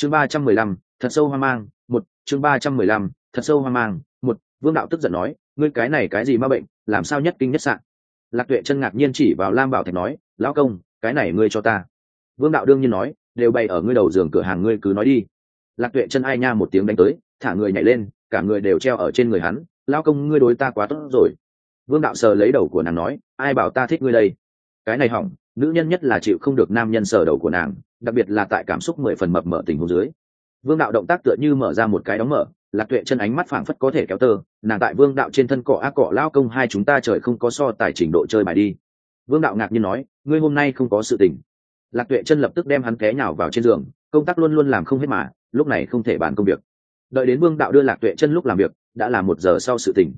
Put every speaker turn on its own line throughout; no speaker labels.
chương ba trăm mười lăm, thật sâu hoang mang, một, chương ba trăm mười lăm, thật sâu hoang mang, một, vương đạo tức giận nói, ngươi cái này cái gì ma bệnh, làm sao nhất kinh nhất sạn lạc tuệ chân ngạc nhiên chỉ vào lam bảo thạch nói, lão công, cái này ngươi cho ta. Vương đạo đương nhiên nói, đều bày ở ngươi đầu giường cửa hàng ngươi cứ nói đi. Lạc tuệ chân ai nha một tiếng đánh tới, thả người nhảy lên, cả người đều treo ở trên người hắn lao công, ngươi đối ta quá tốt rồi. Vương đạo sờ lấy đầu của nàng nói, ai bảo ta thích ngươi đây? Cái này hỏng nữ nhân nhất là chịu không được nam nhân sờ đầu của nàng, đặc biệt là tại cảm xúc mười phần mập mở tình huống dưới. Vương đạo động tác tựa như mở ra một cái đóng mở, lạc tuệ chân ánh mắt phảng phất có thể kéo tơ, nàng tại vương đạo trên thân cọ ác cọ lao công hai chúng ta trời không có so tài trình độ chơi bài đi. Vương đạo ngạc nhiên nói, ngươi hôm nay không có sự tình. Lạc tuệ chân lập tức đem hắn té nhào vào trên giường, công tác luôn luôn làm không hết mà, lúc này không thể bàn công việc. Đợi đến vương đạo đưa lạc tuệ chân lúc làm việc, đã là một giờ sau sự tình.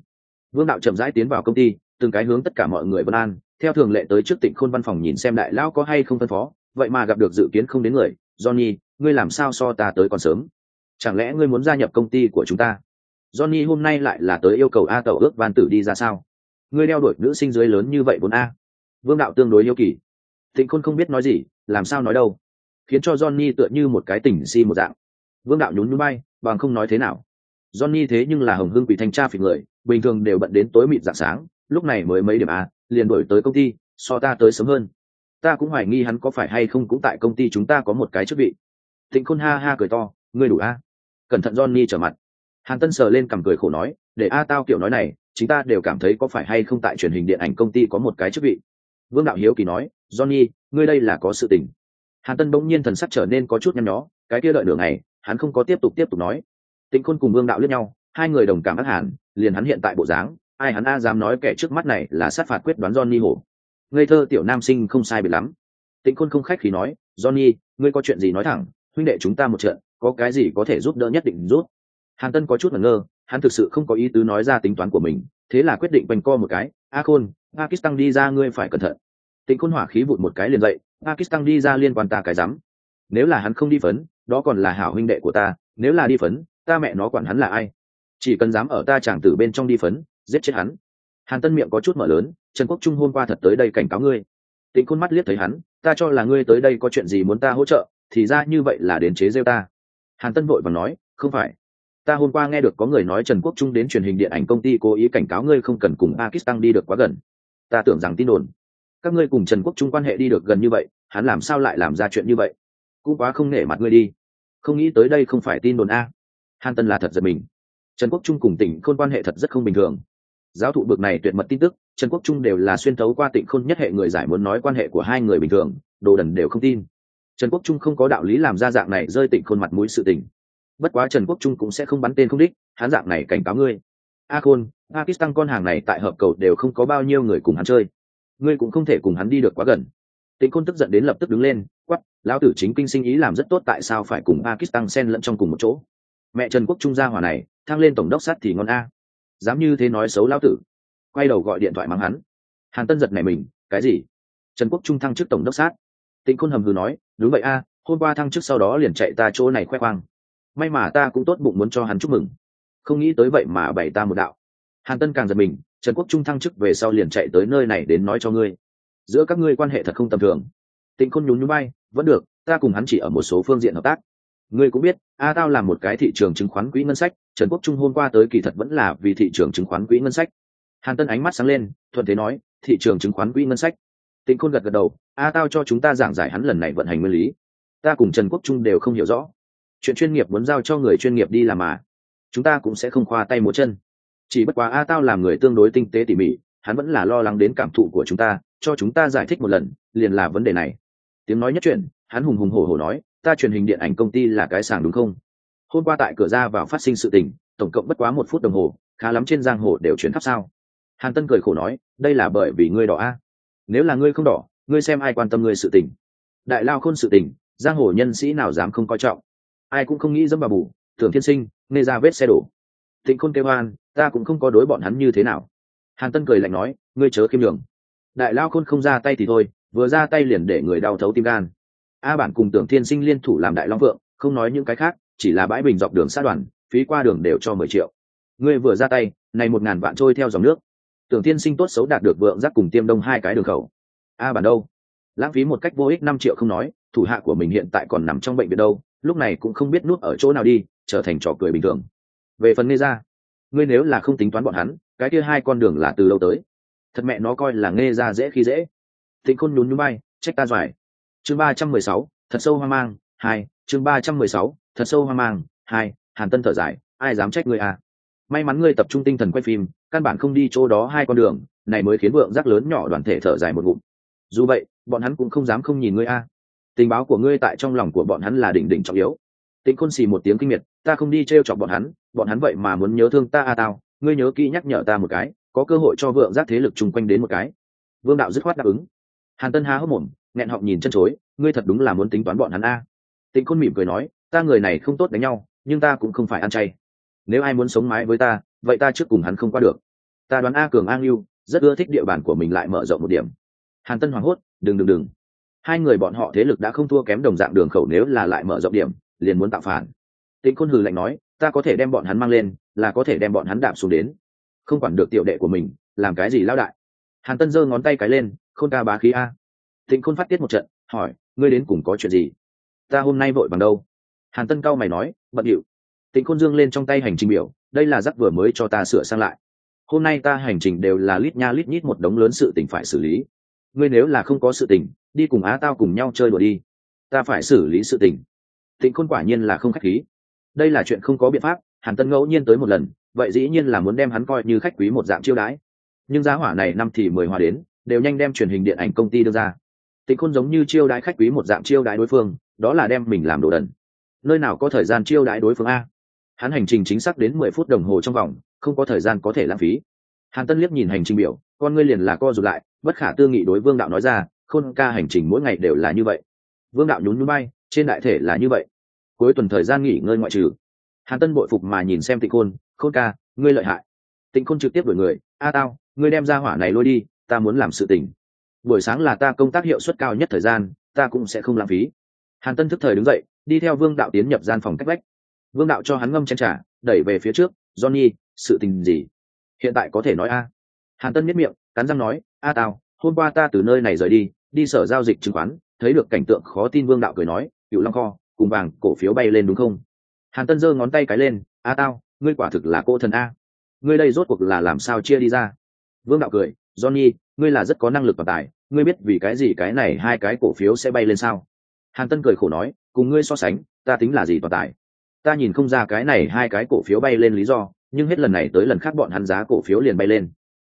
Vương đạo chậm rãi tiến vào công ty từng cái hướng tất cả mọi người vân an, theo thường lệ tới trước tỉnh khôn văn phòng nhìn xem đại lão có hay không phân phó, vậy mà gặp được dự kiến không đến người. Johnny, ngươi làm sao so ta tới còn sớm? Chẳng lẽ ngươi muốn gia nhập công ty của chúng ta? Johnny hôm nay lại là tới yêu cầu a tẩu ước van tử đi ra sao? Ngươi đeo đuổi nữ sinh dưới lớn như vậy vốn a. Vương đạo tương đối yêu kỳ. Tịnh khôn không biết nói gì, làm sao nói đâu. Khiến cho johnny tựa như một cái tỉnh si một dạng. Vương đạo nhún núi bay bằng không nói thế nào. Johnny thế nhưng là hồng hưng quỷ thanh tra phỉ người, bình thường đều bận đến tối mịt dạng sáng lúc này mới mấy điểm a liền đổi tới công ty, so ta tới sớm hơn. Ta cũng hoài nghi hắn có phải hay không cũng tại công ty chúng ta có một cái chức vị. Thịnh khôn ha ha cười to, ngươi đủ a. Cẩn thận johnny trở mặt. Hàn tân sờ lên cằm cười khổ nói, để a tao kiểu nói này, chúng ta đều cảm thấy có phải hay không tại truyền hình điện ảnh công ty có một cái chức vị. Vương đạo hiếu kỳ nói, johnny, ngươi đây là có sự tình. Hàn tân bỗng nhiên thần sắc trở nên có chút nhăn nhó, cái kia đợi nửa ngày, hắn không có tiếp tục tiếp tục nói. Tịnh khôn cùng vương đạo lướt nhau, hai người đồng cảm ác hàn liền hắn hiện tại bộ dáng ai hắn a dám nói kẻ trước mắt này là sát phạt quyết đoán johnny hổ. Ngây thơ tiểu nam sinh không sai biệt lắm. Tịnh khôn không khách khí nói, johnny, ngươi có chuyện gì nói thẳng, huynh đệ chúng ta một trận, có cái gì có thể giúp đỡ nhất định giúp? Hàn tân có chút ngẩn ngơ, hắn thực sự không có ý tứ nói ra tính toán của mình, thế là quyết định quanh co một cái, a khôn, pakistan đi ra ngươi phải cẩn thận. Tịnh khôn hỏa khí vụt một cái liền dậy, pakistan đi ra liên quan ta cái rắm. Nếu là hắn không đi phấn, đó còn là hảo huynh đệ của ta, nếu là đi phấn, ta mẹ nó quản hắn là ai? Chỉ cần dám ở ta chàng tử bên trong đi phấn giết chết hắn. Hàn tân miệng có chút mở lớn, trần quốc trung hôm qua thật tới đây cảnh cáo ngươi. Tịnh khôn mắt liếc thấy hắn, ta cho là ngươi tới đây có chuyện gì muốn ta hỗ trợ, thì ra như vậy là đến chế rêu ta. Hàn tân vội và nói, không phải. Ta hôm qua nghe được có người nói trần quốc trung đến truyền hình điện ảnh công ty cố ý cảnh cáo ngươi không cần cùng pakistan đi được quá gần. Ta tưởng rằng tin đồn. Các ngươi cùng trần quốc trung quan hệ đi được gần như vậy, hắn làm sao lại làm ra chuyện như vậy? Cũng quá không nể mặt ngươi đi. Không nghĩ tới đây không phải tin đồn a. Hàn tân là thật giật mình. Trần quốc trung cùng tỉnh khôn quan hệ thật rất không bình thường giáo thụ bực này tuyệt mật tin tức, trần quốc trung đều là xuyên thấu qua tịnh khôn nhất hệ người giải muốn nói quan hệ của hai người bình thường, đồ đần đều không tin. Trần quốc trung không có đạo lý làm ra dạng này rơi tịnh khôn mặt mũi sự tình. Bất quá trần quốc trung cũng sẽ không bắn tên không đích, hắn dạng này cảnh cáo ngươi. A khôn, pakistan con hàng này tại hợp cầu đều không có bao nhiêu người cùng hắn chơi. Ngươi cũng không thể cùng hắn đi được quá gần. Tịnh khôn tức giận đến lập tức đứng lên quắp lão tử chính kinh sinh ý làm rất tốt, tại sao phải cùng pakistan xen lẫn trong cùng một chỗ? Mẹ trần quốc trung gia hỏa này, thang lên tổng đốc sát thì ngon a dám như thế nói xấu lão tử. Quay đầu gọi điện thoại mắng hắn. Hàn tân giật này mình, cái gì? Trần quốc trung thăng chức tổng đốc sát. Tịnh khôn hầm hừ nói, đúng vậy a, hôm qua thăng chức sau đó liền chạy ta chỗ này khoe khoang. May mà ta cũng tốt bụng muốn cho hắn chúc mừng. Không nghĩ tới vậy mà bày ta một đạo. Hàn tân càng giật mình, trần quốc trung thăng chức về sau liền chạy tới nơi này đến nói cho ngươi. Giữa các ngươi quan hệ thật không tầm thường. Tịnh khôn nhún nhún bay vẫn được, ta cùng hắn chỉ ở một số phương diện hợp tác ngươi cũng biết, a tao là một cái thị trường chứng khoán quỹ ngân sách, trần quốc trung hôm qua tới kỳ thật vẫn là vì thị trường chứng khoán quỹ ngân sách. Hàn tân ánh mắt sáng lên, thuận thế nói, thị trường chứng khoán quỹ ngân sách. Tịnh khôn gật gật đầu, a tao cho chúng ta giảng giải hắn lần này vận hành nguyên lý. Ta cùng trần quốc trung đều không hiểu rõ. Chuyện chuyên nghiệp muốn giao cho người chuyên nghiệp đi làm mà. Chúng ta cũng sẽ không khoa tay múa chân. Chỉ bất quá a tao làm người tương đối tinh tế tỉ mỉ, hắn vẫn là lo lắng đến cảm thụ của chúng ta, cho chúng ta giải thích một lần, liền là vấn đề này. Tiếng nói nhất chuyện, hắn hùng hùng hổ hổ nói ta truyền hình điện ảnh công ty là cái sàng đúng không? Hôm qua tại cửa ra vào phát sinh sự tình, tổng cộng bất quá một phút đồng hồ, khá lắm trên giang hồ đều chuyển khắp sao. Hàn tân cười khổ nói, đây là bởi vì ngươi đỏ a. Nếu là ngươi không đỏ, ngươi xem ai quan tâm ngươi sự tình. Đại lao khôn sự tình, giang hồ nhân sĩ nào dám không coi trọng. Ai cũng không nghĩ dẫm bà bù thường thiên sinh nê ra vết xe đổ. Tịnh khôn kêu hoan ta cũng không có đối bọn hắn như thế nào. Hàn tân cười lạnh nói, ngươi chớ khiêm nhường. Đại lao khôn không ra tay thì thôi, vừa ra tay liền để người đau thấu tim gan a bản cùng tưởng thiên sinh liên thủ làm đại long vượng không nói những cái khác, chỉ là bãi bình dọc đường sát đoàn, phí qua đường đều cho mười triệu. Ngươi vừa ra tay, này một ngàn vạn trôi theo dòng nước. Tưởng thiên sinh tốt xấu đạt được vượng giác cùng tiêm đông hai cái đường khẩu. A bản đâu? Lãng phí một cách vô ích năm triệu không nói, thủ hạ của mình hiện tại còn nằm trong bệnh viện đâu, lúc này cũng không biết nuốt ở chỗ nào đi, trở thành trò cười bình thường. Về phần nghe ra ngươi nếu là không tính toán bọn hắn, cái kia hai con đường là từ lâu tới. Thật mẹ nó coi là nghe ra dễ khi dễ. Thịnh khôn nhún nhún bay, trách ta doài chương ba trăm mười sáu, thật sâu hoang mang, hai, chương ba trăm mười sáu, thật sâu hoang mang, hai, hàn tân thở dài, ai dám trách ngươi à? May mắn ngươi tập trung tinh thần quay phim, căn bản không đi chỗ đó hai con đường, này mới khiến vượng rác lớn nhỏ đoàn thể thở dài một ngụm. Dù vậy, bọn hắn cũng không dám không nhìn ngươi a tình báo của ngươi tại trong lòng của bọn hắn là đỉnh đỉnh trọng yếu. Tịnh khôn xì một tiếng kinh miệt, ta không đi t r e o chọc bọn hắn bọn hắn vậy mà muốn nhớ thương ta a tao, ngươi nhớ kỹ nhắc nhở ta một cái, có cơ hội cho vượng giác thế lực chung quanh đến một cái. Vương đạo dứt khoát đáp ứng. Hàn tân há hốc mồm nghẹn họng nhìn chân chối, ngươi thật đúng là muốn tính toán bọn hắn a. Tịnh khôn mỉm cười nói, ta người này không tốt đánh nhau, nhưng ta cũng không phải ăn chay. Nếu ai muốn sống mái với ta, vậy ta trước cùng hắn không qua được. Ta đoán a cường an yêu rất ưa thích địa bàn của mình lại mở rộng một điểm. Hàn tân hoảng hốt, đừng đừng đừng. Hai người bọn họ thế lực đã không thua kém đồng dạng đường khẩu nếu là lại mở rộng điểm, liền muốn tạo phản. Tịnh khôn hừ lạnh nói, ta có thể đem bọn hắn mang lên, là có thể đem bọn hắn đạp xuống đến. Không quản được tiểu đệ của mình, làm cái gì lao đại. Hàn tân giơ ngón tay cái lên, khôn ca bá khí a thịnh khôn phát tiết một trận, hỏi, ngươi đến cùng có chuyện gì? Ta hôm nay vội bằng đâu? Hàn tân cao mày nói, bận điệu. Tịnh khôn dương lên trong tay hành trình biểu, đây là giắc vừa mới cho ta sửa sang lại. Hôm nay ta hành trình đều là lít nha lít nhít một đống lớn sự tình phải xử lý. Ngươi nếu là không có sự tình, đi cùng á tao cùng nhau chơi đùa đi. Ta phải xử lý sự tình. Tịnh khôn quả nhiên là không khách khí. Đây là chuyện không có biện pháp, hàn tân ngẫu nhiên tới một lần, vậy dĩ nhiên là muốn đem hắn coi như khách quý một dạng chiêu đãi. Nhưng giá hỏa này năm thì mười hòa đến, đều nhanh đem truyền hình điện ảnh công ty đưa ra tịnh khôn giống như chiêu đãi khách quý một dạng chiêu đãi đối phương, đó là đem mình làm đồ đần. Nơi nào có thời gian chiêu đãi đối phương a? Hắn hành trình chính xác đến mười phút đồng hồ trong vòng, không có thời gian có thể lãng phí. Hàn tân liếc nhìn hành trình biểu, con ngươi liền là co rụt lại, bất khả tư nghị đối vương đạo nói ra, khôn ca hành trình mỗi ngày đều là như vậy. Vương đạo nhún núi bay, trên đại thể là như vậy. Cuối tuần thời gian nghỉ ngơi ngoại trừ. Hàn tân bội phục mà nhìn xem tịnh khôn khôn ca, ngươi lợi hại. Tịnh khôn trực tiếp đổi người, a tao, ngươi đem ra hỏa này lôi đi, ta muốn làm sự tình buổi sáng là ta công tác hiệu suất cao nhất thời gian, ta cũng sẽ không lãng phí. Hàn tân thức thời đứng dậy, đi theo vương đạo tiến nhập gian phòng cách vách. Vương đạo cho hắn ngâm chen trả đẩy về phía trước, johnny, sự tình gì? Hiện tại có thể nói a? Hàn tân miết miệng, cắn răng nói, a tao hôm qua ta từ nơi này rời đi đi sở giao dịch chứng khoán, thấy được cảnh tượng khó tin. Vương đạo cười nói, cựu long kho, cùng vàng cổ phiếu bay lên đúng không? Hàn tân giơ ngón tay cái lên, a tao ngươi quả thực là cô thần a. Ngươi đây rốt cuộc là làm sao chia đi ra? Vương đạo cười johnny, ngươi là rất có năng lực và tài, ngươi biết vì cái gì cái này hai cái cổ phiếu sẽ bay lên sao? Hàn tân cười khổ nói, cùng ngươi so sánh, ta tính là gì toàn tài? Ta nhìn không ra cái này hai cái cổ phiếu bay lên lý do, nhưng hết lần này tới lần khác bọn hắn giá cổ phiếu liền bay lên.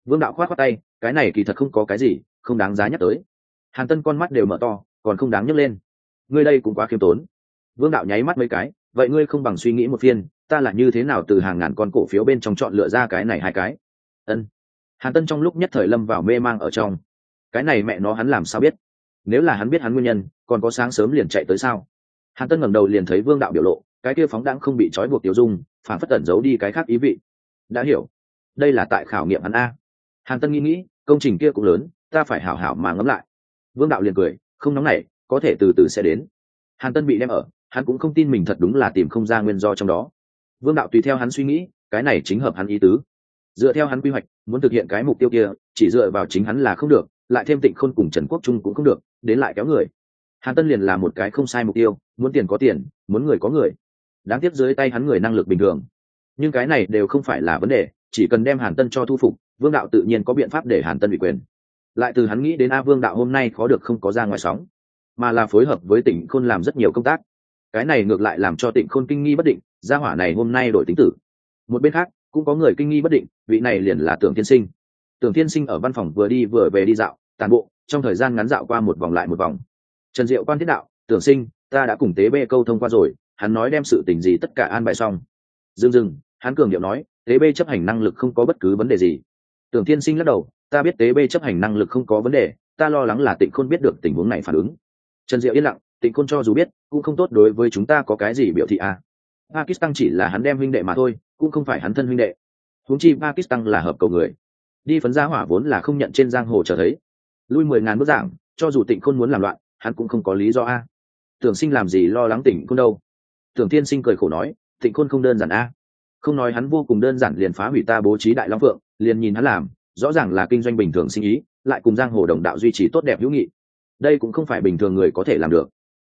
Vương đạo khoát khoát tay, cái này kỳ thật không có cái gì, không đáng giá nhắc tới. Hàn tân con mắt đều mở to, còn không đáng nhấc lên. Ngươi đây cũng quá khiêm tốn. Vương đạo nháy mắt mấy cái, vậy ngươi không bằng suy nghĩ một phiên, ta là như thế nào từ hàng ngàn con cổ phiếu bên trong chọn lựa ra cái này hai cái? Ân hàn tân trong lúc nhất thời lâm vào mê mang ở trong. Cái này mẹ nó hắn làm sao biết? Nếu là hắn biết hắn nguyên nhân, còn có sáng sớm liền chạy tới sao? Hàn tân ngẩng đầu liền thấy vương đạo biểu lộ, cái kia phóng đãng không bị trói buộc tiêu dung, phản phất tẩn giấu đi cái khác ý vị. Đã hiểu. Đây là tại khảo nghiệm hắn a. Hàn tân nghĩ nghĩ, công trình kia cũng lớn, ta phải hảo hảo mà ngẫm lại. Vương đạo liền cười, không nóng nảy, có thể từ từ sẽ đến. Hàn tân bị đem ở, hắn cũng không tin mình thật đúng là tìm không ra nguyên do trong đó. Vương đạo tùy theo hắn suy nghĩ, cái này chính hợp hắn ý tứ dựa theo hắn quy hoạch, muốn thực hiện cái mục tiêu kia, chỉ dựa vào chính hắn là không được, lại thêm tịnh khôn cùng trần quốc trung cũng không được, đến lại kéo người. Hàn tân liền là một cái không sai mục tiêu, muốn tiền có tiền, muốn người có người. Đáng tiếc dưới tay hắn người năng lực bình thường. Nhưng cái này đều không phải là vấn đề, chỉ cần đem hàn tân cho thu phục, vương đạo tự nhiên có biện pháp để hàn tân bị quyền. Lại từ hắn nghĩ đến a vương đạo hôm nay khó được không có ra ngoài sóng, mà là phối hợp với tỉnh khôn làm rất nhiều công tác. Cái này ngược lại làm cho tỉnh khôn kinh nghi bất định, gia hỏa này hôm nay đổi tính tử. Một bên khác cũng có người kinh nghi bất định, vị này liền là tưởng tiên sinh. Tưởng tiên sinh ở văn phòng vừa đi vừa về đi dạo, tàn bộ, trong thời gian ngắn dạo qua một vòng lại một vòng. Trần diệu quan thiết đạo, tưởng sinh, ta đã cùng tế bê câu thông qua rồi, hắn nói đem sự tình gì tất cả an bài xong. Dừng dừng hắn cường điệu nói, tế bê chấp hành năng lực không có bất cứ vấn đề gì. Tưởng tiên sinh lắc đầu, ta biết tế bê chấp hành năng lực không có vấn đề, ta lo lắng là tịnh khôn biết được tình huống này phản ứng. Trần diệu yên lặng, tịnh khôn cho dù biết, cũng không tốt đối với chúng ta có cái gì biểu thị à. pakistan chỉ là hắn đem huynh đệ mà thôi cũng không phải hắn thân huynh đệ. Huống chi pakistan là hợp cầu người. Đi phấn gia hỏa vốn là không nhận trên giang hồ trở thấy. Lui mười ngàn bức giảng cho dù tịnh khôn muốn làm loạn, hắn cũng không có lý do a. Tưởng sinh làm gì lo lắng tịnh khôn đâu. Tưởng tiên sinh cười khổ nói, tịnh khôn không đơn giản a. Không nói hắn vô cùng đơn giản liền phá hủy ta bố trí đại long phượng, liền nhìn hắn làm, rõ ràng là kinh doanh bình thường sinh ý, lại cùng giang hồ đồng đạo duy trì tốt đẹp hữu nghị. Đây cũng không phải bình thường người có thể làm được.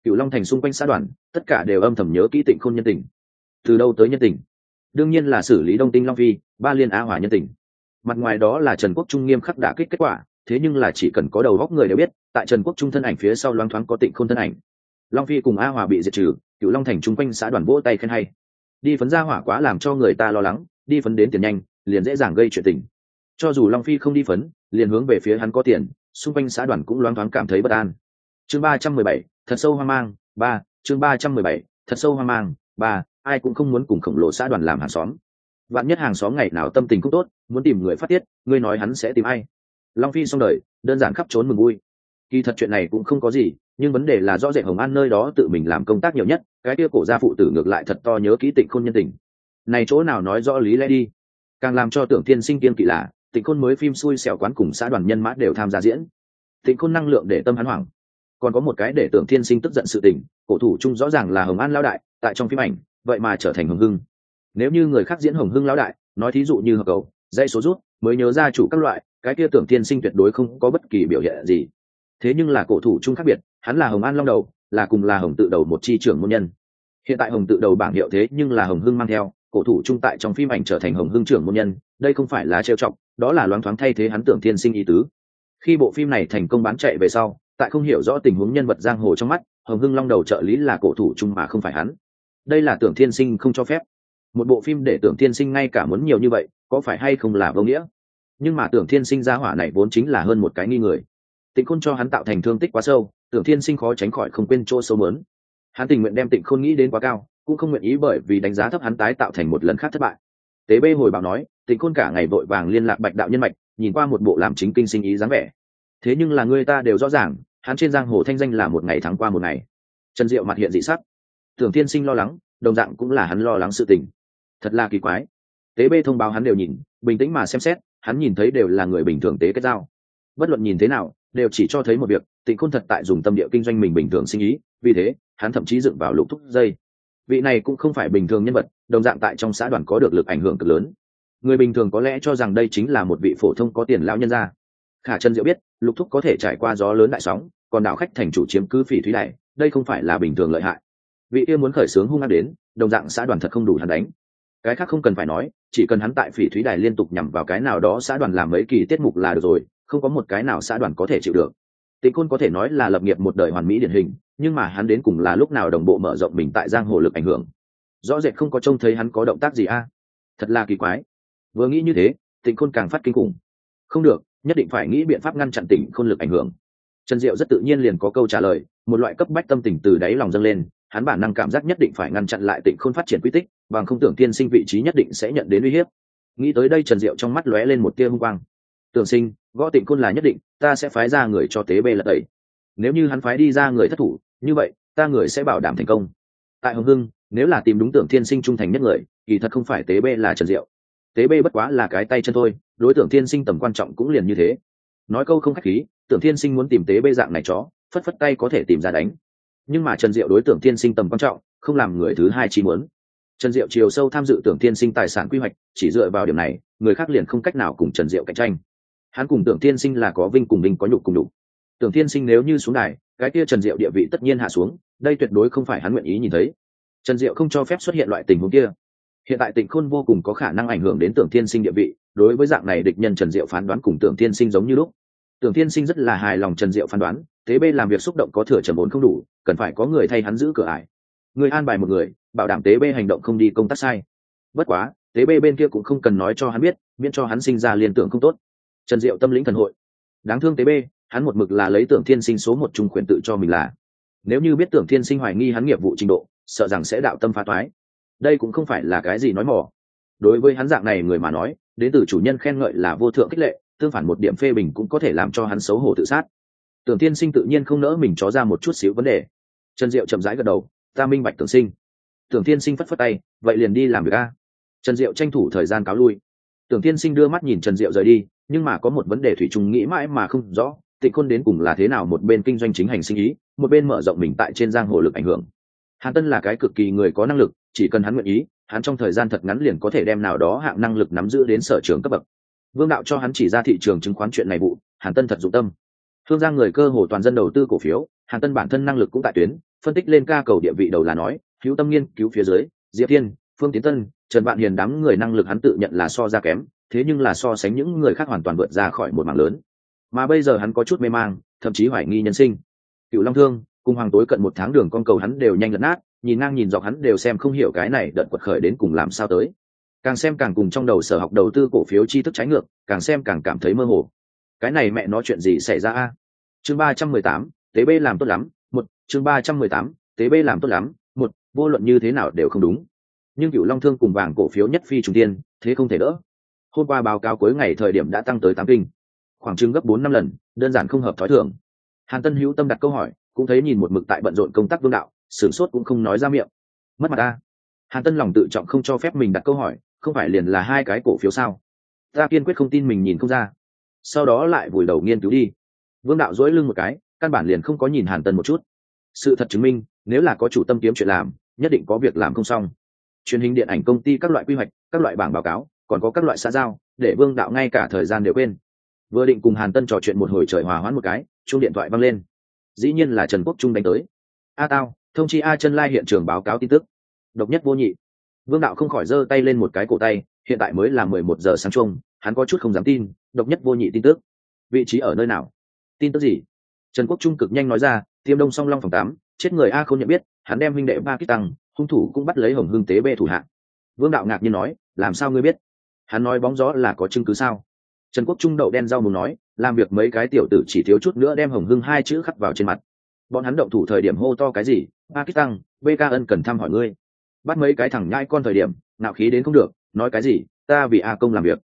Cựu long thành xung quanh xã đoàn, tất cả đều âm thầm nhớ kỹ tịnh khôn nhân tình. Từ đâu tới nhân tình? Đương nhiên là xử lý đông tinh long phi, ba liên á hỏa nhân tình. Mặt ngoài đó là trần quốc trung nghiêm khắc đả kích kết quả, thế nhưng là chỉ cần có đầu góc người đều biết, tại trần quốc trung thân ảnh phía sau loáng thoáng có tịnh khôn thân ảnh. Long phi cùng a hòa bị diệt trừ cựu long thành chung quanh xã đoàn vỗ tay khen hay. Đi phấn ra hỏa quá làm cho người ta lo lắng, đi phấn đến tiền nhanh, liền dễ dàng gây chuyện tình. Cho dù long phi không đi phấn, liền hướng về phía hắn có tiền, xung quanh xã đoàn cũng loáng thoáng cảm thấy bất an. Chương ba trăm mười bảy, thật sâu hoang mang, ba, chương ba trăm mười bảy, thật sâu hoang mang, ba ai cũng không muốn cùng khổng lồ xã đoàn làm hàng xóm. Vạn nhất hàng xóm ngày nào tâm tình cũng tốt, muốn tìm người phát tiết, ngươi nói hắn sẽ tìm ai? Long phi xong đời, đơn giản khắp trốn mừng vui. Kỳ thật chuyện này cũng không có gì, nhưng vấn đề là rõ rệt hồng an nơi đó tự mình làm công tác nhiều nhất, cái kia cổ gia phụ tử ngược lại thật to nhớ kỹ tịnh khôn nhân tình. Này chỗ nào nói rõ lý lẽ đi? Càng làm cho tưởng Thiên sinh kiên kỵ là, tịnh khôn mới phim xui xẻo quán cùng xã đoàn nhân mã đều tham gia diễn. Tịnh khôn năng lượng để tâm hắn hoảng. Còn có một cái để tưởng Thiên sinh tức giận sự tình, cổ thủ chung rõ ràng là hồng an lao đại, tại trong phim ảnh vậy mà trở thành hồng hưng. Nếu như người khác diễn hồng hưng lão đại, nói thí dụ như hợp cầu dây số rút, mới nhớ ra chủ các loại, cái kia tưởng tiên sinh tuyệt đối không có bất kỳ biểu hiện gì. Thế nhưng là cổ thủ chung khác biệt, hắn là hồng an long đầu, là cùng là hồng tự đầu một chi trưởng môn nhân. Hiện tại hồng tự đầu bảng hiệu thế nhưng là hồng hưng mang theo, cổ thủ trung tại trong phim ảnh trở thành hồng hưng trưởng môn nhân, đây không phải là trêu chọc, đó là loáng thoáng thay thế hắn tưởng thiên sinh ý tứ. Khi bộ phim này thành công bán chạy về sau, tại không hiểu rõ tình huống nhân vật giang hồ trong mắt, hồng hưng long đầu trợ lý là cổ thủ trung mà không phải hắn đây là tưởng thiên sinh không cho phép. Một bộ phim để tưởng thiên sinh ngay cả muốn nhiều như vậy, có phải hay không là vô nghĩa? Nhưng mà tưởng thiên sinh ra hỏa này vốn chính là hơn một cái nghi người. Tịnh khôn cho hắn tạo thành thương tích quá sâu, tưởng thiên sinh khó tránh khỏi không quên chỗ sâu mớn. Hắn tình nguyện đem tịnh khôn nghĩ đến quá cao, cũng không nguyện ý bởi vì đánh giá thấp hắn tái tạo thành một lần khác thất bại. Tế bê hồi bảo nói, tịnh khôn cả ngày vội vàng liên lạc bạch đạo nhân mạch, nhìn qua một bộ làm chính kinh sinh ý dáng vẻ. Thế nhưng là người ta đều rõ ràng, hắn trên giang hồ thanh danh là một ngày thắng qua một ngày. Trần diệu mặt hiện dị sắc tưởng thiên sinh lo lắng đồng dạng cũng là hắn lo lắng sự tình. Thật là kỳ quái. Tế bê thông báo hắn đều nhìn bình tĩnh mà xem xét hắn nhìn thấy đều là người bình thường tế kết giao. Bất luận nhìn thế nào đều chỉ cho thấy một việc tịnh khôn thật tại dùng tâm địa kinh doanh mình bình thường sinh ý vì thế hắn thậm chí dựng vào lục thúc dây. Vị này cũng không phải bình thường nhân vật đồng dạng tại trong xã đoàn có được lực ảnh hưởng cực lớn. Người bình thường có lẽ cho rằng đây chính là một vị phổ thông có tiền lão nhân gia. Khả trân diệu biết lục thúc có thể trải qua gió lớn đại sóng còn đạo khách thành chủ chiếm cứ phỉ thúy này, đây không phải là bình thường lợi hại vị kia muốn khởi xướng hung hăng đến, đồng dạng xã đoàn thật không đủ hắn đánh. Cái khác không cần phải nói, chỉ cần hắn tại phỉ thúy đài liên tục nhằm vào cái nào đó xã đoàn làm mấy kỳ tiết mục là được rồi, không có một cái nào xã đoàn có thể chịu được. Tịnh côn có thể nói là lập nghiệp một đời hoàn mỹ điển hình, nhưng mà hắn đến cùng là lúc nào đồng bộ mở rộng mình tại giang hồ lực ảnh hưởng. Rõ rệt không có trông thấy hắn có động tác gì a. À? Thật là kỳ quái. Vừa nghĩ như thế, tịnh khôn càng phát kinh khủng. Không được, nhất định phải nghĩ biện pháp ngăn chặn tỉnh khôn lực ảnh hưởng. Trần diệu rất tự nhiên liền có câu trả lời, một loại cấp bách tâm tình từ đáy lòng dâng lên hắn bản năng cảm giác nhất định phải ngăn chặn lại tịnh khôn phát triển quy tích, bằng không tưởng tiên sinh vị trí nhất định sẽ nhận đến uy hiếp. Nghĩ tới đây trần diệu trong mắt lóe lên một tia hung quang. Tưởng sinh, gõ tịnh khôn là nhất định, ta sẽ phái ra người cho tế bê lật tẩy nếu như hắn phái đi ra người thất thủ, như vậy, ta người sẽ bảo đảm thành công. Tại hồng hưng, nếu là tìm đúng tưởng thiên sinh trung thành nhất người, kỳ thật không phải tế bê là trần diệu. Tế bê bất quá là cái tay chân thôi, đối tượng thiên sinh tầm quan trọng cũng liền như thế. Nói câu không khách khí, tưởng thiên sinh muốn tìm tế bê dạng này chó, phất phất tay có thể tìm ra đánh nhưng mà trần diệu đối tượng thiên sinh tầm quan trọng, không làm người thứ hai chi muốn. Trần diệu chiều sâu tham dự tưởng thiên sinh tài sản quy hoạch, chỉ dựa vào điểm này, người khác liền không cách nào cùng trần diệu cạnh tranh. Hắn cùng tưởng thiên sinh là có vinh cùng vinh, có nhục cùng đục tưởng thiên sinh nếu như xuống đài, cái kia trần diệu địa vị tất nhiên hạ xuống, đây tuyệt đối không phải hắn nguyện ý nhìn thấy. Trần diệu không cho phép xuất hiện loại tình huống kia. Hiện tại tịnh khôn vô cùng có khả năng ảnh hưởng đến tưởng thiên sinh địa vị, đối với dạng này địch nhân trần diệu phán đoán cùng tưởng thiên sinh giống như lúc tưởng thiên sinh rất là hài lòng trần diệu phán đoán Tế Bê làm việc xúc động có thừa trầm ổn không đủ cần phải có người thay hắn giữ cửa ải. Người an bài một người bảo đảm tế Bê hành động không đi công tác sai. Bất quá tế Bê bên kia cũng không cần nói cho hắn biết miễn cho hắn sinh ra liên tưởng không tốt. Trần diệu tâm lĩnh thần hội. Đáng thương tế Bê, hắn một mực là lấy tưởng thiên sinh số một trung quyền tự cho mình là. Nếu như biết tưởng thiên sinh hoài nghi hắn nghiệp vụ trình độ sợ rằng sẽ đạo tâm phá toái. Đây cũng không phải là cái gì nói mỏ. Đối với hắn dạng này người mà nói đến từ chủ nhân khen ngợi là vô thượng khích lệ tương phản một điểm phê bình cũng có thể làm cho hắn xấu hổ tự sát. Tưởng tiên sinh tự nhiên không nỡ mình chó ra một chút xíu vấn đề. Trần diệu chậm rãi gật đầu, ta minh bạch tưởng sinh. Tưởng tiên sinh phất phất tay, vậy liền đi làm việc a. Trần diệu tranh thủ thời gian cáo lui. Tưởng tiên sinh đưa mắt nhìn trần diệu rời đi, nhưng mà có một vấn đề thủy trùng nghĩ mãi mà không rõ, tịnh khôn đến cùng là thế nào một bên kinh doanh chính hành sinh ý, một bên mở rộng mình tại trên giang hồ lực ảnh hưởng. Hàn tân là cái cực kỳ người có năng lực, chỉ cần hắn nguyện ý, hắn trong thời gian thật ngắn liền có thể đem nào đó hạng năng lực nắm giữ đến sở trường cấp bậc vương đạo cho hắn chỉ ra thị trường chứng khoán chuyện này vụ, hàn tân thật dụng tâm. Thương giang người cơ hồ toàn dân đầu tư cổ phiếu, hàn tân bản thân năng lực cũng tại tuyến, phân tích lên ca cầu địa vị đầu là nói, hữu tâm nghiên cứu phía dưới, diệp thiên, phương tiến tân, trần vạn hiền đám người năng lực hắn tự nhận là so ra kém, thế nhưng là so sánh những người khác hoàn toàn vượt ra khỏi một mảng lớn. Mà bây giờ hắn có chút mê mang, thậm chí hoài nghi nhân sinh. Cựu long thương, cùng hoàng tối cận một tháng đường con cầu hắn đều nhanh lẫn nát, nhìn ngang nhìn dọc hắn đều xem không hiểu cái này đợt quật khởi đến cùng làm sao tới càng xem càng cùng trong đầu sở học đầu tư cổ phiếu tri thức trái ngược, càng xem càng cảm thấy mơ hồ. Cái này mẹ nói chuyện gì xảy ra a? Chương ba trăm mười tám, tế b làm tốt lắm, một, chương ba trăm mười tám, tế b làm tốt lắm, một, vô luận như thế nào đều không đúng. Nhưng cựu long thương cùng vàng cổ phiếu nhất phi trung tiên, thế không thể đỡ. Hôm qua báo cáo cuối ngày thời điểm đã tăng tới tám kinh. Khoảng chừng gấp bốn năm lần, đơn giản không hợp thói thường. Hàn tân hữu tâm đặt câu hỏi, cũng thấy nhìn một mực tại bận rộn công tác vương đạo, sửng sốt cũng không nói ra miệng. Mất mặt ta hàn tân lòng tự trọng không cho phép mình đặt câu hỏi không phải liền là hai cái cổ phiếu sao? Ta kiên quyết không tin mình nhìn không ra. Sau đó lại vùi đầu nghiên cứu đi. Vương đạo dỗi lưng một cái, căn bản liền không có nhìn hàn tân một chút. Sự thật chứng minh, nếu là có chủ tâm kiếm chuyện làm, nhất định có việc làm không xong. Truyền hình điện ảnh công ty các loại quy hoạch, các loại bảng báo cáo, còn có các loại xã giao, để vương đạo ngay cả thời gian đều quên. Vừa định cùng hàn tân trò chuyện một hồi trời hòa hoãn một cái chung điện thoại văng lên. Dĩ nhiên là trần quốc trung đánh tới. A tao, thông chi a chân lai hiện trường báo cáo tin tức. Độc nhất vô nhị vương đạo không khỏi giơ tay lên một cái cổ tay, hiện tại mới là mười một giờ sáng chung, hắn có chút không dám tin, độc nhất vô nhị tin tức. Vị trí ở nơi nào? Tin tức gì? Trần quốc trung cực nhanh nói ra, tiêm đông song long phòng tám, chết người a không nhận biết, hắn đem huynh đệ ba kích tăng, hung thủ cũng bắt lấy hồng hưng tế bê thủ hạng vương đạo ngạc nhiên nói, làm sao ngươi biết? Hắn nói bóng gió là có chứng cứ sao? Trần quốc trung đậu đen rau mù nói, làm việc mấy cái tiểu tử chỉ thiếu chút nữa đem hồng hưng hai chữ khắc vào trên mặt. Bọn hắn động thủ thời điểm hô to cái gì? Pakistan ca ân cần thăm hỏi ngươi bắt mấy cái thẳng nhai con thời điểm nạo khí đến không được, nói cái gì, ta vì a công làm việc.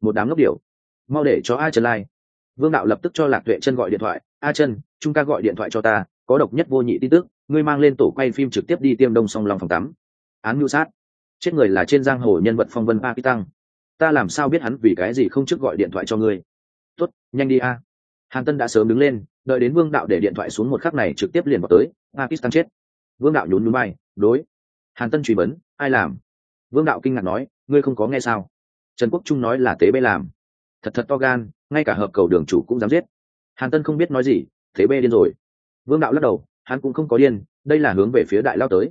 Một đám ngốc điệu mau để cho a chân lai. Vương đạo lập tức cho lạc tuệ chân gọi điện thoại, a chân chúng ta gọi điện thoại cho ta, có độc nhất vô nhị tin tức, ngươi mang lên tổ quay phim trực tiếp đi tiêm đông song lòng phòng tắm. Án mưu sát. Chết người là trên giang hồ nhân vật phong vân pakistan ta làm sao biết hắn vì cái gì không trước gọi điện thoại cho ngươi? Tuất nhanh đi a. Hàn tân đã sớm đứng lên, đợi đến vương đạo để điện thoại xuống một khắc này trực tiếp liền vào tới pakistan chết. Vương đạo nhún núi bay đối hàn tân truy vấn, ai làm? Vương đạo kinh ngạc nói, ngươi không có nghe sao? Trần quốc trung nói là tế bê làm. Thật thật to gan, ngay cả hợp cầu đường chủ cũng dám giết. Hàn tân không biết nói gì, tế bê điên rồi. Vương đạo lắc đầu, hắn cũng không có điên, đây là hướng về phía đại lao tới.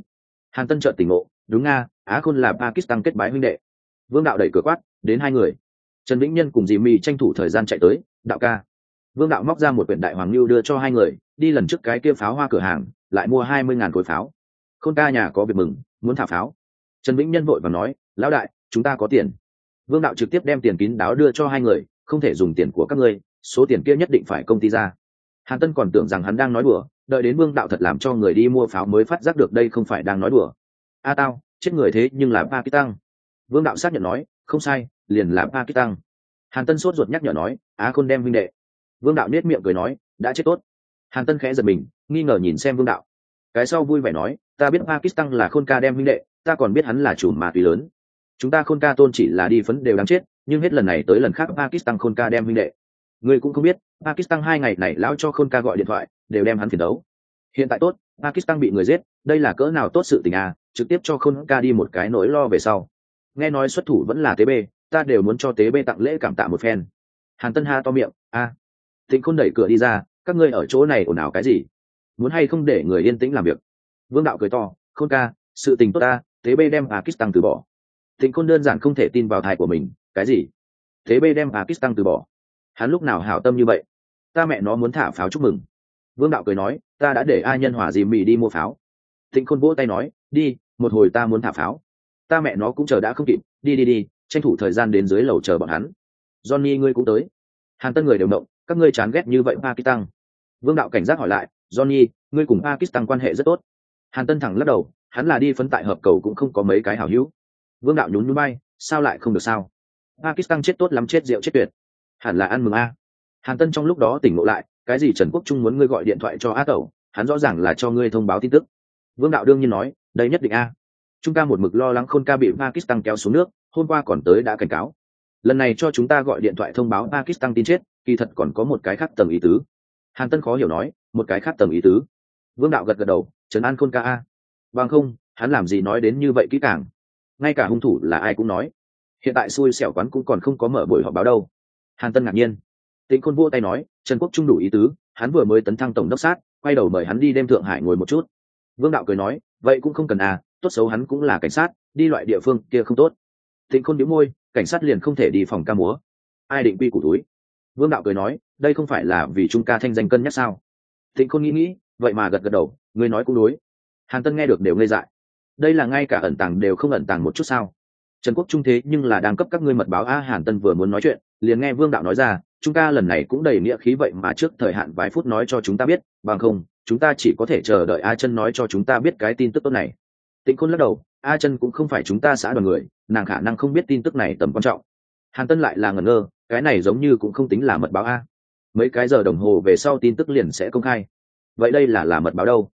Hàn tân trợn tỉnh ngộ, đúng nga, á khôn là pakistan kết bái huynh đệ. Vương đạo đẩy cửa quát, đến hai người. Trần vĩnh nhân cùng dì mì tranh thủ thời gian chạy tới, đạo ca. Vương đạo móc ra một quyển đại hoàng lưu đưa cho hai người, đi lần trước cái kia pháo hoa cửa hàng, lại mua hai mươi ngàn khối pháo khôn ca nhà có việc mừng, muốn thả pháo. Trần vĩnh nhân vội và nói, lão đại, chúng ta có tiền. Vương đạo trực tiếp đem tiền kín đáo đưa cho hai người, không thể dùng tiền của các ngươi, số tiền kia nhất định phải công ty ra. Hàn tân còn tưởng rằng hắn đang nói đùa, đợi đến vương đạo thật làm cho người đi mua pháo mới phát giác được đây không phải đang nói đùa. A tao, chết người thế nhưng là pa tăng. Vương đạo xác nhận nói, không sai, liền là pa tăng. Hàn tân sốt ruột nhắc nhở nói á khôn đem huynh đệ. Vương đạo nết miệng cười nói, đã chết tốt. Hàn tân khẽ giật mình, nghi ngờ nhìn xem vương đạo. Cái sau vui vẻ nói ta biết pakistan là khôn ca đem minh đệ ta còn biết hắn là chủ ma túy lớn. Chúng ta khôn ca tôn chỉ là đi phấn đều đáng chết nhưng hết lần này tới lần khác pakistan khôn ca đem minh đệ. Người cũng không biết pakistan hai ngày này lão cho khôn ca gọi điện thoại đều đem hắn phiền đấu. Hiện tại tốt pakistan bị người giết đây là cỡ nào tốt sự tình à trực tiếp cho khôn ca đi một cái nỗi lo về sau. Nghe nói xuất thủ vẫn là tế Bê, ta đều muốn cho tế Bê tặng lễ cảm tạ một phen. Hàn tân ha to miệng a à. thịnh khôn đẩy cửa đi ra các ngươi ở chỗ này ồn ào cái gì? Muốn hay không để người yên tĩnh làm việc? Vương đạo cười to, khôn ca, sự tình tốt ta, thế bê đem pakistan từ bỏ. Thịnh khôn đơn giản không thể tin vào thai của mình, cái gì? Thế bê đem pakistan từ bỏ. Hắn lúc nào hảo tâm như vậy? Ta mẹ nó muốn thả pháo chúc mừng. Vương đạo cười nói, ta đã để ai nhân hỏa dì mì đi mua pháo. Thịnh khôn vỗ tay nói, đi, một hồi ta muốn thả pháo. Ta mẹ nó cũng chờ đã không kịp, đi đi đi, tranh thủ thời gian đến dưới lầu chờ bọn hắn. Johnny ngươi cũng tới. Hàn tân người đều động, các ngươi chán ghét như vậy pakistan. Vương đạo cảnh giác hỏi lại, johnny, ngươi cùng pakistan quan hệ rất tốt hàn tân thẳng lắc đầu, hắn là đi phấn tại hợp cầu cũng không có mấy cái hảo hữu. Vương đạo nhún núi bay, sao lại không được sao? Pakistan chết tốt lắm, chết rượu chết tuyệt. Hẳn là ăn mừng a. Hàn tân trong lúc đó tỉnh ngộ lại, cái gì trần quốc trung muốn ngươi gọi điện thoại cho a tẩu, hắn rõ ràng là cho ngươi thông báo tin tức. Vương đạo đương nhiên nói, đây nhất định a. Chúng ta một mực lo lắng khôn ca bị pakistan kéo xuống nước, hôm qua còn tới đã cảnh cáo. Lần này cho chúng ta gọi điện thoại thông báo pakistan tin chết, kỳ thật còn có một cái khác tầng ý tứ. Hàn tân khó hiểu nói, một cái khác tầng ý tứ. Vương đạo gật gật đầu trấn an khôn ca a. Bằng không, hắn làm gì nói đến như vậy kỹ càng? Ngay cả hung thủ là ai cũng nói. Hiện tại xui xẻo quán cũng còn không có mở buổi họp báo đâu. Hàn tân ngạc nhiên. Tĩnh khôn vỗ tay nói, trần quốc trung đủ ý tứ, hắn vừa mới tấn thăng tổng đốc sát, quay đầu mời hắn đi đêm thượng hải ngồi một chút. Vương đạo cười nói, vậy cũng không cần à tốt xấu hắn cũng là cảnh sát, đi loại địa phương kia không tốt. Tịnh khôn đĩu môi, cảnh sát liền không thể đi phòng ca múa. Ai định quy củ túi? Vương đạo cười nói, đây không phải là vì trung ca thanh danh cân nhắc sao? Tịnh khôn nghĩ nghĩ, vậy mà gật gật đầu ngươi nói cũng đối. Hàn tân nghe được đều ngây dại. Đây là ngay cả ẩn tàng đều không ẩn tàng một chút sao? Trần quốc trung thế nhưng là đang cấp các ngươi mật báo a hàn tân vừa muốn nói chuyện, liền nghe vương đạo nói ra, chúng ta lần này cũng đầy nghĩa khí vậy mà trước thời hạn vài phút nói cho chúng ta biết, bằng không, chúng ta chỉ có thể chờ đợi a chân nói cho chúng ta biết cái tin tức tốt này. Tịnh khôn lắc đầu, a chân cũng không phải chúng ta xã đoàn người, nàng khả năng không biết tin tức này tầm quan trọng. Hàn tân lại là ngẩn ngơ, cái này giống như cũng không tính là mật báo a. Mấy cái giờ đồng hồ về sau tin tức liền sẽ công khai. Vậy đây là là mật báo đâu?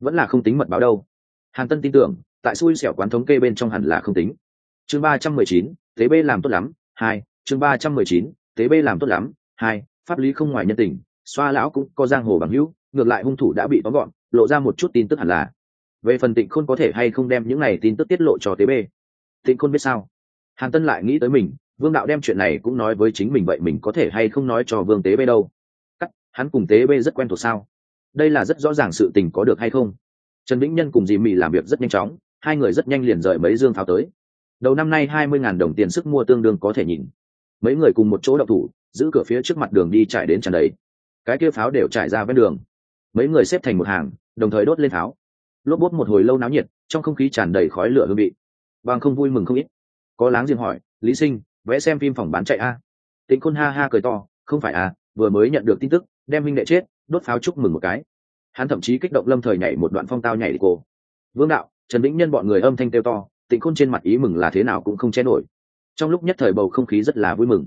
Vẫn là không tính mật báo đâu. Hàn tân tin tưởng, tại xui xẻo quán thống kê bên trong hẳn là không tính. Chương ba trăm mười chín, tế b làm tốt lắm, hai, chương ba trăm mười chín, tế b làm tốt lắm, hai, pháp lý không ngoài nhân tình, xoa lão cũng có giang hồ bằng hữu, ngược lại hung thủ đã bị tóm gọn, lộ ra một chút tin tức hẳn là. Về phần tịnh khôn có thể hay không đem những này tin tức tiết lộ cho tế b tịnh khôn biết sao? Hàn tân lại nghĩ tới mình, vương đạo đem chuyện này cũng nói với chính mình vậy mình có thể hay không nói cho vương tế b đâu? Cắt, hắn cùng tế b rất quen thuộc sao? Đây là rất rõ ràng sự tình có được hay không. Trần vĩnh nhân cùng dì mị làm việc rất nhanh chóng, hai người rất nhanh liền rời mấy dương pháo tới. Đầu năm nay hai mươi ngàn đồng tiền sức mua tương đương có thể nhìn. Mấy người cùng một chỗ đậu thủ, giữ cửa phía trước mặt đường đi trải đến tràn đầy. Cái kia pháo đều trải ra ven đường. Mấy người xếp thành một hàng, đồng thời đốt lên pháo. Lốp bốt một hồi lâu náo nhiệt, trong không khí tràn đầy khói lửa hương vị. Bằng không vui mừng không ít. Có láng giềng hỏi, lý sinh, vẽ xem phim phòng bán chạy a? À? tĩnh khôn ha ha cười to, không phải à vừa mới nhận được tin tức, đem minh đệ chết đốt pháo chúc mừng một cái. Hắn thậm chí kích động lâm thời nhảy một đoạn phong tao nhảy đi cô. Vương đạo, trần vĩnh nhân bọn người âm thanh kêu to, tịnh khôn trên mặt ý mừng là thế nào cũng không che nổi. Trong lúc nhất thời bầu không khí rất là vui mừng.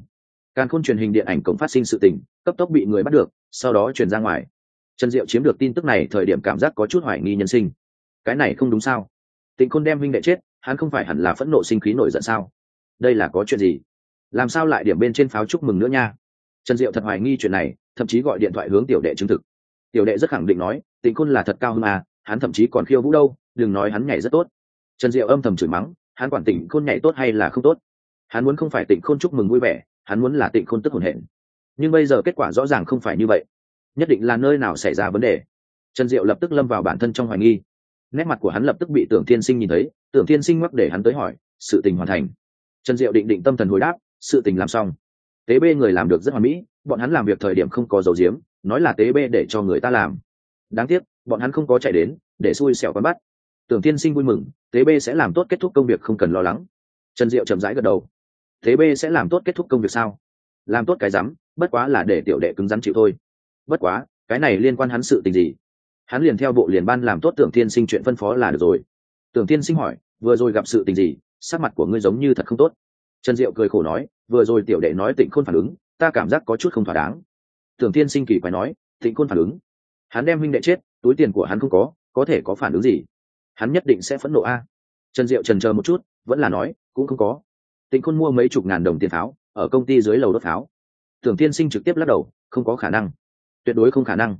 Càn khôn truyền hình điện ảnh cổng phát sinh sự tình, cấp tốc bị người bắt được, sau đó truyền ra ngoài. Trần diệu chiếm được tin tức này thời điểm cảm giác có chút hoài nghi nhân sinh. Cái này không đúng sao? Tịnh khôn đem huynh đệ chết, hắn không phải hẳn là phẫn nộ sinh khí nổi giận sao? Đây là có chuyện gì? Làm sao lại điểm bên trên pháo chúc mừng nữa nha? Trần diệu thật hoài nghi chuyện này thậm chí gọi điện thoại hướng tiểu đệ chứng thực. Tiểu đệ rất khẳng định nói, tịnh khôn là thật cao hơn à hắn thậm chí còn khiêu vũ đâu, đừng nói hắn nhảy rất tốt. Trần diệu âm thầm chửi mắng, hắn quản tịnh khôn nhảy tốt hay là không tốt? Hắn muốn không phải tịnh khôn chúc mừng vui vẻ, hắn muốn là tịnh khôn tức hồn hển. Nhưng bây giờ kết quả rõ ràng không phải như vậy. Nhất định là nơi nào xảy ra vấn đề. Trần diệu lập tức lâm vào bản thân trong hoài nghi. Nét mặt của hắn lập tức bị tưởng thiên sinh nhìn thấy, tưởng thiên sinh mắc để hắn tới hỏi, sự tình hoàn thành. Trần diệu định định tâm thần hồi đáp, sự tình làm xong. Tế bê người làm được rất hoàn mỹ bọn hắn làm việc thời điểm không có dầu diếm nói là tế bê để cho người ta làm. Đáng tiếc, bọn hắn không có chạy đến, để xui xẻo quán bắt. Tưởng tiên sinh vui mừng, tế bê sẽ làm tốt kết thúc công việc không cần lo lắng. Trần diệu chậm rãi gật đầu. Tế bê sẽ làm tốt kết thúc công việc sao? Làm tốt cái rắm, bất quá là để tiểu đệ cứng rắn chịu thôi. Bất quá, cái này liên quan hắn sự tình gì? Hắn liền theo bộ liền ban làm tốt tưởng tiên sinh chuyện phân phó là được rồi. Tưởng tiên sinh hỏi, vừa rồi gặp sự tình gì? Sắc mặt của ngươi giống như thật không tốt. Trần diệu cười khổ nói, vừa rồi tiểu đệ nói tịnh khôn phản ứng ta cảm giác có chút không thỏa đáng. Tưởng Thiên sinh kỳ phải nói tịnh Côn phản ứng. Hắn đem huynh đệ chết, túi tiền của hắn không có có thể có phản ứng gì? Hắn nhất định sẽ phẫn nộ a. Trần diệu trần chờ một chút, vẫn là nói, cũng không có. Tịnh khôn mua mấy chục ngàn đồng tiền pháo, ở công ty dưới lầu đốt pháo. Tưởng tiên sinh trực tiếp lắc đầu, không có khả năng. Tuyệt đối không khả năng.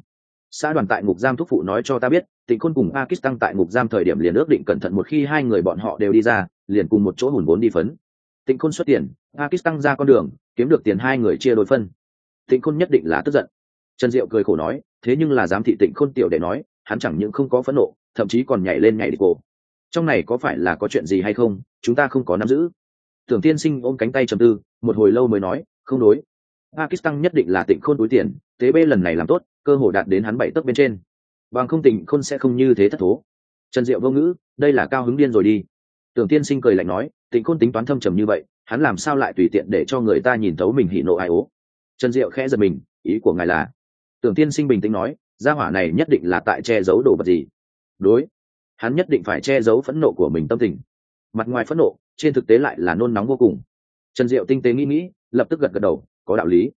Xã đoàn tại ngục giam thúc phụ nói cho ta biết tịnh khôn cùng pakistan tại ngục giam thời điểm liền ước định cẩn thận một khi hai người bọn họ đều đi ra, liền cùng một chỗ hùn vốn đi phấn. Tịnh khôn xuất tiền, pakistan ra con đường kiếm được tiền hai người chia đôi phân. Tịnh khôn nhất định là tức giận. Trần diệu cười khổ nói, thế nhưng là giám thị tịnh khôn tiểu để nói, hắn chẳng những không có phẫn nộ, thậm chí còn nhảy lên nhảy đi cổ. Trong này có phải là có chuyện gì hay không, chúng ta không có nắm giữ. Tưởng tiên sinh ôm cánh tay trầm tư, một hồi lâu mới nói, không đối. Pakistan nhất định là tịnh khôn túi tiền, tế bê lần này làm tốt, cơ hội đạt đến hắn bảy tấc bên trên. Bằng không tịnh khôn sẽ không như thế thất thố. Trần diệu vô ngữ, đây là cao hứng điên rồi đi. Tưởng tiên sinh cười lạnh nói, tịnh khôn tính toán thâm trầm như vậy hắn làm sao lại tùy tiện để cho người ta nhìn thấu mình hỉ nộ ai ố? Trần diệu khẽ giật mình, ý của ngài là? Tưởng tiên sinh bình tĩnh nói, gia hỏa này nhất định là tại che giấu đồ vật gì? Đối, hắn nhất định phải che giấu phẫn nộ của mình tâm tình. Mặt ngoài phẫn nộ, trên thực tế lại là nôn nóng vô cùng. Trần diệu tinh tế nghĩ nghĩ, lập tức gật gật đầu, có đạo lý.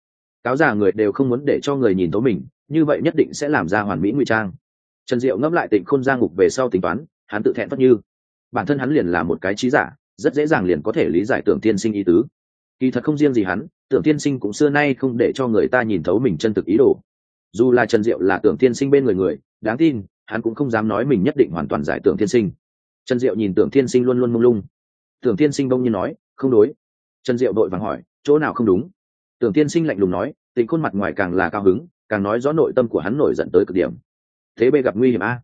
Cáo già người đều không muốn để cho người nhìn thấu mình, như vậy nhất định sẽ làm ra hoàn mỹ ngụy trang. Trần diệu ngẫm lại tịnh khôn ra ngục về sau tính toán, hắn tự thẹn phất như. Bản thân hắn liền là một cái trí giả rất dễ dàng liền có thể lý giải tưởng tiên sinh ý tứ. Kỳ thật không riêng gì hắn, tưởng tiên sinh cũng xưa nay không để cho người ta nhìn thấu mình chân thực ý đồ. Dù là trần diệu là tưởng tiên sinh bên người người, đáng tin, hắn cũng không dám nói mình nhất định hoàn toàn giải tưởng tiên sinh. Trần diệu nhìn tưởng tiên sinh luôn luôn mông lung. Tưởng tiên sinh bỗng như nói, không đối. Trần diệu đội vàng hỏi, chỗ nào không đúng? Tưởng tiên sinh lạnh lùng nói, tình khuôn mặt ngoài càng là cao hứng, càng nói rõ nội tâm của hắn nổi dẫn tới cực điểm. Thế bê gặp nguy hiểm a.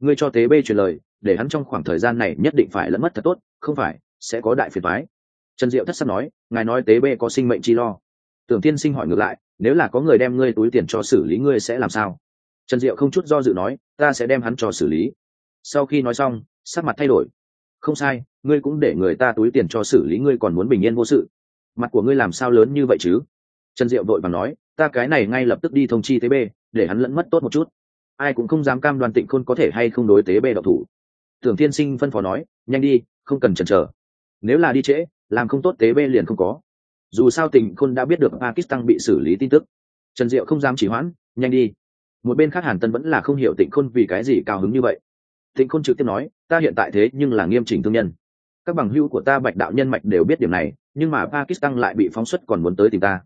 Ngươi cho thế bê truyền lời, để hắn trong khoảng thời gian này nhất định phải lẫn mất thật tốt, không phải sẽ có đại phiền thoái trần diệu thất sắc nói, ngài nói tế bê có sinh mệnh chi lo. Tưởng tiên sinh hỏi ngược lại, nếu là có người đem ngươi túi tiền cho xử lý ngươi sẽ làm sao? Trần diệu không chút do dự nói, ta sẽ đem hắn cho xử lý. Sau khi nói xong, sắc mặt thay đổi. Không sai, ngươi cũng để người ta túi tiền cho xử lý ngươi còn muốn bình yên vô sự. Mặt của ngươi làm sao lớn như vậy chứ? Trần diệu vội vàng nói, ta cái này ngay lập tức đi thông chi tế bê, để hắn lẫn mất tốt một chút. Ai cũng không dám cam đoan tịnh khôn có thể hay không đối tế bê độc thủ. Tưởng tiên sinh phân phó nói, nhanh đi, không cần chần chờ nếu là đi trễ, làm không tốt tế bê liền không có. Dù sao tịnh khôn đã biết được pakistan bị xử lý tin tức. Trần diệu không dám chỉ hoãn, nhanh đi. Một bên khác hàn tân vẫn là không hiểu tịnh khôn vì cái gì cao hứng như vậy. Tịnh khôn trực tiếp nói, ta hiện tại thế nhưng là nghiêm chỉnh thương nhân. Các bằng hữu của ta bạch đạo nhân mạch đều biết điểm này, nhưng mà pakistan lại bị phóng xuất còn muốn tới tìm ta.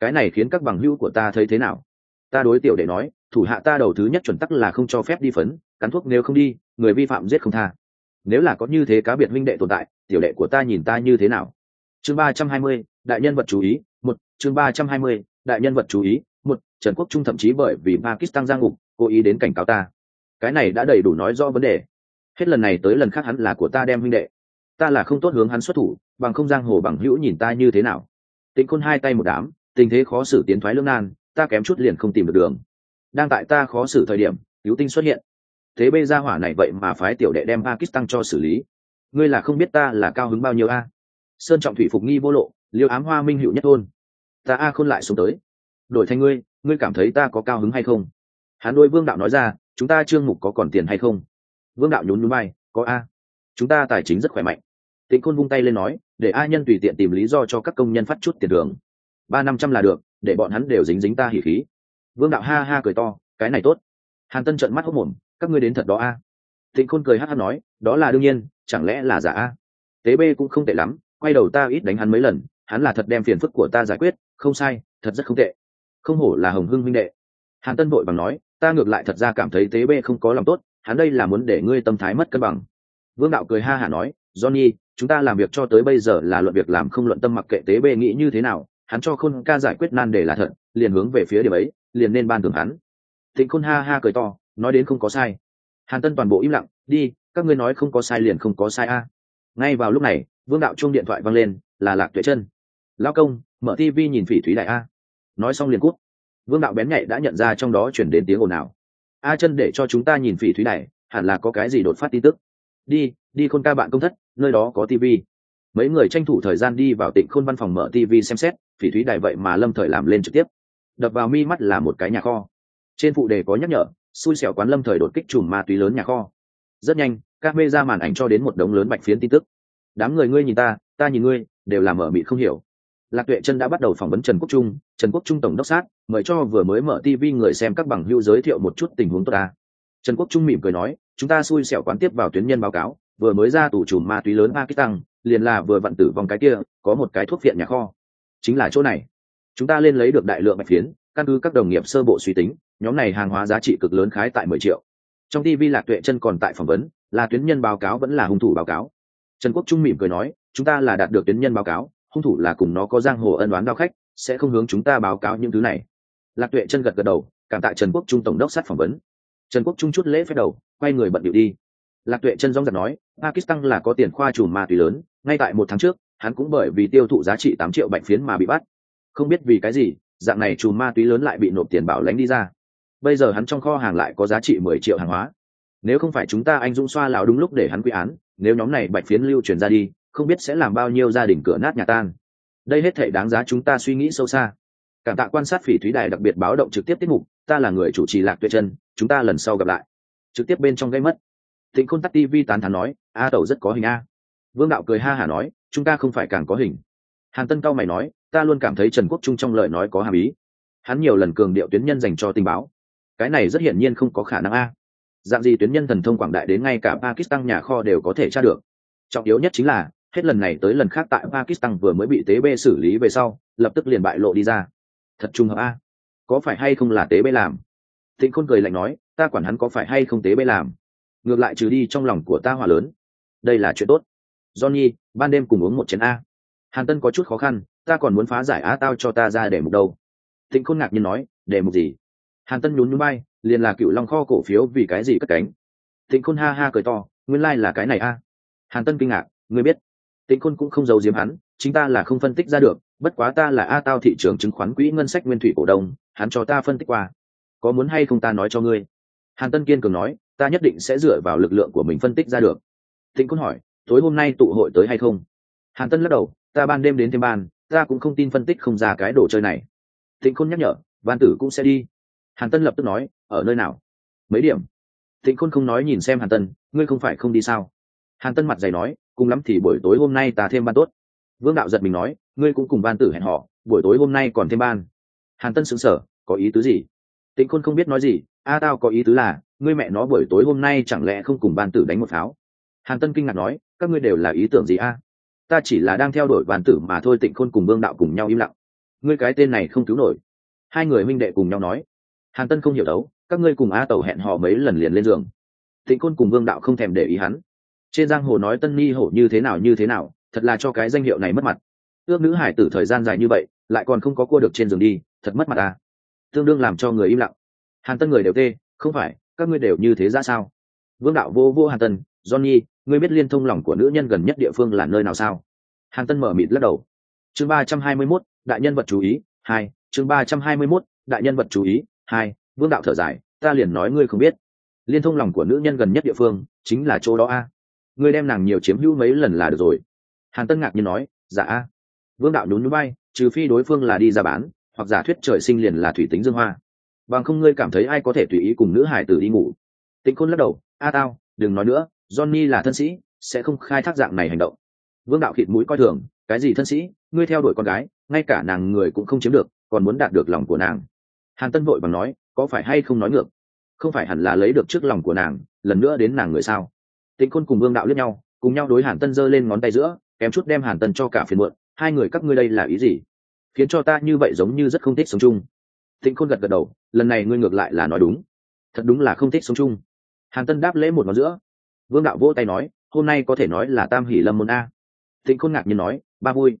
Cái này khiến các bằng hữu của ta thấy thế nào? Ta đối tiểu đệ nói, thủ hạ ta đầu thứ nhất chuẩn tắc là không cho phép đi phấn, cắn thuốc nếu không đi, người vi phạm giết không tha. Nếu là có như thế cá biệt minh đệ tồn tại tiểu đệ của ta nhìn ta như thế nào? Chương ba trăm hai mươi, đại nhân vật chú ý, một, chương ba trăm hai mươi, đại nhân vật chú ý, một, trần quốc trung thậm chí bởi vì pakistan giang ngục, cố ý đến cảnh cáo ta. Cái này đã đầy đủ nói rõ vấn đề. Hết lần này tới lần khác hắn là của ta đem huynh đệ. Ta là không tốt hướng hắn xuất thủ, bằng không giang hồ bằng hữu nhìn ta như thế nào. Tịnh khôn hai tay một đám, tình thế khó xử tiến thoái lương nan, ta kém chút liền không tìm được đường. Đang tại ta khó xử thời điểm, cứu tinh xuất hiện. Thế bê gia hỏa này vậy mà phái tiểu đệ đem pakistan cho xử lý ngươi là không biết ta là cao hứng bao nhiêu a? Sơn trọng thủy phục nghi vô lộ, liêu ám hoa minh hữu nhất thôn ta a khôn lại xuống tới. Đổi thành ngươi ngươi cảm thấy ta có cao hứng hay không? Hắn đôi vương đạo nói ra, chúng ta trương mục có còn tiền hay không? Vương đạo nhún nhún bay có a. Chúng ta tài chính rất khỏe mạnh. Tịnh khôn vung tay lên nói, để a nhân tùy tiện tìm lý do cho các công nhân phát chút tiền thưởng. Ba năm trăm là được, để bọn hắn đều dính dính ta hỉ khí. Vương đạo ha ha cười to, cái này tốt. Hàn tân trợn mắt hốc mồm, các ngươi đến thật đó a. Tịnh khôn cười hát hát nói, đó là đương nhiên chẳng lẽ là giả? A tế b cũng không tệ lắm, quay đầu ta ít đánh hắn mấy lần, hắn là thật đem phiền phức của ta giải quyết, không sai, thật rất không tệ. Không hổ là hồng hưng minh đệ. Hàn tân vội bằng nói, ta ngược lại thật ra cảm thấy tế b không có lòng tốt, hắn đây là muốn để ngươi tâm thái mất cân bằng. Vương đạo cười ha hả nói, johnny, chúng ta làm việc cho tới bây giờ là luận việc làm không luận tâm mặc kệ tế b nghĩ như thế nào, hắn cho khôn ca giải quyết nan đề là thật, liền hướng về phía điểm ấy, liền nên ban thưởng hắn. Thịnh khôn ha ha cười to, nói đến không có sai. Hàn tân toàn bộ im lặng, đi các ngươi nói không có sai liền không có sai a. Ngay vào lúc này, vương đạo chung điện thoại văng lên, là lạc tuệ chân lao công, mở tv nhìn phỉ thúy đại a. Nói xong liền cút. Vương đạo bén nhạy đã nhận ra trong đó chuyển đến tiếng ồn ào. A chân để cho chúng ta nhìn phỉ thúy này, hẳn là có cái gì đột phát tin tức? Đi đi khôn ca bạn công thất, nơi đó có tv mấy người tranh thủ thời gian đi vào tịnh khôn văn phòng mở tv xem xét, phỉ thúy đài vậy mà lâm thời làm lên trực tiếp. Đập vào mi mắt là một cái nhà kho. Trên phụ đề có nhắc nhở, xui xẻo quán lâm thời đột kích chùm ma túy lớn nhà kho. Rất nhanh các mê ra màn ảnh cho đến một đống lớn bạch phiến tin tức. Đám người ngươi nhìn ta ta nhìn ngươi, đều làm mở bị không hiểu. Lạc tuệ chân đã bắt đầu phỏng vấn trần quốc trung, trần quốc trung tổng đốc sát, mời cho vừa mới mở tv người xem các bằng hữu giới thiệu một chút tình huống tốt ta. Trần quốc trung mỉm cười nói, chúng ta xui xẻo quán tiếp vào tuyến nhân báo cáo, vừa mới ra tủ chùm ma túy lớn pakistan liền là vừa vặn tử vong cái kia, có một cái thuốc viện nhà kho. Chính là chỗ này. Chúng ta lên lấy được đại lượng bạch phiến, căn cứ các đồng nghiệp sơ bộ suy tính, nhóm này hàng hóa giá trị cực lớn khái tại mười triệu. Trong tv lạc tuệ chân còn tại phỏng vấn là tuyến nhân báo cáo vẫn là hung thủ báo cáo. Trần quốc trung mỉm cười nói, chúng ta là đạt được tuyến nhân báo cáo, hung thủ là cùng nó có giang hồ ân đoán đao khách, sẽ không hướng chúng ta báo cáo những thứ này. Lạc tuệ chân gật gật đầu, cảm tạ trần quốc trung tổng đốc sát phỏng vấn. Trần quốc trung chút lễ phép đầu, quay người bận điệu đi. Lạc tuệ chân dóng giật nói, pakistan là có tiền khoa trùm ma túy lớn, ngay tại một tháng trước, hắn cũng bởi vì tiêu thụ giá trị tám triệu bạch phiến mà bị bắt. Không biết vì cái gì, dạng này chùm ma túy lớn lại bị nộp tiền bảo lãnh đi ra. Bây giờ hắn trong kho hàng lại có giá trị mười triệu hàng hóa nếu không phải chúng ta anh dũng xoa lão đúng lúc để hắn quy án, nếu nhóm này bạch phiến lưu truyền ra đi, không biết sẽ làm bao nhiêu gia đình cửa nát nhà tan. Đây hết thể đáng giá chúng ta suy nghĩ sâu xa. Cảm tạ quan sát phỉ thúy đài đặc biệt báo động trực tiếp tiết mục, ta là người chủ trì lạc tuyệt chân chúng ta lần sau gặp lại. Trực tiếp bên trong gây mất. Thịnh khôn tắt tv tán thán nói, a tẩu rất có hình a. Vương đạo cười ha hả nói, chúng ta không phải càng có hình. Hàn tân cao mày nói, ta luôn cảm thấy trần quốc trung trong lời nói có hàm ý. Hắn nhiều lần cường điệu tuyến nhân dành cho tình báo. Cái này rất hiển nhiên không có khả năng a dạng gì tuyến nhân thần thông quảng đại đến ngay cả pakistan nhà kho đều có thể tra được. Trọng yếu nhất chính là, hết lần này tới lần khác tại pakistan vừa mới bị tế bê xử lý về sau, lập tức liền bại lộ đi ra. Thật trùng hợp a. Có phải hay không là tế bê làm? Thịnh khôn cười lạnh nói, ta quản hắn có phải hay không tế bê làm? Ngược lại trừ đi trong lòng của ta hòa lớn. Đây là chuyện tốt. Johnny, ban đêm cùng uống một chén a. Hàn tân có chút khó khăn, ta còn muốn phá giải á tao cho ta ra để mục đâu. Thịnh khôn ngạc nhiên nói để mục gì? Hàn tân nhún nhún bay liền là cựu long kho cổ phiếu vì cái gì cất cánh? Tịnh khôn ha ha cười to, nguyên lai、like、là cái này a. À? Hàn tân kinh ngạc, ngươi biết, tịnh khôn cũng không giấu giếm hắn, chính ta là không phân tích ra được, bất quá ta là a tao thị trường chứng khoán quỹ ngân sách nguyên thủy cổ đông, hắn cho ta phân tích qua. Có muốn hay không ta nói cho ngươi? Hàn tân kiên cường nói, ta nhất định sẽ dựa vào lực lượng của mình phân tích ra được. Tịnh khôn hỏi, tối hôm nay tụ hội tới hay không? Hàn tân lắc đầu, ta ban đêm đến thêm ban, ta cũng không tin phân tích không ra cái đồ chơi này. Tịnh khôn nhắc nhở, ban tử cũng sẽ đi hàn tân lập tức nói, ở nơi nào? Mấy điểm. Tịnh khôn không nói nhìn xem hàn tân, ngươi không phải không đi sao? Hàn tân mặt dày nói, cùng lắm thì buổi tối hôm nay ta thêm ban tốt. Vương đạo giật mình nói, ngươi cũng cùng ban tử hẹn họ buổi tối hôm nay còn thêm ban. Hàn tân xứng sở có ý tứ gì? Tịnh khôn không biết nói gì, a tao có ý tứ là, ngươi mẹ nó buổi tối hôm nay chẳng lẽ không cùng ban tử đánh một pháo? Hàn tân kinh ngạc nói, các ngươi đều là ý tưởng gì a? Ta chỉ là đang theo đuổi ban tử mà thôi. Tịnh khôn cùng vương đạo cùng nhau im lặng. Ngươi cái tên này không cứu nổi. Hai người minh đệ cùng nhau nói hàn tân không hiểu đấu, các ngươi cùng a tẩu hẹn hò mấy lần liền lên giường. Tịnh Côn cùng vương đạo không thèm để ý hắn. Trên giang hồ nói tân ni hổ như thế nào như thế nào, thật là cho cái danh hiệu này mất mặt. Ước nữ hải tử thời gian dài như vậy, lại còn không có cua được trên giường đi, thật mất mặt à. Tương đương làm cho người im lặng. Hàn tân người đều tê, không phải, các ngươi đều như thế ra sao? Vương đạo vô vô hàn tân, johnny, ngươi biết liên thông lòng của nữ nhân gần nhất địa phương là nơi nào sao? Hàn tân mở mịt lắc đầu. Chương ba trăm hai mươi mốt, đại nhân vật chú ý, hai, chương ba trăm hai mươi mốt, đại nhân vật chú ý hai, vương đạo thở dài, ta liền nói ngươi không biết. Liên thông lòng của nữ nhân gần nhất địa phương, chính là chỗ đó a. Ngươi đem nàng nhiều chiếm hữu mấy lần là được rồi. Hàn tân ngạc nhiên nói dạ a. Vương đạo nhún núi bay, trừ phi đối phương là đi ra bán, hoặc giả thuyết trời sinh liền là thủy tính dương hoa. Bằng không ngươi cảm thấy ai có thể tùy ý cùng nữ hải tử đi ngủ. Tịnh khôn lắc đầu, a tao, đừng nói nữa, johnny là thân sĩ, sẽ không khai thác dạng này hành động. Vương đạo khịt mũi coi thường, cái gì thân sĩ, ngươi theo đuổi con gái, ngay cả nàng người cũng không chiếm được, còn muốn đạt được lòng của nàng hàn tân vội bằng nói, có phải hay không nói ngược? Không phải hẳn là lấy được trước lòng của nàng, lần nữa đến nàng người sao? Tịnh Côn cùng vương đạo lướt nhau, cùng nhau đối hàn tân giơ lên ngón tay giữa, kém chút đem hàn tân cho cả phiền muộn, hai người các ngươi đây là ý gì? Khiến cho ta như vậy giống như rất không thích sống chung. Tịnh khôn gật gật đầu, lần này ngươi ngược lại là nói đúng. Thật đúng là không thích sống chung. Hàn tân đáp lễ một ngón giữa. Vương đạo vỗ tay nói, hôm nay có thể nói là tam hỷ lâm môn a. Tịnh khôn ngạc nhiên nói, ba vui.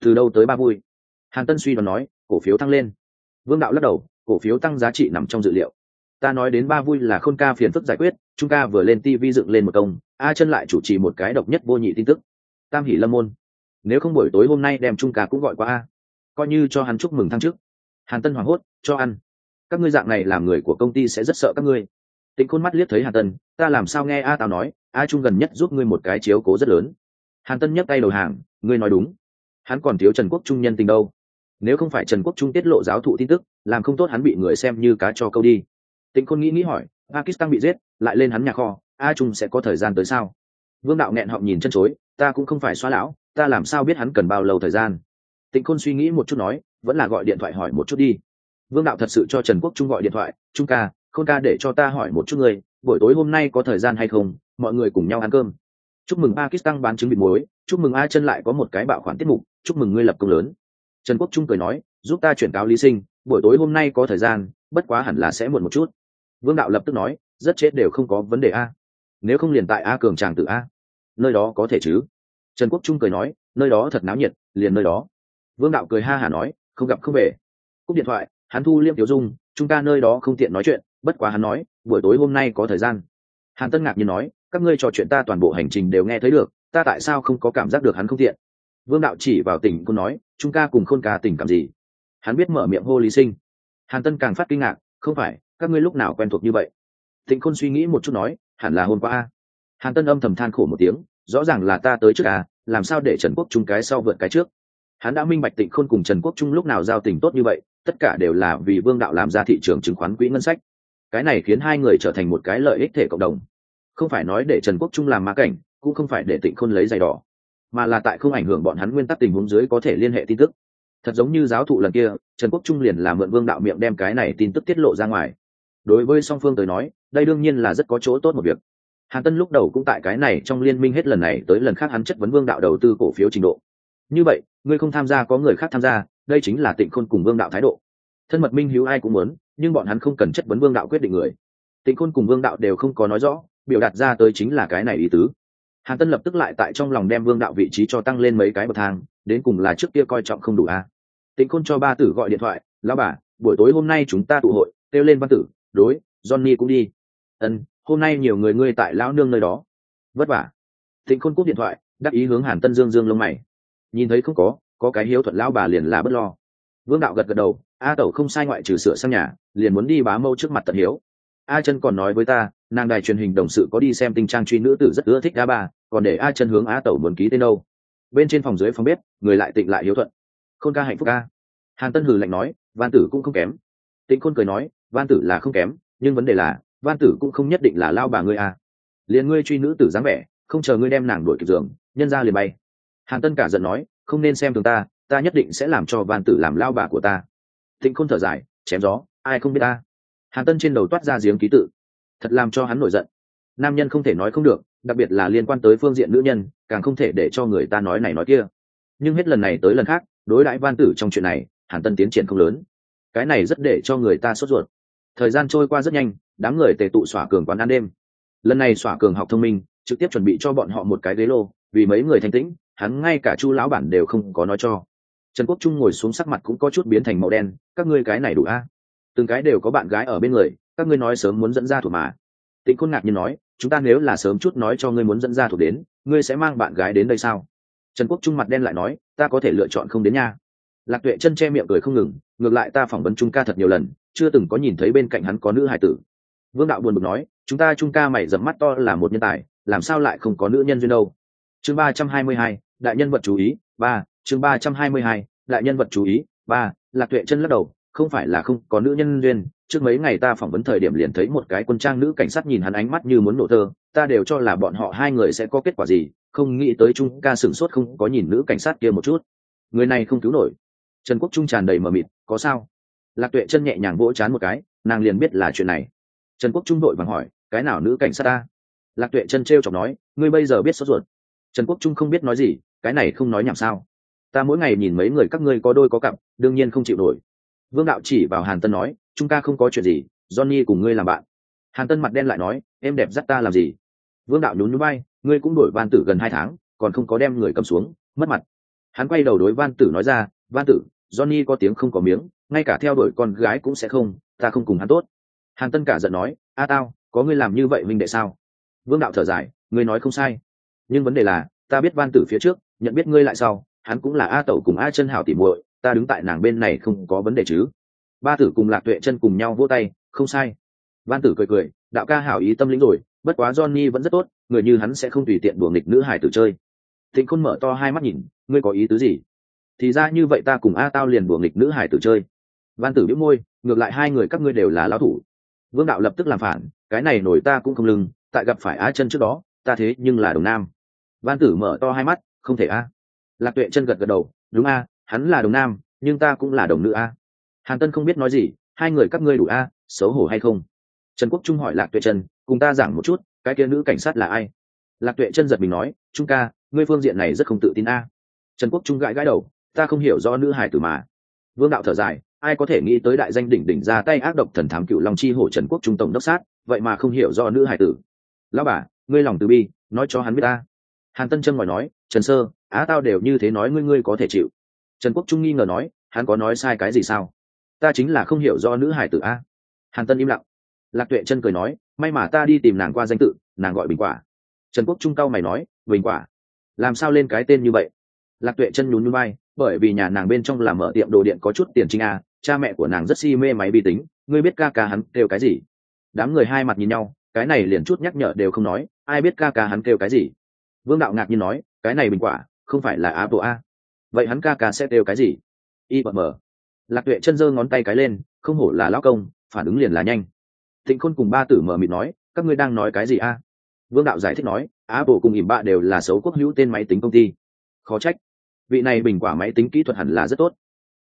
Từ đâu tới ba vui? Hàn tân suy đoán nói, cổ phiếu tăng lên. Vương đạo lắc đầu cổ phiếu tăng giá trị nằm trong dự liệu. Ta nói đến ba vui là khôn ca phiền phức giải quyết trung ca vừa lên tv dựng lên một công, a chân lại chủ trì một cái độc nhất vô nhị tin tức. Tam hỷ lâm môn. Nếu không buổi tối hôm nay đem trung ca cũng gọi qua a. Coi như cho hắn chúc mừng thăng chức. Hàn tân hoảng hốt, cho ăn. Các ngươi dạng này làm người của công ty sẽ rất sợ các ngươi. Tịnh khôn mắt liếc thấy hàn tân, ta làm sao nghe a tao nói, a trung gần nhất giúp ngươi một cái chiếu cố rất lớn. Hàn tân nhấc tay đầu hàng, ngươi nói đúng. Hắn còn thiếu trần quốc trung nhân tình đâu nếu không phải trần quốc trung tiết lộ giáo thụ tin tức, làm không tốt hắn bị người xem như cá cho câu đi. Tĩnh khôn nghĩ nghĩ hỏi, pakistan bị giết, lại lên hắn nhà kho, a trung sẽ có thời gian tới sao? Vương đạo nghẹn họng nhìn chân chối, ta cũng không phải xóa lão, ta làm sao biết hắn cần bao lâu thời gian? Tịnh khôn suy nghĩ một chút nói, vẫn là gọi điện thoại hỏi một chút đi. Vương đạo thật sự cho trần quốc trung gọi điện thoại, trung ca, khôn ca để cho ta hỏi một chút người buổi tối hôm nay có thời gian hay không? Mọi người cùng nhau ăn cơm. Chúc mừng pakistan bán trứng vịt muối, chúc mừng a chân lại có một cái bạo khoản tiết mục, chúc mừng ngươi lập công lớn trần quốc trung cười nói, giúp ta chuyển cáo lý sinh, buổi tối hôm nay có thời gian, bất quá hẳn là sẽ muộn một chút. Vương đạo lập tức nói, rất chết đều không có vấn đề a. Nếu không liền tại a cường tràng tự a. Nơi đó có thể chứ? Trần quốc trung cười nói, nơi đó thật náo nhiệt, liền nơi đó. Vương đạo cười ha hả nói, không gặp không về. Cúp điện thoại, hắn thu liêm tiểu dung, chúng ta nơi đó không tiện nói chuyện, bất quá hắn nói, buổi tối hôm nay có thời gian. Hàn tân ngạc nhiên nói, các ngươi trò chuyện ta toàn bộ hành trình đều nghe thấy được, ta tại sao không có cảm giác được hắn không tiện? Vương đạo chỉ vào tỉnh cô nói chúng ca cùng khôn ca tình cảm gì? Hắn biết mở miệng hô lý sinh. Hàn tân càng phát kinh ngạc, không phải, các ngươi lúc nào quen thuộc như vậy? Thịnh khôn suy nghĩ một chút nói, hẳn là hôm qua a. Hàn tân âm thầm than khổ một tiếng, rõ ràng là ta tới trước à làm sao để trần quốc trung cái sau vượt cái trước? Hắn đã minh bạch tịnh khôn cùng trần quốc trung lúc nào giao tình tốt như vậy, tất cả đều là vì vương đạo làm ra thị trường chứng khoán quỹ ngân sách. Cái này khiến hai người trở thành một cái lợi ích thể cộng đồng. Không phải nói để trần quốc trung làm ma cảnh, cũng không phải để tịnh khôn lấy giày đỏ mà là tại không ảnh hưởng bọn hắn nguyên tắc tình huống dưới có thể liên hệ tin tức. Thật giống như giáo thụ lần kia, trần quốc trung liền là mượn vương đạo miệng đem cái này tin tức tiết lộ ra ngoài. Đối với song phương tới nói, đây đương nhiên là rất có chỗ tốt một việc. Hàn tân lúc đầu cũng tại cái này trong liên minh hết lần này tới lần khác hắn chất vấn vương đạo đầu tư cổ phiếu trình độ. Như vậy, ngươi không tham gia có người khác tham gia, đây chính là tịnh khôn cùng vương đạo thái độ. Thân mật minh hữu ai cũng muốn, nhưng bọn hắn không cần chất vấn vương đạo quyết định người. Tịnh khôn cùng vương đạo đều không có nói rõ, biểu đạt ra tới chính là cái này ý tứ hàn tân lập tức lại tại trong lòng đem vương đạo vị trí cho tăng lên mấy cái bậc thang, đến cùng là trước kia coi trọng không đủ a à. tịnh khôn cho ba tử gọi điện thoại, lão bà, buổi tối hôm nay chúng ta tụ hội, kêu lên văn tử, đối, johnny cũng đi. Ân, hôm nay nhiều người ngươi tại lão nương nơi đó. Vất vả. Tịnh khôn cúp điện thoại, đắc ý hướng hàn tân dương dương lông mày. Nhìn thấy không có có cái hiếu thuận lão bà liền là bất lo. Vương đạo gật gật đầu, a tẩu không sai ngoại trừ sửa sang nhà, liền muốn đi bá mâu trước mặt tận hiếu. A chân còn nói với ta, nàng đài truyền hình đồng sự có đi xem tình trang truy nữ tử rất ưa thích a ba còn để a chân hướng a tẩu muốn ký tên đâu? Bên trên phòng dưới phòng bếp, người lại tịnh lại hiếu thuận. Khôn ca hạnh phúc ca hàn tân hừ lạnh nói, văn tử cũng không kém. Tịnh khôn cười nói, văn tử là không kém, nhưng vấn đề là, văn tử cũng không nhất định là lao bà ngươi a. Liền ngươi truy nữ tử dáng vẻ, không chờ ngươi đem nàng đuổi kịp giường, nhân ra liền bay. Hàn tân cả giận nói, không nên xem thường ta ta nhất định sẽ làm cho văn tử làm lao bà của ta. Tịnh khôn thở dài, chém gió, ai không biết ta hàn tân trên đầu toát ra giếng ký tự. Thật làm cho hắn nổi giận. Nam nhân không thể nói không được đặc biệt là liên quan tới phương diện nữ nhân, càng không thể để cho người ta nói này nói kia. Nhưng hết lần này tới lần khác, đối đãi van tử trong chuyện này hàn tân tiến triển không lớn. Cái này rất để cho người ta sốt ruột. Thời gian trôi qua rất nhanh, đám người tề tụ xỏa cường quán ăn đêm. Lần này xỏa cường học thông minh, trực tiếp chuẩn bị cho bọn họ một cái ghế lô, vì mấy người thanh tĩnh, hắn ngay cả chu lão bản đều không có nói cho. Trần quốc trung ngồi xuống sắc mặt cũng có chút biến thành màu đen, các ngươi cái này đủ a? Từng cái đều có bạn gái ở bên người, các ngươi nói sớm muốn dẫn ra thuộc mà tĩnh khôn ngạc nhiên nói, chúng ta nếu là sớm chút nói cho ngươi muốn dẫn ra thuộc đến, ngươi sẽ mang bạn gái đến đây sao? Trần quốc trung mặt đen lại nói, ta có thể lựa chọn không đến nha. Lạc tuệ chân che miệng cười không ngừng, ngược lại ta phỏng vấn trung ca thật nhiều lần, chưa từng có nhìn thấy bên cạnh hắn có nữ hải tử. Vương đạo buồn bực nói, chúng ta trung ca mày dẫm mắt to là một nhân tài, làm sao lại không có nữ nhân duyên đâu? Chương ba trăm hai mươi hai, đại nhân vật chú ý, ba, chương ba trăm hai mươi hai, đại nhân vật chú ý, ba, lạc tuệ chân lắc đầu không phải là không có nữ nhân duyên, trước mấy ngày ta phỏng vấn thời điểm liền thấy một cái quân trang nữ cảnh sát nhìn hắn ánh mắt như muốn nổ thơ ta đều cho là bọn họ hai người sẽ có kết quả gì, không nghĩ tới trung ca sửng sốt không có nhìn nữ cảnh sát kia một chút. Người này không cứu nổi. Trần quốc trung tràn đầy mờ mịt, có sao? Lạc tuệ chân nhẹ nhàng vỗ chán một cái, nàng liền biết là chuyện này. Trần quốc trung đội vàng hỏi, cái nào nữ cảnh sát ta? Lạc tuệ chân t r e o chọc nói, ngươi bây giờ biết sốt ruột. Trần quốc trung không biết nói gì, cái này không nói nhảm sao? Ta mỗi ngày nhìn mấy người các ngươi có đôi có cặp, đương nhiên không chịu nổi vương đạo chỉ vào hàn tân nói, chúng ta không có chuyện gì, johnny cùng ngươi làm bạn. Hàn tân mặt đen lại nói, em đẹp dắt ta làm gì? Vương đạo nhún nhún bay ngươi cũng đổi van tử gần hai tháng, còn không có đem người cầm xuống, mất mặt. Hắn quay đầu đối van tử nói ra, van tử, johnny có tiếng không có miếng, ngay cả theo đuổi con gái cũng sẽ không, ta không cùng hắn tốt. Hàn tân cả giận nói, a tao, có ngươi làm như vậy minh đệ sao? Vương đạo thở dài, ngươi nói không sai. Nhưng vấn đề là, ta biết van tử phía trước, nhận biết ngươi lại sau, hắn cũng là a tẩu cùng a chân hảo tỉ muội ta đứng tại nàng bên này không có vấn đề chứ? Ba tử cùng lạc tuệ chân cùng nhau vỗ tay, không sai. Ban tử cười cười, đạo ca hảo ý tâm lĩnh rồi, bất quá johnny vẫn rất tốt, người như hắn sẽ không tùy tiện đùa nghịch nữ hải tử chơi. Thịnh khôn mở to hai mắt nhìn, ngươi có ý tứ gì? Thì ra như vậy ta cùng a tao liền đùa nghịch nữ hải tử chơi. Ban tử biếu môi, ngược lại hai người các ngươi đều là lão thủ. Vương đạo lập tức làm phản, cái này nổi ta cũng không lưng, tại gặp phải a chân trước đó, ta thế nhưng là đồng nam. Ban tử mở to hai mắt, không thể a. Lạc tuệ chân gật gật đầu, đúng a hắn là đồng nam, nhưng ta cũng là đồng nữ a. Hàn tân không biết nói gì, hai người các ngươi đủ a, xấu hổ hay không? Trần quốc trung hỏi lạc tuệ chân cùng ta giảng một chút, cái kia nữ cảnh sát là ai? Lạc tuệ chân giật mình nói, trung ca, ngươi phương diện này rất không tự tin a. Trần quốc trung gãi gãi đầu, ta không hiểu do nữ hải tử mà. Vương đạo thở dài, ai có thể nghĩ tới đại danh đỉnh đỉnh ra tay ác độc thần thám cựu long chi hổ trần quốc trung tổng đốc sát, vậy mà không hiểu do nữ hải tử. Lão bà, ngươi lòng từ bi, nói cho hắn biết ta. Hàn tân chân ngoài nói, trần sơ, á tao đều như thế nói ngươi ngươi có thể chịu trần quốc trung nghi ngờ nói, hắn có nói sai cái gì sao? Ta chính là không hiểu do nữ hải tử a. Hàn tân im lặng. Lạc tuệ chân cười nói, may mà ta đi tìm nàng qua danh tự, nàng gọi bình quả. Trần quốc trung cao mày nói, bình quả? Làm sao lên cái tên như vậy? Lạc tuệ chân nhún núi bay bởi vì nhà nàng bên trong làm mở tiệm đồ điện có chút tiền trinh a, cha mẹ của nàng rất si mê máy vi tính, ngươi biết ca ca hắn kêu cái gì? Đám người hai mặt nhìn nhau, cái này liền chút nhắc nhở đều không nói, ai biết ca ca hắn kêu cái gì. Vương đạo ngạc nhiên nói, cái này bình quả, không phải là apple a vậy hắn ca ca sẽ đều cái gì? Y bờ mờ. Lạc tuệ chân giơ ngón tay cái lên, không hổ là lão công, phản ứng liền là nhanh. Thịnh khôn cùng ba tử mở mịt nói, các ngươi đang nói cái gì a? Vương đạo giải thích nói, á bộ cùng ỉm bạ đều là xấu quốc hữu tên máy tính công ty. Khó trách. Vị này bình quả máy tính kỹ thuật hẳn là rất tốt.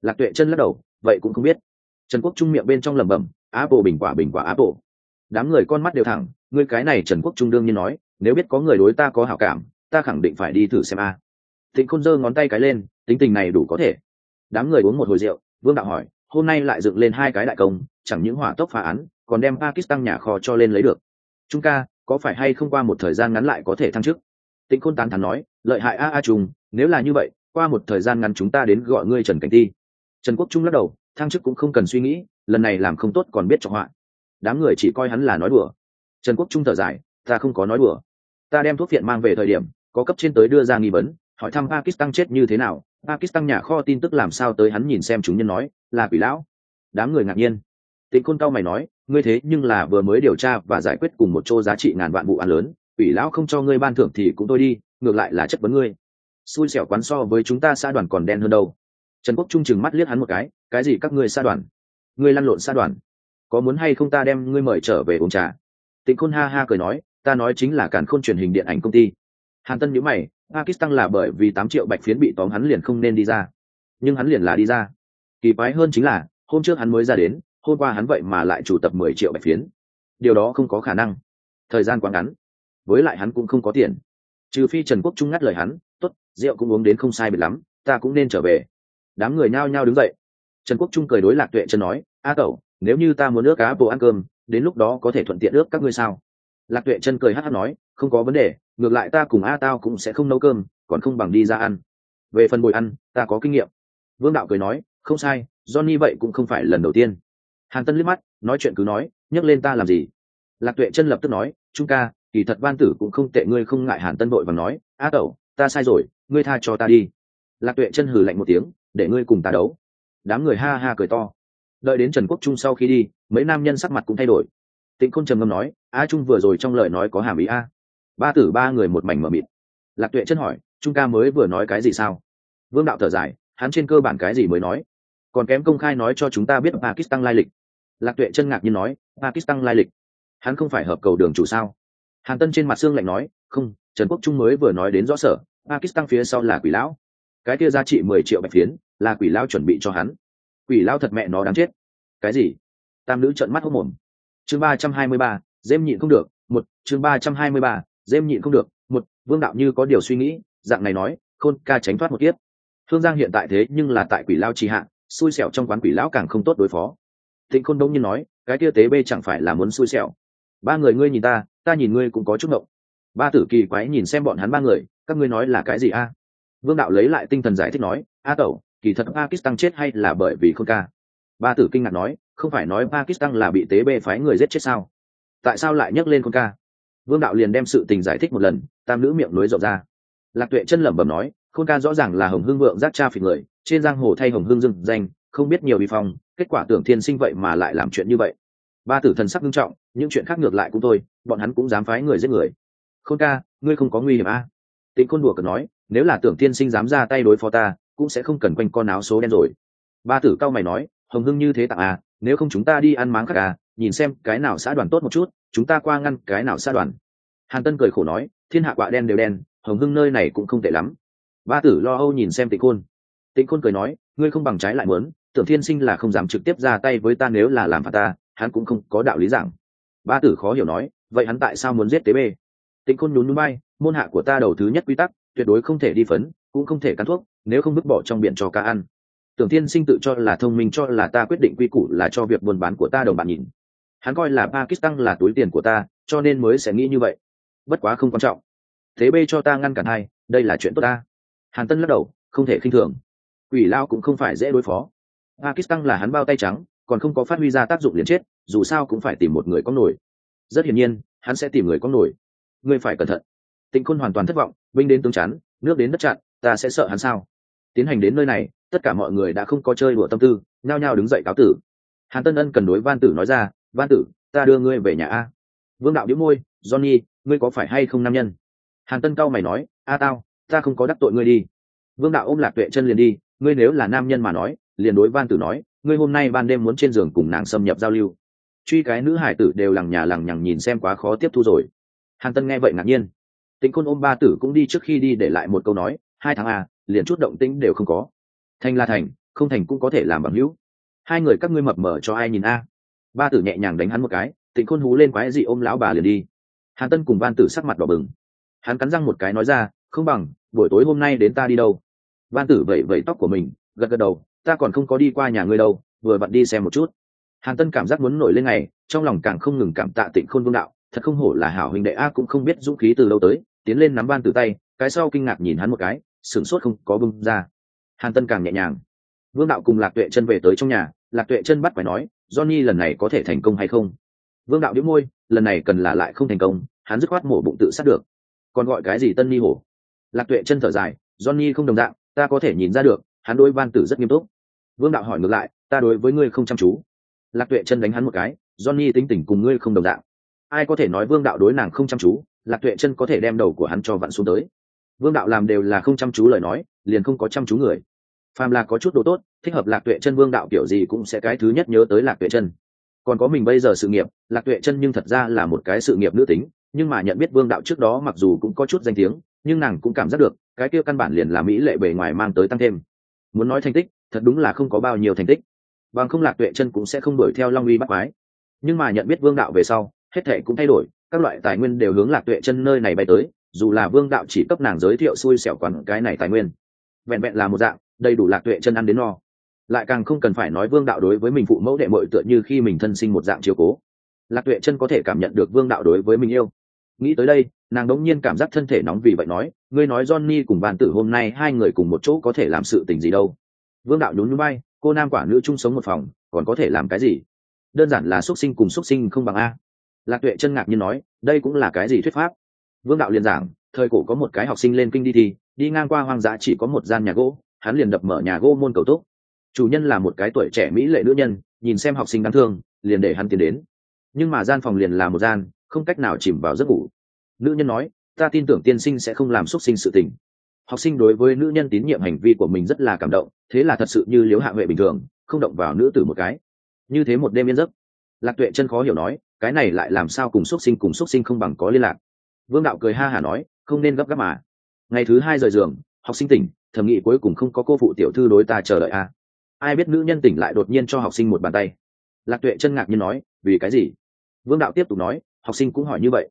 Lạc tuệ chân lắc đầu, vậy cũng không biết. Trần quốc trung miệng bên trong lẩm bẩm, á bộ bình quả bình quả á bộ. đám người con mắt đều thẳng, ngươi cái này trần quốc trung đương nhiên nói, nếu biết có người đối ta có hảo cảm, ta khẳng định phải đi thử xem a thịnh khôn giơ ngón tay cái lên, tính tình này đủ có thể. Đám người uống một hồi rượu, vương đạo hỏi, hôm nay lại dựng lên hai cái đại công, chẳng những hỏa tốc phá án, còn đem pakistan nhà kho cho lên lấy được. Chúng ca, có phải hay không qua một thời gian ngắn lại có thể thăng chức? Tịnh khôn tán thắn nói, lợi hại a a trùng, nếu là như vậy, qua một thời gian ngắn chúng ta đến gọi ngươi trần cảnh ti. Trần quốc trung lắc đầu, thăng chức cũng không cần suy nghĩ, lần này làm không tốt còn biết cho họa. Đám người chỉ coi hắn là nói đùa. Trần quốc trung thở dài, ta không có nói đùa. Ta đem thuốc viện mang về thời điểm, có cấp trên tới đưa ra nghi vấn hỏi thăm pakistan chết như thế nào. Pakistan nhà kho tin tức làm sao tới hắn nhìn xem chúng nhân nói, là quỷ lão. Đám người ngạc nhiên. Tịnh khôn cao mày nói, ngươi thế nhưng là vừa mới điều tra và giải quyết cùng một chỗ giá trị ngàn vạn vụ án lớn. Quỷ lão không cho ngươi ban thưởng thì cũng tôi đi, ngược lại là chất vấn ngươi. Xui xẻo quán so với chúng ta xã đoàn còn đen hơn đâu. Trần quốc trung chừng mắt liếc hắn một cái cái gì các ngươi xã đoàn? Ngươi lăn lộn xã đoàn? Có muốn hay không ta đem ngươi mời trở về uống trà? Tịnh khôn ha ha cười nói, ta nói chính là cản khôn truyền hình điện ảnh công ty. Hàn tân nhữ mày pakistan là bởi vì tám triệu bạch phiến bị tóm hắn liền không nên đi ra. Nhưng hắn liền là đi ra. Kỳ quái hơn chính là, hôm trước hắn mới ra đến, hôm qua hắn vậy mà lại chủ tập mười triệu bạch phiến. Điều đó không có khả năng. Thời gian quá ngắn. Với lại hắn cũng không có tiền. Trừ phi trần quốc trung ngắt lời hắn t ố t rượu cũng uống đến không sai biệt lắm, ta cũng nên trở về. Đám người nhao nhao đứng dậy. Trần quốc trung cười đối lạc tuệ chân nói, a cậu, nếu như ta muốn ước cá bộ ăn cơm, đến lúc đó có thể thuận tiện ước các ngươi sao? Lạc tuệ chân cười hát hát nói, không có vấn đề ngược lại ta cùng a tao cũng sẽ không nấu cơm, còn không bằng đi ra ăn. Về phần bồi ăn, ta có kinh nghiệm. Vương đạo cười nói, không sai, johnny vậy cũng không phải lần đầu tiên. Hàn tân liếc mắt, nói chuyện cứ nói, nhấc lên ta làm gì? Lạc tuệ chân lập tức nói, trung ca, kỳ thật ban tử cũng không tệ, ngươi không ngại hàn tân đội và nói, a tẩu, ta sai rồi, ngươi tha cho ta đi. Lạc tuệ chân hừ lạnh một tiếng, để ngươi cùng ta đấu. Đám người ha ha cười to. Đợi đến trần quốc trung sau khi đi, mấy nam nhân sắc mặt cũng thay đổi. Tịnh khôn trầm ngâm nói, a trung vừa rồi trong lời nói có hàm ý a ba tử ba người một mảnh mờ mịt. Lạc tuệ chân hỏi, trung ca mới vừa nói cái gì sao? Vương đạo thở dài, hắn trên cơ bản cái gì mới nói? Còn kém công khai nói cho chúng ta biết pakistan lai lịch. Lạc tuệ chân ngạc nhiên nói, pakistan lai lịch? Hắn không phải hợp cầu đường chủ sao? Hàn tân trên mặt xương lạnh nói, không, trần quốc trung mới vừa nói đến rõ sở, pakistan phía sau là quỷ lão. Cái kia giá trị mười triệu bạch phiến là quỷ lão chuẩn bị cho hắn. Quỷ lão thật mẹ nó đáng chết. Cái gì? Tam nữ trợn mắt hốc mồm. Chương ba trăm hai mươi ba dêm nhịn không được. Một, chương ba trăm hai mươi ba dêm nhịn không được, một, vương đạo như có điều suy nghĩ, dạng này nói, khôn ca tránh thoát một kiếp. Thương giang hiện tại thế nhưng là tại quỷ lao trì hạ, xui xẻo trong quán quỷ lão càng không tốt đối phó. Thịnh khôn đông nhiên nói, cái kia tế bê chẳng phải là muốn xui xẻo. Ba người ngươi nhìn ta ta nhìn ngươi cũng có chút ngộng. Ba tử kỳ quái nhìn xem bọn hắn ba người, các ngươi nói là cái gì a? Vương đạo lấy lại tinh thần giải thích nói, a tẩu, kỳ thật pakistan chết hay là bởi vì khôn ca? Ba tử kinh ngạc nói, không phải nói pakistan là bị tế bê phái người giết chết sao? Tại sao lại nhắc lên khôn ca? Vương đạo liền đem sự tình giải thích một lần, tam nữ miệng nối rộng ra. Lạc tuệ chân lẩm bẩm nói, khôn ca rõ ràng là hồng hương vượng giác cha phỉ người, trên giang hồ thay hồng hương dưng danh, không biết nhiều vi phong, kết quả tưởng thiên sinh vậy mà lại làm chuyện như vậy. Ba tử thần sắc nghiêm trọng, những chuyện khác ngược lại cũng thôi, bọn hắn cũng dám phái người giết người. Khôn ca, ngươi không có nguy hiểm a à? Tịnh khôn đùa cần nói, nếu là tưởng thiên sinh dám ra tay đối phó ta, cũng sẽ không cần quanh con áo số đen rồi. Ba tử cao mày nói, hồng hưng như thế tặng à nếu không chúng ta đi ăn máng khác à nhìn xem cái nào xã đoàn tốt một chút chúng ta qua ngăn cái nào xa đoàn? Hàn tân cười khổ nói, thiên hạ quạ đen đều đen, hồng hưng nơi này cũng không tệ lắm. Ba tử lo âu nhìn xem tịnh khôn. Tịnh khôn cười nói, ngươi không bằng trái lại muốn, tưởng thiên sinh là không dám trực tiếp ra tay với ta nếu là làm phạt ta, hắn cũng không có đạo lý giảng. Ba tử khó hiểu nói, vậy hắn tại sao muốn giết tế bê? Tịnh khôn nhún núi bay môn hạ của ta đầu thứ nhất quy tắc, tuyệt đối không thể đi phấn, cũng không thể cắn thuốc, nếu không vứt bỏ trong biển cho cá ăn. Tưởng thiên sinh tự cho là thông minh, cho là ta quyết định quy củ là cho việc buôn bán của ta, đồng bạn nhìn hắn coi là pakistan là túi tiền của ta, cho nên mới sẽ nghĩ như vậy. Bất quá không quan trọng. Thế bê cho ta ngăn cản hai đây là chuyện tốt ta. Hàn tân lắc đầu, không thể khinh thường. Quỷ lao cũng không phải dễ đối phó. Pakistan là hắn bao tay trắng, còn không có phát huy ra tác dụng liền chết, dù sao cũng phải tìm một người có nổi. Rất hiển nhiên, hắn sẽ tìm người có nổi. Ngươi phải cẩn thận. Tịnh khôn hoàn toàn thất vọng, binh đến tướng chắn, nước đến đất chặn, ta sẽ sợ hắn sao? Tiến hành đến nơi này, tất cả mọi người đã không có chơi đùa tâm tư, nhao nhao đứng dậy cáo tử. Hàn tân ân cần đối van tử nói ra van tử, ta đưa ngươi về nhà a. Vương đạo đĩu môi, johnny, ngươi có phải hay không nam nhân? Hàn tân cao mày nói, a tao, ta không có đắc tội ngươi đi. Vương đạo ôm lạc tuệ chân liền đi, ngươi nếu là nam nhân mà nói, liền đối van tử nói, ngươi hôm nay ban đêm muốn trên giường cùng nàng xâm nhập giao lưu. Truy cái nữ hải tử đều lằng nhà lằng nhằng nhìn xem quá khó tiếp thu rồi. Hàn tân nghe vậy ngạc nhiên. Tĩnh Côn ôm ba tử cũng đi trước khi đi để lại một câu nói, hai tháng à liền chút động tĩnh đều không có. Thành là thành, không thành cũng có thể làm bằng hữu. Hai người các ngươi mập mờ cho ai nhìn a? Ba tử nhẹ nhàng đánh hắn một cái, tịnh khôn hú lên quái dị ôm lão bà liền đi. Hàn tân cùng ban tử sắc mặt đỏ bừng. Hắn cắn răng một cái nói ra, không bằng, buổi tối hôm nay đến ta đi đâu? Ban tử vẩy vẩy tóc của mình, gật gật đầu, ta còn không có đi qua nhà ngươi đâu, vừa vặn đi xem một chút. Hàn tân cảm giác muốn nổi lên ngày, trong lòng càng không ngừng cảm tạ tịnh khôn vương đạo, thật không hổ là hảo huynh đệ a, cũng không biết dũng khí từ lâu tới. Tiến lên nắm ban Tử tay, cái sau kinh ngạc nhìn hắn một cái, sửng sốt không có bưng ra. Hàn tân càng nhẹ nhàng. Vương đạo cùng lạc tuệ chân về tới trong nhà, lạc tuệ chân bắt phải nói johnny lần này có thể thành công hay không? Vương đạo đĩu môi, lần này cần là lại không thành công, hắn dứt khoát mổ bụng tự sát được. Còn gọi cái gì tân ni hổ? Lạc tuệ chân thở dài, johnny không đồng dạng, ta có thể nhìn ra được, hắn đối van tử rất nghiêm túc. Vương đạo hỏi ngược lại, ta đối với ngươi không chăm chú. Lạc tuệ chân đánh hắn một cái, johnny tính tình cùng ngươi không đồng dạng. Ai có thể nói vương đạo đối nàng không chăm chú, lạc tuệ chân có thể đem đầu của hắn cho vặn xuống tới. Vương đạo làm đều là không chăm chú lời nói, liền không có chăm chú người phàm là có chút đồ tốt, thích hợp lạc tuệ chân vương đạo kiểu gì cũng sẽ cái thứ nhất nhớ tới lạc tuệ chân. Còn có mình bây giờ sự nghiệp, lạc tuệ chân nhưng thật ra là một cái sự nghiệp nữ tính, nhưng mà nhận biết vương đạo trước đó mặc dù cũng có chút danh tiếng, nhưng nàng cũng cảm giác được, cái kia căn bản liền là mỹ lệ bề ngoài mang tới tăng thêm. Muốn nói thành tích, thật đúng là không có bao nhiêu thành tích. Bằng không lạc tuệ chân cũng sẽ không đuổi theo long uy bắt quái. Nhưng mà nhận biết vương đạo về sau, hết thể cũng thay đổi, các loại tài nguyên đều hướng lạc tuệ chân nơi này bay tới, dù là vương đạo chỉ cấp nàng giới thiệu xui xẻo quán cái này tài nguyên. Vẹn vẹn là một dạng đầy đủ lạc tuệ chân ăn đến no. Lại càng không cần phải nói vương đạo đối với mình phụ mẫu đệ mội tựa như khi mình thân sinh một dạng chiều cố. Lạc tuệ chân có thể cảm nhận được vương đạo đối với mình yêu. Nghĩ tới đây, nàng đống nhiên cảm giác thân thể nóng vì vậy nói, ngươi nói johnny cùng bàn tử hôm nay hai người cùng một chỗ có thể làm sự tình gì đâu? Vương đạo nhún nhún bay, cô nam quả nữ chung sống một phòng, còn có thể làm cái gì? Đơn giản là xuất sinh cùng xuất sinh không bằng a. Lạc tuệ chân ngạc nhiên nói, đây cũng là cái gì thuyết pháp? Vương đạo liền giảng, thời cổ có một cái học sinh lên kinh đi thi, đi ngang qua hoang dã chỉ có một gian nhà gỗ hắn liền đập mở nhà gỗ môn cầu túc. Chủ nhân là một cái tuổi trẻ mỹ lệ nữ nhân, nhìn xem học sinh đáng thương, liền để hắn tiến đến. Nhưng mà gian phòng liền là một gian, không cách nào chìm vào giấc ngủ. Nữ nhân nói, ta tin tưởng tiên sinh sẽ không làm xúc sinh sự tình. Học sinh đối với nữ nhân tín nhiệm hành vi của mình rất là cảm động, thế là thật sự như liếu hạ huệ bình thường, không động vào nữ tử một cái. Như thế một đêm yên giấc, lạc tuệ chân khó hiểu nói, cái này lại làm sao cùng xúc sinh cùng xúc sinh không bằng có liên lạc? Vương đạo cười ha hả nói, không nên gấp gáp mà. Ngày thứ hai rời giường, học sinh tỉnh thầm nghĩ cuối cùng không có cô phụ tiểu thư đối ta chờ đợi a à. ai biết nữ nhân tỉnh lại đột nhiên cho học sinh một bàn tay. Lạc tuệ chân ngạc nhiên nói vì cái gì? Vương đạo tiếp tục nói học sinh cũng hỏi như vậy.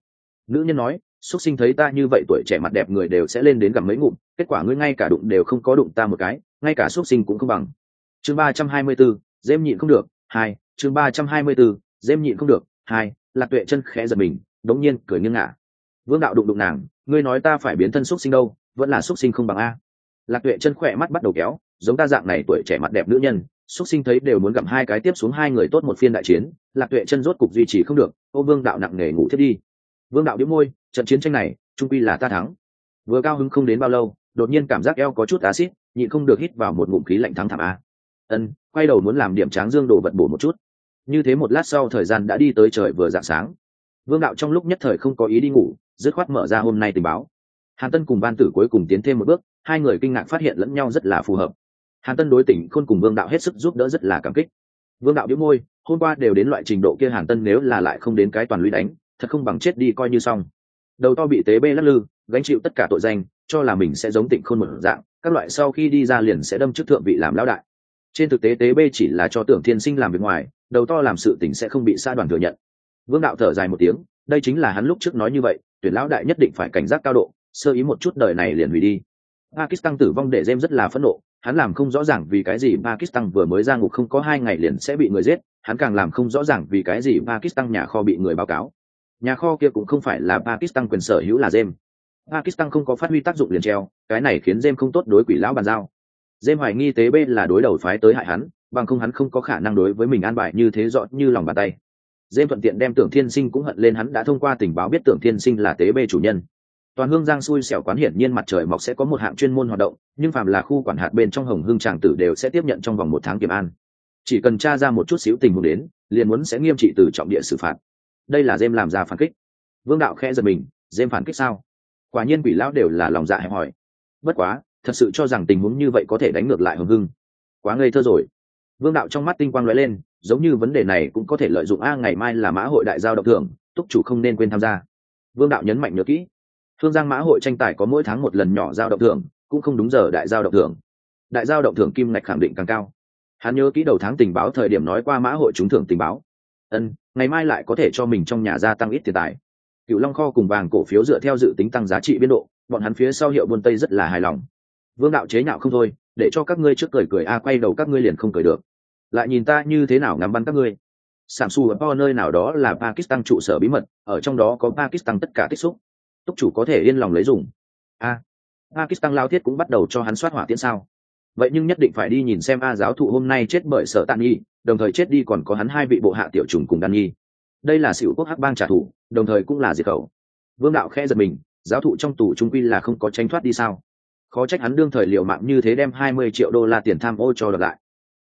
Nữ nhân nói xuất sinh thấy ta như vậy tuổi trẻ mặt đẹp người đều sẽ lên đến gặp mấy ngụm kết quả ngươi ngay cả đụng đều không có đụng ta một cái ngay cả xuất sinh cũng không bằng. Chương ba trăm hai mươi 324, dêm nhịn không được hai chương ba trăm hai mươi 324, dêm nhịn không được hai lạc tuệ chân khẽ giật mình đống nhiên cười nghiêng ngả. Vương đạo đụng đụng nàng ngươi nói ta phải biến thân xuất sinh đâu vẫn là xuất sinh không bằng a? Lạc tuệ chân khỏe mắt bắt đầu kéo, giống ta dạng này tuổi trẻ mặt đẹp nữ nhân, xuất sinh thấy đều muốn gặm hai cái tiếp xuống hai người tốt một phiên đại chiến, lạc tuệ chân rốt cục duy trì không được, ô vương đạo nặng nề ngủ thiết đi. Vương đạo đĩu môi, trận chiến tranh này, trung quy là ta thắng. Vừa cao hứng không đến bao lâu, đột nhiên cảm giác eo có chút acid nhịn không được hít vào một ngụm khí lạnh thắng thảm a. Ân, quay đầu muốn làm điểm tráng dương đồ vật bổ một chút. Như thế một lát sau thời gian đã đi tới trời vừa dạng sáng. Vương đạo trong lúc nhất thời không có ý đi ngủ, dứt khoát mở ra hôm nay tình báo. Hàn tân cùng ban tử cuối cùng tiến thêm một bước hai người kinh ngạc phát hiện lẫn nhau rất là phù hợp. Hàn tân đối tỉnh khôn cùng vương đạo hết sức giúp đỡ rất là cảm kích. Vương đạo đĩu môi, hôm qua đều đến loại trình độ kia hàn tân nếu là lại không đến cái toàn lũy đánh, thật không bằng chết đi coi như xong. Đầu to bị tế bê lắc lư, gánh chịu tất cả tội danh, cho là mình sẽ giống tỉnh khôn một dạng, các loại sau khi đi ra liền sẽ đâm chức thượng vị làm lão đại. Trên thực tế tế bê chỉ là cho tưởng thiên sinh làm việc ngoài, đầu to làm sự tỉnh sẽ không bị xa đoàn thừa nhận. Vương đạo thở dài một tiếng, đây chính là hắn lúc trước nói như vậy, tuyển lão đại nhất định phải cảnh giác cao độ, sơ ý một chút đời này liền hủy đi pakistan tử vong để jem rất là phẫn nộ. Hắn làm không rõ ràng vì cái gì pakistan vừa mới ra ngục không có hai ngày liền sẽ bị người giết. Hắn càng làm không rõ ràng vì cái gì pakistan nhà kho bị người báo cáo. Nhà kho kia cũng không phải là pakistan quyền sở hữu là jem pakistan không có phát huy tác dụng liền treo. Cái này khiến jem không tốt đối quỷ lão bàn giao. Jem hoài nghi tế bên là đối đầu phái tới hại hắn, bằng không hắn không có khả năng đối với mình an bài như thế rõ như lòng bàn tay. Dêm thuận tiện đem tưởng thiên sinh cũng hận lên hắn đã thông qua tình báo biết tưởng thiên sinh là tế bê chủ nhân toàn hương giang xui xẻo quán hiển nhiên mặt trời mọc sẽ có một hạng chuyên môn hoạt động, nhưng phàm là khu quản hạt bên trong hồng hương tràng tử đều sẽ tiếp nhận trong vòng một tháng kiểm an. Chỉ cần tra ra một chút xíu tình huống đến, liền muốn sẽ nghiêm trị từ trọng địa xử phạt. Đây là dêm làm ra phản kích. Vương đạo khẽ giật mình, dêm phản kích sao? Quả nhiên quỷ lão đều là lòng dạ hẹp hòi. Bất quá, thật sự cho rằng tình huống như vậy có thể đánh ngược lại hồng hưng quá ngây thơ rồi. Vương đạo trong mắt tinh quang lóe lên, giống như vấn đề này cũng có thể lợi dụng a ngày mai là mã hội đại giao độc thưởng, túc chủ không nên quên tham gia. Vương đạo nhấn mạnh nhớ kỹ thương giang mã hội tranh tài có mỗi tháng một lần nhỏ giao động thưởng, cũng không đúng giờ đại giao động thưởng. Đại giao động thưởng kim ngạch khẳng định càng cao. Hắn nhớ kỹ đầu tháng tình báo thời điểm nói qua mã hội trúng thưởng tình báo. Ân, ngày mai lại có thể cho mình trong nhà gia tăng ít tiền tài. Cựu long kho cùng vàng cổ phiếu dựa theo dự tính tăng giá trị biên độ, bọn hắn phía sau hiệu buôn tây rất là hài lòng. Vương đạo chế nhạo không thôi, để cho các ngươi trước cười cười a, quay đầu các ngươi liền không cười được. Lại nhìn ta như thế nào ngắm bắn các ngươi. Sản su ở nơi nào đó là pakistan trụ sở bí mật, ở trong đó có pakistan tất cả tích xúc túc chủ có thể yên lòng lấy dùng. A pakistan lao thiết cũng bắt đầu cho hắn soát hỏa tiễn sao. Vậy nhưng nhất định phải đi nhìn xem a giáo thụ hôm nay chết bởi sở tàn nghi, đồng thời chết đi còn có hắn hai vị bộ hạ tiểu trùng cùng đan nghi. đây là xỉu quốc hắc bang trả thù đồng thời cũng là diệt khẩu. Vương đạo khẽ giật mình giáo thụ trong tù trung quy là không có tranh thoát đi sao? Khó trách hắn đương thời liệu mạng như thế đem hai mươi triệu đô la tiền tham ô cho đợt lại.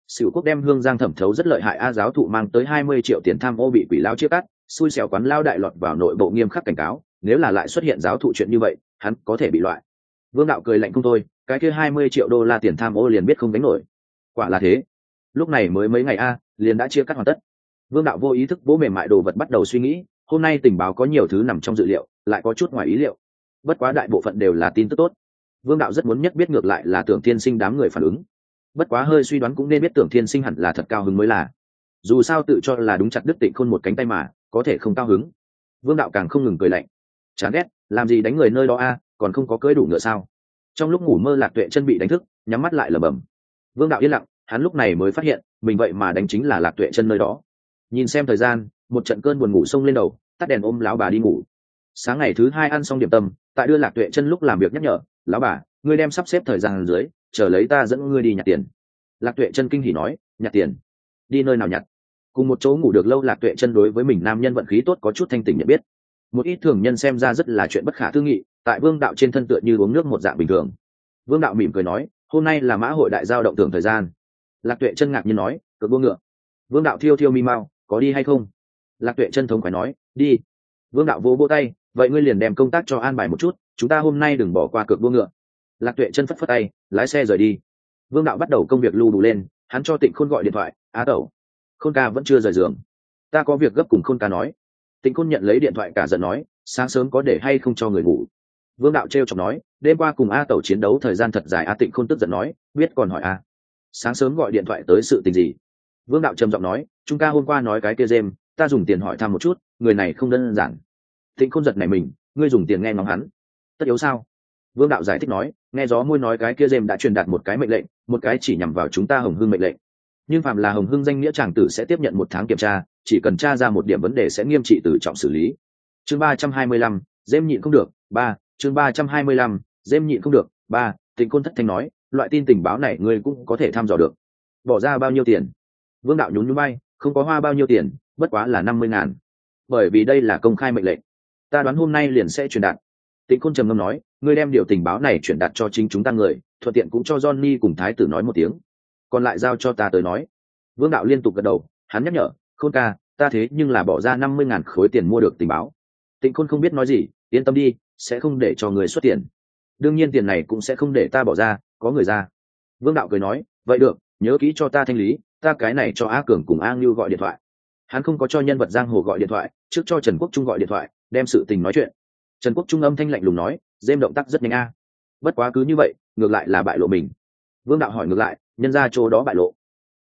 Xỉu quốc đem hương giang thẩm thấu rất lợi hại a giáo thụ mang tới hai mươi triệu tiền tham ô bị quỷ lao chia cắt xui xẻo quán lao đại lọt vào nội bộ nghiêm khắc cảnh cáo nếu là lại xuất hiện giáo thụ chuyện như vậy, hắn có thể bị loại. Vương đạo cười lạnh không thôi, cái kia hai mươi triệu đô la tiền tham ô liền biết không đánh nổi. Quả là thế. Lúc này mới mấy ngày a, liền đã chia cắt hoàn tất. Vương đạo vô ý thức bố mềm mại đồ vật bắt đầu suy nghĩ, hôm nay tình báo có nhiều thứ nằm trong dự liệu, lại có chút ngoài ý liệu. Bất quá đại bộ phận đều là tin tức tốt. Vương đạo rất muốn nhất biết ngược lại là tưởng tiên sinh đám người phản ứng. Bất quá hơi suy đoán cũng nên biết tưởng thiên sinh hẳn là thật cao hứng mới là. Dù sao tự cho là đúng chặt đức tịnh khôn một cánh tay mà, có thể không cao hứng. Vương đạo càng không ngừng cười lạnh chán ghét, làm gì đánh người nơi đó a, còn không có cưới đủ ngựa sao? Trong lúc ngủ mơ lạc tuệ chân bị đánh thức, nhắm mắt lại lờ bầm vương đạo yên lặng, hắn lúc này mới phát hiện, mình vậy mà đánh chính là lạc tuệ chân nơi đó. Nhìn xem thời gian, một trận cơn buồn ngủ xông lên đầu, tắt đèn ôm lão bà đi ngủ. Sáng ngày thứ hai ăn xong điểm tâm, tại đưa lạc tuệ chân lúc làm việc nhắc nhở, lão bà, ngươi đem sắp xếp thời gian dưới, chờ lấy ta dẫn ngươi đi nhặt tiền. Lạc tuệ chân kinh hỉ nói, nhặt tiền? Đi nơi nào nhặt? Cùng một chỗ ngủ được lâu, lạc tuệ chân đối với mình nam nhân vận khí tốt có chút thanh tình nhận biết một ít thường nhân xem ra rất là chuyện bất khả tư nghị, tại vương đạo trên thân tựa như uống nước một dạng bình thường. Vương đạo mỉm cười nói, hôm nay là mã hội đại giao động tưởng thời gian. Lạc tuệ chân ngạc nhiên nói, cực buông ngựa. Vương đạo thiêu thiêu mi mau, có đi hay không? Lạc tuệ chân thống khỏe nói, đi. Vương đạo vỗ vỗ tay, vậy ngươi liền đem công tác cho an bài một chút, chúng ta hôm nay đừng bỏ qua cược buông ngựa. Lạc tuệ chân phất phất tay, lái xe rời đi. Vương đạo bắt đầu công việc lưu đủ lên, hắn cho tịnh khôn gọi điện thoại, á tẩu, khôn ca vẫn chưa rời giường. Ta có việc gấp cùng khôn ca nói tịnh Côn nhận lấy điện thoại cả giận nói, sáng sớm có để hay không cho người ngủ? Vương đạo t r e o chọc nói, đêm qua cùng a tẩu chiến đấu thời gian thật dài. A tịnh khôn tức giận nói, biết còn hỏi a. Sáng sớm gọi điện thoại tới sự tình gì? Vương đạo trầm giọng nói, chúng ta hôm qua nói cái kia dêm ta dùng tiền hỏi thăm một chút, người này không đơn giản. Tịnh khôn giật này mình, ngươi dùng tiền nghe ngóng hắn. Tất yếu sao? Vương đạo giải thích nói, nghe gió môi nói cái kia dêm đã truyền đạt một cái mệnh lệnh, một cái chỉ nhằm vào chúng ta hồng hưng mệnh lệnh nhưng phạm là hồng hưng danh nghĩa tràng tử sẽ tiếp nhận một tháng kiểm tra, chỉ cần tra ra một điểm vấn đề sẽ nghiêm trị từ trọng xử lý. Chương ba trăm hai mươi lăm dêm nhịn không được, ba, chương ba trăm hai mươi lăm dêm nhịn không được, ba, tịnh côn thất thanh nói, loại tin tình báo này ngươi cũng có thể thăm dò được. Bỏ ra bao nhiêu tiền? Vương đạo nhún nhún bay, không có hoa bao nhiêu tiền, bất quá là năm mươi ngàn. Bởi vì đây là công khai mệnh lệnh. Ta đoán hôm nay liền sẽ truyền đạt. Tịnh côn trầm ngâm nói, ngươi đem điều tình báo này truyền đạt cho chính chúng ta người, thuận tiện cũng cho johnny cùng thái tử nói một tiếng còn lại giao cho ta tới nói. Vương đạo liên tục gật đầu, hắn nhắc nhở, khôn ca, ta thế nhưng là bỏ ra năm mươi ngàn khối tiền mua được tình báo. Tịnh khôn không biết nói gì, yên tâm đi, sẽ không để cho người xuất tiền. Đương nhiên tiền này cũng sẽ không để ta bỏ ra, có người ra. Vương đạo cười nói, vậy được, nhớ kỹ cho ta thanh lý, ta cái này cho a cường cùng a ngưu gọi điện thoại. Hắn không có cho nhân vật giang hồ gọi điện thoại, trước cho trần quốc trung gọi điện thoại, đem sự tình nói chuyện. Trần quốc trung âm thanh lạnh lùng nói, dêm động tác rất nhanh a. Bất quá cứ như vậy, ngược lại là bại lộ mình. Vương đạo hỏi ngược lại nhân ra chỗ đó bại lộ.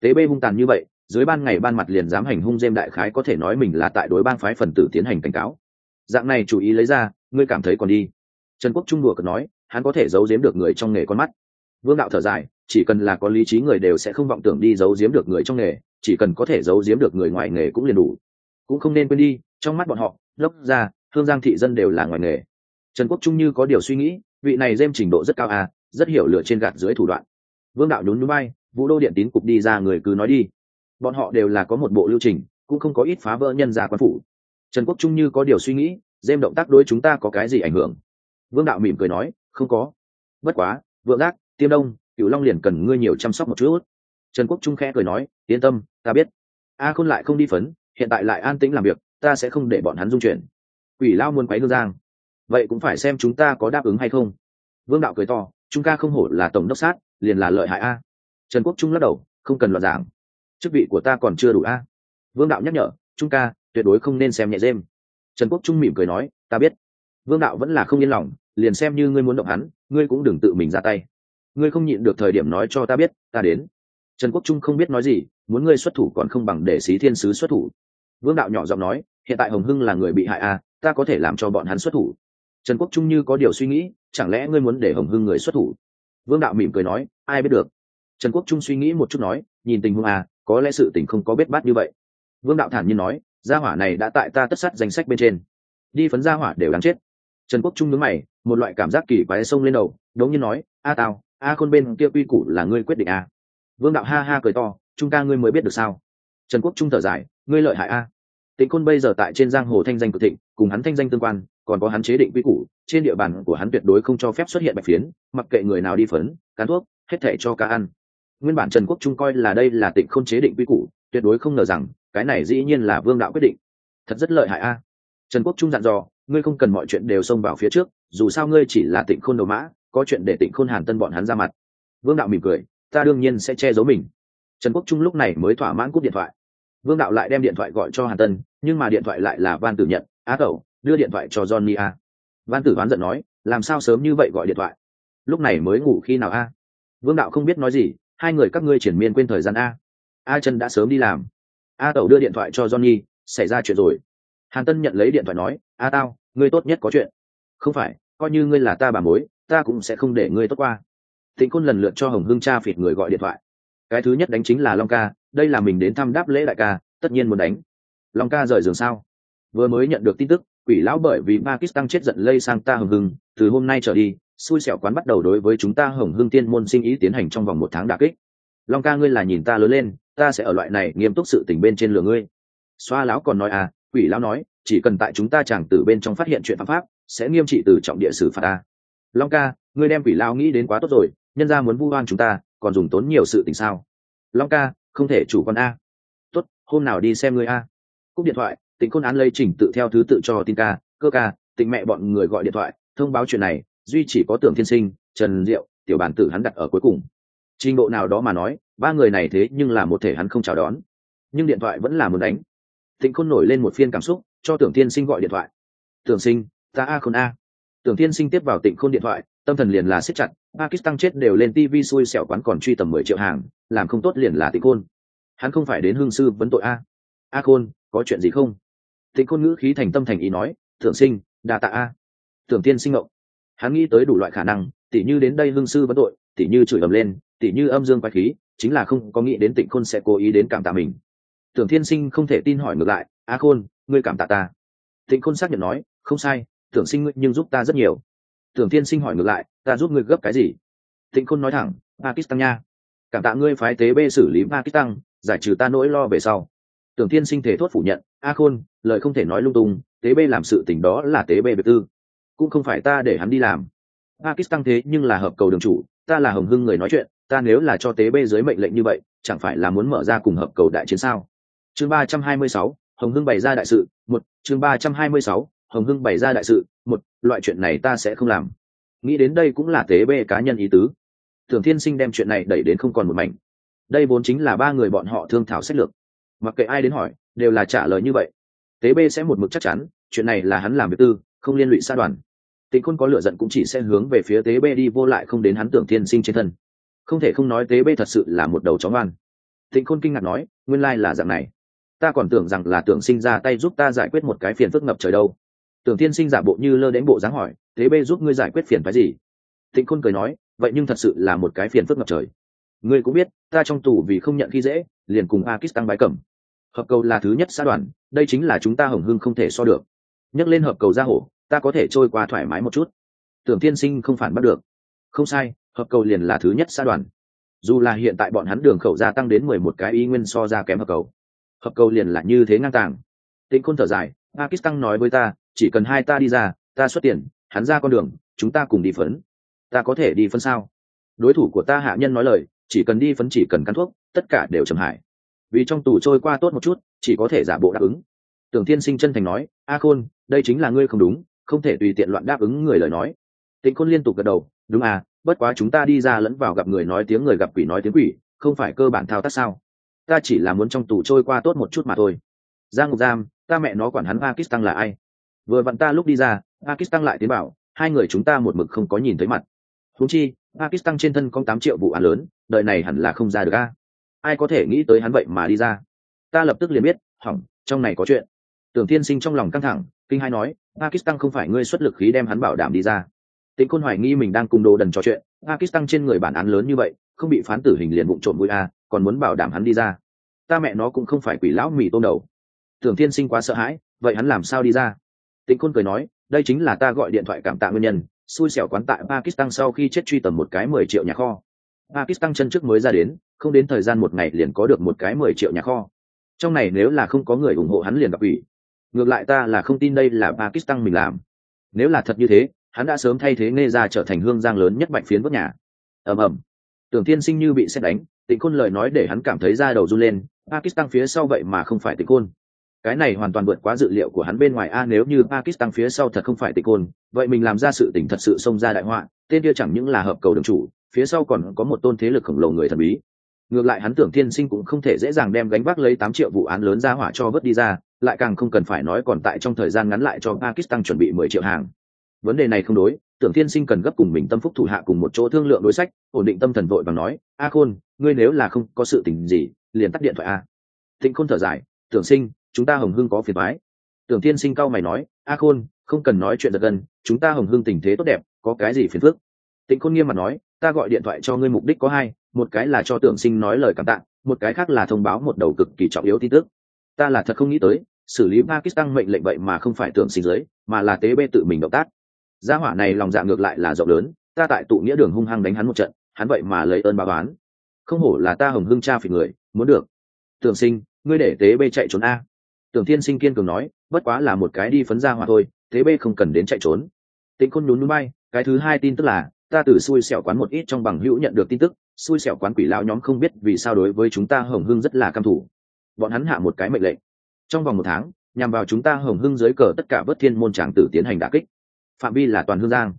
Tế bê hung tàn như vậy, dưới ban ngày ban mặt liền dám hành hung dêm đại khái có thể nói mình là tại đối bang phái phần tử tiến hành cảnh cáo. Dạng này chú ý lấy ra, ngươi cảm thấy còn đi. Trần quốc trung đùa cợt nói, hắn có thể giấu giếm được người trong nghề con mắt. Vương đạo thở dài, chỉ cần là có lý trí người đều sẽ không vọng tưởng đi giấu giếm được người trong nghề, chỉ cần có thể giấu giếm được người ngoài nghề cũng liền đủ. Cũng không nên quên đi, trong mắt bọn họ, lốc ra, thương giang thị dân đều là ngoài nghề. Trần quốc trung như có điều suy nghĩ, vị này dêm trình độ rất cao à rất hiểu lựa trên gạt dưới thủ đoạn vương đạo nhún núi bay vũ đô điện tín cục đi ra người cứ nói đi. Bọn họ đều là có một bộ lưu trình, cũng không có ít phá vỡ nhân gia quan phủ. Trần quốc trung như có điều suy nghĩ, dêm động tác đối chúng ta có cái gì ảnh hưởng? Vương đạo mỉm cười nói, không có. Bất quá, vượng giác, tiêm đông cựu long liền cần ngươi nhiều chăm sóc một chút. Trần quốc trung khẽ cười nói, yên tâm, ta biết. A khôn lại không đi phấn, hiện tại lại an tĩnh làm việc, ta sẽ không để bọn hắn dung chuyển quỷ lao muốn quấy hương giang. Vậy cũng phải xem chúng ta có đáp ứng hay không. Vương đạo cười to chúng ta không hổ là tổng đốc sát, liền là lợi hại a. Trần quốc trung lắc đầu, không cần loạn giảng. Chức vị của ta còn chưa đủ a. Vương đạo nhắc nhở chúng ta tuyệt đối không nên xem nhẹ dêm. Trần quốc trung mỉm cười nói, ta biết. Vương đạo vẫn là không yên lòng, liền xem như ngươi muốn động hắn, ngươi cũng đừng tự mình ra tay. Ngươi không nhịn được thời điểm nói cho ta biết, ta đến. Trần quốc trung không biết nói gì, muốn ngươi xuất thủ còn không bằng để xí thiên sứ xuất thủ. Vương đạo nhỏ giọng nói, hiện tại hồng hưng là người bị hại a, ta có thể làm cho bọn hắn xuất thủ. Trần quốc trung như có điều suy nghĩ chẳng lẽ ngươi muốn để hồng hưng người xuất thủ? Vương đạo mỉm cười nói, ai biết được. Trần quốc trung suy nghĩ một chút nói, nhìn tình huống à có lẽ sự tình không có biết bát như vậy. Vương đạo thản nhiên nói, gia hỏa này đã tại ta tất sát danh sách bên trên. Đi phấn gia hỏa đều đáng chết. Trần quốc trung nhớ mày, một loại cảm giác kỳ quái xông lên đầu, đống nhiên nói, a tao a khôn bên kia quy củ là ngươi quyết định a vương đạo ha ha cười to trung ca ngươi mới biết được sao? Trần quốc trung thở dài, ngươi lợi hại a. Tịnh khôn bây giờ tại trên giang hồ thanh danh cực thịnh, cùng hắn thanh danh tương quan còn có hắn chế định quy củ, trên địa bàn của hắn tuyệt đối không cho phép xuất hiện bạch phiến, mặc kệ người nào đi phấn cán thuốc, hết thể cho cá ăn. Nguyên bản trần quốc trung coi là đây là tịnh khôn chế định quy củ, tuyệt đối không ngờ rằng, cái này dĩ nhiên là vương đạo quyết định. Thật rất lợi hại a. Trần quốc trung dặn dò, ngươi không cần mọi chuyện đều xông vào phía trước, dù sao ngươi chỉ là tịnh khôn đầu mã, có chuyện để tịnh khôn hàn tân bọn hắn ra mặt. Vương đạo mỉm cười, ta đương nhiên sẽ che giấu mình. Trần quốc trung lúc này mới thỏa mãn cúp điện thoại. Vương đạo lại đem điện thoại gọi cho hàn tân, nhưng mà điện thoại lại là van tử nhận, á cậu đưa điện thoại cho johnny a. Van tử oán giận nói, làm sao sớm như vậy gọi điện thoại? Lúc này mới ngủ khi nào a? Vương đạo không biết nói gì, hai người các ngươi triển miên quên thời gian a. A chân đã sớm đi làm. A tẩu đưa điện thoại cho johnny, xảy ra chuyện rồi. Hàn tân nhận lấy điện thoại nói, a tao, ngươi tốt nhất có chuyện. Không phải, coi như ngươi là ta bà mối, ta cũng sẽ không để ngươi tốt qua. Tịnh côn lần lượt cho hồng hưng cha phịt người gọi điện thoại. Cái thứ nhất đánh chính là long ca, đây là mình đến thăm đáp lễ đại ca, tất nhiên muốn đánh. Long ca rời giường sao? Vừa mới nhận được tin tức quỷ lão bởi vì pakistan chết giận lây sang ta hồng hưng, từ hôm nay trở đi, xui xẻo quán bắt đầu đối với chúng ta hồng hưng tiên môn sinh ý tiến hành trong vòng một tháng đà kích. Long ca ngươi là nhìn ta lớn lên, ta sẽ ở loại này nghiêm túc sự tình bên trên lửa ngươi. Xoa lão còn nói à quỷ lão nói, chỉ cần tại chúng ta chẳng từ bên trong phát hiện chuyện phạm pháp, sẽ nghiêm trị từ trọng địa xử phạt ta. Long ca, ngươi đem quỷ lão nghĩ đến quá tốt rồi, nhân ra muốn vu oan chúng ta, còn dùng tốn nhiều sự tình sao? Long ca, không thể chủ con a. Tốt, hôm nào đi xem ngươi a. Cúp điện thoại tỉnh khôn án lây chỉnh tự theo thứ tự cho tin ca, cơ ca tỉnh mẹ bọn người gọi điện thoại, thông báo chuyện này, duy chỉ có tưởng thiên sinh, trần diệu, tiểu bản tử hắn đặt ở cuối cùng. Trình độ nào đó mà nói, ba người này thế nhưng là một thể hắn không chào đón. Nhưng điện thoại vẫn là muốn đánh. Tịnh khôn nổi lên một phiên cảm xúc, cho tưởng thiên sinh gọi điện thoại. Tưởng sinh, ta a khôn a. Tưởng thiên sinh tiếp vào tịnh khôn điện thoại, tâm thần liền là siết chặt, pakistan chết đều lên tv xui xẻo quán còn truy tầm mười triệu hàng, làm không tốt liền là tịnh khôn. Hắn không phải đến hương sư vấn tội a. A khôn, có chuyện gì không? Tịnh khôn ngữ khí thành tâm thành ý nói, Thượng sinh, đa tạ a. Tưởng tiên sinh ngộng hắn nghĩ tới đủ loại khả năng, tỉ như đến đây hương sư vấn tội, tỉ như chửi ầm lên, tỉ như âm dương quái khí, chính là không có nghĩ đến tịnh khôn sẽ cố ý đến cảm tạ mình. Tưởng thiên sinh không thể tin hỏi ngược lại, a khôn, ngươi cảm tạ ta? Tịnh khôn xác nhận nói, không sai tưởng sinh ngươi nhưng giúp ta rất nhiều. Tưởng thiên sinh hỏi ngược lại, ta giúp ngươi gấp cái gì? Tịnh khôn nói thẳng, pakistan nha. Cảm tạ ngươi phái tế bê xử lý pakistan, giải trừ ta nỗi lo về sau tưởng thiên sinh thể thốt phủ nhận, a khôn, lời không thể nói lung tung, tế bê làm sự tình đó là tế bê biệt tư, cũng không phải ta để hắn đi làm. Pakistan thế nhưng là hợp cầu đường chủ, ta là hồng hưng người nói chuyện, ta nếu là cho tế bê dưới mệnh lệnh như vậy, chẳng phải là muốn mở ra cùng hợp cầu đại chiến sao? Chương ba trăm hai mươi sáu, hồng hưng bày ra đại sự, một, chương ba trăm hai mươi sáu, hồng hưng bày ra đại sự, một, loại chuyện này ta sẽ không làm. Nghĩ đến đây cũng là tế bê cá nhân ý tứ. Tưởng thiên sinh đem chuyện này đẩy đến không còn một mảnh. Đây vốn chính là ba người bọn họ thương thảo sách lược mặc kệ ai đến hỏi, đều là trả lời như vậy. Tế bê sẽ một mực chắc chắn, chuyện này là hắn làm việc tư, không liên lụy xa đoàn. Tịnh khôn có lựa giận cũng chỉ sẽ hướng về phía tế bê đi, vô lại không đến hắn tưởng thiên sinh trên thân. Không thể không nói tế bê thật sự là một đầu chó ngoan. Tịnh khôn kinh ngạc nói, nguyên lai là dạng này. Ta còn tưởng rằng là tưởng sinh ra tay giúp ta giải quyết một cái phiền phức ngập trời đâu. Tưởng thiên sinh giả bộ như lơ đến bộ dáng hỏi, tế bê giúp ngươi giải quyết phiền phái gì? Tịnh khôn cười nói, vậy nhưng thật sự là một cái phiền phức ngập trời. Ngươi cũng biết, ta trong tù vì không nhận khi dễ, liền cùng pakistan bái cẩm hợp cầu là thứ nhất xã đoàn, đây chính là chúng ta hồng hưng không thể so được. Nhắc lên hợp cầu ra hổ, ta có thể trôi qua thoải mái một chút. Tưởng tiên sinh không phản bắt được. Không sai, hợp cầu liền là thứ nhất xã đoàn. Dù là hiện tại bọn hắn đường khẩu gia tăng đến mười một cái y nguyên so ra kém hợp cầu. Hợp cầu liền là như thế ngang tàng. Tĩnh khôn thở dài, pakistan nói với ta, chỉ cần hai ta đi ra, ta xuất tiền, hắn ra con đường, chúng ta cùng đi phấn. Ta có thể đi phân sao? Đối thủ của ta hạ nhân nói lời, chỉ cần đi phấn chỉ cần cắn thuốc, tất cả đều trầm hải vì trong tù trôi qua tốt một chút, chỉ có thể giả bộ đáp ứng. Tưởng thiên sinh chân thành nói, a khôn, đây chính là ngươi không đúng, không thể tùy tiện loạn đáp ứng người lời nói. Tịnh khôn liên tục gật đầu, đúng à bất quá chúng ta đi ra lẫn vào gặp người nói tiếng người gặp quỷ nói tiếng quỷ, không phải cơ bản thao tác sao? Ta chỉ là muốn trong tù trôi qua tốt một chút mà thôi. Giang ngục giam, ta mẹ nó quản hắn pakistan là ai? Vừa vặn ta lúc đi ra, pakistan lại tiến bảo, hai người chúng ta một mực không có nhìn thấy mặt. Húng chi, pakistan trên thân có tám triệu vụ án lớn đợi này hẳn là không ra được a ai có thể nghĩ tới hắn vậy mà đi ra? Ta lập tức liền biết, hỏng, trong này có chuyện. Tưởng tiên sinh trong lòng căng thẳng, kinh hai nói, pakistan không phải ngươi xuất lực khí đem hắn bảo đảm đi ra. Tĩnh khôn hoài nghi mình đang cùng đồ đần trò chuyện, pakistan trên người bản án lớn như vậy, không bị phán tử hình liền bụng trộm vui a, còn muốn bảo đảm hắn đi ra. Ta mẹ nó cũng không phải quỷ lão mì tôm đầu. Tưởng tiên sinh quá sợ hãi, vậy hắn làm sao đi ra? Tĩnh khôn cười nói, đây chính là ta gọi điện thoại cảm tạ nguyên nhân, xui xẻo quán tại pakistan sau khi chết truy tầm một cái mười triệu nhà kho. Pakistan chân trước mới ra đến không đến thời gian một ngày liền có được một cái mười triệu nhà kho. Trong này nếu là không có người ủng hộ hắn liền gặp ủy. Ngược lại ta là không tin đây là pakistan mình làm. Nếu là thật như thế, hắn đã sớm thay thế nghe ra trở thành hương giang lớn nhất bạch phiến vớt nhà. Ầm ầm. Tưởng thiên sinh như bị xét đánh, tịnh khôn lời nói để hắn cảm thấy da đầu run lên, pakistan phía sau vậy mà không phải tịnh khôn. Cái này hoàn toàn vượt quá dự liệu của hắn bên ngoài, a, nếu như pakistan phía sau thật không phải tịnh khôn, vậy mình làm ra sự tình thật sự xông ra đại họa, tên kia chẳng những là hợp cầu đường chủ, phía sau còn có một tôn thế lực khổng lồ người thần bí ngược lại hắn tưởng thiên sinh cũng không thể dễ dàng đem gánh vác lấy tám triệu vụ án lớn ra hỏa cho vớt đi ra lại càng không cần phải nói còn tại trong thời gian ngắn lại cho pakistan chuẩn bị mười triệu hàng. Vấn đề này không đối tưởng thiên sinh cần gấp cùng mình tâm phúc thủ hạ cùng một chỗ thương lượng đối sách ổn định tâm thần vội và nói a khôn ngươi nếu là không có sự tình gì liền tắt điện thoại a. Thịnh khôn thở dài tưởng sinh chúng ta hồng hưng có phiền thoái tưởng thiên sinh cao mày nói a khôn không cần nói chuyện giật gần, chúng ta hồng hưng tình thế tốt đẹp có cái gì phiền phức? Tịnh khôn nghiêm mặt nói ta gọi điện thoại cho ngươi mục đích có hai một cái là cho tưởng sinh nói lời cảm tạ, một cái khác là thông báo một đầu cực kỳ trọng yếu tin tức. Ta là thật không nghĩ tới, xử lý pakistan mệnh lệnh vậy mà không phải tưởng sinh giới, mà là tế bê tự mình động tác. Gia hỏa này lòng dạ ngược lại là rộng lớn, ta tại tụ nghĩa đường hung hăng đánh hắn một trận, hắn vậy mà lấy ơn báo oán. Không hổ là ta hồng hưng cha phỉ người, muốn được. Tưởng sinh, ngươi để tế bê chạy trốn a. Tưởng thiên sinh kiên cường nói, bất quá là một cái đi phấn ra hỏa thôi, tế bê không cần đến chạy trốn. Tĩnh khôn nhún núi bay, cái thứ hai tin tức là, ta từ xui xẻo quán một ít trong bằng hữu nhận được tin tức xui xẻo quán quỷ lão nhóm không biết vì sao đối với chúng ta hồng hưng rất là căm thủ bọn hắn hạ một cái mệnh lệnh. Trong vòng một tháng, nhằm vào chúng ta hồng hưng dưới cờ tất cả vớt thiên môn tràng tử tiến hành đả kích. Phạm vi là toàn hương giang.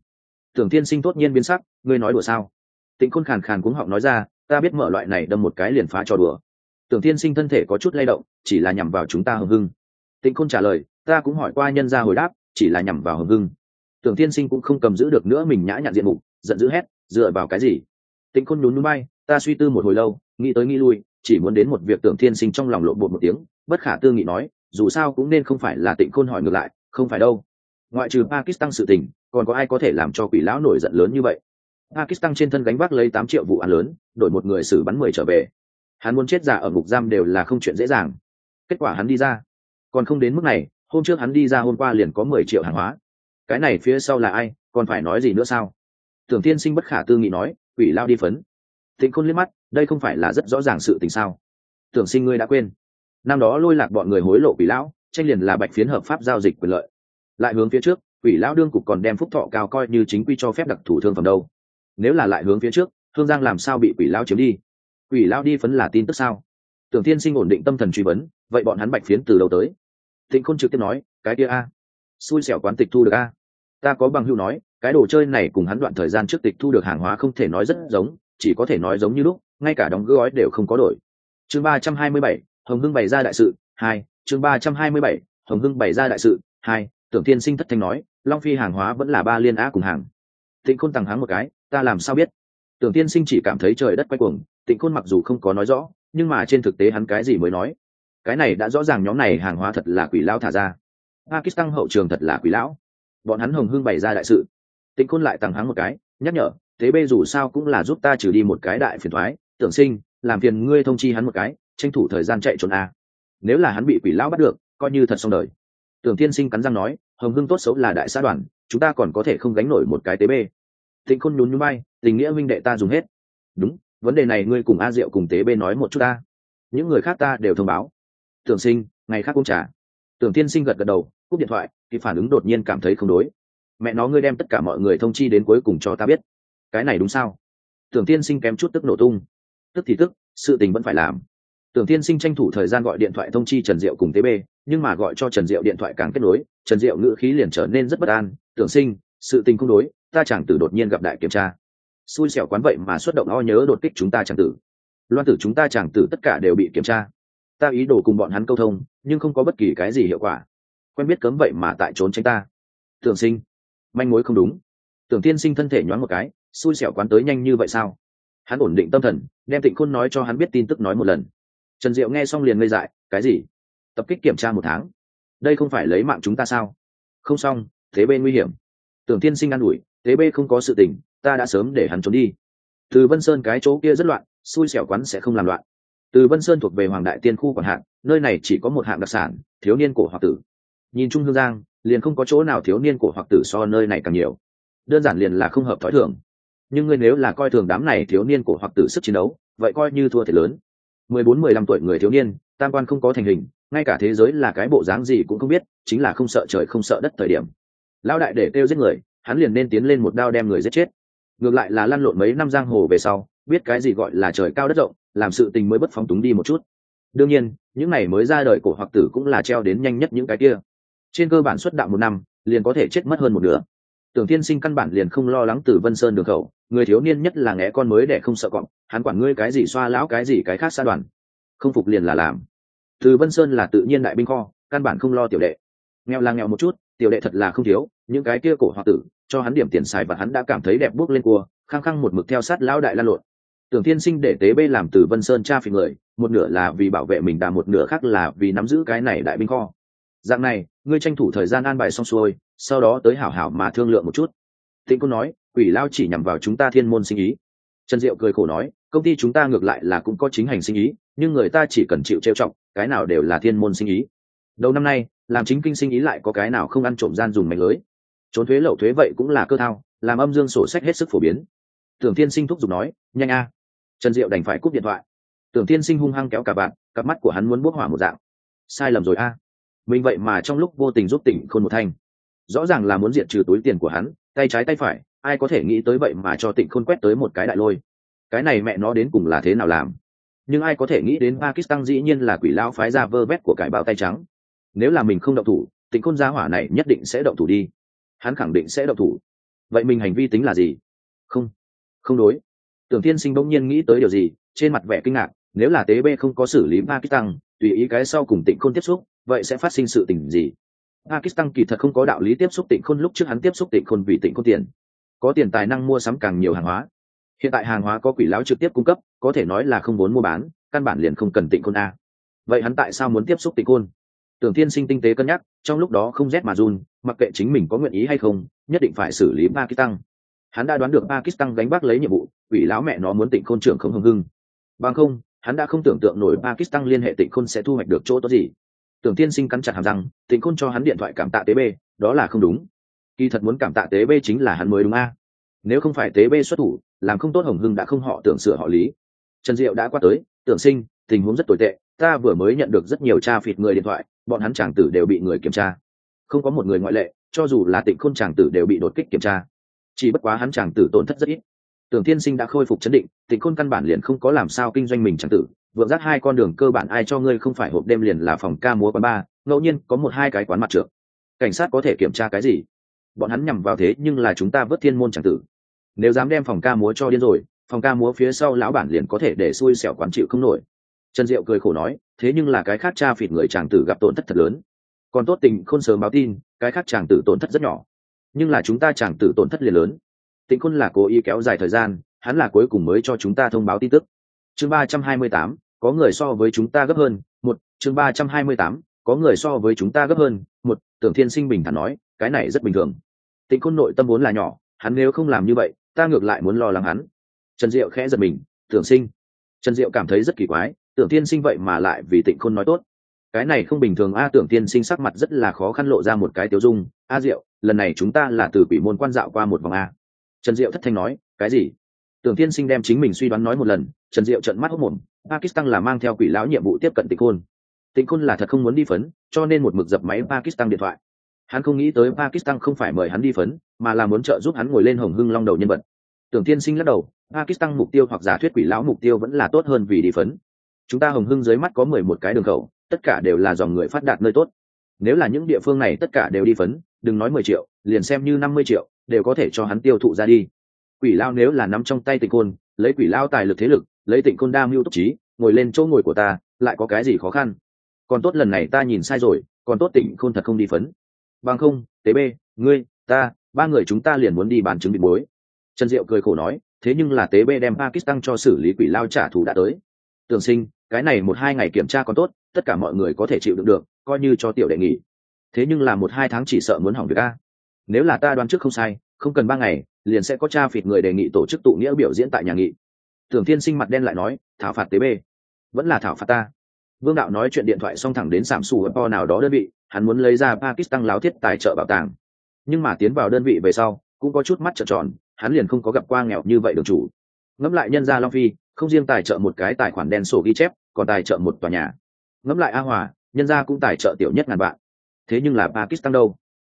Tưởng thiên sinh tốt nhiên biến sắc, ngươi nói đùa sao? Tịnh khôn khàn khàn cuống họng nói ra, ta biết mở loại này đâm một cái liền phá cho đùa. Tưởng thiên sinh thân thể có chút lay động, chỉ là nhằm vào chúng ta hồng hưng. Tịnh khôn trả lời, ta cũng hỏi qua nhân gia hồi đáp, chỉ là nhằm vào hồng hưng. Tưởng thiên sinh cũng không cầm giữ được nữa mình nhã nhặn diện mục, giận dữ hét, dựa vào cái gì? Tịnh khôn nhún núi bay ta suy tư một hồi lâu, nghĩ tới nghĩ lui, chỉ muốn đến một việc tưởng thiên sinh trong lòng lộn bột một tiếng, bất khả tư nghị nói, dù sao cũng nên không phải là tịnh khôn hỏi ngược lại, không phải đâu. Ngoại trừ pakistan sự tình, còn có ai có thể làm cho quỷ lão nổi giận lớn như vậy? Pakistan trên thân gánh vác lấy tám triệu vụ án lớn, đổi một người xử bắn mười trở về. Hắn muốn chết giả ở ngục giam đều là không chuyện dễ dàng. Kết quả hắn đi ra. Còn không đến mức này, hôm trước hắn đi ra hôm qua liền có mười triệu hàng hóa. Cái này phía sau là ai, còn phải nói gì nữa sao? Tưởng tiên sinh bất khả tư nghị nói quỷ lao đi phấn. Thịnh khôn liếc mắt, đây không phải là rất rõ ràng sự tình sao? Tưởng sinh ngươi đã quên. Năm đó lôi lạc bọn người hối lộ quỷ lão, tranh liền là bạch phiến hợp pháp giao dịch quyền lợi. Lại hướng phía trước, quỷ lão đương cục còn đem phúc thọ cao coi như chính quy cho phép đặc thủ thương phẩm đâu. Nếu là lại hướng phía trước, thương giang làm sao bị quỷ lão chiếm đi? Quỷ lão đi phấn là tin tức sao? Tưởng tiên sinh ổn định tâm thần truy vấn, vậy bọn hắn bạch phiến từ đầu tới? Thịnh khôn trực tiếp nói, cái kia a, xui xẻo quán tịch thu được a. Ta có bằng hữu nói cái đồ chơi này cùng hắn đoạn thời gian trước tịch thu được hàng hóa không thể nói rất giống chỉ có thể nói giống như lúc ngay cả đóng gói đều không có đổi. Chương ba trăm hai mươi bảy hồng hưng bày ra đại sự hai chương ba trăm hai mươi bảy hồng hưng bày ra đại sự hai tưởng tiên sinh thất thanh nói long phi hàng hóa vẫn là ba liên á cùng hàng. Tịnh khôn tằng háng một cái ta làm sao biết? Tưởng tiên sinh chỉ cảm thấy trời đất quay cuồng tịnh khôn mặc dù không có nói rõ nhưng mà trên thực tế hắn cái gì mới nói? Cái này đã rõ ràng nhóm này hàng hóa thật là quỷ lão thả ra. Pakistan hậu trường thật là quỷ lão. Bọn hắn hồng hưng bày ra đại sự tịnh khôn lại tằng háng một cái, nhắc nhở, tế bê dù sao cũng là giúp ta trừ đi một cái đại phiền thoái, tưởng sinh, làm phiền ngươi thông chi hắn một cái, tranh thủ thời gian chạy trốn a. Nếu là hắn bị quỷ lão bắt được, coi như thật xong đời. Tưởng tiên sinh cắn răng nói, hồng hưng tốt xấu là đại xã đoàn, chúng ta còn có thể không gánh nổi một cái tế bê. Tịnh khôn nhún nhún bay tình nghĩa huynh đệ ta dùng hết. Đúng, vấn đề này ngươi cùng a diệu cùng tế bê nói một chút ta. Những người khác ta đều thông báo. Tưởng sinh, ngày khác cũng trả tưởng tiên sinh gật gật đầu, cúp điện thoại, thì phản ứng đột nhiên cảm thấy không đối mẹ nó ngươi đem tất cả mọi người thông chi đến cuối cùng cho ta biết. Cái này đúng sao? Tưởng tiên sinh kém chút tức nổ tung. Tức thì tức, sự tình vẫn phải làm. Tưởng tiên sinh tranh thủ thời gian gọi điện thoại thông chi trần diệu cùng tế bê, nhưng mà gọi cho trần diệu điện thoại càng kết nối, trần diệu ngữ khí liền trở nên rất bất an. Tưởng sinh, sự tình không đối, ta chẳng tử đột nhiên gặp đại kiểm tra. Xui xẻo quán vậy mà xuất động o nhớ đột kích chúng ta chẳng tử. Loan tử chúng ta chẳng tử tất cả đều bị kiểm tra. Ta ý đồ cùng bọn hắn câu thông, nhưng không có bất kỳ cái gì hiệu quả. Quen biết cấm vậy mà tại trốn tránh ta. Tưởng sinh manh mối không đúng. Tưởng tiên sinh thân thể nhoáng một cái, xui xẻo quán tới nhanh như vậy sao? Hắn ổn định tâm thần, đem tịnh khôn nói cho hắn biết tin tức nói một lần. Trần diệu nghe xong liền ngây dại, cái gì? Tập kích kiểm tra một tháng. Đây không phải lấy mạng chúng ta sao? Không xong, thế bên nguy hiểm. Tưởng tiên sinh an ủi, thế bê không có sự tình, ta đã sớm để hắn trốn đi. Từ vân sơn cái chỗ kia rất loạn, xui xẻo quán sẽ không làm loạn. Từ vân sơn thuộc về hoàng đại tiên khu quản hạng nơi này chỉ có một hạng đặc sản, thiếu niên cổ hoặc tử. Nhìn Trung hương giang liền không có chỗ nào thiếu niên cổ hoặc tử so nơi này càng nhiều. Đơn giản liền là không hợp thói thường. Nhưng ngươi nếu là coi thường đám này thiếu niên cổ hoặc tử sức chiến đấu, vậy coi như thua thiệt lớn. Mười bốn, mười lăm tuổi người thiếu niên, tam quan không có thành hình, ngay cả thế giới là cái bộ dáng gì cũng không biết, chính là không sợ trời không sợ đất thời điểm. Lão đại để kêu giết người, hắn liền nên tiến lên một đao đem người giết chết. Ngược lại là lăn lộn mấy năm giang hồ về sau, biết cái gì gọi là trời cao đất rộng, làm sự tình mới bất phóng túng đi một chút. Đương nhiên, những này mới ra đời cổ hoặc tử cũng là treo đến nhanh nhất những cái kia trên cơ bản xuất đạo một năm, liền có thể chết mất hơn một nửa. Tưởng tiên sinh căn bản liền không lo lắng từ vân sơn đường khẩu, người thiếu niên nhất là nghe con mới để không sợ cọp, hắn quản ngươi cái gì xoa lão cái gì cái khác xa đoàn. Không phục liền là làm. Từ vân sơn là tự nhiên đại binh kho, căn bản không lo tiểu đệ. Nghèo là nghèo một chút, tiểu đệ thật là không thiếu, những cái kia cổ hoặc tử, cho hắn điểm tiền xài và hắn đã cảm thấy đẹp bước lên cua, khăng khăng một mực theo sát lão đại lan lộn. Tưởng tiên sinh để tế bê làm từ vân sơn cha phì người, một nửa là vì bảo vệ mình, đà một nửa khác là vì nắm giữ cái này đại binh kho dạng này, ngươi tranh thủ thời gian an bài xong xuôi, sau đó tới hảo hảo mà thương lượng một chút. Tịnh cô nói, quỷ lao chỉ nhằm vào chúng ta thiên môn sinh ý. Trần diệu cười khổ nói, công ty chúng ta ngược lại là cũng có chính hành sinh ý, nhưng người ta chỉ cần chịu trêu trọng cái nào đều là thiên môn sinh ý. Đầu năm nay, làm chính kinh sinh ý lại có cái nào không ăn trộm gian dùng mạch lưới. Trốn thuế lậu thuế vậy cũng là cơ thao, làm âm dương sổ sách hết sức phổ biến. Tưởng thiên sinh thúc giục nói, nhanh a. Trần diệu đành phải cúp điện thoại. Tưởng thiên sinh hung hăng kéo cả bạn, cặp mắt của hắn muốn bốc hỏa một dạng. Sai lầm rồi a mình vậy mà trong lúc vô tình giúp tỉnh khôn một thanh. Rõ ràng là muốn diệt trừ túi tiền của hắn, tay trái tay phải, ai có thể nghĩ tới vậy mà cho tịnh khôn quét tới một cái đại lôi. Cái này mẹ nó đến cùng là thế nào làm? Nhưng ai có thể nghĩ đến pakistan dĩ nhiên là quỷ lao phái ra vơ vét của cải bào tay trắng. Nếu là mình không động thủ tịnh khôn gia hỏa này nhất định sẽ động thủ đi. Hắn khẳng định sẽ động thủ. Vậy mình hành vi tính là gì? Không. Không đối. Tưởng thiên sinh bỗng nhiên nghĩ tới điều gì, trên mặt vẻ kinh ngạc, nếu là tế b không có xử lý pakistan, tùy ý cái sau cùng tịnh khôn tiếp xúc vậy sẽ phát sinh sự tình gì? Pakistan kỳ thật không có đạo lý tiếp xúc tịnh khôn lúc trước hắn tiếp xúc tịnh khôn vì tịnh khôn tiền. Có tiền tài năng mua sắm càng nhiều hàng hóa. Hiện tại hàng hóa có quỷ lão trực tiếp cung cấp, có thể nói là không vốn mua bán, căn bản liền không cần tịnh khôn a. Vậy hắn tại sao muốn tiếp xúc tịnh khôn? Tưởng tiên sinh tinh tế cân nhắc, trong lúc đó không rét mà run, mặc kệ chính mình có nguyện ý hay không, nhất định phải xử lý pakistan. Hắn đã đoán được pakistan gánh bác lấy nhiệm vụ, quỷ lão mẹ nó muốn tịnh khôn trưởng không hưng hưng. Bằng không, hắn đã không tưởng tượng nổi pakistan liên hệ tịnh khôn sẽ thu hoạch được chỗ tốt gì tưởng tiên sinh cắn chặt hàm răng, tịnh khôn cho hắn điện thoại cảm tạ tế b đó là không đúng. Kỳ thật muốn cảm tạ tế b chính là hắn mới đúng a. Nếu không phải tế b xuất thủ, làm không tốt hồng hưng đã không họ tưởng sửa họ lý. Trần diệu đã qua tới, tưởng sinh, tình huống rất tồi tệ, ta vừa mới nhận được rất nhiều cha phịt người điện thoại, bọn hắn chàng tử đều bị người kiểm tra. Không có một người ngoại lệ, cho dù là tịnh khôn chàng tử đều bị đột kích kiểm tra. Chỉ bất quá hắn chàng tử tổn thất rất ít tưởng tiên sinh đã khôi phục chấn định, tịnh khôn căn bản liền không có làm sao kinh doanh mình chẳng tử. Vượng dắt hai con đường cơ bản ai cho ngươi không phải hộp đêm liền là phòng ca múa quán ba ngẫu nhiên có một hai cái quán mặt trượng. Cảnh sát có thể kiểm tra cái gì? Bọn hắn nhằm vào thế nhưng là chúng ta vớt thiên môn chẳng tử. Nếu dám đem phòng ca múa cho điên rồi, phòng ca múa phía sau lão bản liền có thể để xui xẻo quán chịu không nổi. Trần diệu cười khổ nói, thế nhưng là cái khác cha phịt người chàng tử gặp tổn thất thật lớn. Còn tốt tình khôn sớm báo tin, cái khác chàng tử tổn thất rất nhỏ. Nhưng là chúng ta chàng tử tổn thất liền lớn tịnh khôn là cố ý kéo dài thời gian, hắn là cuối cùng mới cho chúng ta thông báo tin tức. Chương ba trăm hai mươi tám, có người so với chúng ta gấp hơn, một, chương ba trăm hai mươi tám, có người so với chúng ta gấp hơn, một, tưởng thiên sinh bình thản nói, cái này rất bình thường. Tịnh khôn nội tâm vốn là nhỏ, hắn nếu không làm như vậy, ta ngược lại muốn lo lắng hắn. Trần diệu khẽ giật mình, tưởng sinh. Trần diệu cảm thấy rất kỳ quái, tưởng Thiên sinh vậy mà lại vì tịnh khôn nói tốt. Cái này không bình thường a, tưởng Thiên sinh sắc mặt rất là khó khăn lộ ra một cái tiêu dung. A diệu, lần này chúng ta là từ quỷ môn quan dạo qua một vòng a trần diệu thất thanh nói, cái gì? Tưởng tiên sinh đem chính mình suy đoán nói một lần, trần diệu trận mắt hốc mồm, pakistan là mang theo quỷ lão nhiệm vụ tiếp cận tịnh khôn. Tịnh khôn là thật không muốn đi phấn, cho nên một mực dập máy pakistan điện thoại. Hắn không nghĩ tới pakistan không phải mời hắn đi phấn, mà là muốn trợ giúp hắn ngồi lên hồng hưng long đầu nhân vật. Tưởng tiên sinh lắc đầu, pakistan mục tiêu hoặc giả thuyết quỷ lão mục tiêu vẫn là tốt hơn vì đi phấn. Chúng ta hồng hưng dưới mắt có mười một cái đường khẩu, tất cả đều là dòng người phát đạt nơi tốt. Nếu là những địa phương này tất cả đều đi phấn, đừng nói mười triệu, liền xem như năm mươi triệu đều có thể cho hắn tiêu thụ ra đi. Quỷ lao nếu là nắm trong tay tịnh côn lấy quỷ lao tài lực thế lực lấy tịnh côn đa mưu túc trí ngồi lên chỗ ngồi của ta lại có cái gì khó khăn? Còn tốt lần này ta nhìn sai rồi còn tốt tịnh khôn thật không đi phấn. Bằng không tế Bê, ngươi ta ba người chúng ta liền muốn đi bàn chứng bị bối trần diệu cười khổ nói thế nhưng là tế Bê đem pakistan cho xử lý quỷ lao trả thù đã tới. Tường sinh cái này một hai ngày kiểm tra còn tốt tất cả mọi người có thể chịu đựng được coi như cho tiểu đệ nghỉ. Thế nhưng là một hai tháng chỉ sợ muốn hỏng việc a nếu là ta đoán trước không sai, không cần ba ngày, liền sẽ có cha phịt người đề nghị tổ chức tụ nghĩa biểu diễn tại nhà nghị. Tưởng thiên sinh mặt đen lại nói, thảo phạt tế b vẫn là thảo phạt ta. Vương đạo nói chuyện điện thoại xong thẳng đến sảm ở po nào đó đơn vị, hắn muốn lấy ra pakistan láo thiết tài trợ bảo tàng. Nhưng mà tiến vào đơn vị về sau, cũng có chút mắt trợn tròn, hắn liền không có gặp qua nghèo như vậy được chủ. Ngẫm lại nhân gia long phi, không riêng tài trợ một cái tài khoản đen sổ ghi chép, còn tài trợ một tòa nhà. Ngẫm lại a hòa, nhân gia cũng tài trợ tiểu nhất ngàn vạn. Thế nhưng là pakistan đâu?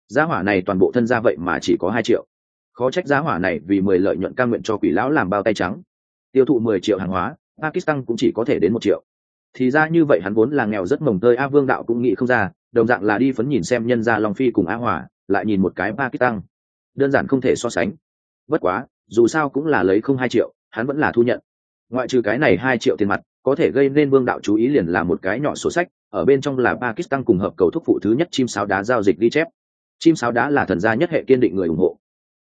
Giá hỏa này toàn bộ thân gia vậy mà chỉ có hai triệu. Khó trách giá hỏa này vì mười lợi nhuận cam nguyện cho quỷ lão làm bao tay trắng. Tiêu thụ mười triệu hàng hóa, pakistan cũng chỉ có thể đến một triệu. Thì ra như vậy hắn vốn là nghèo rất mồng tơi, a vương đạo cũng nghĩ không ra, đồng dạng là đi phấn nhìn xem nhân gia long phi cùng a hỏa, lại nhìn một cái pakistan. Đơn giản không thể so sánh. Bất quá, dù sao cũng là lấy không hai triệu, hắn vẫn là thu nhận. Ngoại trừ cái này hai triệu tiền mặt, có thể gây nên vương đạo chú ý liền là một cái nhỏ sổ sách, ở bên trong là pakistan cùng hợp cầu thúc phụ thứ nhất chim sáo đá giao dịch ghi chép chim sáo đá là thần gia nhất hệ kiên định người ủng hộ.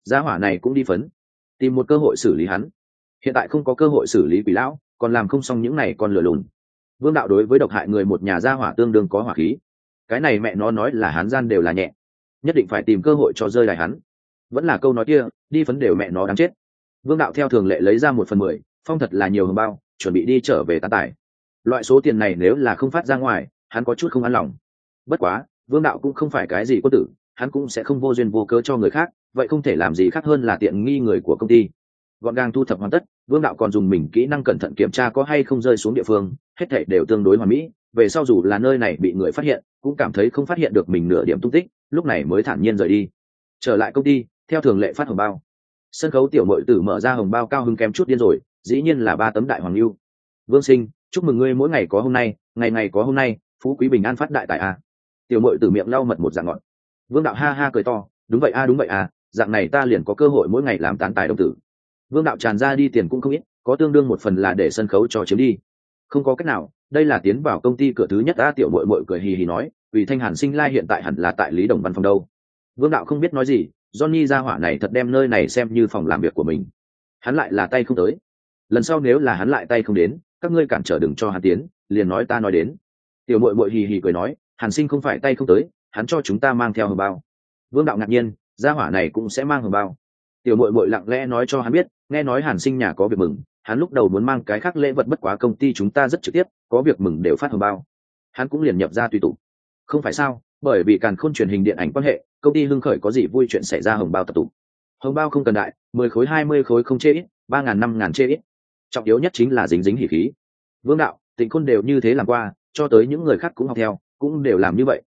Gia hỏa này cũng đi phấn, tìm một cơ hội xử lý hắn. Hiện tại không có cơ hội xử lý quỷ lão, còn làm không xong những này còn lừa lùn. Vương đạo đối với độc hại người một nhà gia hỏa tương đương có hỏa khí. Cái này mẹ nó nói là hắn gian đều là nhẹ. Nhất định phải tìm cơ hội cho rơi lại hắn. Vẫn là câu nói kia, đi phấn đều mẹ nó đáng chết. Vương đạo theo thường lệ lấy ra một phần mười, phong thật là nhiều hơn bao, chuẩn bị đi trở về tá tải. Loại số tiền này nếu là không phát ra ngoài, hắn có chút không an lòng. Bất quá, vương đạo cũng không phải cái gì quân tử hắn cũng sẽ không vô duyên vô cớ cho người khác, vậy không thể làm gì khác hơn là tiện nghi người của công ty. Gọn gàng thu thập hoàn tất, vương đạo còn dùng mình kỹ năng cẩn thận kiểm tra có hay không rơi xuống địa phương, hết thể đều tương đối hoàn mỹ, về sau dù là nơi này bị người phát hiện, cũng cảm thấy không phát hiện được mình nửa điểm tung tích, lúc này mới thản nhiên rời đi. Trở lại công ty, theo thường lệ phát hồng bao. Sân khấu tiểu mội tử mở ra hồng bao cao hưng kém chút điên rồi, dĩ nhiên là ba tấm đại hoàng lưu. Vương sinh, chúc mừng ngươi mỗi ngày có hôm nay, ngày ngày có hôm nay, phú quý bình an phát đại tại a. Tiểu mội tử miệng lau mật một dạng ngọn vương đạo ha ha cười to, đúng vậy a, đúng vậy a, dạng này ta liền có cơ hội mỗi ngày làm tán tài đồng tử. Vương đạo tràn ra đi tiền cũng không ít, có tương đương một phần là để sân khấu cho chiếm đi. Không có cách nào, đây là tiến vào công ty cửa thứ nhất, a, tiểu mội mội cười hì hì nói, vì thanh hàn sinh lai hiện tại hẳn là tại lý đồng văn phòng đâu. Vương đạo không biết nói gì, johnny ra hỏa này thật đem nơi này xem như phòng làm việc của mình. Hắn lại là tay không tới. Lần sau nếu là hắn lại tay không đến, các ngươi cản trở đừng cho hắn tiến, liền nói ta nói đến. Tiểu mội mội hì hì cười nói, hàn sinh không phải tay không tới hắn cho chúng ta mang theo hờ bao. Vương đạo ngạc nhiên, gia hỏa này cũng sẽ mang hờ bao. Tiểu mội mội lặng lẽ nói cho hắn biết, nghe nói hàn sinh nhà có việc mừng, hắn lúc đầu muốn mang cái khác lễ vật bất quá công ty chúng ta rất trực tiếp, có việc mừng đều phát hờ bao. Hắn cũng liền nhập ra tùy tụ không phải sao, bởi vì càn khôn truyền hình điện ảnh quan hệ, công ty hưng khởi có gì vui chuyện xảy ra hồng bao tập tụ. Hồng bao không cần đại, mười khối, hai mươi khối không chê ít, ba ngàn, năm ngàn chê ít. Trọng yếu nhất chính là dính dính hỉ khí. Vương đạo, tịnh khôn đều như thế làm qua, cho tới những người khác cũng học theo, cũng đều làm như vậy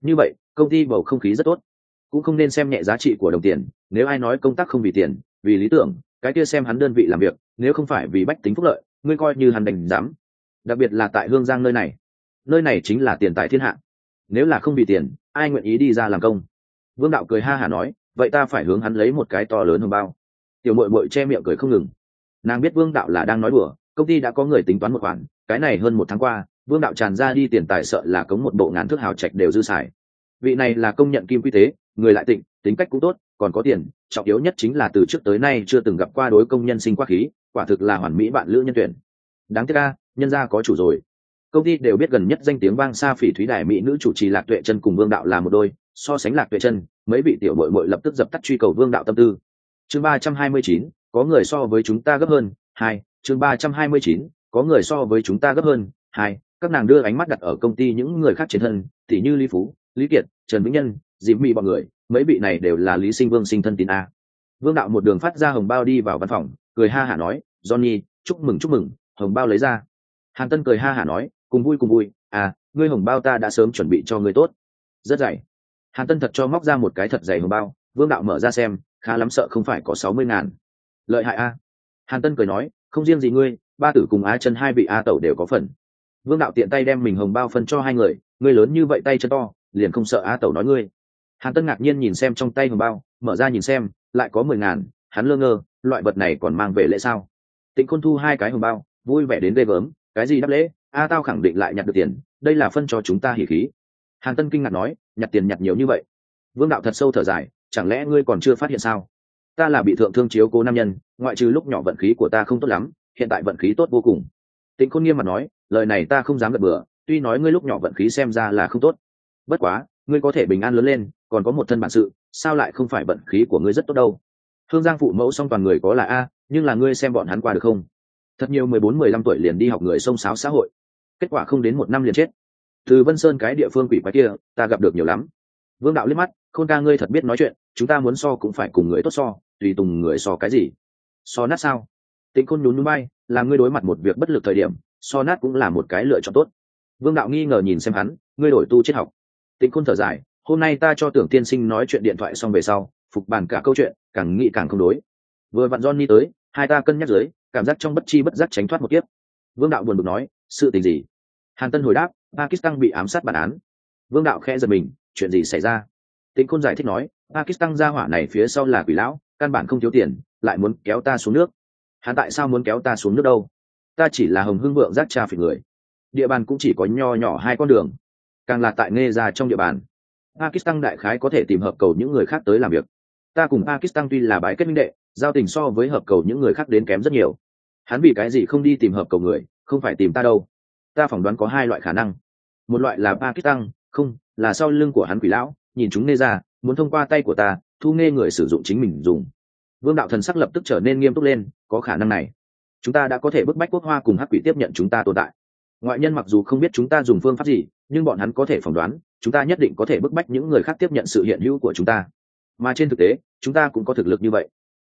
như vậy, công ty bầu không khí rất tốt. Cũng không nên xem nhẹ giá trị của đồng tiền, nếu ai nói công tác không vì tiền, vì lý tưởng, cái kia xem hắn đơn vị làm việc, nếu không phải vì bách tính phúc lợi, ngươi coi như hắn đành dám. Đặc biệt là tại hương giang nơi này. Nơi này chính là tiền tài thiên hạ. Nếu là không vì tiền, ai nguyện ý đi ra làm công? Vương đạo cười ha hả nói, vậy ta phải hướng hắn lấy một cái to lớn hơn bao. Tiểu mội mội che miệng cười không ngừng. Nàng biết vương đạo là đang nói đùa, công ty đã có người tính toán một khoản, cái này hơn một tháng qua vương đạo tràn ra đi tiền tài sợ là cống một bộ ngàn thước hào trạch đều dư xài. Vị này là công nhận kim quy tế, người lại tịnh, tính cách cũng tốt, còn có tiền, trọng yếu nhất chính là từ trước tới nay chưa từng gặp qua đối công nhân sinh quá khí, quả thực là hoàn mỹ bạn lữ nhân tuyển. Đáng tiếc ca nhân gia có chủ rồi. Công ty đều biết gần nhất danh tiếng vang xa phỉ thúy đài mỹ nữ chủ trì lạc tuệ chân cùng vương đạo là một đôi, so sánh lạc tuệ chân mấy vị tiểu bội bội lập tức dập tắt truy cầu vương đạo tâm tư. Chương ba trăm hai mươi chín, có người so với chúng ta gấp hơn, hai, chương ba trăm hai mươi chín, có người so với chúng ta gấp hơn, hai các nàng đưa ánh mắt đặt ở công ty những người khác trên thân tỷ như lý phú, lý kiệt, trần vĩnh nhân dìm mỹ bọn người, mấy vị này đều là lý sinh vương sinh thân tín a. Vương đạo một đường phát ra hồng bao đi vào văn phòng, cười ha hả nói, johnny, chúc mừng chúc mừng, hồng bao lấy ra. Hàn tân cười ha hả nói, cùng vui cùng vui à ngươi hồng bao ta đã sớm chuẩn bị cho ngươi tốt. Rất dày. Hàn tân thật cho móc ra một cái thật dày hồng bao, vương đạo mở ra xem, khá lắm sợ không phải có sáu mươi ngàn. Lợi hại a. Hàn tân cười nói, không riêng gì ngươi, ba tử cùng á chân hai vị a tẩu đều có phần vương đạo tiện tay đem mình hồng bao phân cho hai người ngươi lớn như vậy tay chân to, liền không sợ a tẩu nói ngươi. Hàn tân ngạc nhiên nhìn xem trong tay hồng bao, mở ra nhìn xem, lại có mười ngàn, hắn lơ ngơ, loại vật này còn mang về lễ sao? Tịnh khôn thu hai cái hồng bao, vui vẻ đến ghê gớm, cái gì đáp lễ? A tao khẳng định lại nhặt được tiền, đây là phân cho chúng ta hỉ khí. Hàn tân kinh ngạc nói, nhặt tiền nhặt nhiều như vậy. Vương đạo thật sâu thở dài, chẳng lẽ ngươi còn chưa phát hiện sao? Ta là bị thượng thương chiếu cố nam nhân, ngoại trừ lúc nhỏ vận khí của ta không tốt lắm, hiện tại vận khí tốt vô cùng. Tịnh khôn nghiêm mặt nói lời này ta không dám gật bừa, tuy nói ngươi lúc nhỏ vận khí xem ra là không tốt. Bất quá, ngươi có thể bình an lớn lên, còn có một thân bản sự, sao lại không phải vận khí của ngươi rất tốt đâu? Thương giang phụ mẫu song toàn người có là a, nhưng là ngươi xem bọn hắn qua được không? Thật nhiều mười bốn, mười lăm tuổi liền đi học người sông sáo xã hội. Kết quả không đến một năm liền chết. Từ vân sơn cái địa phương quỷ quái kia, ta gặp được nhiều lắm. Vương đạo liếc mắt, khôn ca ngươi thật biết nói chuyện, chúng ta muốn so cũng phải cùng người tốt so, tùy tùng người so cái gì? So nát sao? Tĩnh khôn nhún núi bay là ngươi đối mặt một việc bất lực thời điểm so nát cũng là một cái lựa chọn tốt. Vương đạo nghi ngờ nhìn xem hắn, ngươi đổi tu triết học. Tĩnh khôn thở dài, hôm nay ta cho tưởng tiên sinh nói chuyện điện thoại xong về sau, phục bàn cả câu chuyện, càng nghĩ càng không đối. Vừa vặn johnny tới, hai ta cân nhắc dưới, cảm giác trong bất chi bất giác tránh thoát một kiếp. Vương đạo buồn bực nói, sự tình gì? Hàn tân hồi đáp, pakistan bị ám sát bản án. Vương đạo khẽ giật mình, chuyện gì xảy ra? Tĩnh khôn giải thích nói, pakistan ra hỏa này phía sau là quỷ lão, căn bản không thiếu tiền, lại muốn kéo ta xuống nước. Hắn tại sao muốn kéo ta xuống nước đâu? Ta chỉ là hồng hưng vượng giác cha phỉ người. Địa bàn cũng chỉ có nho nhỏ hai con đường. Càng là tại nghe ra trong địa bàn. Pakistan đại khái có thể tìm hợp cầu những người khác tới làm việc. Ta cùng pakistan tuy là bãi kết minh đệ, giao tình so với hợp cầu những người khác đến kém rất nhiều. Hắn vì cái gì không đi tìm hợp cầu người, không phải tìm ta đâu. Ta phỏng đoán có hai loại khả năng. Một loại là pakistan, không, là sau lưng của hắn quỷ lão, nhìn chúng nê ra muốn thông qua tay của ta, thu nghe người sử dụng chính mình dùng. Vương đạo thần sắc lập tức trở nên nghiêm túc lên, có khả năng này chúng ta đã có thể bức bách quốc hoa cùng hắc quỷ tiếp nhận chúng ta tồn tại. Ngoại nhân mặc dù không biết chúng ta dùng phương pháp gì, nhưng bọn hắn có thể phỏng đoán, chúng ta nhất định có thể bức bách những người khác tiếp nhận sự hiện hữu của chúng ta. Mà trên thực tế, chúng ta cũng có thực lực như vậy.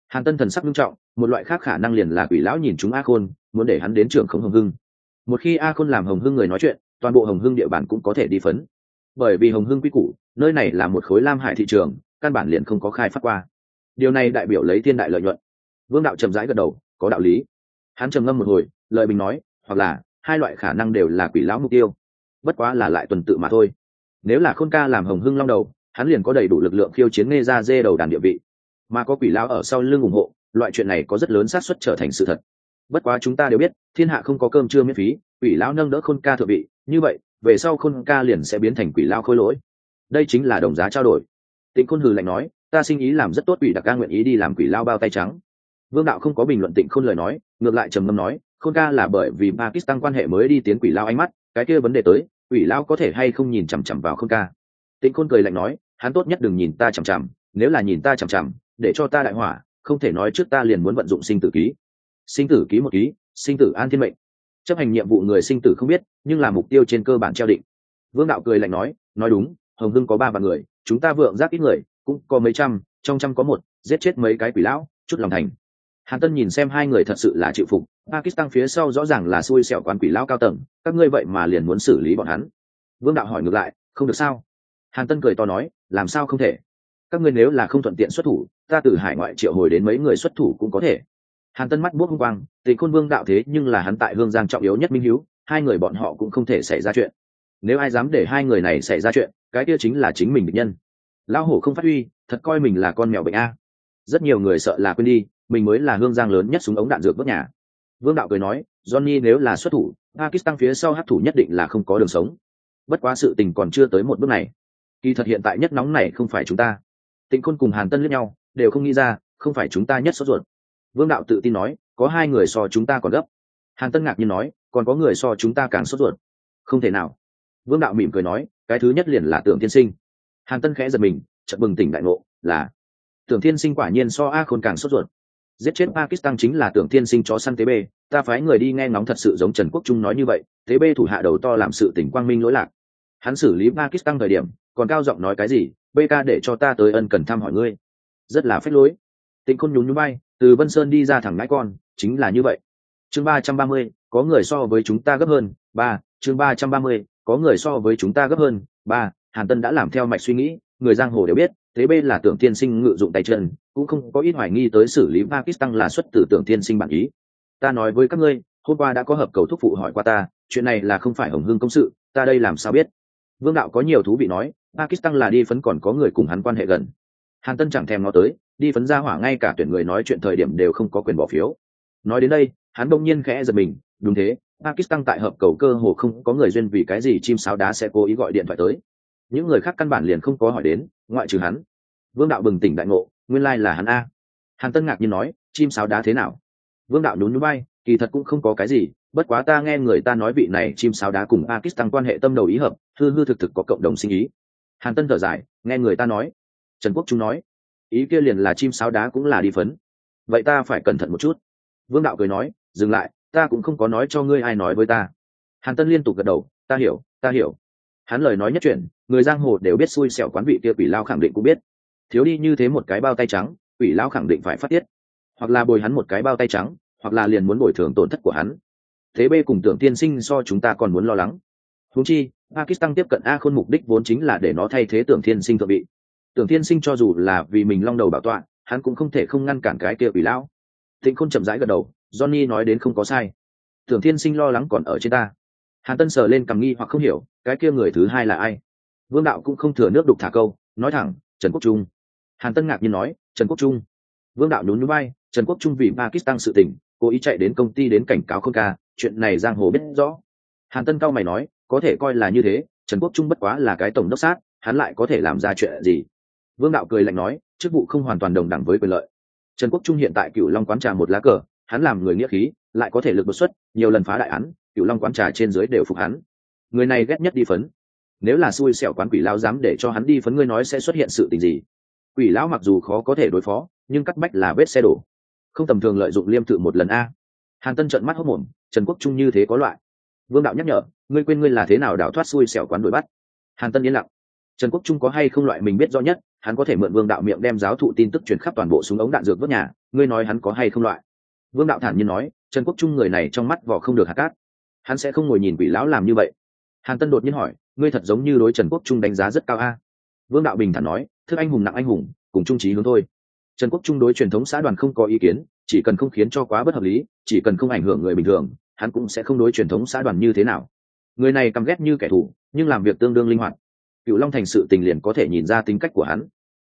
Hàn tân thần sắc nghiêm trọng, một loại khác khả năng liền là quỷ lão nhìn chúng a khôn, muốn để hắn đến trưởng khống hồng hưng. Một khi a khôn làm hồng hưng người nói chuyện, toàn bộ hồng hưng địa bàn cũng có thể đi phấn. Bởi vì hồng hưng quy củ, nơi này là một khối lam hải thị trường, căn bản liền không có khai phát qua. Điều này đại biểu lấy thiên đại lợi nhuận. Vương đạo trầm rãi gật đầu, có đạo lý hắn trầm ngâm một hồi lợi bình nói, hoặc là, hai loại khả năng đều là quỷ lão mục tiêu. Bất quá là lại tuần tự mà thôi. Nếu là khôn ca làm hồng hưng long đầu, hắn liền có đầy đủ lực lượng khiêu chiến nghe ra dê đầu đàn địa vị. Mà có quỷ lão ở sau lưng ủng hộ, loại chuyện này có rất lớn xác suất trở thành sự thật. Bất quá chúng ta đều biết, thiên hạ không có cơm trưa miễn phí, quỷ lão nâng đỡ khôn ca thượng vị, như vậy, về sau khôn ca liền sẽ biến thành quỷ lão khôi lỗi. Đây chính là đồng giá trao đổi. Tịnh khôn hừ lạnh nói, ta sinh ý làm rất tốt quỷ đặc ca nguyện ý đi làm quỷ lao bao tay trắng vương đạo không có bình luận tịnh khôn lời nói, ngược lại trầm ngâm nói, khôn ca là bởi vì pakistan quan hệ mới đi tiến quỷ lao ánh mắt, cái kia vấn đề tới, quỷ lao có thể hay không nhìn chằm chằm vào khôn ca? Tịnh khôn cười lạnh nói, hắn tốt nhất đừng nhìn ta chằm chằm, nếu là nhìn ta chằm chằm, để cho ta đại hỏa, không thể nói trước ta liền muốn vận dụng sinh tử ký. Sinh tử ký một ký, sinh tử an thiên mệnh. Chấp hành nhiệm vụ người sinh tử không biết, nhưng là mục tiêu trên cơ bản treo định. Vương đạo cười lạnh nói nói đúng, hồng hưng có ba vạn người, chúng ta vượng giác ít người, cũng có mấy trăm, trong trăm có một, giết chết mấy cái quỷ lão, chút lòng thành hàn tân nhìn xem hai người thật sự là chịu phục, pakistan phía sau rõ ràng là xui xẻo quan quỷ lão cao tầng, các ngươi vậy mà liền muốn xử lý bọn hắn. Vương đạo hỏi ngược lại, không được sao? Hàn tân cười to nói, làm sao không thể? Các ngươi nếu là không thuận tiện xuất thủ, ta từ hải ngoại triệu hồi đến mấy người xuất thủ cũng có thể. Hàn tân mắt buốt hung quang, tề khôn vương đạo thế nhưng là hắn tại hương giang trọng yếu nhất minh hiếu, hai người bọn họ cũng không thể xảy ra chuyện. Nếu ai dám để hai người này xảy ra chuyện, cái kia chính là chính mình định nhân. Lão hổ không phát huy, thật coi mình là con mèo bệnh a. Rất nhiều người sợ là quên đi mình mới là hương giang lớn nhất súng ống đạn dược bước nhà. Vương đạo cười nói, johnny nếu là xuất thủ, pakistan phía sau hát thủ nhất định là không có đường sống. Bất quá sự tình còn chưa tới một bước này. Kỳ thật hiện tại nhất nóng này không phải chúng ta. Tịnh khôn cùng hàn tân lẫn nhau, đều không nghĩ ra, không phải chúng ta nhất sốt ruột. Vương đạo tự tin nói, có hai người so chúng ta còn gấp. Hàn tân ngạc nhiên nói, còn có người so chúng ta càng sốt ruột. Không thể nào. Vương đạo mỉm cười nói, cái thứ nhất liền là tưởng tiên sinh. Hàn tân khẽ giật mình, chợt bừng tỉnh đại ngộ, là tưởng tiên sinh quả nhiên so a khôn càng sốt ruột giết chết pakistan chính là tưởng thiên sinh chó săn tế bê. Ta phái người đi nghe ngóng thật sự giống trần quốc trung nói như vậy, tế bê thủ hạ đầu to làm sự tỉnh quang minh lỗi lạc. Hắn xử lý pakistan thời điểm, còn cao giọng nói cái gì bk để cho ta tới ân cần thăm hỏi ngươi. Rất là phép lối. Tịnh khôn nhún nhún bay từ vân sơn đi ra thẳng ngãi con, chính là như vậy. Chương ba trăm ba mươi, có người so với chúng ta gấp hơn. Ba, chương ba trăm ba mươi, có người so với chúng ta gấp hơn. Ba, hàn tân đã làm theo mạch suy nghĩ, người giang hồ đều biết thế b là tưởng tiên sinh ngự dụng tay chân, cũng không có ít hoài nghi tới xử lý pakistan là xuất từ tưởng tiên sinh bản ý. Ta nói với các ngươi, hôm qua đã có hợp cầu thúc phụ hỏi qua ta, chuyện này là không phải hồng hưng công sự, ta đây làm sao biết? Vương đạo có nhiều thú vị nói, pakistan là đi phấn còn có người cùng hắn quan hệ gần. Hàn tân chẳng thèm nó tới, đi phấn ra hỏa ngay cả tuyển người nói chuyện thời điểm đều không có quyền bỏ phiếu. Nói đến đây, hắn bỗng nhiên khẽ giật mình, đúng thế, pakistan tại hợp cầu cơ hồ không có người duyên vì cái gì chim sáo đá sẽ cố ý gọi điện thoại tới. Những người khác căn bản liền không có hỏi đến, ngoại trừ hắn vương đạo bừng tỉnh đại ngộ, nguyên lai là hắn a. Hàn tân ngạc nhiên nói, chim sáo đá thế nào? Vương đạo nhún núi bay kỳ thật cũng không có cái gì, bất quá ta nghe người ta nói vị này chim sáo đá cùng pakistan quan hệ tâm đầu ý hợp, hư hư thực thực có cộng đồng sinh ý. Hàn tân thở dài, nghe người ta nói. Trần quốc trung nói, ý kia liền là chim sáo đá cũng là đi phấn. Vậy ta phải cẩn thận một chút. Vương đạo cười nói, dừng lại, ta cũng không có nói cho ngươi ai nói với ta. Hàn tân liên tục gật đầu, ta hiểu ta hiểu. Hắn lời nói nhất chuyện người giang hồ đều biết xui xẻo quán vị kia quỷ lao khẳng định cũng biết thiếu đi như thế một cái bao tay trắng, quỷ lao khẳng định phải phát tiết. Hoặc là bồi hắn một cái bao tay trắng, hoặc là liền muốn bồi thường tổn thất của hắn. Thế b cùng tưởng tiên sinh so chúng ta còn muốn lo lắng. Húng chi, pakistan tiếp cận a khôn mục đích vốn chính là để nó thay thế tưởng thiên sinh thượng vị. Tưởng thiên sinh cho dù là vì mình long đầu bảo tọa, hắn cũng không thể không ngăn cản cái kia ủy lão. Thịnh khôn chậm rãi gật đầu, johnny nói đến không có sai. Tưởng thiên sinh lo lắng còn ở trên ta. Hàn tân sờ lên cằm nghi hoặc không hiểu, cái kia người thứ hai là ai? Vương đạo cũng không thừa nước đục thả câu, nói thẳng, trần quốc trung hàn tân ngạc nhiên nói, trần quốc trung. Vương đạo nhún núi bay trần quốc trung vì pakistan sự tỉnh cố ý chạy đến công ty đến cảnh cáo không ca, chuyện này giang hồ biết rõ. Hàn tân cao mày nói, có thể coi là như thế, trần quốc trung bất quá là cái tổng đốc sát, hắn lại có thể làm ra chuyện gì? Vương đạo cười lạnh nói, chức vụ không hoàn toàn đồng đẳng với quyền lợi. Trần quốc trung hiện tại cựu long quán trà một lá cờ, hắn làm người nghĩa khí, lại có thể lực đột xuất, nhiều lần phá đại án cựu long quán trà trên dưới đều phục hắn. Người này ghét nhất đi phấn. Nếu là xui xẻo quán quỷ lao dám để cho hắn đi phấn, ngươi nói sẽ xuất hiện sự tình gì? Quỷ lão mặc dù khó có thể đối phó, nhưng cắt bách là vết xe đổ. Không tầm thường lợi dụng liêm tự một lần a. Hàn tân trận mắt hốc mồm, trần quốc trung như thế có loại. Vương đạo nhắc nhở, ngươi quên ngươi là thế nào đào thoát xui xẻo quán đuổi bắt. Hàn tân yên lặng. Trần quốc trung có hay không loại mình biết rõ nhất, hắn có thể mượn vương đạo miệng đem giáo thụ tin tức truyền khắp toàn bộ súng ống đạn dược vớt nhà, ngươi nói hắn có hay không loại. Vương đạo thản nhiên nói, trần quốc trung người này trong mắt vỏ không được hạt cát. Hắn sẽ không ngồi nhìn quỷ lão làm như vậy. Hàn tân đột nhiên hỏi, ngươi thật giống như đối trần quốc trung đánh giá rất cao a vương đạo bình thản nói, thức anh hùng nặng anh hùng, cùng trung trí hướng thôi. Trần quốc trung đối truyền thống xã đoàn không có ý kiến, chỉ cần không khiến cho quá bất hợp lý, chỉ cần không ảnh hưởng người bình thường, hắn cũng sẽ không đối truyền thống xã đoàn như thế nào. Người này căm ghét như kẻ thù, nhưng làm việc tương đương linh hoạt. Cựu long thành sự tình liền có thể nhìn ra tính cách của hắn.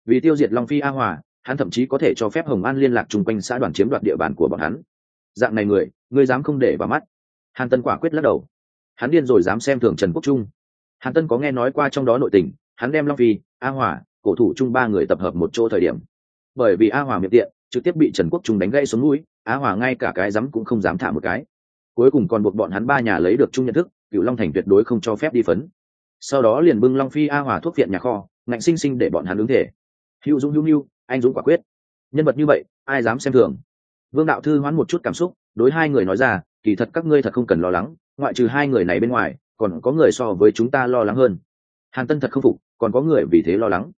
Vì tiêu diệt long phi a hòa, hắn thậm chí có thể cho phép hồng an liên lạc chung quanh xã đoàn chiếm đoạt địa bàn của bọn hắn. Dạng này người người dám không để vào mắt. Hàn tân quả quyết lắc đầu. Hắn điên rồi dám xem thường trần quốc trung. Hàn tân có nghe nói qua trong đó nội tình hắn đem long phi, a hòa cổ thủ chung ba người tập hợp một chỗ thời điểm. Bởi vì a hòa miệng tiện, trực tiếp bị trần quốc trung đánh gây xuống mũi a hòa ngay cả cái dám cũng không dám thả một cái. Cuối cùng còn buộc bọn hắn ba nhà lấy được chung nhận thức cựu long thành tuyệt đối không cho phép đi phấn. Sau đó liền bưng long phi a hòa thuốc viện nhà kho, ngạnh sinh sinh để bọn hắn ứng thể. Hữu dũng, hữu hữu anh dũng quả quyết. Nhân vật như vậy, ai dám xem thường? Vương đạo thư hoán một chút cảm xúc, đối hai người nói ra, kỳ thật các ngươi thật không cần lo lắng, ngoại trừ hai người này bên ngoài, còn có người so với chúng ta lo lắng hơn. Hàn tân thật không phục còn có người vì thế lo lắng.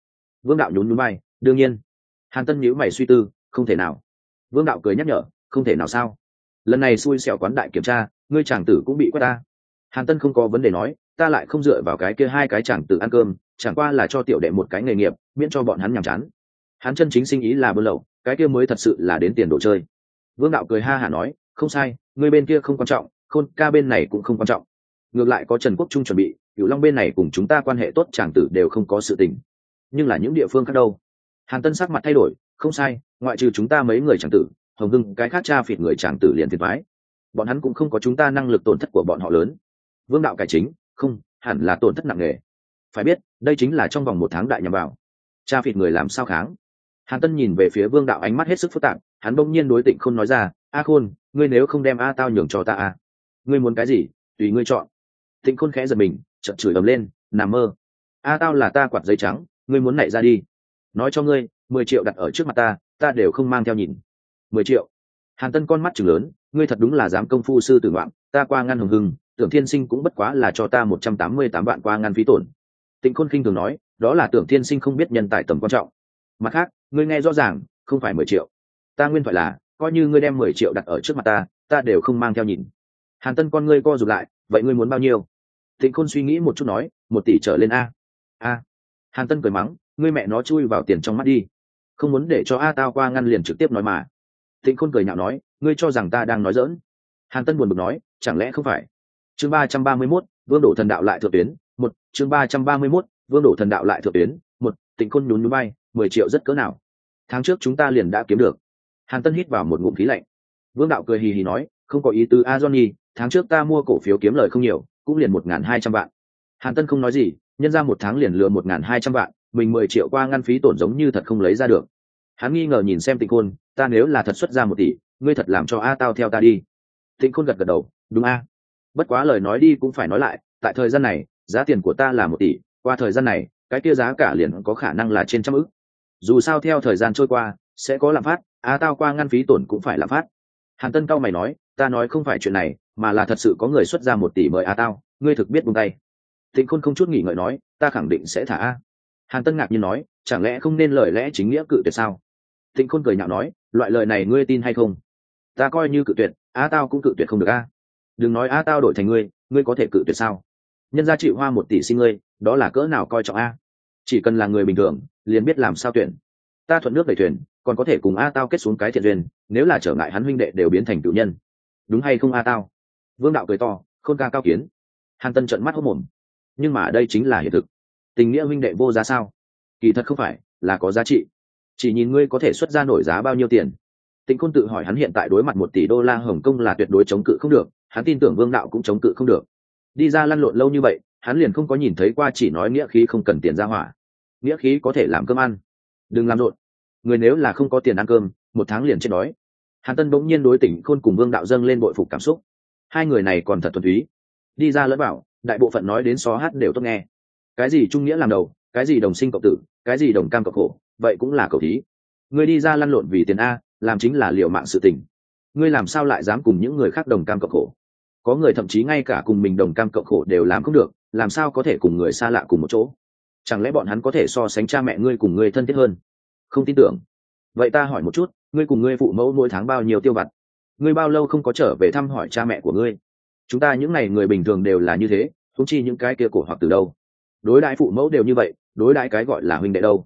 Vương đạo nhún nhún bay đương nhiên. Hàn tân nhíu mày suy tư, không thể nào. Vương đạo cười nhắc nhở, không thể nào sao? Lần này xui xẻo quán đại kiểm tra, ngươi chàng tử cũng bị quét ta. Hàn tân không có vấn đề nói, ta lại không dựa vào cái kia hai cái chàng tử ăn cơm, chẳng qua là cho tiểu đệ một cái nghề nghiệp, miễn cho bọn hắn nhàm chán. Hắn chân chính sinh ý là buôn lậu, cái kia mới thật sự là đến tiền đồ chơi. Vương đạo cười ha hả nói, không sai người bên kia không quan trọng, khôn ca bên này cũng không quan trọng ngược lại có trần quốc trung chuẩn bị cựu long bên này cùng chúng ta quan hệ tốt chàng tử đều không có sự tình. Nhưng là những địa phương khác đâu? Hàn tân sắc mặt thay đổi không sai ngoại trừ chúng ta mấy người chàng tử hồng hưng cái khác cha phịt người chàng tử liền thiệt mái, bọn hắn cũng không có chúng ta năng lực tổn thất của bọn họ lớn. Vương đạo cải chính không hẳn là tổn thất nặng nề. Phải biết đây chính là trong vòng một tháng đại nhằm vào. Cha phịt người làm sao kháng? Hàn tân nhìn về phía vương đạo ánh mắt hết sức phức tạp hắn bỗng nhiên đối tịnh khôn nói ra a khôn ngươi nếu không đem a tao nhường cho ta a ngươi muốn cái gì? Tùy ngươi chọn tịnh khôn khẽ giật mình, chợt chửi ầm lên nằm mơ, a tao là ta quạt giấy trắng, ngươi muốn nảy ra đi. Nói cho ngươi, mười triệu đặt ở trước mặt ta ta đều không mang theo nhìn. Mười triệu. Hàn tân con mắt chừng lớn, ngươi thật đúng là dám công phu sư tử ngoạn, ta qua ngăn hồng hưng, tưởng thiên sinh cũng bất quá là cho ta một trăm tám mươi tám vạn qua ngăn phí tổn. Tịnh khôn khinh thường nói, đó là tưởng thiên sinh không biết nhân tài tầm quan trọng. Mặt khác, ngươi nghe rõ ràng, không phải mười triệu. Ta nguyên phải là, coi như ngươi đem mười triệu đặt ở trước mặt ta ta đều không mang theo nhìn. Hàn tân con ngươi co rụt lại, vậy ngươi muốn bao nhiêu? Thịnh khôn suy nghĩ một chút nói, một tỷ trở lên a. A. Hàn tân cười mắng, ngươi mẹ nó chui vào tiền trong mắt đi. Không muốn để cho a tao qua ngăn liền trực tiếp nói mà. Thịnh khôn cười nhạo nói, ngươi cho rằng ta đang nói dỡn hàn tân buồn bực nói, chẳng lẽ không phải? Chương ba trăm ba mươi mốt, vương đổ thần đạo lại thượng tuyến, một, chương ba trăm ba mươi mốt, vương đổ thần đạo lại thượng tuyến, một tịnh khôn nhún núi bay mười triệu rất cỡ nào. Tháng trước chúng ta liền đã kiếm được. Hàn tân hít vào một ngụm khí lạnh. Vương đạo cười hì hì nói, không có ý tứ a johnny, tháng trước ta mua cổ phiếu kiếm lời không nhiều cũng liền một n g h n hai trăm vạn. Hàn tân không nói gì, nhân ra một tháng liền lừa một n g h n hai trăm vạn, mình mười triệu qua ngăn phí tổn giống như thật không lấy ra được. Hắn nghi ngờ nhìn xem tịnh khôn, ta nếu là thật xuất ra một tỷ, ngươi thật làm cho a tao theo ta đi. Tịnh khôn gật gật đầu, đúng a. Bất quá lời nói đi cũng phải nói lại, tại thời gian này, giá tiền của ta là một tỷ, qua thời gian này, cái kia giá cả liền có khả năng là trên trăm ức. Dù sao theo thời gian trôi qua, sẽ có lạm phát, a tao qua ngăn phí tổn cũng phải lạm phát. Hàn tân cao mày nói ta nói không phải chuyện này, mà là thật sự có người xuất ra một tỷ mời a tao, ngươi thực biết buông tay. Thịnh khôn không chút nghỉ ngợi nói, ta khẳng định sẽ thả a. Hàn tân ngạc nhiên nói, chẳng lẽ không nên lời lẽ chính nghĩa cự tuyệt sao? Thịnh khôn cười nhạo nói, loại lời này ngươi tin hay không? Ta coi như cự tuyệt a tao cũng cự tuyệt không được a. Đừng nói a tao đổi thành ngươi ngươi có thể cự tuyệt sao? Nhân gia chịu hoa một tỷ sinh ngươi, đó là cỡ nào coi trọng a? Chỉ cần là người bình thường, liền biết làm sao tuyển. Ta thuận nước đẩy thuyền, còn có thể cùng a tao kết xuống cái thiện duyên, nếu là trở ngại hắn huynh đệ đều biến thành cựu nhân đúng hay không a tao? Vương đạo cười to, khôn ca cao kiến. Hàn tân trận mắt hốc mồm. Nhưng mà đây chính là hiện thực. Tình nghĩa huynh đệ vô giá sao? Kỳ thật không phải, là có giá trị. Chỉ nhìn ngươi có thể xuất ra nổi giá bao nhiêu tiền. Tịnh khôn tự hỏi hắn hiện tại đối mặt một tỷ đô la hồng kông là tuyệt đối chống cự không được, hắn tin tưởng vương đạo cũng chống cự không được. Đi ra lăn lộn lâu như vậy, hắn liền không có nhìn thấy qua chỉ nói nghĩa khí không cần tiền ra hỏa. Nghĩa khí có thể làm cơm ăn. Đừng làm rộn. Người nếu là không có tiền ăn cơm, một tháng liền chết đói hàn tân bỗng nhiên đối tỉnh khôn cùng vương đạo dâng lên bội phục cảm xúc. Hai người này còn thật thuần túy. Đi ra lẫn bảo đại bộ phận nói đến xó hát đều tốt nghe. Cái gì trung nghĩa làm đầu, cái gì đồng sinh cộng tử, cái gì đồng cam cộng khổ, vậy cũng là cầu thí. Người đi ra lăn lộn vì tiền a, làm chính là liệu mạng sự tình. Ngươi làm sao lại dám cùng những người khác đồng cam cộng khổ? Có người thậm chí ngay cả cùng mình đồng cam cộng khổ đều làm không được, làm sao có thể cùng người xa lạ cùng một chỗ? Chẳng lẽ bọn hắn có thể so sánh cha mẹ ngươi cùng ngươi thân thiết hơn? Không tin tưởng. Vậy ta hỏi một chút ngươi cùng ngươi phụ mẫu mỗi tháng bao nhiêu tiêu vặt? Ngươi bao lâu không có trở về thăm hỏi cha mẹ của ngươi? Chúng ta những n à y người bình thường đều là như thế thúng chi những cái kia cổ hoặc từ đâu? Đối đãi phụ mẫu đều như vậy, đối đãi cái gọi là huynh đệ đâu?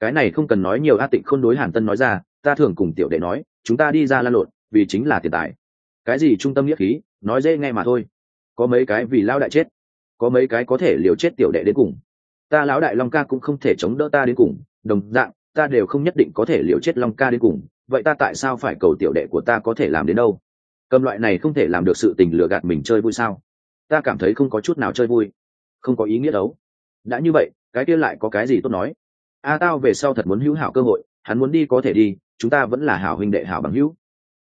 Cái này không cần nói nhiều, a tịnh không đối hàn tân nói ra, ta thường cùng tiểu đệ nói, chúng ta đi ra lan lộn, vì chính là tiền tài. Cái gì trung tâm nghĩa khí, nói dễ nghe mà thôi. Có mấy cái vì lao đại chết, có mấy cái có thể liều chết tiểu đệ đến cùng. Ta lão đại long ca cũng không thể chống đỡ ta đến cùng. Đồng dạng ta đều không nhất định có thể liều chết long ca đến cùng, vậy ta tại sao phải cầu tiểu đệ của ta có thể làm đến đâu? Cầm loại này không thể làm được sự tình lừa gạt mình chơi vui sao? Ta cảm thấy không có chút nào chơi vui. Không có ý nghĩa đâu. Đã như vậy, cái kia lại có cái gì tốt nói? A tao về sau thật muốn hữu hảo cơ hội, hắn muốn đi có thể đi, chúng ta vẫn là hảo huynh đệ hảo bằng hữu.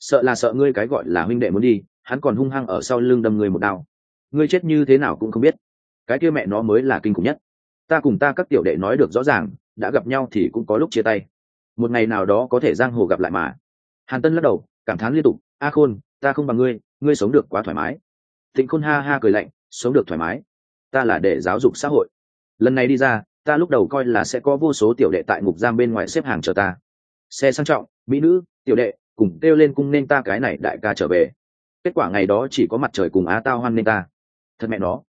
Sợ là sợ ngươi cái gọi là huynh đệ muốn đi, hắn còn hung hăng ở sau lưng đâm người một đao. Ngươi chết như thế nào cũng không biết. Cái kia mẹ nó mới là kinh khủng nhất. Ta cùng ta các tiểu đệ nói được rõ ràng đã gặp nhau thì cũng có lúc chia tay. Một ngày nào đó có thể giang hồ gặp lại mà. Hàn tân lắc đầu, cảm thán liên tục, a khôn, ta không bằng ngươi ngươi sống được quá thoải mái. Thịnh khôn ha ha cười lạnh, sống được thoải mái? Ta là để giáo dục xã hội. Lần này đi ra, ta lúc đầu coi là sẽ có vô số tiểu đệ tại ngục giam bên ngoài xếp hàng chờ ta. Xe sang trọng, mỹ nữ, tiểu đệ, cùng kêu lên cung nên ta cái này đại ca trở về. Kết quả ngày đó chỉ có mặt trời cùng á tao hoan nên ta. Thật mẹ nó.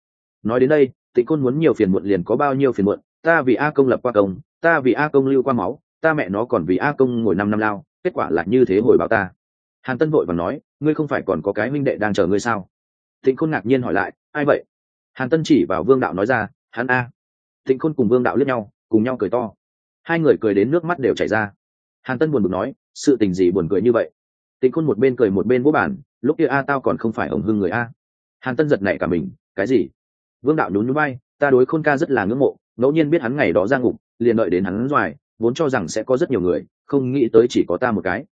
Nói đến đây tịnh côn muốn nhiều phiền muộn liền có bao nhiêu phiền muộn ta vì a công lập qua công, ta vì a công lưu qua máu, ta mẹ nó còn vì a công ngồi năm năm lao, kết quả là như thế hồi báo ta. Hàn tân vội và nói, ngươi không phải còn có cái minh đệ đang chờ ngươi sao? Tịnh khôn ngạc nhiên hỏi lại, ai vậy? Hàn tân chỉ vào vương đạo nói ra, hắn a. Tịnh khôn cùng vương đạo lướt nhau, cùng nhau cười to. Hai người cười đến nước mắt đều chảy ra. Hàn tân buồn bực nói, sự tình gì buồn cười như vậy? Tịnh khôn một bên cười một bên vỗ bản, lúc kia a tao còn không phải ổng hưng người a. Hàn tân giật nảy cả mình, cái gì? Vương đạo nhún núi bay ta đối khôn ca rất là ngưỡng mộ ngẫu nhiên biết hắn ngày đó ra ngục, liền đợi đến hắn doài vốn cho rằng sẽ có rất nhiều người, không nghĩ tới chỉ có ta một cái.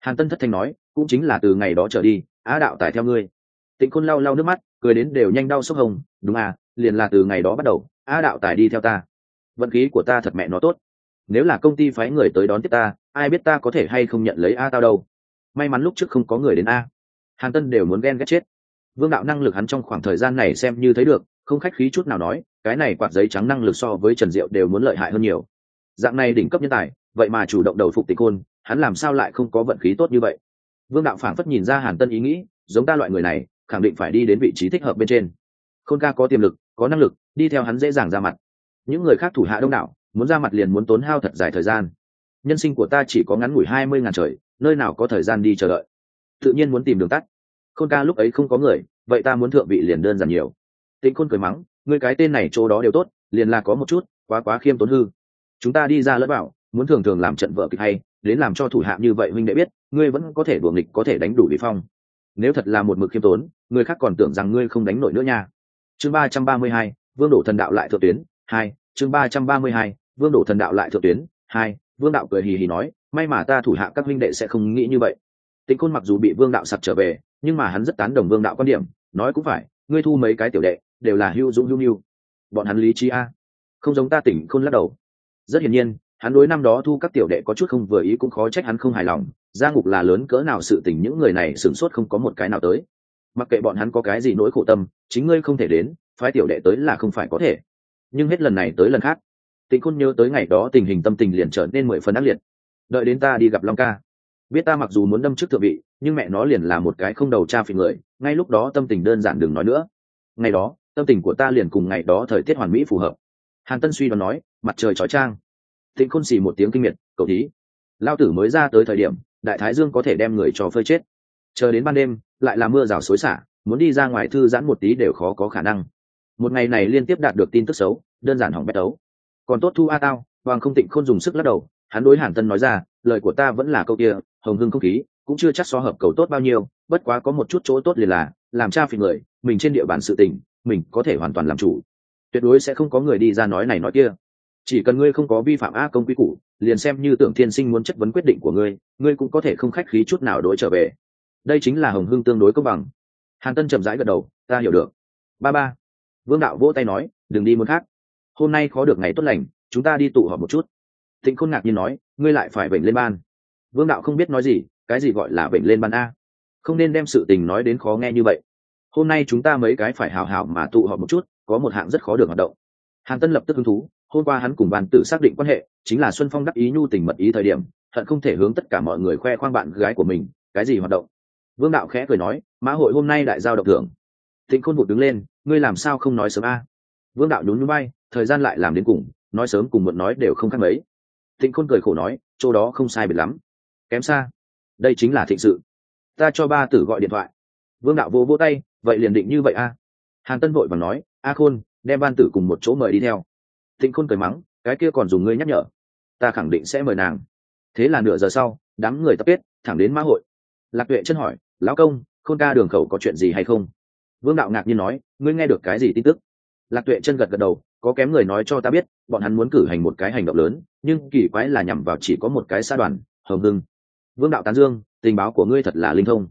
Hàn tân thất thanh nói, cũng chính là từ ngày đó trở đi, á đạo tài theo ngươi. Tịnh khôn lau lau nước mắt, cười đến đều nhanh đau sốc hồng, đúng à liền là từ ngày đó bắt đầu, á đạo tài đi theo ta. Vận khí của ta thật mẹ nó tốt. Nếu là công ty phái người tới đón tiếp ta, ai biết ta có thể hay không nhận lấy a tao đâu. May mắn lúc trước không có người đến a hàn tân đều muốn ghen ghét chết. Vương đạo năng lực hắn trong khoảng thời gian này xem như thấy được không khách khí chút nào nói, cái này quạt giấy trắng năng lực so với trần diệu đều muốn lợi hại hơn nhiều. Dạng này đỉnh cấp nhân tài, vậy mà chủ động đầu phục tịch hôn, hắn làm sao lại không có vận khí tốt như vậy? Vương đạo phảng phất nhìn ra hàn tân ý nghĩ, giống ta loại người này, khẳng định phải đi đến vị trí thích hợp bên trên. Khôn ca có tiềm lực, có năng lực, đi theo hắn dễ dàng ra mặt. Những người khác thủ hạ đông đảo, muốn ra mặt liền muốn tốn hao thật dài thời gian. Nhân sinh của ta chỉ có ngắn ngủi hai mươi ngàn trời, nơi nào có thời gian đi chờ đợi? Tự nhiên muốn tìm đường tắt. Khôn ca lúc ấy không có người, vậy ta muốn thượng vị liền đơn giản nhiều. Tịnh khôn cười mắng, ngươi cái tên này chỗ đó đều tốt, liền là có một chút, quá quá khiêm tốn hư. Chúng ta đi ra lẫn bảo muốn thường thường làm trận vợ kịch hay, đến làm cho thủ hạ như vậy huynh đệ biết, ngươi vẫn có thể đùa nghịch, có thể đánh đủ bị phong. Nếu thật là một mực khiêm tốn, người khác còn tưởng rằng ngươi không đánh nổi nữa nha. Chương ba trăm ba mươi hai, vương đổ thần đạo lại thượng tuyến, hai, chương ba trăm ba mươi hai, vương đổ thần đạo lại thượng tuyến, hai, vương đạo cười hì hì nói, may mà ta thủ hạ các huynh đệ sẽ không nghĩ như vậy. Tịnh khôn mặc dù bị vương đạo sặc trở về, nhưng mà hắn rất tán đồng vương đạo quan điểm, nói cũng phải, ngươi thu mấy cái tiểu đệ đều là hữu dũng hữu nhu bọn hắn lý trí a. Không giống ta tỉnh khôn lắc đầu. Rất hiển nhiên, hắn đối năm đó thu các tiểu đệ có chút không vừa ý cũng khó trách hắn không hài lòng. Gia ngục là lớn cỡ nào sự tình những người này sửng sốt không có một cái nào tới. Mặc kệ bọn hắn có cái gì nỗi khổ tâm, chính ngươi không thể đến, phái tiểu đệ tới là không phải có thể. Nhưng hết lần này tới lần khác, tịnh khôn nhớ tới ngày đó tình hình tâm tình liền trở nên mười phần ác liệt. Đợi đến ta đi gặp long ca. Biết ta mặc dù muốn đâm trước thượng vị, nhưng mẹ nó liền là một cái không đầu tra phỉ người, ngay lúc đó tâm tình đơn giản đừng nói nữa. Ngày đó tâm tình của ta liền cùng ngày đó thời tiết hoàn mỹ phù hợp. Hàn tân suy đoán nói, mặt trời chói trang thịnh khôn xì một tiếng kinh miệt, cậu thí lao tử mới ra tới thời điểm, đại thái dương có thể đem người cho phơi chết. Chờ đến ban đêm, lại là mưa rào xối xả, muốn đi ra ngoài thư giãn một tí đều khó có khả năng. Một ngày này liên tiếp đạt được tin tức xấu, đơn giản hỏng bét đấu còn tốt thu a tao hoàng không tịnh không dùng sức lắc đầu, hắn đối hàn tân nói ra, lời của ta vẫn là câu kia, hồng hưng không khí, cũng chưa chắc so hợp cầu tốt bao nhiêu, bất quá có một chút chỗ tốt liền là, làm cha phi người, mình trên địa bàn sự tình mình có thể hoàn toàn làm chủ. Tuyệt đối sẽ không có người đi ra nói này nói kia. Chỉ cần ngươi không có vi phạm a công quy củ, liền xem như tưởng thiên sinh muốn chất vấn quyết định của ngươi ngươi cũng có thể không khách khí chút nào đối trở về. Đây chính là hồng hưng tương đối công bằng. Hàn tân chậm rãi gật đầu, ta hiểu được. Ba ba. Vương đạo vỗ tay nói, đừng đi muốn khác. Hôm nay khó được ngày tốt lành, chúng ta đi tụ họp một chút. Thịnh khôn ngạc nhiên nói, ngươi lại phải bệnh lên ban. Vương đạo không biết nói gì, cái gì gọi là bệnh lên ban a? Không nên đem sự tình nói đến khó nghe như vậy hôm nay chúng ta mấy cái phải hào hào mà tụ họp một chút, có một hạng rất khó được hoạt động. Hàn tân lập tức hứng thú, hôm qua hắn cùng bàn tử xác định quan hệ, chính là xuân phong đắc ý nhu tình mật ý thời điểm thận không thể hướng tất cả mọi người khoe khoang bạn gái của mình, cái gì hoạt động? Vương đạo khẽ cười nói, mã hội hôm nay đại giao độc thưởng. Thịnh khôn vụt đứng lên, ngươi làm sao không nói sớm a? Vương đạo nhún núi bay thời gian lại làm đến cùng, nói sớm cùng muộn nói đều không khác mấy. Thịnh khôn cười khổ nói, chỗ đó không sai biệt lắm. Kém xa, đây chính là thịnh sự. Ta cho ba tử gọi điện thoại vương đạo vô vô tay, vậy liền định như vậy a. Hàn tân vội và nói, a khôn, đem ban tử cùng một chỗ mời đi theo. Thịnh khôn cười mắng, cái kia còn dùng ngươi nhắc nhở. Ta khẳng định sẽ mời nàng. Thế là nửa giờ sau, đám người tập kết, thẳng đến mã hội. Lạc tuệ chân hỏi, lão công, khôn ca đường khẩu có chuyện gì hay không? Vương đạo ngạc nhiên nói, ngươi nghe được cái gì tin tức? Lạc tuệ chân gật gật đầu, có kém người nói cho ta biết, bọn hắn muốn cử hành một cái hành động lớn, nhưng kỳ quái là nhằm vào chỉ có một cái xa đoàn, hồng hưng. Vương đạo tán dương, tình báo của ngươi thật là linh thông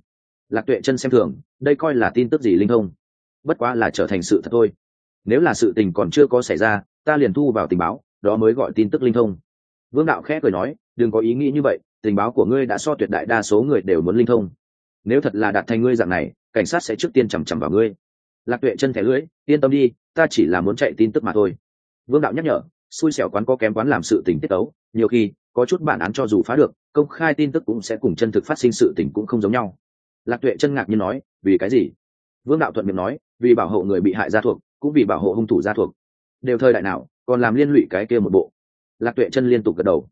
lạc tuệ chân xem thường đây coi là tin tức gì linh thông? Bất quá là trở thành sự thật thôi. Nếu là sự tình còn chưa có xảy ra ta liền thu vào tình báo đó mới gọi tin tức linh thông. Vương đạo khẽ cười nói đừng có ý nghĩ như vậy tình báo của ngươi đã so tuyệt đại đa số người đều muốn linh thông. Nếu thật là đạt thành ngươi dạng này cảnh sát sẽ trước tiên chằm chằm vào ngươi. Lạc tuệ chân thẻ lưỡi yên tâm đi ta chỉ là muốn chạy tin tức mà thôi. Vương đạo nhắc nhở xui xẻo quán có kém quán làm sự tình tiết tấu, nhiều khi có chút bản án cho dù phá được công khai tin tức cũng sẽ cùng chân thực phát sinh sự tình cũng không giống nhau lạc tuệ chân ngạc nhiên nói, vì cái gì? Vương đạo thuận miệng nói, vì bảo hộ người bị hại gia thuộc, cũng vì bảo hộ hung thủ gia thuộc. Đều thời đại nào, còn làm liên lụy cái kia một bộ. Lạc tuệ chân liên tục gật đầu.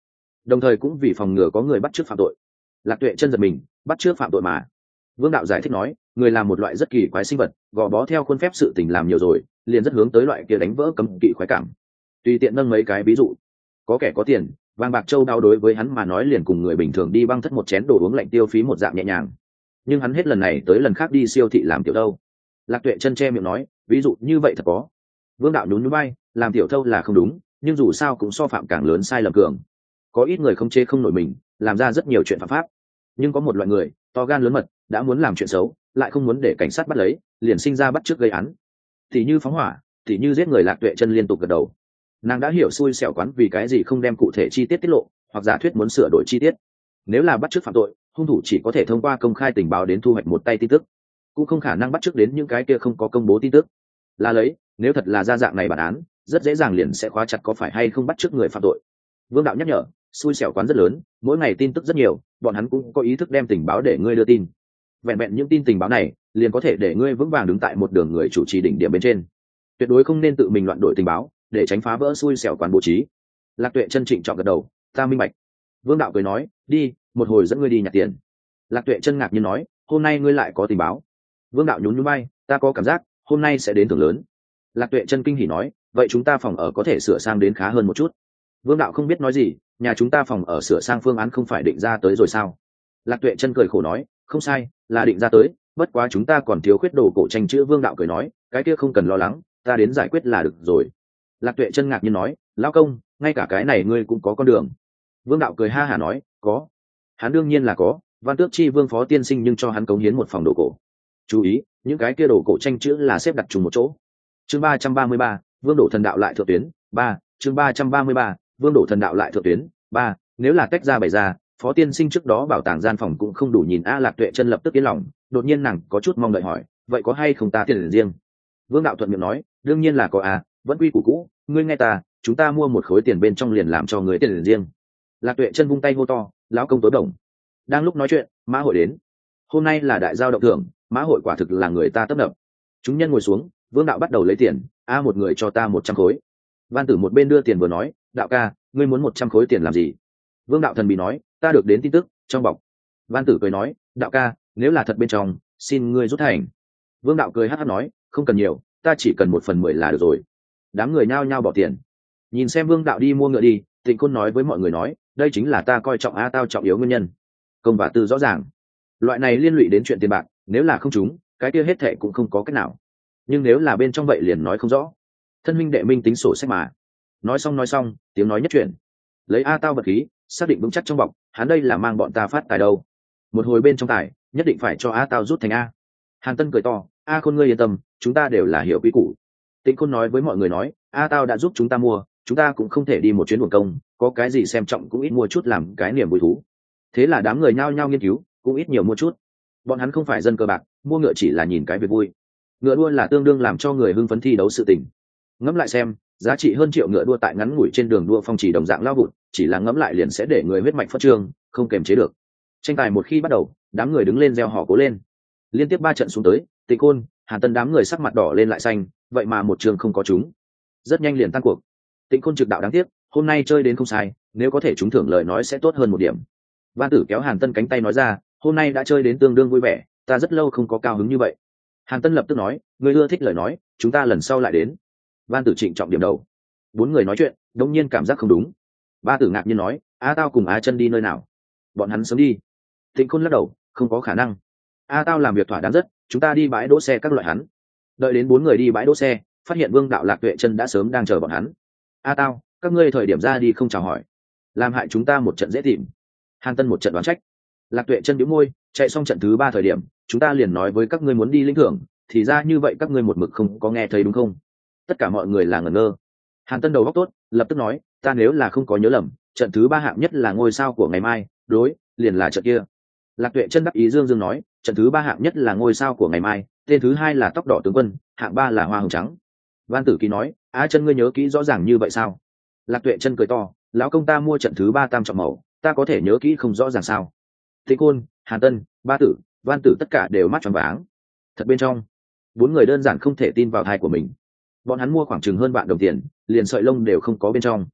Đồng thời cũng vì phòng ngừa có người bắt trước phạm tội. Lạc tuệ chân giật mình, bắt trước phạm tội mà. Vương đạo giải thích nói, người là một loại rất kỳ quái sinh vật, gò bó theo khuôn phép sự tình làm nhiều rồi, liền rất hướng tới loại kia đánh vỡ cấm kỵ khoái cảm. Tùy tiện nâng mấy cái ví dụ. Có kẻ có tiền, vàng bạc châu đau đối với hắn mà nói liền cùng người bình thường đi băng thất một chén đồ uống lạnh tiêu phí một dạng nhẹ nhàng nhưng hắn hết lần này tới lần khác đi siêu thị làm tiểu đâu lạc tuệ chân che miệng nói, ví dụ như vậy thật có. Vương đạo nhún núi bay làm tiểu thâu là không đúng, nhưng dù sao cũng so phạm càng lớn sai lầm cường. Có ít người không chê không nổi mình, làm ra rất nhiều chuyện phạm pháp. Nhưng có một loại người, to gan lớn mật, đã muốn làm chuyện xấu, lại không muốn để cảnh sát bắt lấy, liền sinh ra bắt trước gây án. Thì như phóng hỏa, thì như giết người lạc tuệ chân liên tục gật đầu. Nàng đã hiểu xui xẻo quán vì cái gì không đem cụ thể chi tiết tiết lộ, hoặc giả thuyết muốn sửa đổi chi tiết. Nếu là bắt chước phạm tội hung thủ chỉ có thể thông qua công khai tình báo đến thu hoạch một tay tin tức, cũng không khả năng bắt trước đến những cái kia không có công bố tin tức. Là lấy, nếu thật là ra dạng này bản án, rất dễ dàng liền sẽ khóa chặt có phải hay không bắt trước người phạm tội. Vương đạo nhắc nhở, xui xẻo quán rất lớn, mỗi ngày tin tức rất nhiều, bọn hắn cũng có ý thức đem tình báo để ngươi đưa tin. Vẹn vẹn những tin tình báo này, liền có thể để ngươi vững vàng đứng tại một đường người chủ trì đỉnh điểm bên trên. Tuyệt đối không nên tự mình loạn đổi tình báo, để tránh phá vỡ xui xẻo quán bố trí. Lạc tuệ chân trịnh chọn gật đầu, ta minh bạch. Vương đạo cười nói, đi một hồi dẫn ngươi đi nhặt tiền. Lạc tuệ chân ngạc nhiên nói, hôm nay ngươi lại có tình báo. Vương đạo nhún nhún bay ta có cảm giác, hôm nay sẽ đến thưởng lớn. Lạc tuệ chân kinh hỉ nói, vậy chúng ta phòng ở có thể sửa sang đến khá hơn một chút. Vương đạo không biết nói gì, nhà chúng ta phòng ở sửa sang phương án không phải định ra tới rồi sao? Lạc tuệ chân cười khổ nói, không sai, là định ra tới, bất quá chúng ta còn thiếu khuyết đồ cổ tranh chữ, vương đạo cười nói, cái kia không cần lo lắng, ta đến giải quyết là được rồi. Lạc tuệ chân ngạc nhiên nói lao công, ngay cả cái này ngươi cũng có con đường. Vương đạo cười ha hả nói, có hắn đương nhiên là có văn tước chi vương phó tiên sinh nhưng cho hắn cống hiến một phòng đồ cổ. Chú ý những cái kia đồ cổ tranh chữ là xếp đặt chung một chỗ. Chương ba trăm ba mươi ba vương đổ thần đạo lại thượng tuyến ba chương ba trăm ba mươi ba vương đổ thần đạo lại thượng tuyến ba nếu là tách ra bày ra phó tiên sinh trước đó bảo tàng gian phòng cũng không đủ nhìn a lạc tuệ chân lập tức yên lòng đột nhiên nàng có chút mong đợi hỏi vậy có hay không ta tiền riêng? Vương đạo thuận miệng nói đương nhiên là có à, vẫn quy củ cũ ngươi nghe ta chúng ta mua một khối tiền bên trong liền làm cho người tiền riêng. Lạc tuệ chân vung tay hô to lão công tối đồng. Đang lúc nói chuyện, mã hội đến. Hôm nay là đại giao động thưởng, mã hội quả thực là người ta tấp nập. Chúng nhân ngồi xuống, vương đạo bắt đầu lấy tiền, a, một người cho ta một trăm khối. Văn tử một bên đưa tiền vừa nói, đạo ca, ngươi muốn một trăm khối tiền làm gì? Vương đạo thần bị nói, ta được đến tin tức, trong bọc. Văn tử cười nói, đạo ca, nếu là thật bên trong, xin ngươi rút thành. Vương đạo cười hát hát nói, không cần nhiều, ta chỉ cần một phần mười là được rồi. Đám người nhao nhao bỏ tiền. Nhìn xem vương đạo đi mua ngựa đi, tịnh côn nói với mọi người nói đây chính là ta coi trọng a tao trọng yếu nguyên nhân. Công và tư rõ ràng. Loại này liên lụy đến chuyện tiền bạc, nếu là không chúng cái kia hết thệ cũng không có cách nào. Nhưng nếu là bên trong vậy liền nói không rõ. Thân minh đệ minh tính sổ sách mà. Nói xong nói xong, tiếng nói nhất chuyển. Lấy a tao vật khí, xác định vững chắc trong bọc, hắn đây là mang bọn ta phát tài đâu. Một hồi bên trong tài, nhất định phải cho a tao rút thành a hàn tân cười to a khôn ngươi yên tâm, chúng ta đều là hiểu quy củ. Tĩnh khôn nói với mọi người nói a tao đã giúp chúng ta mua chúng ta cũng không thể đi một chuyến buồn công, có cái gì xem trọng cũng ít mua chút làm cái niềm vui thú. Thế là đám người nhao nhao nghiên cứu, cũng ít nhiều mua chút. Bọn hắn không phải dân cơ bạc, mua ngựa chỉ là nhìn cái việc vui. Ngựa đua là tương đương làm cho người hưng phấn thi đấu sự tình. Ngẫm lại xem, giá trị hơn triệu ngựa đua tại ngắn ngủi trên đường đua phong chỉ đồng dạng lao vụt, chỉ là ngẫm lại liền sẽ để người huyết mạch phát trương, không kềm chế được. Tranh tài một khi bắt đầu, đám người đứng lên gieo họ cố lên. Liên tiếp ba trận xuống tới tịch côn, hàn tân đám người sắc mặt đỏ lên lại xanh, vậy mà một trường không có chúng rất nhanh liền tan cuộc tịnh khôn trực đạo đáng tiếc, hôm nay chơi đến không sai, nếu có thể trúng thưởng lời nói sẽ tốt hơn một điểm. Ban tử kéo hàn tân cánh tay nói ra, hôm nay đã chơi đến tương đương vui vẻ, ta rất lâu không có cao hứng như vậy. Hàn tân lập tức nói, người ưa thích lời nói, chúng ta lần sau lại đến. Ban tử trịnh trọng điểm đầu. Bốn người nói chuyện, đông nhiên cảm giác không đúng. Ba tử ngạc nhiên nói, a tao cùng a chân đi nơi nào? Bọn hắn sớm đi. Thịnh khôn lắc đầu, không có khả năng. A tao làm việc thỏa đáng rất, chúng ta đi bãi đỗ xe các loại hắn. Đợi đến bốn người đi bãi đỗ xe, phát hiện vương đạo lạc tuệ chân đã sớm đang chờ bọn hắn a tao, các ngươi thời điểm ra đi không chào hỏi. Làm hại chúng ta một trận dễ tìm. Hàn tân một trận đoán trách. Lạc tuệ chân đĩu môi, chạy xong trận thứ ba thời điểm, chúng ta liền nói với các ngươi muốn đi lĩnh thưởng, thì ra như vậy các ngươi một mực không có nghe thấy đúng không? Tất cả mọi người là ngẩn ngơ. Hàn tân đầu góc tốt, lập tức nói, ta nếu là không có nhớ lầm, trận thứ ba hạng nhất là ngôi sao của ngày mai, đối, liền là trận kia. Lạc tuệ chân đắc ý dương dương nói, trận thứ ba hạng nhất là ngôi sao của ngày mai, tên thứ hai là tóc đỏ tướng quân, hạng ba là hoa hồng trắng. Văn tử ký nói á chân ngươi nhớ kỹ rõ ràng như vậy sao? Lạc tuệ chân cười to, lão công ta mua trận thứ ba tam trọng mẫu ta có thể nhớ kỹ không rõ ràng sao? Thế côn hàn tân, ba tử, văn tử tất cả đều mắt tròn váng. Thật bên trong, bốn người đơn giản không thể tin vào thai của mình. Bọn hắn mua khoảng chừng hơn vạn đồng tiền, liền sợi lông đều không có bên trong.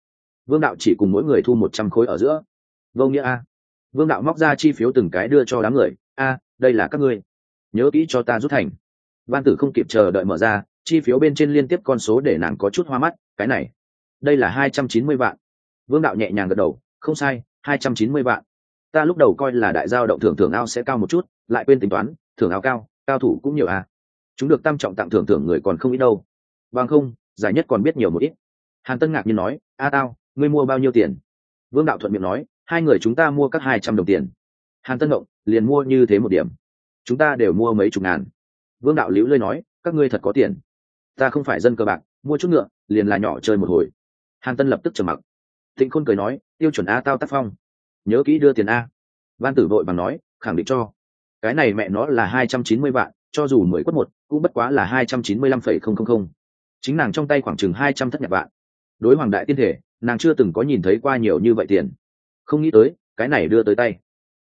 Vương đạo chỉ cùng mỗi người thu một trăm khối ở giữa. Vô nghĩa a. Vương đạo móc ra chi phiếu từng cái đưa cho đám người. A, đây là các ngươi. Nhớ kỹ cho ta rút thành. Văn tử không kịp chờ đợi mở ra chi phiếu bên trên liên tiếp con số để nàng có chút hoa mắt, cái này, đây là hai trăm chín mươi vạn. Vương đạo nhẹ nhàng gật đầu, không sai, hai trăm chín mươi vạn. Ta lúc đầu coi là đại giao động thưởng thưởng ao sẽ cao một chút, lại quên tính toán, thưởng ao cao cao thủ cũng nhiều à. Chúng được tam trọng tặng thưởng thưởng người còn không ít đâu. Bằng không, giải nhất còn biết nhiều một ít. Hàn tân ngạc nhiên nói, a tao, ngươi mua bao nhiêu tiền? Vương đạo thuận miệng nói, hai người chúng ta mua các hai trăm đồng tiền. Hàn tân động liền mua như thế một điểm. Chúng ta đều mua mấy chục ngàn. Vương đạo liễu lơi nói, các ngươi thật có tiền ta không phải dân cơ bạc, mua chút ngựa, liền là nhỏ chơi một hồi. Hàn tân lập tức trầm mặc. Thịnh khôn cười nói, tiêu chuẩn a tao tác phong. Nhớ kỹ đưa tiền a. Văn tử vội bằng nói, khẳng định cho. Cái này mẹ nó là hai trăm chín mươi vạn, cho dù mười quất một, cũng bất quá là hai trăm chín mươi lăm phẩy không không không. Chính nàng trong tay khoảng chừng hai trăm thất nhật vạn. Đối hoàng đại tiên thể, nàng chưa từng có nhìn thấy qua nhiều như vậy tiền. Không nghĩ tới, cái này đưa tới tay.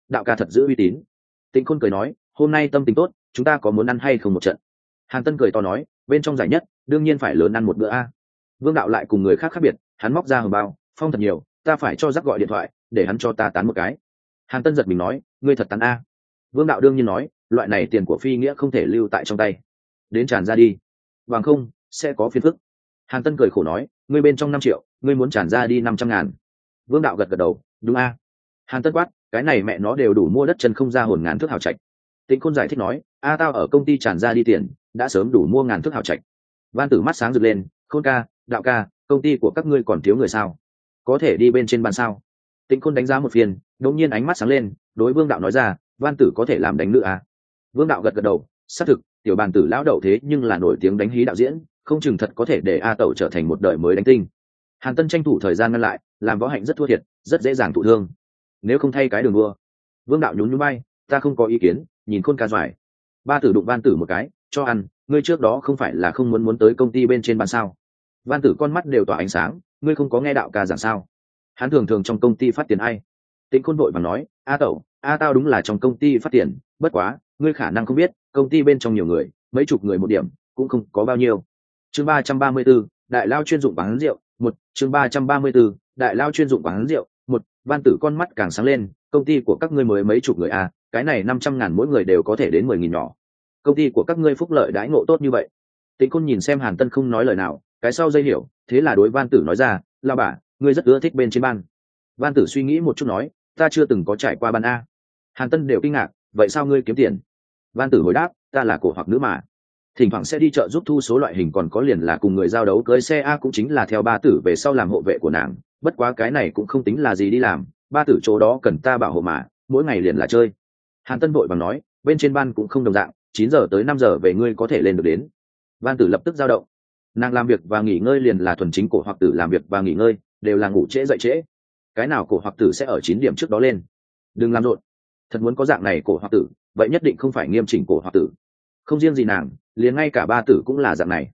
Đạo ca thật giữ uy tín. Tịnh khôn cười nói, hôm nay tâm tình tốt, chúng ta có muốn ăn hay không một trận? Hàn tân cười to nói bên trong giải nhất, đương nhiên phải lớn ăn một bữa a. Vương đạo lại cùng người khác khác biệt, hắn móc ra hồng bao, phong thật nhiều, ta phải cho rắc gọi điện thoại, để hắn cho ta tán một cái. Hàn tân giật mình nói, ngươi thật tán a. Vương đạo đương nhiên nói, loại này tiền của phi nghĩa không thể lưu tại trong tay. Đến tràn ra đi. Bằng không, sẽ có phiền phức. Hàn tân cười khổ nói, ngươi bên trong năm triệu, ngươi muốn tràn ra đi năm trăm ngàn. Vương đạo gật gật đầu, đúng a. Hàn tân quát, cái này mẹ nó đều đủ mua đất chân không ra hồn ngàn thước hào trạch. Tĩnh khôn giải thích nói, a tao ở công ty tràn ra đi tiền đã sớm đủ mua ngàn thước hào trạch. Van tử mắt sáng rực lên, khôn ca, đạo ca, công ty của các ngươi còn thiếu người sao? Có thể đi bên trên bàn sao? Tĩnh khôn đánh giá một phiên đột nhiên ánh mắt sáng lên, đối vương đạo nói ra van tử có thể làm đánh nữ à? vương đạo gật gật đầu, xác thực, tiểu bàn tử lão đậu thế nhưng là nổi tiếng đánh hí đạo diễn, không chừng thật có thể để a tẩu trở thành một đời mới đánh tinh. Hàn tân tranh thủ thời gian ngăn lại, làm võ hạnh rất thua thiệt, rất dễ dàng thụ thương. Nếu không thay cái đường đua. Vương đạo nhún nhún bay ta không có ý kiến, nhìn khôn ca doài ba tử đụng van tử một cái cho ăn, ngươi trước đó không phải là không muốn muốn tới công ty bên trên bàn sao? Văn tử con mắt đều tỏa ánh sáng, ngươi không có nghe đạo ca giảng sao? Hắn thường thường trong công ty phát tiền ai? Tĩnh khôn vội và nói, a tẩu, a tao đúng là trong công ty phát tiền, bất quá, ngươi khả năng không biết, công ty bên trong nhiều người, mấy chục người một điểm, cũng không có bao nhiêu. Chương ba trăm ba mươi b ố đại lao chuyên dụng bán rượu, một, chương ba trăm ba mươi b ố đại lao chuyên dụng bán rượu, một, văn tử con mắt càng sáng lên, công ty của các ngươi mới mấy chục người à cái này năm trăm ngàn mỗi người đều có thể đến mười nghìn nhỏ công ty của các ngươi phúc lợi đãi ngộ tốt như vậy. Tịnh côn nhìn xem hàn tân không nói lời nào, cái sau dây hiểu, thế là đối văn tử nói ra lao bà, ngươi rất ưa thích bên trên ban. Văn tử suy nghĩ một chút nói, ta chưa từng có trải qua ban a. Hàn tân đều kinh ngạc, vậy sao ngươi kiếm tiền? Văn tử hồi đáp, ta là cổ hoặc nữ mà. Thỉnh thoảng sẽ đi chợ giúp thu số loại hình còn có liền là cùng người giao đấu, cưới xe a cũng chính là theo ba tử về sau làm hộ vệ của nàng, bất quá cái này cũng không tính là gì đi làm, ba tử chỗ đó cần ta bảo hộ mà, mỗi ngày liền là chơi. Hàn tân vội bằng nói, bên trên ban cũng không đồng dạng chín giờ tới năm giờ về ngươi có thể lên được đến. Văn tử lập tức giao động. Nàng làm việc và nghỉ ngơi liền là thuần chính cổ hoặc tử làm việc và nghỉ ngơi, đều là ngủ trễ dậy trễ. Cái nào cổ hoặc tử sẽ ở chín điểm trước đó lên? Đừng làm rộn. Thật muốn có dạng này cổ hoặc tử, vậy nhất định không phải nghiêm chỉnh cổ hoặc tử. Không riêng gì nàng, liền ngay cả ba tử cũng là dạng này.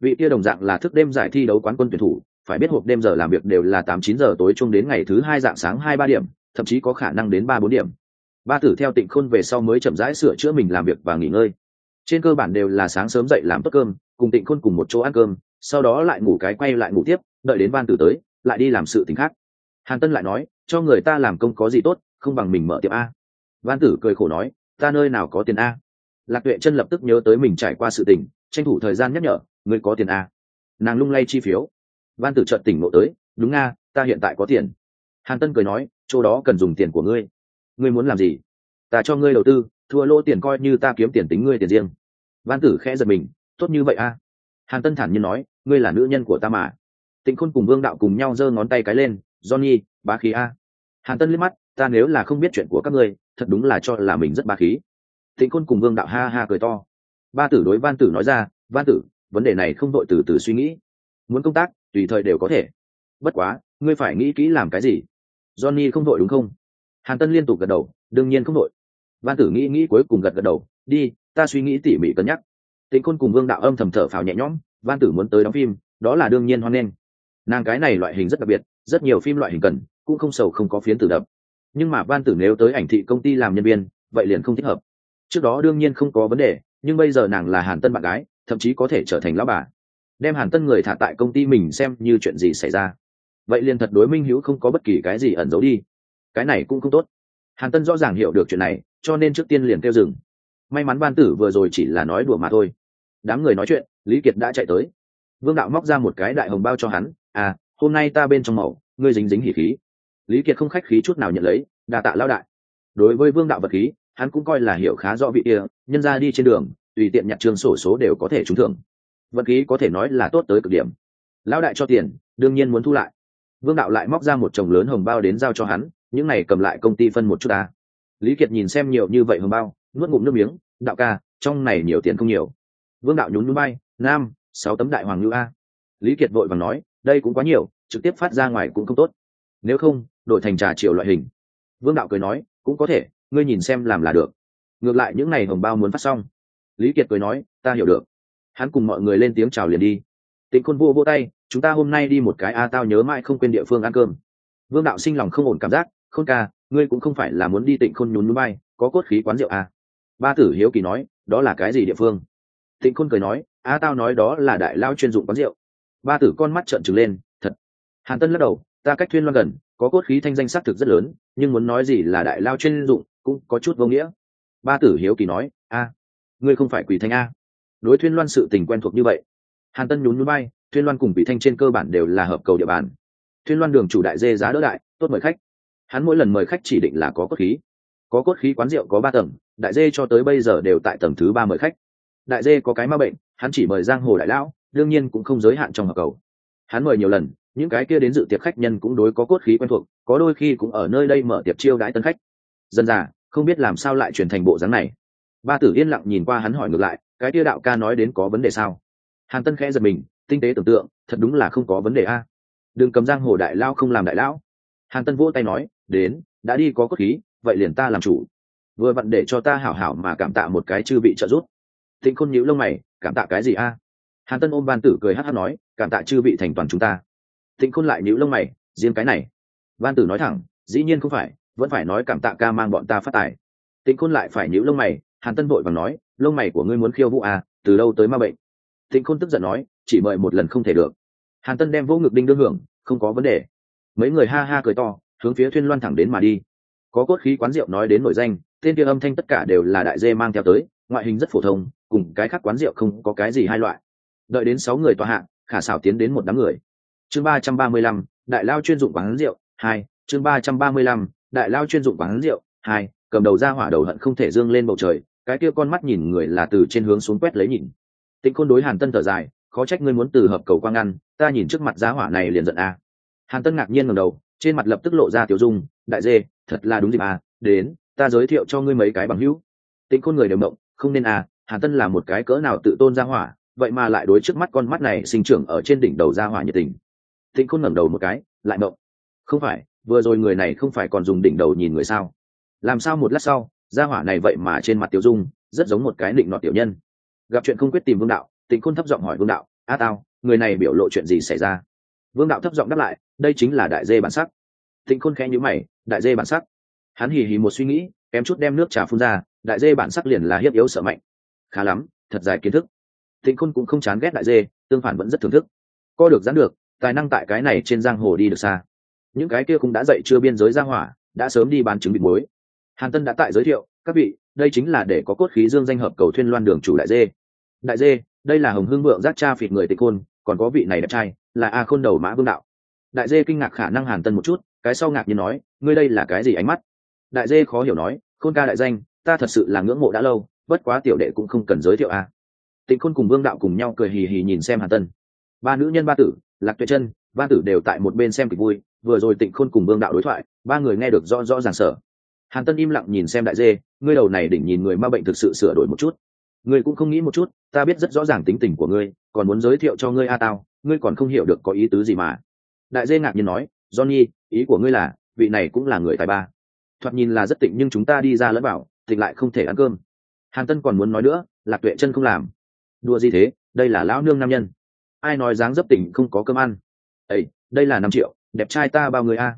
Vị kia đồng dạng là thức đêm giải thi đấu quán quân tuyển thủ, phải biết hộp đêm giờ làm việc đều là tám, chín giờ tối chung đến ngày thứ hai dạng sáng hai, ba điểm, thậm chí có khả năng đến ba, bốn điểm ba tử theo tịnh khôn về sau mới chậm rãi sửa chữa mình làm việc và nghỉ ngơi. Trên cơ bản đều là sáng sớm dậy làm tốt cơm, cùng tịnh khôn cùng một chỗ ăn cơm, sau đó lại ngủ cái quay lại ngủ tiếp, đợi đến ban tử tới, lại đi làm sự t ì n h khác. Hàn tân lại nói, cho người ta làm công có gì tốt, không bằng mình mở tiệm a. Ban tử cười khổ nói, ta nơi nào có tiền a? Lạc tuệ chân lập tức nhớ tới mình trải qua sự tình, tranh thủ thời gian nhắc nhở, ngươi có tiền a? Nàng lung lay chi phiếu. Ban tử trợn tỉnh ngộ tới, đúng nga ta hiện tại có tiền. Hàn tân cười nói, chỗ đó cần dùng tiền của ngươi ngươi muốn làm gì? Ta cho ngươi đầu tư, thua lỗ tiền coi như ta kiếm tiền tính ngươi tiền riêng. Văn tử khẽ giật mình, tốt như vậy a hàn tân thản nhiên nói, ngươi là nữ nhân của ta mà. Tịnh khôn cùng vương đạo cùng nhau giơ ngón tay cái lên, johnny, bá khí a. Hàn tân liếc mắt, ta nếu là không biết chuyện của các ngươi, thật đúng là cho là mình rất bá khí. Tịnh khôn cùng vương đạo ha ha cười to. Ba tử đối văn tử nói ra, văn tử, vấn đề này không đội từ từ suy nghĩ. Muốn công tác, tùy thời đều có thể. Bất quá, ngươi phải nghĩ kỹ làm cái gì? Johnny không đội đúng không? Hàn tân liên tục gật đầu, đương nhiên không nội văn tử nghĩ nghĩ cuối cùng gật gật đầu, đi, ta suy nghĩ tỉ mỉ cân nhắc. Tịnh khôn cùng vương đạo âm thầm thở phào nhẹ nhõm, văn tử muốn tới đóng phim, đó là đương nhiên hoan nghênh. Nàng cái này loại hình rất đặc biệt, rất nhiều phim loại hình cần, cũng không sầu không có phiến tử đập. Nhưng mà văn tử nếu tới ảnh thị công ty làm nhân viên, vậy liền không thích hợp. Trước đó đương nhiên không có vấn đề, nhưng bây giờ nàng là hàn tân bạn gái, thậm chí có thể trở thành lão bà. Đem hàn tân người thả tại công ty mình xem như chuyện gì xảy ra. Vậy liền thật đối minh hữu không có bất kỳ cái gì ẩn giấu đi cái này cũng không tốt. Hàn tân rõ ràng hiểu được chuyện này, cho nên trước tiên liền kêu dừng. May mắn ban tử vừa rồi chỉ là nói đùa mà thôi. Đám người nói chuyện, lý kiệt đã chạy tới. Vương đạo móc ra một cái đại hồng bao cho hắn à hôm nay ta bên trong màu, ngươi dính dính hỉ khí. Lý kiệt không khách khí chút nào nhận lấy, đa tạ lao đại. Đối với vương đạo vật khí, hắn cũng coi là hiểu khá rõ vị kia, nhân ra đi trên đường, tùy tiện nhặt trường sổ số đều có thể trúng thưởng. Vật khí có thể nói là tốt tới cực điểm. Lão đại cho tiền, đương nhiên muốn thu lại. Vương đạo lại móc ra một chồng lớn hồng bao đến giao cho hắn những này cầm lại công ty phân một chút ta lý kiệt nhìn xem nhiều như vậy hồng bao, nuốt ngụm nước miếng, đạo ca, trong này nhiều tiền không nhiều. Vương đạo nhún núi bay, nam, sáu tấm đại hoàng ngữ a. Lý kiệt vội vàng nói, đây cũng quá nhiều, trực tiếp phát ra ngoài cũng không tốt. Nếu không, đổi thành trà triệu loại hình. Vương đạo cười nói, cũng có thể, ngươi nhìn xem làm là được. Ngược lại những ngày hồng bao muốn phát xong. Lý kiệt cười nói, ta hiểu được. Hắn cùng mọi người lên tiếng chào liền đi. Tịnh khôn vua vô tay, chúng ta hôm nay đi một cái a, tao nhớ mãi không quên địa phương ăn cơm. Vương đạo sinh lòng không ổn cảm giác khôn ca, ngươi cũng không phải là muốn đi tịnh khôn nhún núi bay, có cốt khí quán rượu à. ba tử hiếu kỳ nói, đó là cái gì địa phương? Tịnh khôn cười nói a tao nói đó là đại lao chuyên dụng quán rượu. Ba tử con mắt trợn trừng lên, thật. Hàn tân lắc đầu, ta cách thuyên loan gần, có cốt khí thanh danh xác thực rất lớn, nhưng muốn nói gì là đại lao chuyên dụng, cũng có chút vô nghĩa. Ba tử hiếu kỳ nói, a, ngươi không phải quỷ thanh a. Đối thuyên loan sự tình quen thuộc như vậy. Hàn tân nhún núi bay, thuyên loan cùng quỷ thanh trên cơ bản đều là hợp cầu địa bàn. Thuyên loan đường chủ đại dê giá đỡ đại, tốt mời khách hắn mỗi lần mời khách chỉ định là có cốt khí. Có cốt khí quán rượu có ba tầng, đại dê cho tới bây giờ đều tại tầng thứ ba mời khách. Đại dê có cái ma bệnh, hắn chỉ mời giang hồ đại lão, đương nhiên cũng không giới hạn trong hợp cầu. Hắn mời nhiều lần, những cái kia đến dự tiệc khách nhân cũng đối có cốt khí quen thuộc, có đôi khi cũng ở nơi đây mở tiệc chiêu đãi tân khách. Dân già, không biết làm sao lại chuyển thành bộ dáng này. Ba tử yên lặng nhìn qua hắn hỏi ngược lại, cái kia đạo ca nói đến có vấn đề sao? Hàn tân khẽ giật mình, tinh tế tưởng tượng, thật đúng là không có vấn đề a. Đừng cầm giang hồ đại lao không làm đại lão hàn tân vỗ tay nói, đến, đã đi có cốt khí, vậy liền ta làm chủ. Vừa vặn để cho ta hảo hảo mà cảm tạ một cái chư bị trợ giúp. Thịnh khôn nhíu lông mày, cảm tạ cái gì a? Hàn tân ôm ban tử cười hát hát nói, cảm tạ chư bị thành toàn chúng ta. Thịnh khôn lại nhíu lông mày, riêng cái này. Ban tử nói thẳng, dĩ nhiên không phải, vẫn phải nói cảm tạ ca mang bọn ta phát tài. Tịnh khôn lại phải nhíu lông mày hàn tân vội vàng nói, lông mày của ngươi muốn khiêu vũ à từ đâu tới ma bệnh? Tịnh khôn tức giận nói, chỉ mời một lần không thể được. Hàn tân đem vô ngực đinh đương hưởng, không có vấn đề mấy người ha ha cười to, hướng phía thuyên loan thẳng đến mà đi. Có cốt khí quán rượu nói đến nổi danh, tên kia âm thanh tất cả đều là đại dê mang theo tới, ngoại hình rất phổ thông, cùng cái khác quán rượu không có cái gì hai loại. Đợi đến sáu người tòa hạng khả xảo tiến đến một đám người. Chương ba trăm ba mươi lăm, đại lao chuyên dụng quán rượu, hai, chương ba trăm ba mươi lăm, đại lao chuyên dụng quán rượu, hai, cầm đầu ra hỏa đầu hận không thể dương lên bầu trời, cái kia con mắt nhìn người là từ trên hướng xuống quét lấy nhìn. Tịnh khôn đối hàn tân thở dài, khó trách ngươi muốn từ hợp cầu quang ngăn ta nhìn trước mặt giá hỏa này liền giận a hàn tân ngạc nhiên ngầm đầu, trên mặt lập tức lộ ra tiểu dung, đại dê, thật là đúng dịp à? đến, ta giới thiệu cho ngươi mấy cái bằng hữu tịnh khôn người đều mộng, không nên à? hàn tân là một cái cỡ nào tự tôn ra hỏa, vậy mà lại đối trước mắt con mắt này sinh trưởng ở trên đỉnh đầu ra hỏa nhiệt tình tịnh khôn ngẩng đầu một cái, lại mộng, không phải, vừa rồi người này không phải còn dùng đỉnh đầu nhìn người sao làm sao một lát sau, gia hỏa này vậy mà trên mặt tiểu dung, rất giống một cái định nọ tiểu nhân gặp chuyện không quyết tìm vương đạo, tịnh khôn thấp giọng hỏi vương đạo, a tao, người này biểu lộ chuyện gì xảy ra vương đạo thấp giọng đáp lại, đây chính là đại dê bản sắc. Tịnh khôn khẽ nhữ mày, đại dê bản sắc. Hắn hì hì một suy nghĩ, kém chút đem nước trà phun ra, đại dê bản sắc liền là hiếp yếu sợ mạnh. Khá lắm, thật dài kiến thức. Tịnh khôn cũng không chán ghét đại dê, tương phản vẫn rất thưởng thức. Co được dán được, tài năng tại cái này trên giang hồ đi được xa. Những cái kia cũng đã dậy chưa biên giới ra hỏa, đã sớm đi bán trứng bịt muối. Hàn tân đã tại giới thiệu, các vị, đây chính là để có cốt khí dương danh hợp cầu thuyên loan đường chủ đại dê. Đại dê, đây là hồng hương vượng giác cha phịt người tịch khôn, còn có vị này đẹp trai là a khôn đầu mã vương đạo. Đại dê kinh ngạc khả năng hàn tân một chút, cái sau ngạc nhiên nói, ngươi đây là cái gì ánh mắt? Đại dê khó hiểu nói, khôn ca đại danh, ta thật sự là ngưỡng mộ đã lâu, bất quá tiểu đệ cũng không cần giới thiệu a. Tịnh khôn cùng vương đạo cùng nhau cười hì hì nhìn xem hàn tân. Ba nữ nhân ba tử, lạc tuệ chân, ba tử đều tại một bên xem kịch vui, vừa rồi tịnh khôn cùng vương đạo đối thoại, ba người nghe được rõ rõ ràng sở. Hàn tân im lặng nhìn xem đại dê, ngươi đầu này đỉnh nhìn người ma bệnh thực sự sửa đổi một chút. Ngươi cũng không nghĩ một chút, ta biết rất rõ ràng tính tình của ngươi, còn muốn giới thiệu cho ngươi a tao ngươi còn không hiểu được có ý tứ gì mà. Đại dê ngạc nhiên nói, johnny, ý của ngươi là, vị này cũng là người tài ba. Thoạt nhìn là rất tịnh nhưng chúng ta đi ra lẫn bảo tịnh lại không thể ăn cơm. Hàn tân còn muốn nói nữa, lạc tuệ chân không làm. Đùa gì thế, đây là lão nương nam nhân. Ai nói dáng dấp tỉnh không có cơm ăn? Ây đây là năm triệu, đẹp trai ta bao người a?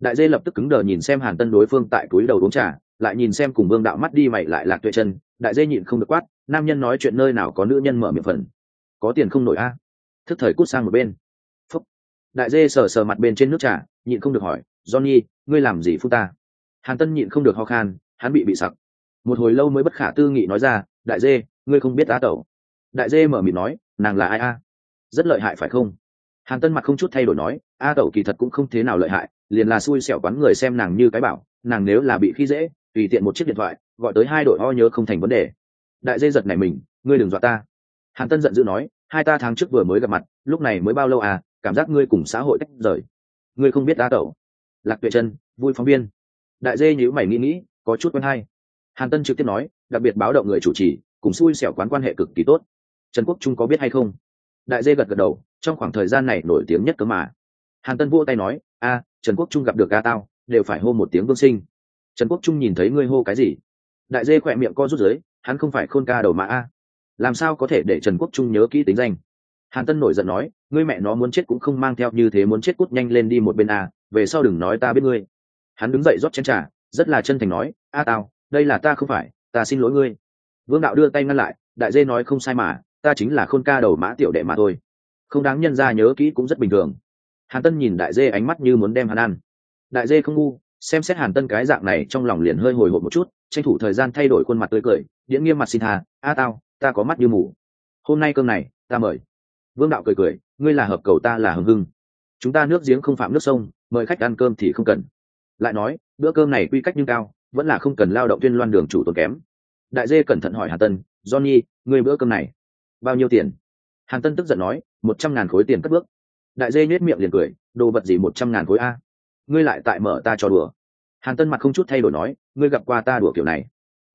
Đại dê lập tức cứng đờ nhìn xem hàn tân đối phương tại túi đầu uống trà, lại nhìn xem cùng vương đạo mắt đi mày lại lạc tuệ chân. Đại dê nhịn không được quát, nam nhân nói chuyện nơi nào có nữ nhân mở miệng phần? Có tiền không nổi a? Thức thời cút sang một bên. Phúc. Đại dê sờ sờ mặt bên trên nước trà, nhịn không được hỏi, johnny, ngươi làm gì phu ta? Hàn tân nhịn không được ho khan, hắn bị bị sặc. Một hồi lâu mới bất khả tư nghị nói ra, đại dê, ngươi không biết á tẩu. Đại dê mở miệng nói, nàng là ai a? Rất lợi hại phải không? Hàn tân mặt không chút thay đổi nói a tẩu kỳ thật cũng không thế nào lợi hại, liền là xui xẻo quán người xem nàng như cái bảo, nàng nếu là bị khi dễ, tùy tiện một chiếc điện thoại, gọi tới hai đội ho nhớ không thành vấn đề. Đại dê giật này mình, ngươi đừng dọa ta. Hàn tân giận dữ nói hai ta tháng trước vừa mới gặp mặt, lúc này mới bao lâu à cảm giác ngươi cùng xã hội tách rời. Ngươi không biết ta tẩu. Lạc tuệ chân vui phóng viên. Đại dê nhữ mày nghĩ nghĩ, có chút quen hay. Hàn tân trực tiếp nói, đặc biệt báo động người chủ trì, cùng xui xẻo quán quan hệ cực kỳ tốt. Trần quốc trung có biết hay không? Đại dê gật gật đầu, trong khoảng thời gian này nổi tiếng nhất cơ mà. Hàn tân vỗ tay nói, a, trần quốc trung gặp được ca tao, đều phải hô một tiếng vương sinh. Trần quốc trung nhìn thấy ngươi hô cái gì? Đại dê khỏe miệng co rút dưới, hắn không phải khôn ca đầu mà a làm sao có thể để trần quốc trung nhớ kỹ tính danh? Hàn tân nổi giận nói ngươi mẹ nó muốn chết cũng không mang theo như thế muốn chết cút nhanh lên đi một bên a về sau đừng nói ta biết ngươi. Hắn đứng dậy rót chén t r à rất là chân thành nói a tao đây là ta không phải ta xin lỗi ngươi. Vương đạo đưa tay ngăn lại đại dê nói không sai mà ta chính là khôn ca đầu mã tiểu đệ mà thôi. Không đáng nhân ra nhớ kỹ cũng rất bình thường. Hàn tân nhìn đại dê ánh mắt như muốn đem hắn ăn. Đại dê không ngu xem xét hàn tân cái dạng này trong lòng liền hơi hồi hộp một chút tranh thủ thời gian thay đổi khuôn mặt tươi cười điễn nghiêm mặt xin hà, a tao ta có mắt như mù. Hôm nay cơm này, ta mời. Vương đạo cười cười, ngươi là hợp cầu ta là hưng hưng. Chúng ta nước giếng không phạm nước sông, mời khách ăn cơm thì không cần. Lại nói, bữa cơm này quy cách nhưng cao, vẫn là không cần lao động tuyên loan đường chủ tốn kém. Đại dê cẩn thận hỏi hà tân, johnny, ngươi bữa cơm này, bao nhiêu tiền? Hàn tân tức giận nói, một trăm ngàn khối tiền cất bước. Đại dê nhếch miệng liền cười, đồ vật gì một trăm ngàn khối a? Ngươi lại tại mở ta cho đùa. Hàn tân mặt không chút thay đổi nói, ngươi gặp qua ta đùa kiểu này.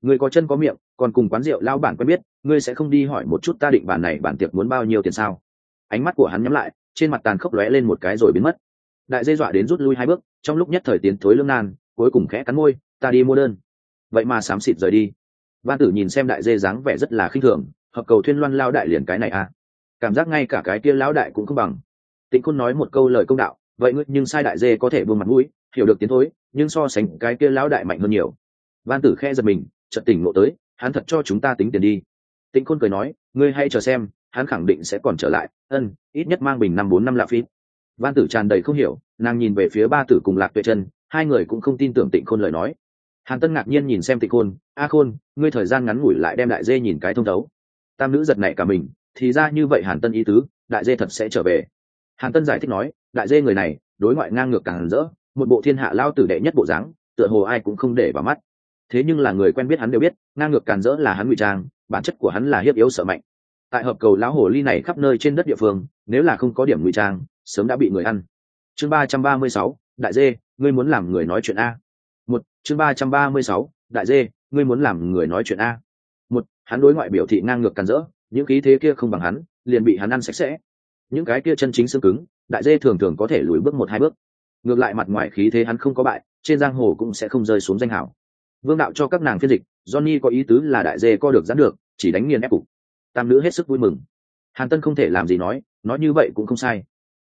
Ngươi có chân có miệng còn cùng quán rượu lao bản quen biết, ngươi sẽ không đi hỏi một chút ta định bản này bản tiệc muốn bao nhiêu tiền sao? Ánh mắt của hắn nhắm lại, trên mặt tàn khốc lóe lên một cái rồi biến mất. Đại dê dọa đến rút lui hai bước, trong lúc nhất thời tiến thối lương nan, cuối cùng khẽ cắn môi, ta đi mua đơn. Vậy mà xám xịt rời đi. Ban tử nhìn xem đại dê dáng vẻ rất là khinh thường, hợp cầu thuyên loan lao đại liền cái này à? Cảm giác ngay cả cái kia lão đại cũng không bằng. Tịnh khôn nói một câu lời công đạo, vậy ngươi nhưng sai đại dê có thể buông mặt mũi, hiểu được tiến thối, nhưng so sánh cái kia lão đại mạnh hơn nhiều. Ban tử khe giật mình, chợt tỉnh ngộ tới hắn thật cho chúng ta tính tiền đi. Tịnh khôn cười nói, ngươi hay chờ xem, hắn khẳng định sẽ còn trở lại. Ân, ít nhất mang bình năm bốn năm lạ phí. Văn tử tràn đầy không hiểu, nàng nhìn về phía ba tử cùng lạc tuệ chân hai người cũng không tin tưởng tịnh khôn lời nói. Hàn tân ngạc nhiên nhìn xem tịnh khôn, a khôn, ngươi thời gian ngắn ngủi lại đem đại dê nhìn cái thông thấu. Tam nữ giật nảy cả mình, thì ra như vậy hàn tân ý tứ, đại dê thật sẽ trở về. Hàn tân giải thích nói, đại dê người này, đối ngoại ngang ngược càng rỡ, một bộ thiên hạ lao tử đệ nhất bộ dáng, tựa hồ ai cũng không để vào mắt thế nhưng là người quen biết hắn đều biết, ngang ngược càn rỡ là hắn ngụy trang, bản chất của hắn là hiếp yếu sợ mạnh. Tại hợp cầu lão hồ ly này khắp nơi trên đất địa phương, nếu là không có điểm ngụy trang, sớm đã bị người ăn. Chương ba trăm ba mươi sáu, đại dê, ngươi muốn làm người nói chuyện a. Một, chương ba trăm ba mươi sáu, đại dê, ngươi muốn làm người nói chuyện a. Một, hắn đối ngoại biểu thị ngang ngược càn rỡ, những khí thế kia không bằng hắn, liền bị hắn ăn sạch sẽ. Những cái kia chân chính xương cứng, đại dê thường thường có thể lùi bước một hai bước. Ngược lại mặt ngoài khí thế hắn không có bại, trên giang hồ cũng sẽ không rơi xuống danh hảo vương đạo cho các nàng phiên dịch, johnny có ý tứ là đại dê co được dán được, chỉ đánh nghiền ép cục. Tam nữ hết sức vui mừng. Hàn tân không thể làm gì nói nói như vậy cũng không sai.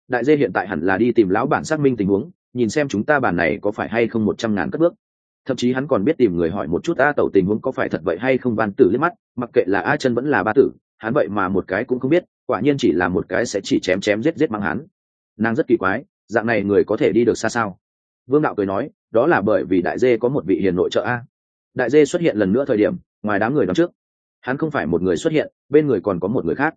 Đại dê hiện tại hẳn là đi tìm lão bản xác minh tình huống, nhìn xem chúng ta bản này có phải hay không một trăm ngàn cất bước. Thậm chí hắn còn biết tìm người hỏi một chút a tẩu tình huống có phải thật vậy hay không van tử liếc mắt, mặc kệ là a chân vẫn là ba tử, hắn vậy mà một cái cũng không biết, quả nhiên chỉ là một cái sẽ chỉ chém chém giết giết mang hắn. Nàng rất kỳ quái, dạng này người có thể đi được xa sao? Vương đạo cười nói, đó là bởi vì đại dê có một vị hiền nội trợ a đại dê xuất hiện lần nữa thời điểm, ngoài đám người đón trước, hắn không phải một người xuất hiện, bên người còn có một người khác.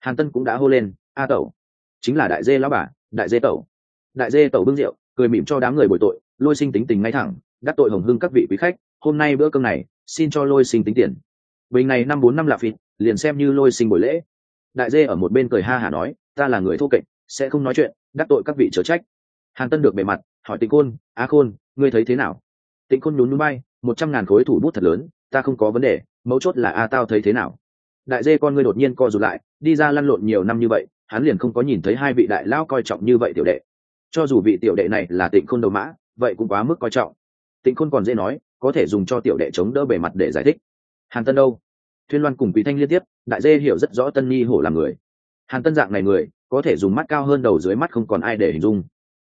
Hàn tân cũng đã hô lên, a tẩu, chính là đại dê lão bà, đại dê tẩu. Đại dê tẩu bưng rượu, cười mỉm cho đám người bồi tội, lôi sinh tính tình ngay thẳng, đắc tội hồng hưng các vị quý khách, hôm nay bữa cơm này, xin cho lôi sinh tính tiền. Bình này năm bốn năm là phịt, liền xem như lôi sinh buổi lễ. Đại dê ở một bên cười ha hả nói, ta là người thô kệch, sẽ không nói chuyện, đắc tội các vị chớ trách. Hàn tân được bề mặt, hỏi tình côn á khôn, ngươi thấy thế nào? Tịnh khôn nhún núi bay một trăm ngàn khối thủ bút thật lớn, ta không có vấn đề, mấu chốt là a, tao thấy thế nào? Đại dê con ngươi đột nhiên co rụt lại, đi ra lăn lộn nhiều năm như vậy, hắn liền không có nhìn thấy hai vị đại lao coi trọng như vậy tiểu đệ. Cho dù vị tiểu đệ này là tịnh khôn đầu mã, vậy cũng quá mức coi trọng. Tịnh khôn còn dễ nói, có thể dùng cho tiểu đệ chống đỡ bề mặt để giải thích. Hàn tân đâu? Thuyên loan cùng quý thanh liên tiếp, đại dê hiểu rất rõ tân nhi hổ là người. Hàn tân dạng này người, có thể dùng mắt cao hơn đầu dưới mắt không còn ai để hình dung.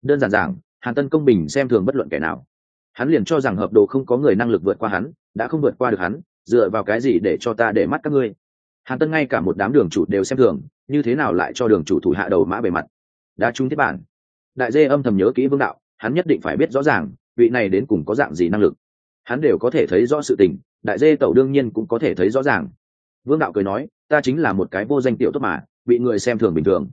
Đơn giản giảng, hàn tân công bình xem thường bất luận kẻ nào hắn liền cho rằng hợp đồ không có người năng lực vượt qua hắn, đã không vượt qua được hắn, dựa vào cái gì để cho ta để mắt các ngươi? Hàn tân ngay cả một đám đường chủ đều xem thường, như thế nào lại cho đường chủ thủ hạ đầu mã bề mặt? Đã trúng thiết bản. Đại dê âm thầm nhớ kỹ vương đạo, hắn nhất định phải biết rõ ràng, vị này đến cùng có dạng gì năng lực. Hắn đều có thể thấy rõ sự tình, đại dê tẩu đương nhiên cũng có thể thấy rõ ràng. Vương đạo cười nói, ta chính là một cái vô danh tiểu tốt mà, bị người xem thường bình thường.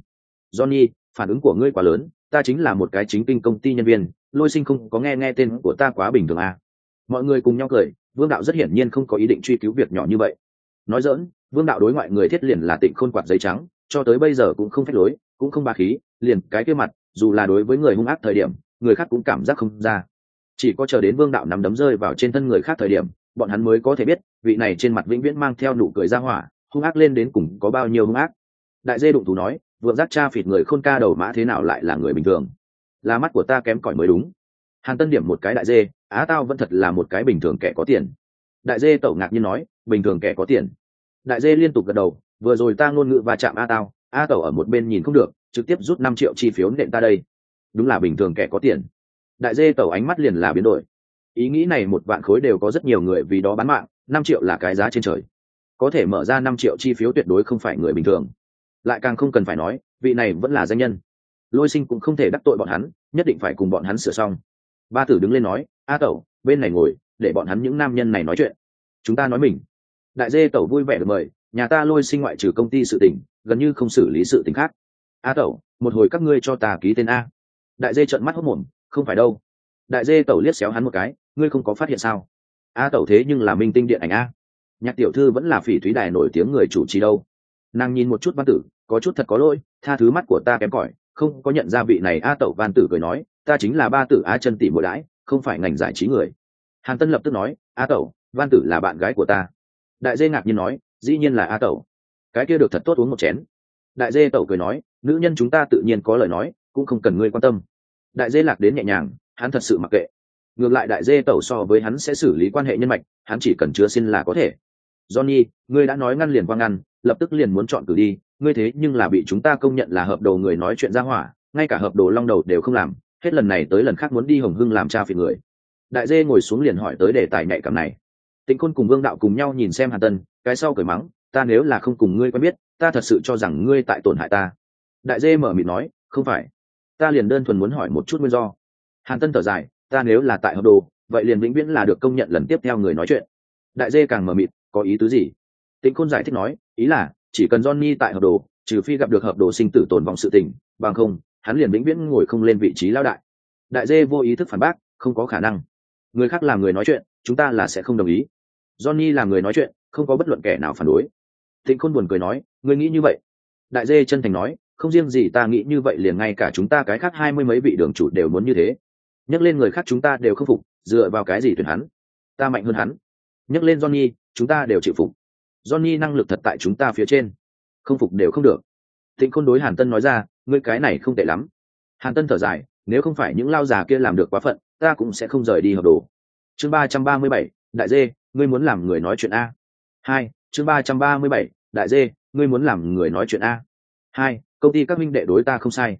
Johnny, phản ứng của ngươi quá lớn, ta chính là một cái chính kinh công ty nhân viên lôi sinh không có nghe nghe tên của ta quá bình thường à. mọi người cùng nhau cười, vương đạo rất hiển nhiên không có ý định truy cứu việc nhỏ như vậy. Nói dỡn vương đạo đối ngoại người thiết liền là tịnh khôn quạt giấy trắng, cho tới bây giờ cũng không phép lối, cũng không ba khí, liền cái kia mặt, dù là đối với người hung ác thời điểm, người khác cũng cảm giác không ra. Chỉ có chờ đến vương đạo nắm đấm rơi vào trên thân người khác thời điểm, bọn hắn mới có thể biết, vị này trên mặt vĩnh viễn mang theo nụ cười ra hỏa, hung ác lên đến cùng có bao nhiêu hung ác. Đại dê đụng thủ nói, vượng giác cha phịt người khôn ca đầu mã thế nào lại là người bình thường là mắt của ta kém cỏi mới đúng. Hàn tân điểm một cái đại dê, á tao vẫn thật là một cái bình thường kẻ có tiền. Đại dê tẩu ngạc nhiên nói, bình thường kẻ có tiền. Đại dê liên tục gật đầu, vừa rồi ta ngôn ngữ và chạm a tao a tẩu ở một bên nhìn không được, trực tiếp rút năm triệu chi phiếu nện ta đây. Đúng là bình thường kẻ có tiền. Đại dê tẩu ánh mắt liền là biến đổi. Ý nghĩ này một vạn khối đều có rất nhiều người vì đó bán mạng, năm triệu là cái giá trên trời. Có thể mở ra năm triệu chi phiếu tuyệt đối không phải người bình thường. Lại càng không cần phải nói, vị này vẫn là danh nhân lôi sinh cũng không thể đắc tội bọn hắn, nhất định phải cùng bọn hắn sửa xong. Ba tử đứng lên nói, a tẩu, bên này ngồi, để bọn hắn những nam nhân này nói chuyện. Chúng ta nói mình. Đại dê tẩu vui vẻ được mời, nhà ta lôi sinh ngoại trừ công ty sự tỉnh gần như không xử lý sự tỉnh khác. A tẩu, một hồi các ngươi cho ta ký tên a. Đại dê trợn mắt hốc mồm, không phải đâu. Đại dê tẩu liếc xéo hắn một cái, ngươi không có phát hiện sao? A tẩu thế nhưng là minh tinh điện ảnh a. Nhạc tiểu thư vẫn là phỉ thúy đài nổi tiếng người chủ trì đâu. Nàng nhìn một chút văn tử, có chút thật có lỗi, tha thứ mắt của ta kém cỏi không có nhận ra vị này a tẩu van tử cười nói, ta chính là ba tử a chân tỷ mỗi đãi, không phải ngành giải trí người. Hàn tân lập tức nói, a tẩu van tử là bạn gái của ta. Đại dê ngạc nhiên nói, dĩ nhiên là a tẩu. Cái kia được thật tốt uống một chén. Đại dê tẩu cười nói, nữ nhân chúng ta tự nhiên có lời nói, cũng không cần ngươi quan tâm. Đại dê lạc đến nhẹ nhàng, hắn thật sự mặc kệ. Ngược lại đại dê tẩu so với hắn sẽ xử lý quan hệ nhân mạch, hắn chỉ cần chứa xin là có thể. Johnny, ngươi đã nói ngăn liền qua ngăn, lập tức liền muốn chọn cử đi ngươi thế nhưng là bị chúng ta công nhận là hợp đồ người nói chuyện ra hỏa, ngay cả hợp đồ long đầu đều không làm, hết lần này tới lần khác muốn đi hồng hưng làm cha phiền người. Đại dê ngồi xuống liền hỏi tới đề tài nhạy cảm này. Tịnh khôn cùng vương đạo cùng nhau nhìn xem hàn tân, cái sau cởi mắng, ta nếu là không cùng ngươi quen biết, ta thật sự cho rằng ngươi tại tổn hại ta. Đại dê mở mịt nói, không phải. Ta liền đơn thuần muốn hỏi một chút nguyên do. Hàn tân thở dài, ta nếu là tại hợp đồ, vậy liền vĩnh viễn là được công nhận lần tiếp theo người nói chuyện. Đại dê càng mờ mịt, có ý tứ gì? Tĩnh khôn giải thích nói, ý là chỉ cần johnny tại hợp đồ, trừ phi gặp được hợp đồ sinh tử tồn vong sự tình, bằng không, hắn liền vĩnh viễn ngồi không lên vị trí lao đại. Đại dê vô ý thức phản bác, không có khả năng. Người khác làm người nói chuyện, chúng ta là sẽ không đồng ý. Johnny là người nói chuyện, không có bất luận kẻ nào phản đối. Tịnh khôn buồn cười nói người nghĩ như vậy? Đại dê chân thành nói, không riêng gì ta nghĩ như vậy liền ngay cả chúng ta cái khác hai mươi mấy vị đường chủ đều muốn như thế. Nhắc lên người khác chúng ta đều không phục, dựa vào cái gì tuyển hắn? Ta mạnh hơn hắn. Nhắc lên johnny, chúng ta đều chịu phục johnny năng lực thật tại chúng ta phía trên. Không phục đều không được. Thịnh khôn đối hàn tân nói ra, ngươi cái này không tệ lắm. Hàn tân thở dài, nếu không phải những lao già kia làm được quá phận, ta cũng sẽ không rời đi hợp đồ. Chương ba trăm ba mươi bảy, đại dê, ngươi muốn làm người nói chuyện a. Hai, chương ba trăm ba mươi bảy, đại dê, ngươi muốn làm người nói chuyện a. Hai, công ty các minh đệ đối ta không sai.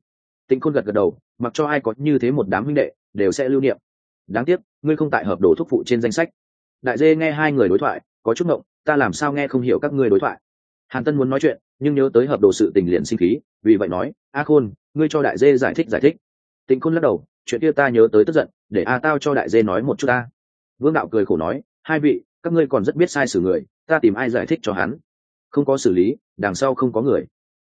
Tịnh khôn gật gật đầu, mặc cho ai có như thế một đám minh đệ, đều sẽ lưu niệm. Đáng tiếc, ngươi không tại hợp đồ thúc phụ trên danh sách. Đại dê nghe hai người đối thoại, có chút ngộng ta làm sao nghe không hiểu các ngươi đối thoại? Hàn tân muốn nói chuyện, nhưng nhớ tới hợp đồ sự tình liền sinh khí, vì vậy nói, a khôn, ngươi cho đại dê giải thích giải thích. Tịnh khôn lắc đầu, chuyện kia ta nhớ tới tức giận, để a tao cho đại dê nói một chút ta. Vương đạo cười khổ nói, hai vị, các ngươi còn rất biết sai xử người, ta tìm ai giải thích cho hắn? Không có xử lý, đằng sau không có người.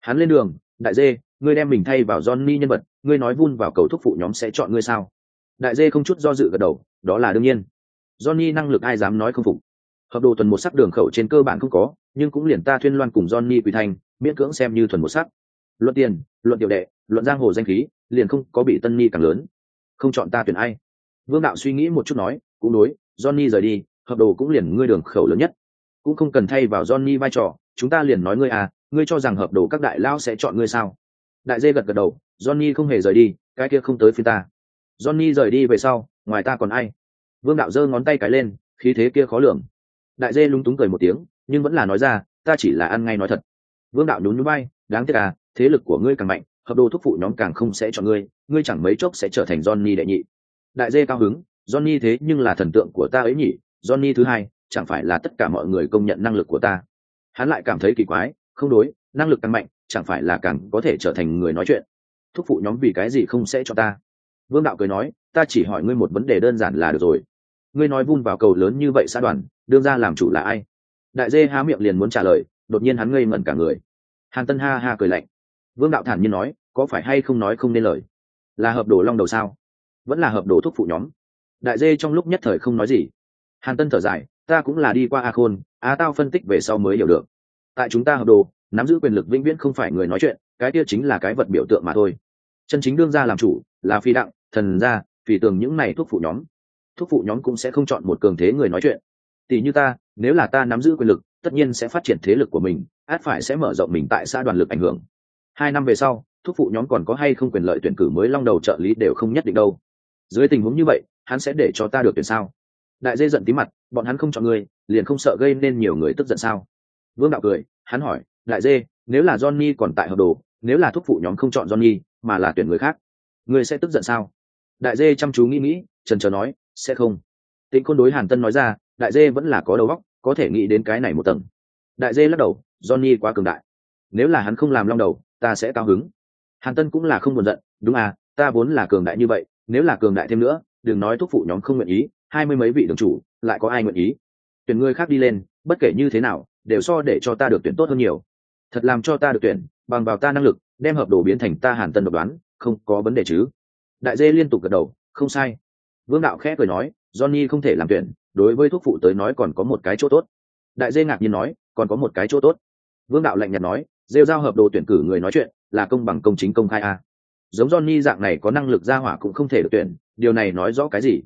Hắn lên đường, đại dê, ngươi đem mình thay vào johnny nhân vật, ngươi nói vun vào cầu thúc phụ nhóm sẽ chọn ngươi sao? Đại dê không chút do dự gật đầu, đó là đương nhiên. Johnny năng lực ai dám nói không phục hợp đồ thuần một sắc đường khẩu trên cơ bản không có, nhưng cũng liền ta thuyên loan cùng johnny quỳ thành miễn cưỡng xem như thuần một sắc. Luận tiền, luận tiểu đệ, luận giang hồ danh khí, liền không có bị tân ni càng lớn. Không chọn ta tuyển ai? Vương đạo suy nghĩ một chút nói, cũng đối, johnny rời đi, hợp đồ cũng liền ngươi đường khẩu lớn nhất. Cũng không cần thay vào johnny vai trò, chúng ta liền nói ngươi à ngươi cho rằng hợp đồ các đại lao sẽ chọn ngươi sao? Đại dê gật gật đầu, johnny không hề rời đi, cái kia không tới phía ta. Johnny rời đi về sau, ngoài ta còn ai? Vương đạo giơ ngón tay cái lên, khí thế kia khó lường đại dê lúng túng cười một tiếng, nhưng vẫn là nói ra, ta chỉ là ăn ngay nói thật. Vương đạo nhún nhún bay đáng tiếc à thế lực của ngươi càng mạnh, hợp đồ thúc phụ nhóm càng không sẽ chọn ngươi ngươi chẳng mấy chốc sẽ trở thành johnny đệ nhị. Đại dê cao hứng, johnny thế nhưng là thần tượng của ta ấy nhỉ, johnny thứ hai, chẳng phải là tất cả mọi người công nhận năng lực của ta? Hắn lại cảm thấy kỳ quái, không đối, năng lực càng mạnh, chẳng phải là càng có thể trở thành người nói chuyện. Thúc phụ nhóm vì cái gì không sẽ cho ta? Vương đạo cười nói, ta chỉ hỏi ngươi một vấn đề đơn giản là được rồi ngươi nói vun vào cầu lớn như vậy xã đoàn, đương ra làm chủ là ai? Đại dê há miệng liền muốn trả lời, đột nhiên hắn ngây ngẩn cả người. Hàn tân ha ha cười lạnh. Vương đạo thản nhiên nói, có phải hay không nói không nên lời? Là hợp đồ long đầu sao? Vẫn là hợp đồ thuốc phụ nhóm. Đại dê trong lúc nhất thời không nói gì. Hàn tân thở dài, ta cũng là đi qua a khôn, a tao phân tích về sau mới hiểu được. Tại chúng ta hợp đồ, nắm giữ quyền lực vĩnh viễn không phải người nói chuyện, cái kia chính là cái vật biểu tượng mà thôi. Chân chính đương gia làm chủ, là phi đặng, thần gia vì tường những này thuốc phụ nhóm. Thúc phụ nhóm cũng sẽ không chọn một cường thế người nói chuyện. Tỷ như ta, nếu là ta nắm giữ quyền lực, tất nhiên sẽ phát triển thế lực của mình, át phải sẽ mở rộng mình tại xã đoàn lực ảnh hưởng. Hai năm về sau, Thúc phụ nhóm còn có hay không quyền lợi tuyển cử mới long đầu trợ lý đều không nhất định đâu. Dưới tình huống như vậy, hắn sẽ để cho ta được tuyển sao? Đại dê giận tí mặt, bọn hắn không chọn người liền không sợ gây nên nhiều người tức giận sao? Vương đạo cười, hắn hỏi, đại dê, nếu là johnny còn tại hợp đồ, nếu là Thúc phụ nhóm không chọn johnny, mà là tuyển người khác người sẽ tức giận sao? Đại dê chăm chú nghĩ nghĩ, trần trờ nói sẽ không. Tĩnh côn đối hàn tân nói ra, đại dê vẫn là có đầu óc, có thể nghĩ đến cái này một tầng. Đại dê lắc đầu, johnny quá cường đại. Nếu là hắn không làm long đầu, ta sẽ cao hứng. Hàn tân cũng là không buồn giận, đúng à ta vốn là cường đại như vậy, nếu là cường đại thêm nữa, đừng nói thuốc phụ nhóm không nguyện ý, hai mươi mấy vị đường chủ, lại có ai nguyện ý? Tuyển người khác đi lên, bất kể như thế nào, đều so để cho ta được tuyển tốt hơn nhiều. Thật làm cho ta được tuyển, bằng vào ta năng lực, đem hợp đồ biến thành ta hàn tân độc đoán, không có vấn đề chứ. Đại dê liên tục gật đầu, không sai vương đạo khẽ cười nói, johnny không thể làm tuyển, đối với thuốc phụ tới nói còn có một cái chỗ tốt. Đại dê ngạc nhiên nói, còn có một cái chỗ tốt. Vương đạo lạnh nhạt nói, rêu giao hợp đồ tuyển cử người nói chuyện, là công bằng công chính công khai a. Giống johnny dạng này có năng lực ra hỏa cũng không thể được tuyển, điều này nói rõ cái gì?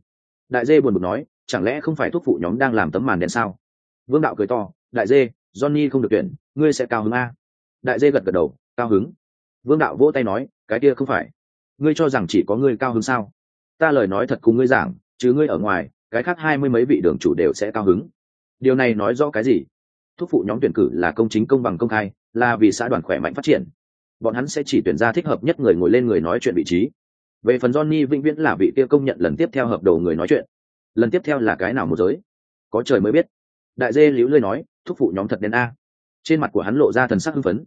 Đại dê buồn bực nói, chẳng lẽ không phải thuốc phụ nhóm đang làm tấm màn đen sao? Vương đạo cười to, đại dê, johnny không được tuyển, ngươi sẽ cao hứng a. Đại dê gật gật đầu, cao hứng. Vương đạo vỗ tay nói, cái kia không phải. Ngươi cho rằng chỉ có ngươi cao hứng sao? Ta lời nói thật cùng ngươi giảng, chứ ngươi ở ngoài, cái khác hai mươi mấy vị đường chủ đều sẽ cao hứng. Điều này nói rõ cái gì? Thúc phụ nhóm tuyển cử là công chính công bằng công khai, là vì xã đoàn khỏe mạnh phát triển. Bọn hắn sẽ chỉ tuyển ra thích hợp nhất người ngồi lên người nói chuyện vị trí. Về phần johnny vĩnh viễn là vị kia công nhận lần tiếp theo hợp đồ người nói chuyện. Lần tiếp theo là cái nào một giới? Có trời mới biết. Đại dê liễu lơi nói, thúc phụ nhóm thật đen a. Trên mặt của hắn lộ ra thần sắc hưng phấn.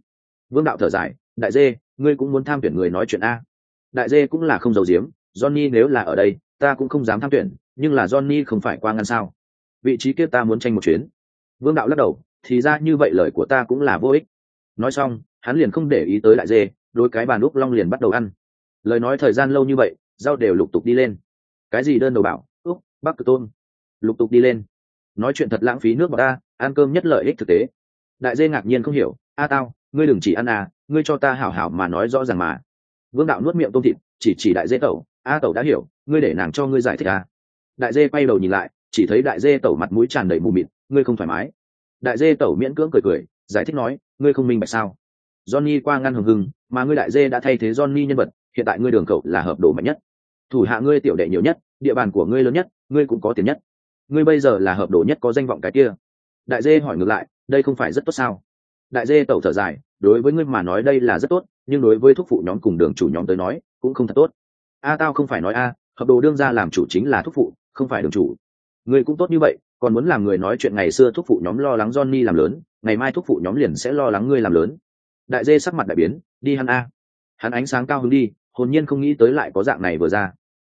Vương đạo thở dài, đại dê, ngươi cũng muốn tham tuyển người nói chuyện a. Đại dê cũng là không giàu giếm johnny nếu là ở đây, ta cũng không dám tham tuyển, nhưng là johnny không phải qua ngăn sao. Vị trí kia ta muốn tranh một chuyến. Vương đạo lắc đầu, thì ra như vậy lời của ta cũng là vô ích. Nói xong, hắn liền không để ý tới đại dê đối cái bàn úc long liền bắt đầu ăn. Lời nói thời gian lâu như vậy, rau đều lục tục đi lên. Cái gì đơn đầu bảo úc bắc cử tôn. Lục tục đi lên. Nói chuyện thật lãng phí nước vào ta, ăn cơm nhất lợi ích thực tế. Đại dê ngạc nhiên không hiểu, a tao, ngươi đừng chỉ ăn à ngươi cho ta hảo hảo mà nói rõ ràng mà. Vương đạo nuốt miệng tôm thịt, chỉ chỉ đại dê tẩu a tẩu đã hiểu, ngươi để nàng cho ngươi giải thích à? Đại dê quay đầu nhìn lại, chỉ thấy đại dê tẩu mặt mũi tràn đầy mù mịt, ngươi không thoải mái. Đại dê tẩu miễn cưỡng cười cười, giải thích nói, ngươi không minh bạch sao? Johnny qua ngăn hừng hừng mà ngươi đại dê đã thay thế johnny nhân vật, hiện tại ngươi đường cậu là hợp đồ mạnh nhất. Thủ hạ ngươi tiểu đệ nhiều nhất, địa bàn của ngươi lớn nhất, ngươi cũng có tiền nhất. Ngươi bây giờ là hợp đồ nhất có danh vọng cái kia. Đại dê hỏi ngược lại, đây không phải rất tốt sao? Đại dê tẩu thở dài, đối với ngươi mà nói đây là rất tốt, nhưng đối với thúc phụ nhóm cùng đường chủ nhóm tới nói, cũng không thật tốt a tao không phải nói a, hợp đồ đương ra làm chủ chính là thúc phụ, không phải đường chủ. Ngươi cũng tốt như vậy, còn muốn làm người nói chuyện ngày xưa thúc phụ nhóm lo lắng johnny làm lớn, ngày mai thúc phụ nhóm liền sẽ lo lắng ngươi làm lớn. Đại dê sắc mặt đại biến, đi hắn a. Hắn ánh sáng cao hứng đi, hồn nhiên không nghĩ tới lại có dạng này vừa ra.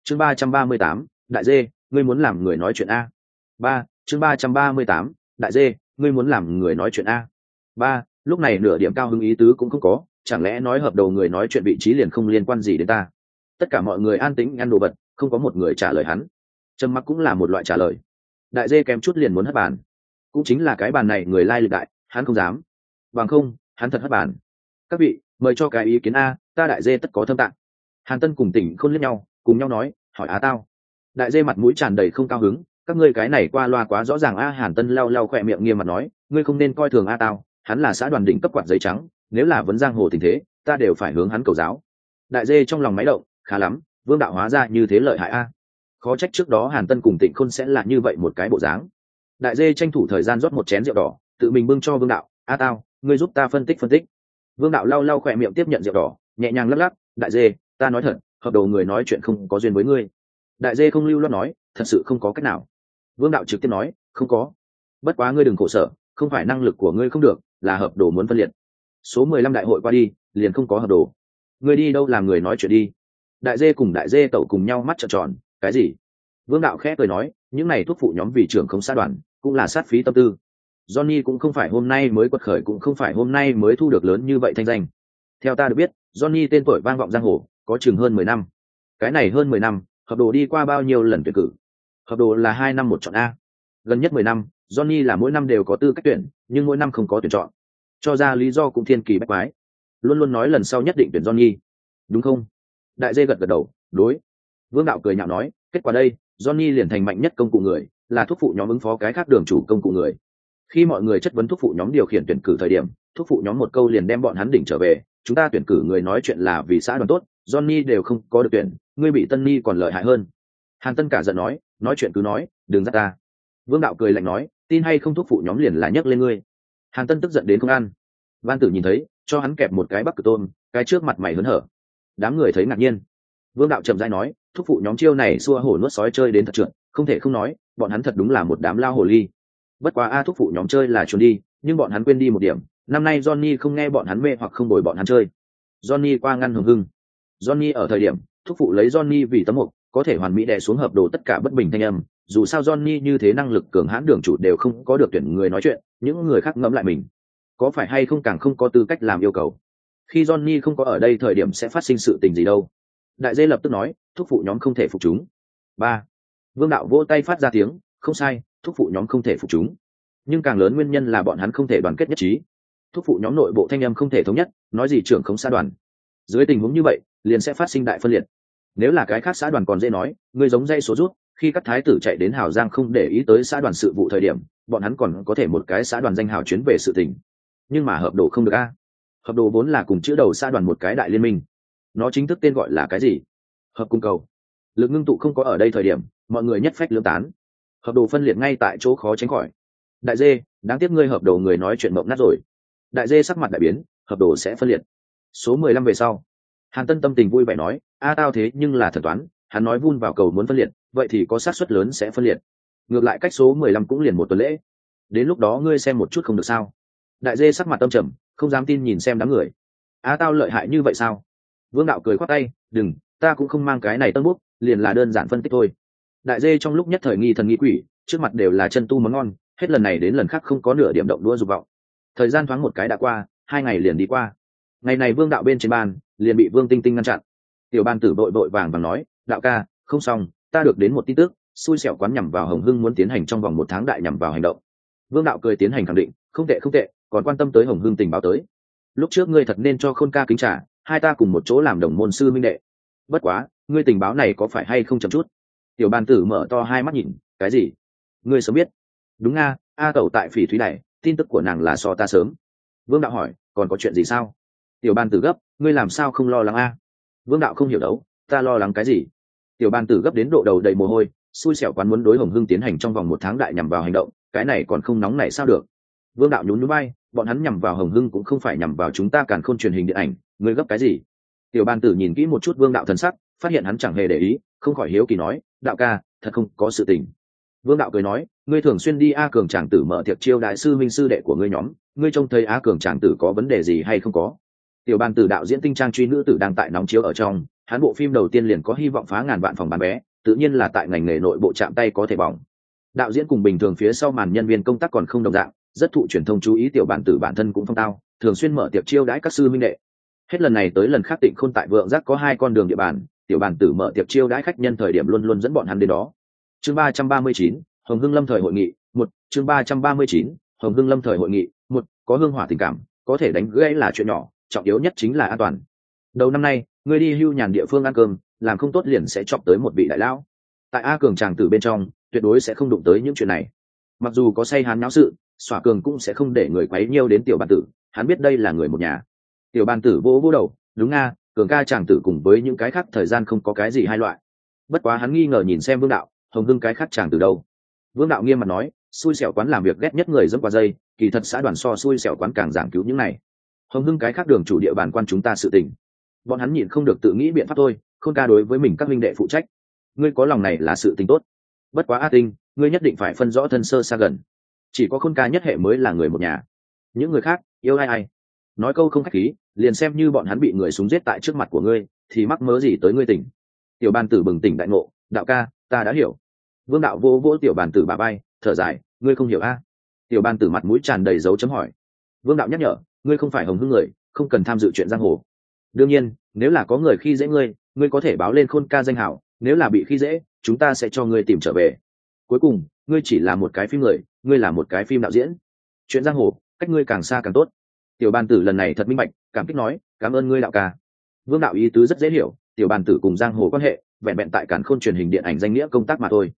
Chương ba trăm ba mươi tám, đại dê, ngươi muốn làm người nói chuyện a. Ba, chương ba trăm ba mươi tám, đại dê, ngươi muốn làm người nói chuyện a. Ba, lúc này nửa điểm cao hứng ý tứ cũng không có, chẳng lẽ nói hợp đầu người nói chuyện vị trí liền không liên quan gì đến ta? Tất cả mọi người an tĩnh, ăn đồ vật, không có một người trả lời hắn. Trầm mặc cũng là một loại trả lời. Đại dê kém chút liền muốn hất bàn. Cũng chính là cái bàn này người lai lịch đại, hắn không dám. Bằng không, hắn thật hất bàn. Các vị, mời cho cái ý kiến a, ta đại dê tất có thâm tạng. Hàn tân cùng tỉnh khôn liếc nhau, cùng nhau nói, hỏi á tao. Đại dê mặt mũi tràn đầy không cao hứng, các ngươi cái này qua loa quá rõ ràng a, hàn tân lau lau khỏe miệng nghiêm mặt nói, ngươi không nên coi thường a tao, hắn là xã đoàn đỉnh cấp quạt giấy trắng, nếu là vấn giang hồ tình thế, ta đều phải hướng hắn cầu giáo. Đại dê trong lòng máy động khá lắm, vương đạo hóa ra như thế lợi hại a. À? Khó trách trước đó hàn tân cùng tịnh khôn sẽ là như vậy một cái bộ dáng. Đại dê tranh thủ thời gian rót một chén rượu đỏ, tự mình bưng cho vương đạo, a tao, ngươi giúp ta phân tích phân tích. Vương đạo lau lau khỏe miệng tiếp nhận rượu đỏ, nhẹ nhàng lắc lắc, đại dê, ta nói thật, hợp đầu người nói chuyện không có duyên với ngươi. Đại dê không lưu loát nói, thật sự không có cách nào. Vương đạo trực tiếp nói, không có. Bất quá ngươi đừng khổ sở, không phải năng lực của ngươi không được, là hợp đồ muốn phân liệt. Số mười lăm đại hội qua đi, liền không có hợp đồ. Ngươi đi đâu làm người nói chuyện đi đại dê cùng đại dê tẩu cùng nhau mắt trợn tròn, cái gì? Vương đạo khẽ cười nói, những này thuốc phụ nhóm vì trưởng không sát đoàn, cũng là sát phí tâm tư. Johnny cũng không phải hôm nay mới quật khởi, cũng không phải hôm nay mới thu được lớn như vậy thanh danh. Theo ta được biết, johnny tên tuổi vang vọng giang hồ, có chừng hơn mười năm. Cái này hơn mười năm, hợp đồ đi qua bao nhiêu lần tuyển cử? Hợp đồ là hai năm một chọn a. Gần nhất mười năm, johnny là mỗi năm đều có tư cách tuyển, nhưng mỗi năm không có tuyển chọn. Cho ra lý do cũng thiên kỳ bách quái. Luôn luôn nói lần sau nhất định tuyển johnny. Đúng không? Đại dê gật gật đầu, đối. Vương đạo cười nhạo nói, kết quả đây, johnny liền thành mạnh nhất công cụ người, là thuốc phụ nhóm ứng phó cái khác đường chủ công cụ người. Khi mọi người chất vấn thuốc phụ nhóm điều khiển tuyển cử thời điểm, thuốc phụ nhóm một câu liền đem bọn hắn đỉnh trở về, chúng ta tuyển cử người nói chuyện là vì xã đoàn tốt, johnny đều không có được tuyển, ngươi bị tân ni còn lợi hại hơn. Hàn tân cả giận nói nói chuyện cứ nói, đừng dắt ta. Vương đạo cười lạnh nói, tin hay không thuốc phụ nhóm liền là nhấc lên ngươi. Hàn tân tức giận đến không ăn văn tử nhìn thấy, cho hắn kẹp một cái bắc cử tôn, cái trước mặt mày hớn hở đám người thấy ngạc nhiên. Vương đạo trầm dai nói, thúc phụ nhóm chiêu này xua hổ nuốt sói chơi đến thật trượt, không thể không nói, bọn hắn thật đúng là một đám lao hồ ly. Bất quá a, thúc phụ nhóm chơi là trốn đi, nhưng bọn hắn quên đi một điểm, năm nay johnny không nghe bọn hắn mê hoặc không đổi bọn hắn chơi. Johnny qua ngăn hồng hưng. Johnny ở thời điểm, thúc phụ lấy johnny vì tấm mục, có thể hoàn mỹ đè xuống hợp đồ tất cả bất bình thanh âm, dù sao johnny như thế năng lực cường hãn đường chủ đều không có được tuyển người nói chuyện, những người khác ngẫm lại mình. Có phải hay không càng không có tư cách làm yêu cầu khi johnny không có ở đây thời điểm sẽ phát sinh sự tình gì đâu. Đại dê lập tức nói, thúc phụ nhóm không thể phục chúng. Ba, vương đạo vỗ tay phát ra tiếng, không sai, thúc phụ nhóm không thể phục chúng. Nhưng càng lớn nguyên nhân là bọn hắn không thể đoàn kết nhất trí. Thúc phụ nhóm nội bộ thanh âm không thể thống nhất, nói gì trưởng không xã đoàn. Dưới tình huống như vậy, liền sẽ phát sinh đại phân liệt. Nếu là cái khác xã đoàn còn dễ nói, người giống dây số rút, khi các thái tử chạy đến hào giang không để ý tới xã đoàn sự vụ thời điểm, bọn hắn còn có thể một cái xã đoàn danh hào chuyến về sự tình. Nhưng mà hợp đồ không được a hợp đồ vốn là cùng chữ đầu xã đoàn một cái đại liên minh. Nó chính thức tên gọi là cái gì? Hợp cung cầu. Lực ngưng tụ không có ở đây thời điểm, mọi người nhất phách lương tán. Hợp đồ phân liệt ngay tại chỗ khó tránh khỏi. Đại dê, đáng tiếc ngươi hợp đồ người nói chuyện mộng nát rồi. Đại dê sắc mặt đại biến, hợp đồ sẽ phân liệt. Số mười lăm về sau. Hàn tân tâm tình vui vẻ nói, a tao thế nhưng là thần toán, hắn nói vun vào cầu muốn phân liệt, vậy thì có xác suất lớn sẽ phân liệt. Ngược lại cách số mười lăm cũng liền một tuần lễ. Đến lúc đó ngươi xem một chút không được sao. Đại dê sắc mặt tâm trầm không dám tin nhìn xem đám người. A tao lợi hại như vậy sao? Vương đạo cười khoát tay, đừng, ta cũng không mang cái này tân bút, liền là đơn giản phân tích thôi. Đại dê trong lúc nhất thời nghi thần nghi quỷ, trước mặt đều là chân tu món ngon, hết lần này đến lần khác không có nửa điểm động đua dục vọng. Thời gian thoáng một cái đã qua, hai ngày liền đi qua. Ngày này vương đạo bên trên ban liền bị vương tinh tinh ngăn chặn. Tiểu ban tử đội đội vàng và nói, đạo ca, không xong, ta được đến một tin tức, xui xẻo quán nhằm vào hồng hưng muốn tiến hành trong vòng một tháng đại nhằm vào hành động. Vương đạo cười tiến hành khẳng định, không tệ không tệ còn quan tâm tới hồng hương tình báo tới. Lúc trước ngươi thật nên cho khôn ca kính trả hai ta cùng một chỗ làm đồng môn sư minh đệ. Bất quá, ngươi tình báo này có phải hay không chậm chút? Tiểu bàn tử mở to hai mắt nhìn, cái gì? Ngươi sớm biết. Đúng nga, a tẩu tại phỉ thúy này tin tức của nàng là so ta sớm. Vương đạo hỏi, còn có chuyện gì sao? Tiểu bàn tử gấp, ngươi làm sao không lo lắng a? Vương đạo không hiểu đấu, ta lo lắng cái gì? Tiểu bàn tử gấp đến độ đầu đầy mồ hôi, xui xẻo quán muốn đối hồng hưng tiến hành trong vòng một tháng đại nhằm vào hành động, cái này còn không nóng này sao được? Vương đạo nhún núi bay bọn hắn nhằm vào hồng hưng cũng không phải nhằm vào chúng ta càn khôn truyền hình điện ảnh, ngươi gấp cái gì? Tiểu Ban tử nhìn kỹ một chút vương đạo thần sắc, phát hiện hắn chẳng hề để ý, không khỏi hiếu kỳ nói, đạo ca, thật không có sự tình. Vương đạo cười nói, ngươi thường xuyên đi a cường tràng tử mở tiệc chiêu đại sư minh sư đệ của ngươi nhóm, ngươi trông thấy a cường tràng tử có vấn đề gì hay không có? Tiểu Ban tử đạo diễn tinh trang truy nữ tử đang tại nóng chiếu ở trong, hắn bộ phim đầu tiên liền có hy vọng phá ngàn vạn phòng bán vé, tự nhiên là tại ngành nghề nội bộ chạm tay có thể bỏng. Đạo diễn cùng bình thường phía sau màn nhân viên công tác còn không đồng dạng rất thụ truyền thông chú ý tiểu bản tử bản thân cũng phong tao, thường xuyên mở tiệc chiêu đãi các sư minh đệ. Hết lần này tới lần khác tịnh khôn tại vượng giác có hai con đường địa bàn, tiểu bản tử mở tiệc chiêu đãi khách nhân thời điểm luôn luôn dẫn bọn hắn đến đó. Chương ba trăm ba mươi chín, hồng hưng lâm thời hội nghị, một, chương ba trăm ba mươi chín, hồng hưng lâm thời hội nghị, một, có hương hỏa tình cảm, có thể đánh gãy là chuyện nhỏ, trọng yếu nhất chính là an toàn. Đầu năm nay người đi hưu nhàn địa phương ăn cơm, làm không tốt liền sẽ chọc tới một vị đại lão. Tại a cường tràng tử bên trong, tuyệt đối sẽ không đụng tới những chuyện này. Mặc dù có say hán náo sự xỏa cường cũng sẽ không để người quấy nhiêu đến tiểu bàn tử, hắn biết đây là người một nhà. Tiểu bàn tử vỗ vỗ đầu, đúng nga cường ca chàng tử cùng với những cái khác thời gian không có cái gì hai loại. Bất quá hắn nghi ngờ nhìn xem vương đạo, hồng hưng cái khác chàng từ đâu? Vương đạo nghiêm mặt nói, xui xẻo quán làm việc ghét nhất người dẫm qua dây, kỳ thật xã đoàn so xui xẻo quán càng giảng cứu những này. Hồng hưng cái khác đường chủ địa bàn quan chúng ta sự tình. Bọn hắn nhịn không được tự nghĩ biện pháp thôi không ca đối với mình các minh đệ phụ trách. Ngươi có lòng này là sự tình tốt. Bất quá a tinh, ngươi nhất định phải phân rõ thân sơ xa gần chỉ có khôn ca nhất hệ mới là người một nhà. Những người khác, yêu ai ai. Nói câu không khách khí, liền xem như bọn hắn bị người súng giết tại trước mặt của ngươi, thì mắc mớ gì tới ngươi tỉnh. Tiểu bàn tử bừng tỉnh đại ngộ, đạo ca, ta đã hiểu. Vương đạo vô vỗ tiểu bàn tử bà bay thở dài, ngươi không hiểu a? Tiểu bàn tử mặt mũi tràn đầy dấu chấm hỏi. Vương đạo nhắc nhở, ngươi không phải hồng hưng người, không cần tham dự chuyện giang hồ. Đương nhiên, nếu là có người khi dễ ngươi ngươi có thể báo lên khôn ca danh hảo, nếu là bị khi dễ, chúng ta sẽ cho ngươi tìm trở về. Cuối cùng, ngươi chỉ là một cái phim người ngươi là một cái phim đạo diễn. Chuyện giang hồ, cách ngươi càng xa càng tốt. Tiểu bàn tử lần này thật minh bạch, cảm kích nói, cảm ơn ngươi đạo ca. Vương đạo ý tứ rất dễ hiểu, tiểu bàn tử cùng giang hồ quan hệ, vẹn vẹn tại cản khôn truyền hình điện ảnh danh nghĩa công tác mà thôi.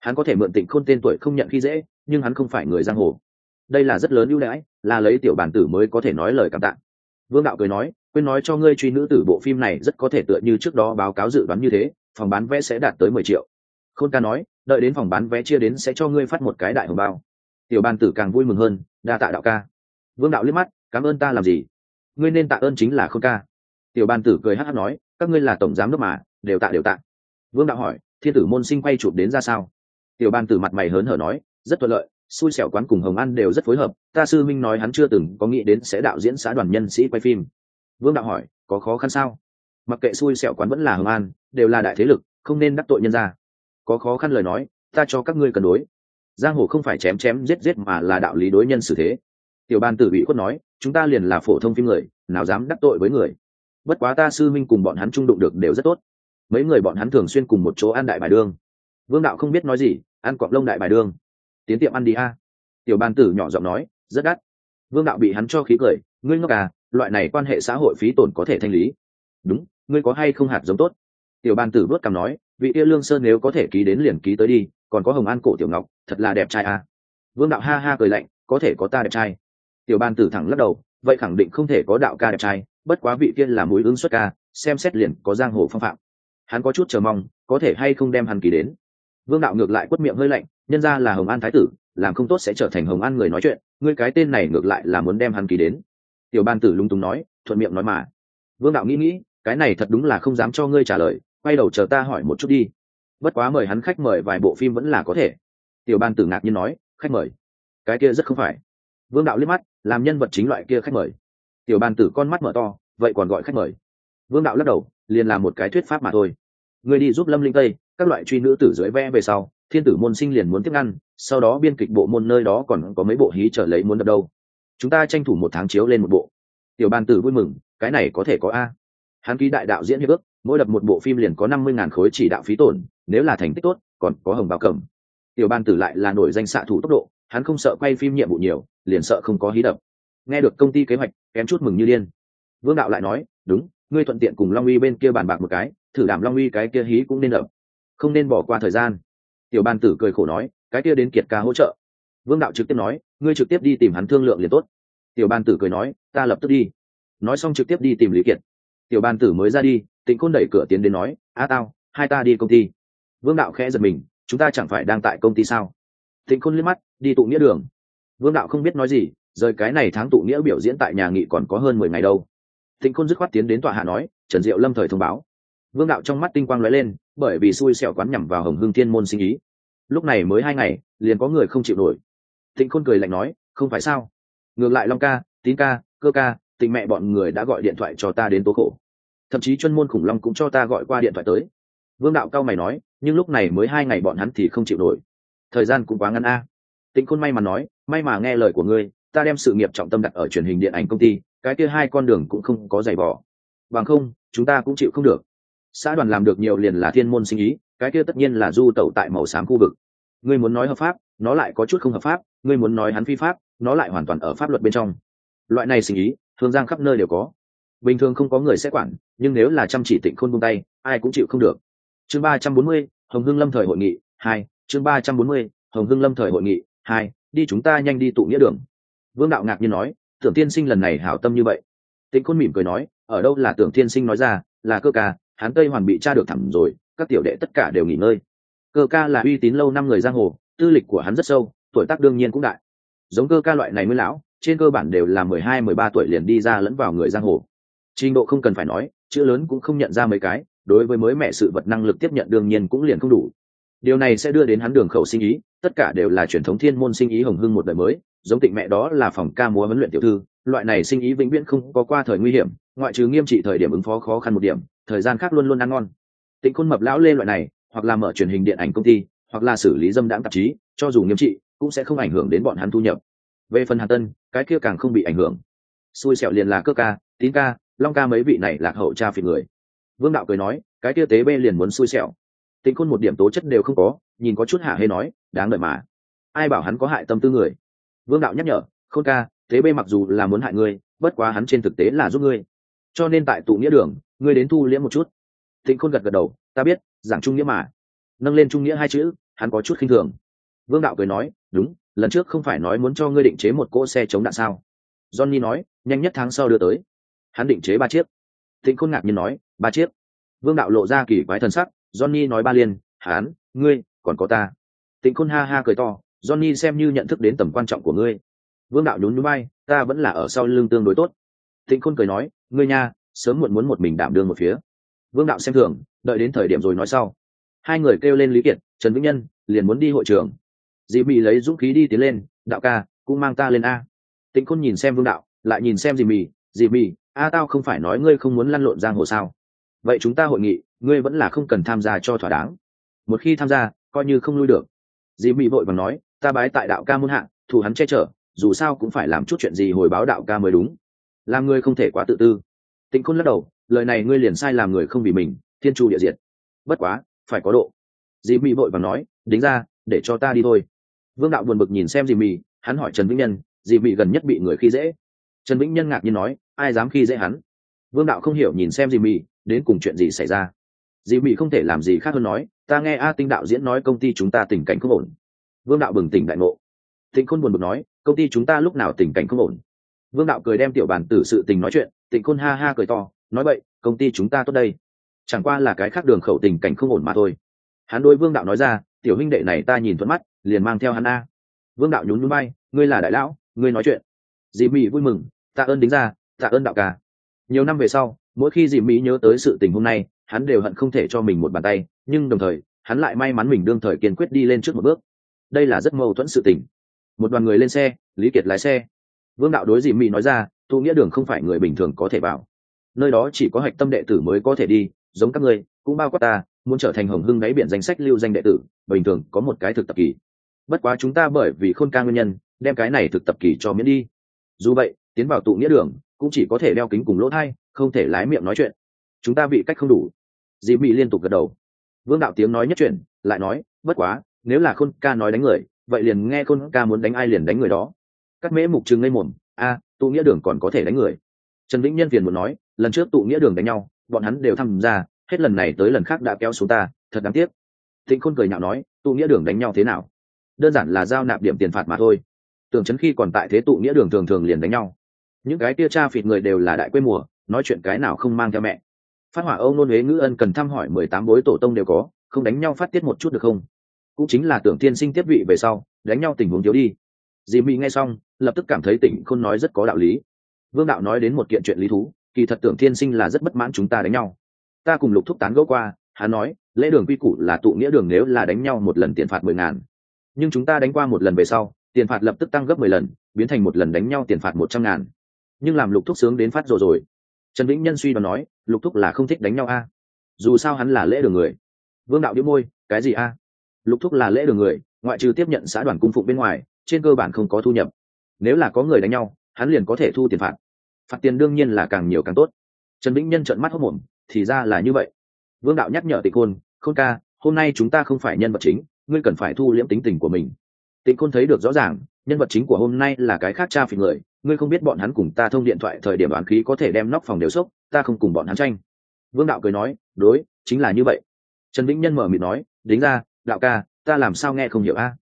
Hắn có thể mượn tịnh khôn tên tuổi không nhận khi dễ, nhưng hắn không phải người giang hồ. Đây là rất lớn ưu đãi, là lấy tiểu bàn tử mới có thể nói lời cảm tạ. Vương đạo cười nói, quên nói cho ngươi truy nữ tử bộ phim này rất có thể tựa như trước đó báo cáo dự đoán như thế, phòng bán vé sẽ đạt tới mười triệu. Khôn ca nói, đợi đến phòng bán vé chia đến sẽ cho ngươi phát một cái đại hồng bao tiểu Ban tử càng vui mừng hơn, đa tạ đạo ca. Vương đạo liếc mắt, cảm ơn ta làm gì? Ngươi nên tạ ơn chính là khôn ca. Tiểu Ban tử cười hát hát nói, các ngươi là tổng giám đốc mà, đều tạ đều tạ. Vương đạo hỏi, thiên tử môn sinh quay chụp đến ra sao? Tiểu Ban tử mặt mày hớn hở nói, rất thuận lợi, xui xẻo quán cùng hồng an đều rất phối hợp, ta sư minh nói hắn chưa từng có nghĩ đến sẽ đạo diễn xã đoàn nhân sĩ quay phim. Vương đạo hỏi, có khó khăn sao? Mặc kệ xui xẻo quán vẫn là hồng an, đều là đại thế lực, không nên đắc tội nhân ra có khó khăn lời nói, ta cho các ngươi cần đối giang hồ không phải chém chém giết giết mà là đạo lý đối nhân xử thế. Tiểu ban tử bị khuất nói, chúng ta liền là phổ thông phim người, nào dám đắc tội với người. Bất quá ta sư minh cùng bọn hắn trung đụng được đều rất tốt. Mấy người bọn hắn thường xuyên cùng một chỗ ăn đại bài đương. Vương đạo không biết nói gì, ăn cọp lông đại bài đương. Tiến tiệm ăn đi a. Tiểu ban tử nhỏ giọng nói, rất đắt. Vương đạo bị hắn cho khí cười, ngươi ngốc à loại này quan hệ xã hội phí tổn có thể thanh lý. Đúng, ngươi có hay không hạt giống tốt? Tiểu ban tử vớt cằm nói, vị yêu lương sơn nếu có thể ký đến liền ký tới đi còn có hồng an cổ tiểu ngọc, thật là đẹp trai à. Vương đạo ha ha cười lạnh, có thể có ta đẹp trai. Tiểu ban tử thẳng lắc đầu, vậy khẳng định không thể có đạo ca đẹp trai, bất quá vị tiên là mũi ứng xuất ca, xem xét liền có giang hồ phong phạm. Hắn có chút chờ mong, có thể hay không đem hắn kỳ đến. Vương đạo ngược lại quất miệng hơi lạnh, nhân ra là hồng an thái tử, làm không tốt sẽ trở thành hồng an người nói chuyện, ngươi cái tên này ngược lại là muốn đem hắn kỳ đến. Tiểu ban tử lung túng nói, thuận miệng nói mà. Vương đạo nghĩ nghĩ, cái này thật đúng là không dám cho ngươi trả lời, quay đầu chờ ta hỏi một chút đi bất quá mời hắn khách mời vài bộ phim vẫn là có thể. Tiểu ban tử ngạc nhiên nói, khách mời? Cái kia rất không phải. Vương đạo liếc mắt, làm nhân vật chính loại kia khách mời. Tiểu ban tử con mắt mở to, vậy còn gọi khách mời? Vương đạo lắc đầu, liền làm một cái thuyết pháp mà thôi. Người đi giúp lâm linh tây, các loại truy nữ tử dưới vẽ về sau, thiên tử môn sinh liền muốn tiếp ngăn, sau đó biên kịch bộ môn nơi đó còn có mấy bộ hí trở lấy muốn đập đâu. Chúng ta tranh thủ một tháng chiếu lên một bộ. Tiểu ban tử vui mừng, cái này có thể có a. Hắn ký đại đạo diễn hiệp ước mỗi đập một bộ phim liền có năm mươi ngàn khối chỉ đạo phí tổn, nếu là thành tích tốt, còn có hồng bảo cầm. Tiểu ban tử lại là nổi danh xạ thủ tốc độ, hắn không sợ quay phim nhiệm vụ nhiều, liền sợ không có hí đập. Nghe được công ty kế hoạch, kém chút mừng như điên. Vương đạo lại nói, đúng, ngươi thuận tiện cùng long uy bên kia bàn bạc một cái, thử đảm long uy cái kia hí cũng nên đập. Không nên bỏ qua thời gian. Tiểu ban tử cười khổ nói, cái kia đến kiệt ca hỗ trợ. Vương đạo trực tiếp nói, ngươi trực tiếp đi tìm hắn thương lượng liền tốt. Tiểu ban tử cười nói, ta lập tức đi. Nói xong trực tiếp đi tìm lý kiệt. Tiểu ban tử mới ra đi tịnh Côn đẩy cửa tiến đến nói, a tao, hai ta đi công ty. Vương đạo khẽ giật mình, chúng ta chẳng phải đang tại công ty sao? Tịnh Côn liếc mắt, đi tụ nghĩa đường. Vương đạo không biết nói gì, rời cái này tháng tụ nghĩa biểu diễn tại nhà nghị còn có hơn mười ngày đâu. Tịnh Côn dứt khoát tiến đến tọa hạ nói, trần diệu lâm thời thông báo. Vương đạo trong mắt tinh quang lóe lên, bởi vì xui xẻo quán nhằm vào hồng hương thiên môn sinh ý. Lúc này mới hai ngày, liền có người không chịu nổi. Tịnh khôn cười lạnh nói, không phải sao? Ngược lại long ca, tín ca, cơ ca tình mẹ bọn người đã gọi điện thoại cho ta đến tố khổ thậm chí chuyên môn khủng long cũng cho ta gọi qua điện thoại tới. Vương đạo cao mày nói, nhưng lúc này mới hai ngày bọn hắn thì không chịu nổi. Thời gian cũng quá ngắn a. Tịnh khôn may mà nói, may mà nghe lời của ngươi, ta đem sự nghiệp trọng tâm đặt ở truyền hình điện ảnh công ty, cái kia hai con đường cũng không có giày vỏ bằng không, chúng ta cũng chịu không được. Xã đoàn làm được nhiều liền là thiên môn sinh ý, cái kia tất nhiên là du tẩu tại màu xám khu vực. Ngươi muốn nói hợp pháp, nó lại có chút không hợp pháp, ngươi muốn nói hắn phi pháp, nó lại hoàn toàn ở pháp luật bên trong. Loại này sinh ý thường giang khắp nơi đều có bình thường không có người sẽ quản, nhưng nếu là chăm chỉ tịnh khôn buông tay, ai cũng chịu không được. Chương ba trăm bốn mươi, hồng hưng lâm thời hội nghị, hai. Chương ba trăm bốn mươi, hồng hưng lâm thời hội nghị, hai. Đi chúng ta nhanh đi tụ nghĩa đường. Vương đạo ngạc nhiên nói, tưởng tiên sinh lần này hảo tâm như vậy. Tịnh khôn mỉm cười nói, ở đâu là tưởng tiên sinh nói ra, là cơ ca, hắn tây hoàn bị cha được thẳng rồi, các tiểu đệ tất cả đều nghỉ ngơi. Cơ ca là uy tín lâu năm người giang hồ, tư lịch của hắn rất sâu, tuổi tác đương nhiên cũng đại. Giống cơ ca loại này mới lão, trên cơ bản đều là mười hai, mười ba tuổi liền đi ra lẫn vào người giang hồ trình độ không cần phải nói, chữ lớn cũng không nhận ra mấy cái, đối với mới mẹ sự vật năng lực tiếp nhận đương nhiên cũng liền không đủ. Điều này sẽ đưa đến hắn đường khẩu sinh ý, tất cả đều là truyền thống thiên môn sinh ý hồng hưng một đời mới, giống tịnh mẹ đó là phòng ca múa huấn luyện tiểu thư, loại này sinh ý vĩnh viễn không có qua thời nguy hiểm, ngoại trừ nghiêm trị thời điểm ứng phó khó khăn một điểm, thời gian khác luôn luôn ăn ngon. Tịnh khôn mập lão lê loại này, hoặc là mở truyền hình điện ảnh công ty, hoặc là xử lý dâm đãng tạp chí, cho dù nghiêm trị, cũng sẽ không ảnh hưởng đến bọn hắn thu nhập. Về phần hàn tân, cái kia càng không bị ảnh hưởng. Xui xẻo liền là cơ ca, tín ca long ca mấy vị này lạc hậu cha phỉ người. Vương đạo cười nói, cái kia tế bê liền muốn xui xẻo. Tịnh khôn một điểm tố chất đều không có, nhìn có chút hạ hê nói, đáng đợi mà. Ai bảo hắn có hại tâm tư người? Vương đạo nhắc nhở, khôn ca, tế bê mặc dù là muốn hại ngươi, bất quá hắn trên thực tế là giúp ngươi. Cho nên tại tụ nghĩa đường, ngươi đến thu liễm một chút. Tịnh khôn gật gật đầu, ta biết, giảng trung nghĩa mà. Nâng lên trung nghĩa hai chữ, hắn có chút khinh thường. Vương đạo cười nói, đúng, lần trước không phải nói muốn cho ngươi định chế một cỗ xe chống đạn sao? Johnny nói, nhanh nhất tháng sau đưa tới hắn định chế ba chiếc. Thịnh khôn ngạc nhiên nói ba chiếc? Vương đạo lộ ra kỳ quái thần sắc johnny nói ba liên hán, ngươi còn có ta. Tịnh khôn ha ha cười to johnny xem như nhận thức đến tầm quan trọng của ngươi. Vương đạo nhún núi bay ta vẫn là ở sau lưng tương đối tốt. Tịnh khôn cười nói ngươi nha sớm muộn muốn một mình đảm đương một phía. Vương đạo xem thường đợi đến thời điểm rồi nói sau. Hai người kêu lên lý kiệt trần vĩnh nhân liền muốn đi hội trường. Dì mị lấy dũng khí đi tiến lên đạo ca cũng mang ta lên a. Tịnh khôn nhìn xem vương đạo lại nhìn xem dì mị dì mị a tao không phải nói ngươi không muốn lăn lộn giang hồ sao? Vậy chúng ta hội nghị, ngươi vẫn là không cần tham gia cho thỏa đáng. Một khi tham gia, coi như không lui được. Dì mị vội và nói, ta bái tại đạo ca muôn hạng thủ hắn che chở, dù sao cũng phải làm chút chuyện gì hồi báo đạo ca mới đúng. Làm ngươi không thể quá tự tư. Tịnh khôn lắc đầu, lời này ngươi liền sai làm người không vì mình, thiên chu địa diệt. Bất quá, phải có độ. Dì mị vội và nói, đính ra, để cho ta đi thôi. Vương đạo buồn bực nhìn xem dì mị, hắn hỏi trần vĩnh nhân, dì mị gần nhất bị người khi dễ trần vĩnh nhân ngạc nhiên nói, ai dám khi dễ hắn? Vương đạo không hiểu nhìn xem dì mị, đến cùng chuyện gì xảy ra. Dì mị không thể làm gì khác hơn nói, ta nghe a tinh đạo diễn nói công ty chúng ta tình cảnh không ổn. Vương đạo bừng tỉnh đại ngộ. Tịnh khôn buồn bực nói, công ty chúng ta lúc nào tình cảnh không ổn? Vương đạo cười đem tiểu Bàn tử sự tình nói chuyện tịnh khôn ha ha cười to, nói vậy, công ty chúng ta tốt đây. Chẳng qua là cái khác đường khẩu tình cảnh không ổn mà thôi. Hắn đôi vương đạo nói ra, tiểu huynh đệ này ta nhìn thuận mắt, liền mang theo hắn a. Vương đạo nhún nhún bay ngươi là đại lão, ngươi nói chuyện. Dì Mị vui mừng tạ ơn đính ra tạ ơn đạo ca nhiều năm về sau, mỗi khi dì mỹ nhớ tới sự tình hôm nay, hắn đều hận không thể cho mình một bàn tay, nhưng đồng thời, hắn lại may mắn mình đương thời kiên quyết đi lên trước một bước. Đây là rất mâu thuẫn sự tình. Một đoàn người lên xe, lý kiệt lái xe. Vương đạo đối dì Mỹ nói ra tụ nghĩa đường không phải người bình thường có thể vào. Nơi đó chỉ có hạch tâm đệ tử mới có thể đi, giống các ngươi, cũng bao quát ta, muốn trở thành hồng hưng đáy biển danh sách lưu danh đệ tử, bình thường có một cái thực tập kỳ. Bất quá chúng ta bởi vì khôn ca nguyên nhân, đem cái này thực tập kỳ cho miễn đi. Dù vậy tiến vào tụ nghĩa đường, cũng chỉ có thể đeo kính cùng lỗ thai, không thể lái miệng nói chuyện. Chúng ta bị cách không đủ. Dì mị liên tục gật đầu. Vương đạo tiếng nói nhất chuyện lại nói, bất quá, nếu là khôn ca nói đánh người, vậy liền nghe khôn ca muốn đánh ai liền đánh người đó. Các mễ mục trừng ngây mồm, a, tụ nghĩa đường còn có thể đánh người? Trần vĩnh nhân phiền muốn nói, lần trước tụ nghĩa đường đánh nhau, bọn hắn đều tham gia, hết lần này tới lần khác đã kéo xuống ta, thật đáng tiếc. Thịnh khôn cười nhạo nói, tụ nghĩa đường đánh nhau thế nào? Đơn giản là giao nạp điểm tiền phạt mà thôi. Tưởng chấn khi còn tại thế tụ nghĩa đường thường thường liền đánh nhau những cái tia cha phịt người đều là đại quê mùa, nói chuyện cái nào không mang theo mẹ. Phát hỏa âu nôn huế ngữ ân cần thăm hỏi mười tám bối tổ tông đều có, không đánh nhau phát tiết một chút được không? Cũng chính là tưởng tiên sinh tiếp vị về sau, đánh nhau tình huống thiếu đi. Dì mỹ nghe xong, lập tức cảm thấy tỉnh khôn nói rất có đạo lý. Vương đạo nói đến một kiện chuyện lý thú, kỳ thật tưởng tiên sinh là rất bất mãn chúng ta đánh nhau. Ta cùng lục thúc tán gẫu qua, hắn nói, lễ đường quy củ là tụ nghĩa đường nếu là đánh nhau một lần tiền phạt mười ngàn. Nhưng chúng ta đánh qua một lần về sau, tiền phạt lập tức tăng gấp mười lần, biến thành một lần đánh nhau tiền phạt một trăm ngàn nhưng làm lục thúc sướng đến phát rồi rồi. Trần vĩnh nhân suy đoán nói, lục thúc là không thích đánh nhau a. Dù sao hắn là lễ đường người. Vương đạo đĩu môi, cái gì a? Lục thúc là lễ đường người, ngoại trừ tiếp nhận xã đoàn cung phụng bên ngoài, trên cơ bản không có thu nhập. Nếu là có người đánh nhau, hắn liền có thể thu tiền phạt. Phạt tiền đương nhiên là càng nhiều càng tốt. Trần vĩnh nhân trợn mắt hốc mồm thì ra là như vậy. Vương đạo nhắc nhở tịnh khôn khôn ca, hôm nay chúng ta không phải nhân vật chính, ngươi cần phải thu liễm tính tình của mình. Tịnh khôn thấy được rõ ràng, nhân vật chính của hôm nay là cái khác cha phỉ người ngươi không biết bọn hắn cùng ta thông điện thoại thời điểm đoán khí có thể đem nóc phòng đều sốc, ta không cùng bọn hắn tranh. Vương đạo cười nói, đối, chính là như vậy. Trần vĩnh nhân mở miệng nói, đính ra, đạo ca, ta làm sao nghe không hiểu a? À?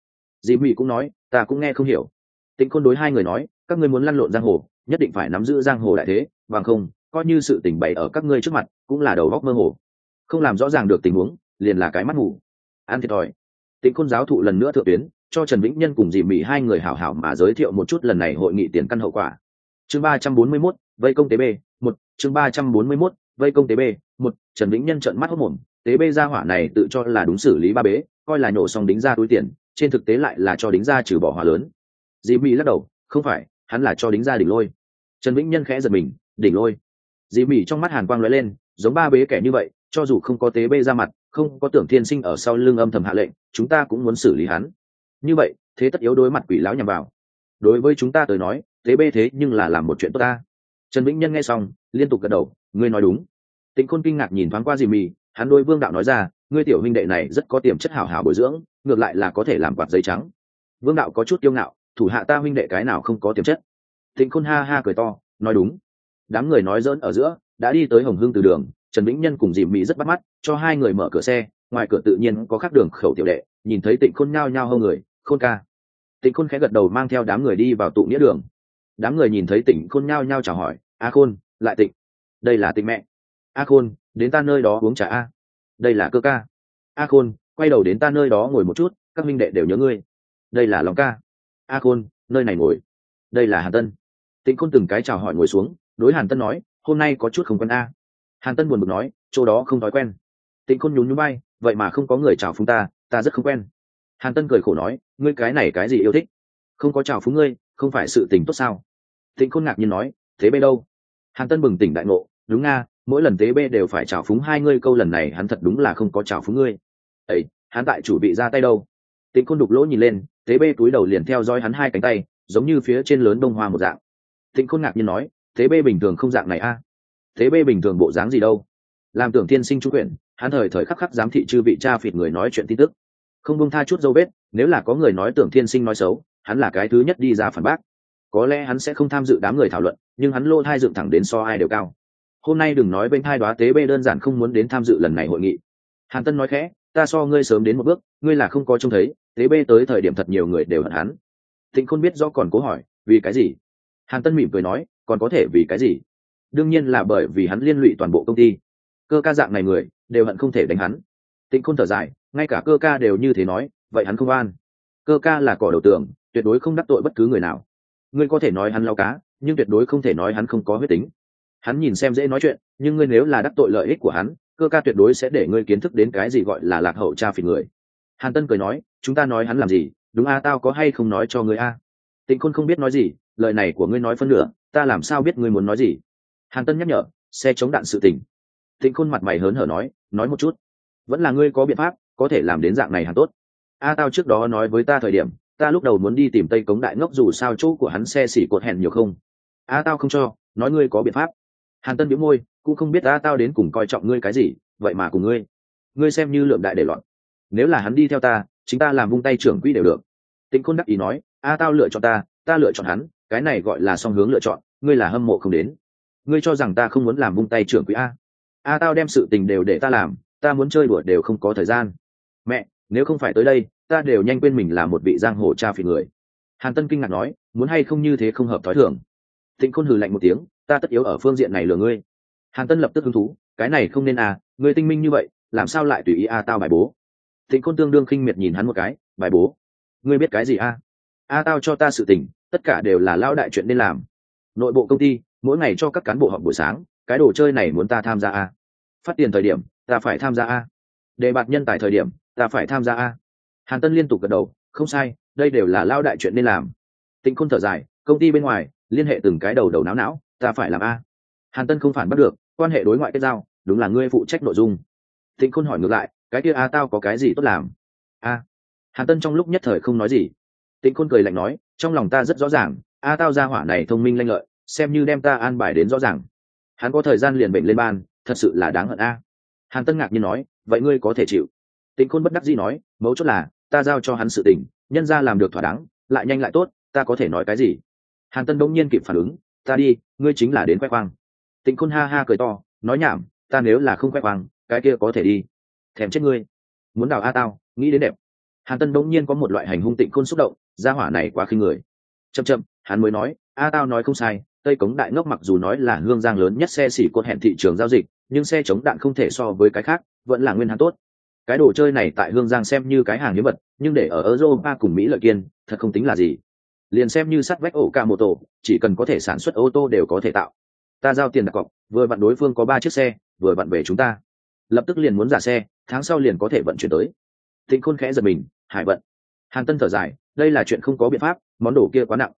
dì mỹ cũng nói, ta cũng nghe không hiểu. Tịnh khôn đối hai người nói, các ngươi muốn lăn lộn giang hồ, nhất định phải nắm giữ giang hồ đại thế, bằng không, coi như sự tỉnh bày ở các ngươi trước mặt, cũng là đầu góc mơ hồ. Không làm rõ ràng được tình huống, liền là cái mắt ngủ. Ăn thiệt thòi. Tịnh khôn giáo thụ lần nữa thượng tuyến cho trần vĩnh nhân cùng dì mỹ hai người hảo hảo mà giới thiệu một chút lần này hội nghị tiền căn hậu quả. Chương ba trăm bốn mươi 341, vây công tế b một chương ba trăm bốn mươi 341, vây công tế b một trần vĩnh nhân trợn mắt hốc mồm tế bê gia hỏa này tự cho là đúng xử lý ba bế coi là nhổ xong đính ra túi tiền trên thực tế lại là cho đính ra trừ bỏ hỏa lớn. Dì mỹ lắc đầu không phải hắn là cho đính ra đỉnh lôi. Trần vĩnh nhân khẽ giật mình đỉnh lôi. Dì mỹ trong mắt hàn quang lóe lên giống ba bế kẻ như vậy cho dù không có tế bê ra mặt không có tưởng thiên sinh ở sau lưng âm thầm hạ lệnh chúng ta cũng muốn xử lý hắn như vậy, thế tất yếu đối mặt quỷ lão nhằm vào. Đối với chúng ta tới nói, thế bê thế nhưng là làm một chuyện tốt ta. Trần vĩnh nhân nghe xong, liên tục gật đầu, ngươi nói đúng. Tịnh khôn kinh ngạc nhìn thoáng qua dì mì hắn đôi vương đạo nói ra, ngươi tiểu huynh đệ này rất có tiềm chất hảo hảo bồi dưỡng, ngược lại là có thể làm quạt giấy trắng. Vương đạo có chút kiêu ngạo, thủ hạ ta huynh đệ cái nào không có tiềm chất. Tịnh khôn ha ha cười to, nói đúng. Đám người nói dỡn ở giữa, đã đi tới hồng hương từ đường, trần vĩnh nhân cùng dì mì rất bắt mắt, cho hai người mở cửa xe, ngoài cửa tự nhiên có khắc đường khẩu tiểu đệ, nhìn thấy tịnh khôn nhao nhao hơn người khôn ca. Tịnh khôn khẽ gật đầu mang theo đám người đi vào tụ nghĩa đường. Đám người nhìn thấy tịnh khôn nhao nhao chào hỏi, a khôn, lại tịnh. Đây là tịnh mẹ. A khôn, đến ta nơi đó uống trà a. Đây là cơ ca. A khôn, quay đầu đến ta nơi đó ngồi một chút, các minh đệ đều nhớ ngươi. Đây là lòng ca. A khôn, nơi này ngồi. Đây là hàn tân. Tịnh khôn từng cái chào hỏi ngồi xuống, đối hàn tân nói, hôm nay có chút không quen a. Hàn tân buồn bực nói, chỗ đó không thói quen. Tịnh khôn nhún nhún bay, vậy mà không có người chào phúng ta ta rất không quen hàn tân cười khổ nói, ngươi cái này cái gì yêu thích? Không có chào phúng ngươi, không phải sự tình tốt sao? Tịnh khôn ngạc nhiên nói, thế Bê đâu? Hàn tân bừng tỉnh đại ngộ, đúng nga, mỗi lần tế bê đều phải chào phúng hai ngươi, câu lần này hắn thật đúng là không có chào phúng ngươi. Ấy hắn tại chủ bị ra tay đâu? Tịnh khôn đục lỗ nhìn lên tế bê túi đầu liền theo dõi hắn hai cánh tay, giống như phía trên lớn đông hoa một dạng. Tịnh khôn ngạc nhiên nói tế bê bình thường không dạng này a? À? tế bê bình thường bộ dáng gì đâu? Làm tưởng tiên sinh chú quyển, hắn thời thời khắc khắc giám thị chư vị cha phịt người nói chuyện tin tức không bông tha chút dấu vết, nếu là có người nói tưởng thiên sinh nói xấu, hắn là cái thứ nhất đi ra phản bác. Có lẽ hắn sẽ không tham dự đám người thảo luận, nhưng hắn lô thai dựng thẳng đến so ai đều cao. Hôm nay đừng nói bên thai đoá tế bê đơn giản không muốn đến tham dự lần này hội nghị. Hàn tân nói khẽ, ta so ngươi sớm đến một bước, ngươi là không có trông thấy, tế bê tới thời điểm thật nhiều người đều hận hắn. Thịnh không biết do còn cố hỏi, vì cái gì? Hàn tân mỉm cười nói, còn có thể vì cái gì? Đương nhiên là bởi vì hắn liên lụy toàn bộ công ty. Cơ ca dạng này người, đều hận không thể đánh hắn. Tịnh khôn thở dài ngay cả cơ ca đều như thế nói, vậy hắn không an. Cơ ca là cỏ đầu tường, tuyệt đối không đắc tội bất cứ người nào. Ngươi có thể nói hắn lao cá, nhưng tuyệt đối không thể nói hắn không có huyết tính. Hắn nhìn xem dễ nói chuyện, nhưng ngươi nếu là đắc tội lợi ích của hắn, cơ ca tuyệt đối sẽ để ngươi kiến thức đến cái gì gọi là lạc hậu cha phỉ người. Hàn tân cười nói, chúng ta nói hắn làm gì, đúng a, tao có hay không nói cho ngươi a? Tịnh khôn không biết nói gì, lời này của ngươi nói phân nửa, ta làm sao biết ngươi muốn nói gì? Hàn tân nhắc nhở, xe chống đạn sự tình. Tịnh khôn mặt mày hớn hở nói nói một chút. Vẫn là ngươi có biện pháp có thể làm đến dạng này hẳn tốt. A tao trước đó nói với ta thời điểm, ta lúc đầu muốn đi tìm tây cống đại ngốc dù sao chỗ của hắn xe xỉ cột hẹn nhiều không. A tao không cho, nói ngươi có biện pháp. Hàn tân biếu môi, cũng không biết a tao đến cùng coi trọng ngươi cái gì, vậy mà cùng ngươi. Ngươi xem như lượng đại để loạn. Nếu là hắn đi theo ta, chính ta làm vung tay trưởng quỹ đều được. Tĩnh khôn đắc ý nói, a tao lựa chọn ta ta lựa chọn hắn, cái này gọi là song hướng lựa chọn, ngươi là hâm mộ không đến. Ngươi cho rằng ta không muốn làm vung tay trưởng quỹ a. A tao đem sự tình đều để ta làm, ta muốn chơi đùa đều không có thời gian mẹ, nếu không phải tới đây, ta đều nhanh quên mình là một vị giang hồ cha phỉ người. Hàn tân kinh ngạc nói, muốn hay không như thế không hợp thói thường. Thịnh khôn hừ lạnh một tiếng, ta tất yếu ở phương diện này lừa ngươi. Hàn tân lập tức hứng thú, cái này không nên à ngươi tinh minh như vậy, làm sao lại tùy ý a tao bài bố? Thịnh khôn tương đương khinh miệt nhìn hắn một cái, bài bố? Ngươi biết cái gì a? A tao cho ta sự tình, tất cả đều là lao đại chuyện nên làm. Nội bộ công ty, mỗi ngày cho các cán bộ họp buổi sáng, cái đồ chơi này muốn ta tham gia a. Phát tiền thời điểm, ta phải tham gia a. Đề bạt nhân tài thời điểm ta phải tham gia a. Hàn tân liên tục gật đầu, không sai, đây đều là lao đại chuyện nên làm. Tịnh khôn thở dài, công ty bên ngoài, liên hệ từng cái đầu đầu não não ta phải làm a. Hàn tân không phản bắt được, quan hệ đối ngoại kết giao, đúng là ngươi phụ trách nội dung. Tịnh khôn hỏi ngược lại, cái kia a, tao có cái gì tốt làm? A. Hàn tân trong lúc nhất thời không nói gì. Tịnh khôn cười lạnh nói, trong lòng ta rất rõ ràng, a, tao ra hỏa này thông minh lanh lợi, xem như đem ta an bài đến rõ ràng. Hắn có thời gian liền bệnh lên ban, thật sự là đáng hận a. Hàn tân ngạc nhiên nói, vậy ngươi có thể chịu tịnh khôn bất đắc dĩ nói, mấu chốt là, ta giao cho hắn sự tình, nhân ra làm được thỏa đáng, lại nhanh lại tốt, ta có thể nói cái gì? Hàn tân bỗng nhiên kịp phản ứng, ta đi, ngươi chính là đến khoe khoang. Tịnh khôn ha ha cười to, nói nhảm, ta nếu là không khoe khoang, cái kia có thể đi. Thèm chết ngươi. Muốn đào a tao, nghĩ đến đẹp. Hàn tân bỗng nhiên có một loại hành hung tịnh khôn xúc động, gia hỏa này quá khinh người. Chậm chậm, hắn mới nói, a tao nói không sai, tây cống đại ngốc mặc dù nói là hương giang lớn nhất xe xỉ cột hẹn thị trường giao dịch, nhưng xe chống đạn không thể so với cái khác, vẫn là nguyên hắn tốt cái đồ chơi này tại hương giang xem như cái hàng hiếm vật, nhưng để ở europa cùng mỹ lợi kiên, thật không tính là gì. Liền xem như sắt vách ổ ca mô tô, chỉ cần có thể sản xuất ô tô đều có thể tạo. Ta giao tiền đặt cọc, vừa vặn đối phương có ba chiếc xe, vừa vặn về chúng ta. Lập tức liền muốn giả xe, tháng sau liền có thể vận chuyển tới. Thịnh khôn khẽ giật mình, hải vận. Hàn tân thở dài, đây là chuyện không có biện pháp, món đồ kia quá nặng.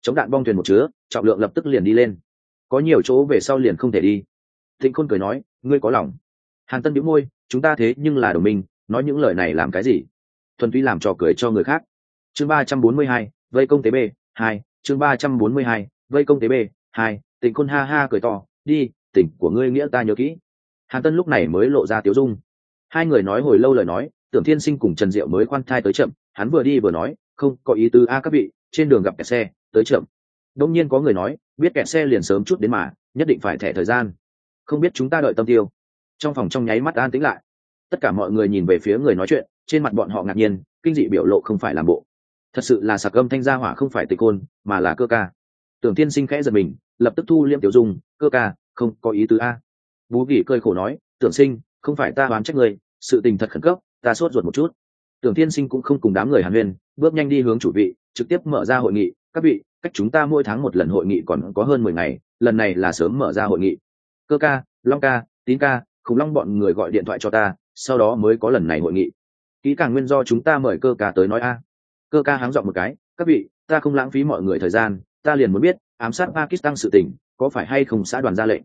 Chống đạn bong thuyền một chứa, trọng lượng lập tức liền đi lên. Có nhiều chỗ về sau liền không thể đi. Thịnh khôn cười nói, ngươi có lòng hàn tân biếu môi, chúng ta thế nhưng là đồng minh, nói những lời này làm cái gì? Thuần túy làm trò cười cho người khác. Chương ba trăm bốn mươi hai, vây công tế b hai, chương ba trăm bốn mươi hai, vây công tế b hai tỉnh côn ha ha cười to, đi, tỉnh của ngươi nghĩa ta nhớ kỹ. Hàn tân lúc này mới lộ ra tiếu dung. Hai người nói hồi lâu lời nói, tưởng thiên sinh cùng trần diệu mới khoan thai tới chậm, hắn vừa đi vừa nói, không, có ý tứ a các vị, trên đường gặp kẹt xe, tới chậm. Đông nhiên có người nói, biết kẹt xe liền sớm chút đến mà, nhất định phải thẻ thời gian. Không biết chúng ta đợi tâm tiêu trong phòng trong nháy mắt an tĩnh lại. Tất cả mọi người nhìn về phía người nói chuyện, trên mặt bọn họ ngạc nhiên, kinh dị biểu lộ không phải làm bộ. Thật sự là sạc âm thanh gia hỏa không phải tịch côn, mà là cơ ca. Tưởng tiên sinh khẽ giật mình, lập tức thu liêm tiểu dung, cơ ca, không có ý tứ a. Bú gỉ cơi khổ nói, tưởng sinh, không phải ta đoán trách người sự tình thật khẩn cấp, ta sốt ruột một chút. Tưởng tiên sinh cũng không cùng đám người hàn huyên, bước nhanh đi hướng chủ vị, trực tiếp mở ra hội nghị, các vị, cách chúng ta mỗi tháng một lần hội nghị còn có hơn mười ngày, lần này là sớm mở ra hội nghị. Cơ ca, long ca, tín ca khủng long bọn người gọi điện thoại cho ta, sau đó mới có lần này hội nghị. Kỹ càng nguyên do chúng ta mời cơ ca tới nói a. Cơ ca háng dọn một cái, các vị, ta không lãng phí mọi người thời gian, ta liền muốn biết, ám sát pakistan sự tình, có phải hay không xã đoàn ra lệnh?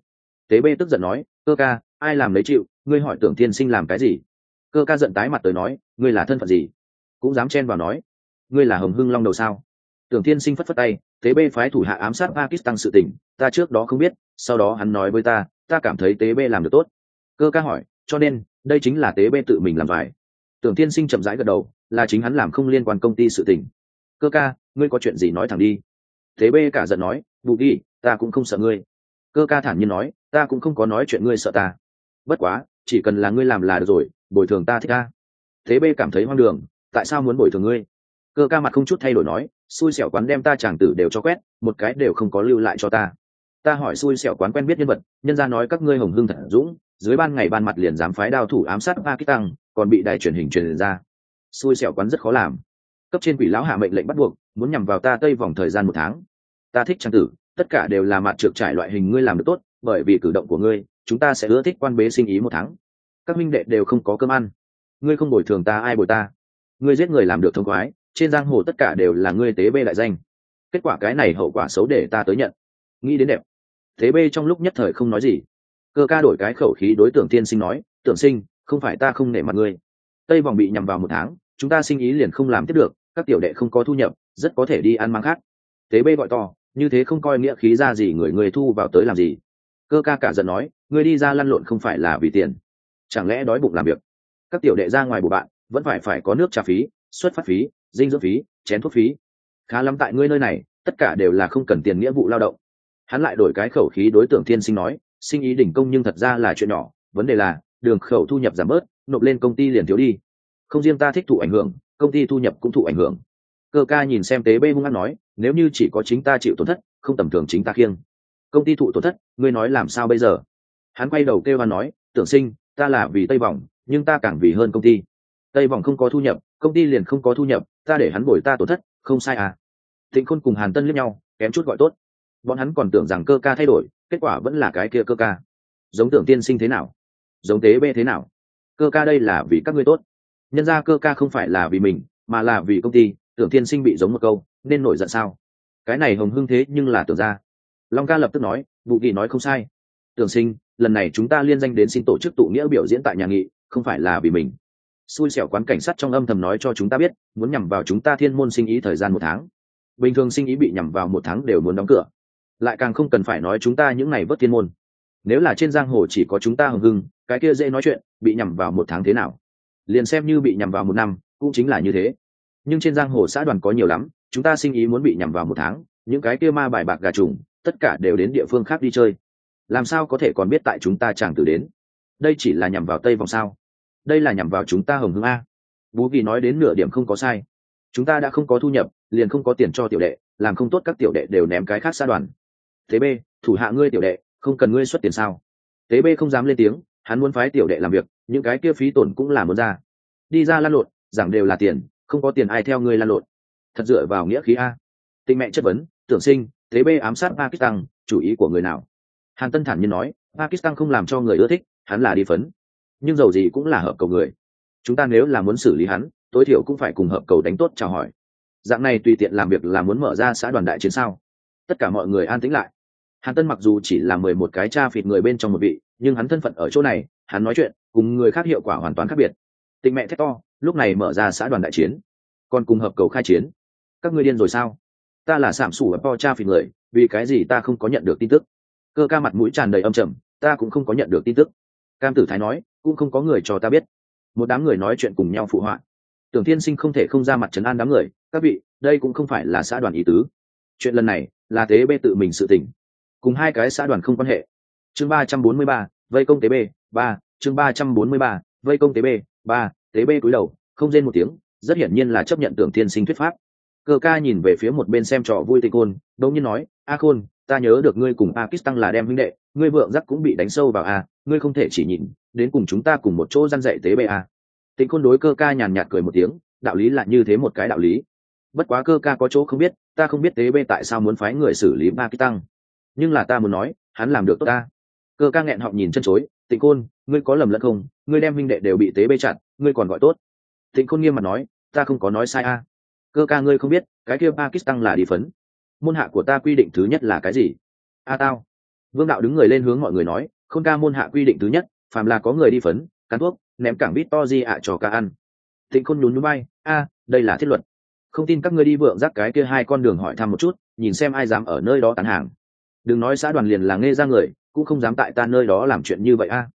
Tế bê tức giận nói, cơ ca, ai làm lấy chịu, ngươi hỏi tưởng thiên sinh làm cái gì? Cơ ca giận tái mặt tới nói, ngươi là thân phận gì? Cũng dám chen vào nói, ngươi là hồng hưng long đầu sao? Tưởng thiên sinh phất phất tay, tế bê phái thủ hạ ám sát pakistan sự tình, ta trước đó không biết, sau đó hắn nói với ta ta cảm thấy tế bê làm được tốt cơ ca hỏi, cho nên, đây chính là tế bê tự mình làm vải. Tưởng tiên sinh chậm rãi gật đầu, là chính hắn làm không liên quan công ty sự tình. Cơ ca, ngươi có chuyện gì nói thẳng đi. Tế bê cả giận nói, bù đi, ta cũng không sợ ngươi. Cơ ca thản nhiên nói, ta cũng không có nói chuyện ngươi sợ ta. Bất quá, chỉ cần là ngươi làm là được rồi, bồi thường ta thích ta. Thế bê cảm thấy hoang đường, tại sao muốn bồi thường ngươi? Cơ ca mặt không chút thay đổi nói, xui xẻo quán đem ta chàng tử đều cho quét, một cái đều không có lưu lại cho ta. Ta hỏi xui xẻo quán quen biết nhân vật, nhân ra nói các ngươi hồng hưng thật dũng dưới ban ngày ban mặt liền dám phái đao thủ ám sát pakistan, còn bị đài truyền hình truyền ra. Xui xẻo quán rất khó làm. Cấp trên quỷ lão hạ mệnh lệnh bắt buộc, muốn nhằm vào ta tây vòng thời gian một tháng. Ta thích trang tử, tất cả đều là mặt trược trải loại hình ngươi làm được tốt, bởi vì cử động của ngươi, chúng ta sẽ ưa thích quan bế sinh ý một tháng. Các minh đệ đều không có cơm ăn. Ngươi không bồi thường ta, ai bồi ta? Ngươi giết người làm được thông khoái, trên giang hồ tất cả đều là ngươi tế bê đại danh. Kết quả cái này hậu quả xấu để ta tới nhận. Nghĩ đến đẹp. Thế bê trong lúc nhất thời không nói gì cơ ca đổi cái khẩu khí đối tượng tiên sinh nói, tưởng sinh, không phải ta không nể mặt ngươi. Tây vòng bị nhằm vào một tháng, chúng ta sinh ý liền không làm tiếp được, các tiểu đệ không có thu nhập, rất có thể đi ăn mang khác. Tế bê gọi to, như thế không coi nghĩa khí ra gì người người thu vào tới làm gì? Cơ ca cả giận nói người đi ra lăn lộn không phải là vì tiền. Chẳng lẽ đói bụng làm việc? Các tiểu đệ ra ngoài bộ bạn, vẫn phải phải có nước trả phí, xuất phát phí, dinh dưỡng phí, chén thuốc phí. Khá lắm tại ngươi nơi này, tất cả đều là không cần tiền nghĩa vụ lao động. Hắn lại đổi cái khẩu khí đối tượng thiên sinh nói sinh ý đỉnh công nhưng thật ra là chuyện nhỏ, vấn đề là, đường khẩu thu nhập giảm bớt, nộp lên công ty liền thiếu đi. Không riêng ta thích thụ ảnh hưởng, công ty thu nhập cũng thụ ảnh hưởng. Cơ ca nhìn xem tế bê hung hăng nói, nếu như chỉ có chính ta chịu tổn thất, không tầm thường chính ta khiêng. Công ty thụ tổn thất, ngươi nói làm sao bây giờ? Hắn quay đầu kêu hắn nói, tưởng sinh, ta là vì tây vòng nhưng ta càng vì hơn công ty. Tây vòng không có thu nhập, công ty liền không có thu nhập, ta để hắn bồi ta tổn thất, không sai à. Thịnh khôn cùng hàn tân liếc nhau, kém chút gọi tốt. Bọn hắn còn tưởng rằng cơ ca thay đổi kết quả vẫn là cái kia cơ ca. Giống tưởng tiên sinh thế nào? Giống tế bê thế nào? Cơ ca đây là vì các ngươi tốt. Nhân ra cơ ca không phải là vì mình, mà là vì công ty, tưởng tiên sinh bị giống một câu, nên nổi giận sao? Cái này hồng hưng thế nhưng là tưởng ra. Long ca lập tức nói, vụ kỳ nói không sai. Tưởng sinh, lần này chúng ta liên danh đến xin tổ chức tụ nghĩa biểu diễn tại nhà nghị, không phải là vì mình. Xui xẻo quán cảnh sát trong âm thầm nói cho chúng ta biết, muốn nhằm vào chúng ta thiên môn sinh ý thời gian một tháng. Bình thường sinh ý bị nhằm vào một tháng đều muốn đóng cửa lại càng không cần phải nói chúng ta những ngày vớt thiên môn. Nếu là trên giang hồ chỉ có chúng ta hừng hưng, cái kia dễ nói chuyện, bị nhằm vào một tháng thế nào? Liền xem như bị nhằm vào một năm, cũng chính là như thế. Nhưng trên giang hồ xã đoàn có nhiều lắm, chúng ta sinh ý muốn bị nhằm vào một tháng, những cái kia ma bài bạc gà trùng, tất cả đều đến địa phương khác đi chơi. Làm sao có thể còn biết tại chúng ta chẳng từ đến? Đây chỉ là nhằm vào tây vòng sao? Đây là nhằm vào chúng ta hồng hưng a. Bú vì nói đến nửa điểm không có sai. Chúng ta đã không có thu nhập, liền không có tiền cho tiểu đệ, làm không tốt các tiểu đệ đều ném cái khác xã đoàn thế b, thủ hạ ngươi tiểu đệ, không cần ngươi xuất tiền sao? Thế b không dám lên tiếng, hắn muốn phái tiểu đệ làm việc, những cái kia phí tổn cũng là muốn ra. Đi ra lan lộn, giảng đều là tiền, không có tiền ai theo ngươi lan lộn. Thật dựa vào nghĩa khí a. Tinh mẹ chất vấn, tưởng sinh thế b ám sát pakistan, chủ ý của người nào? Hàn tân thản nhiên nói, pakistan không làm cho người ưa thích, hắn là đi phấn. Nhưng dầu gì cũng là hợp cầu người. Chúng ta nếu là muốn xử lý hắn, tối thiểu cũng phải cùng hợp cầu đánh tốt chào hỏi. Dạng này tùy tiện làm việc là muốn mở ra xã đoàn đại chiến sao? Tất cả mọi người an tĩnh lại hàn tân mặc dù chỉ là mười một cái cha phịt người bên trong một vị, nhưng hắn thân phận ở chỗ này, hắn nói chuyện, cùng người khác hiệu quả hoàn toàn khác biệt. Tịnh mẹ thét to, lúc này mở ra xã đoàn đại chiến, còn cùng hợp cầu khai chiến. Các ngươi điên rồi sao? Ta là sảm sủ và po cha phịt người, vì cái gì ta không có nhận được tin tức? Cơ ca mặt mũi tràn đầy âm trầm, ta cũng không có nhận được tin tức. Cam tử thái nói, cũng không có người cho ta biết. Một đám người nói chuyện cùng nhau phụ họa. Tưởng Thiên sinh không thể không ra mặt trấn an đám người, các vị, đây cũng không phải là xã đoàn ý tứ. Chuyện lần này là tế bê tự mình sự tỉnh cùng hai cái xã đoàn không quan hệ. Chương ba trăm bốn mươi ba, vây công tế b ba, chương ba trăm bốn mươi ba, vây công tế b ba, tế b cúi đầu, không rên một tiếng, rất hiển nhiên là chấp nhận tưởng thiên sinh thuyết pháp. Cơ ca nhìn về phía một bên xem trò vui tây côn đống nhiên nói, a khôn, ta nhớ được ngươi cùng pakistan là đem huynh đệ, ngươi vượng giác cũng bị đánh sâu vào a, ngươi không thể chỉ nhìn, đến cùng chúng ta cùng một chỗ răn dạy tế bê a. Tịnh côn đối cơ ca nhàn nhạt cười một tiếng, đạo lý là như thế một cái đạo lý. Bất quá cơ ca có chỗ không biết, ta không biết tế bê tại sao muốn phái người xử lý a ký tăng nhưng là ta muốn nói, hắn làm được tốt ta. Cơ ca nghẹn họng nhìn chân chối, tịnh khôn, ngươi có lầm lẫn không? Ngươi đem huynh đệ đều bị tế bê chặn ngươi còn gọi tốt. Tịnh khôn nghiêm mặt nói, ta không có nói sai a. Cơ ca ngươi không biết, cái kia pakistan là đi phấn. Môn hạ của ta quy định thứ nhất là cái gì? A tao. Vương đạo đứng người lên hướng mọi người nói không ca môn hạ quy định thứ nhất, phàm là có người đi phấn, cắn thuốc, ném cảng vít to di ạ cho ca ăn. Thịnh khôn nhún núi bay a, đây là thiết luật. Không tin các ngươi đi vượng rác cái kia hai con đường hỏi thăm một chút, nhìn xem ai dám ở nơi đó tán hàng đừng nói xã đoàn liền là nghe ra người, cũng không dám tại ta nơi đó làm chuyện như vậy a.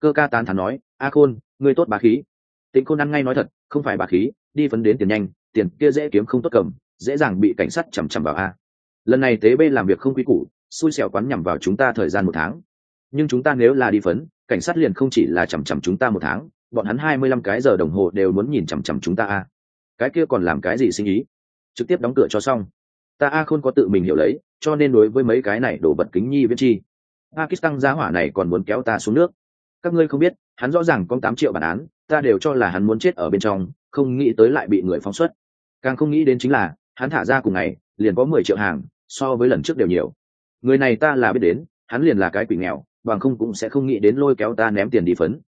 Cơ ca tán thán nói, a khôn, ngươi tốt bà khí. Tịnh khôn ăn ngay nói thật, không phải bà khí, đi phấn đến tiền nhanh, tiền kia dễ kiếm không tốt cầm, dễ dàng bị cảnh sát chằm chằm vào a. Lần này tế bê làm việc không quy củ, xui xẻo quán nhằm vào chúng ta thời gian một tháng. Nhưng chúng ta nếu là đi phấn, cảnh sát liền không chỉ là chằm chằm chúng ta một tháng, bọn hắn hai mươi lăm cái giờ đồng hồ đều muốn nhìn chằm chằm chúng ta a. Cái kia còn làm cái gì sinh ý? Trực tiếp đóng cửa cho xong ta a khôn có tự mình hiểu lấy, cho nên đối với mấy cái này đổ bật kính nhi viễn chi. Pakistan giá hỏa này còn muốn kéo ta xuống nước. Các ngươi không biết, hắn rõ ràng có tám triệu bản án, ta đều cho là hắn muốn chết ở bên trong, không nghĩ tới lại bị người phóng xuất. Càng không nghĩ đến chính là, hắn thả ra cùng ngày, liền có mười triệu hàng, so với lần trước đều nhiều. Người này ta là biết đến, hắn liền là cái quỷ nghèo, bằng không cũng sẽ không nghĩ đến lôi kéo ta ném tiền đi phấn.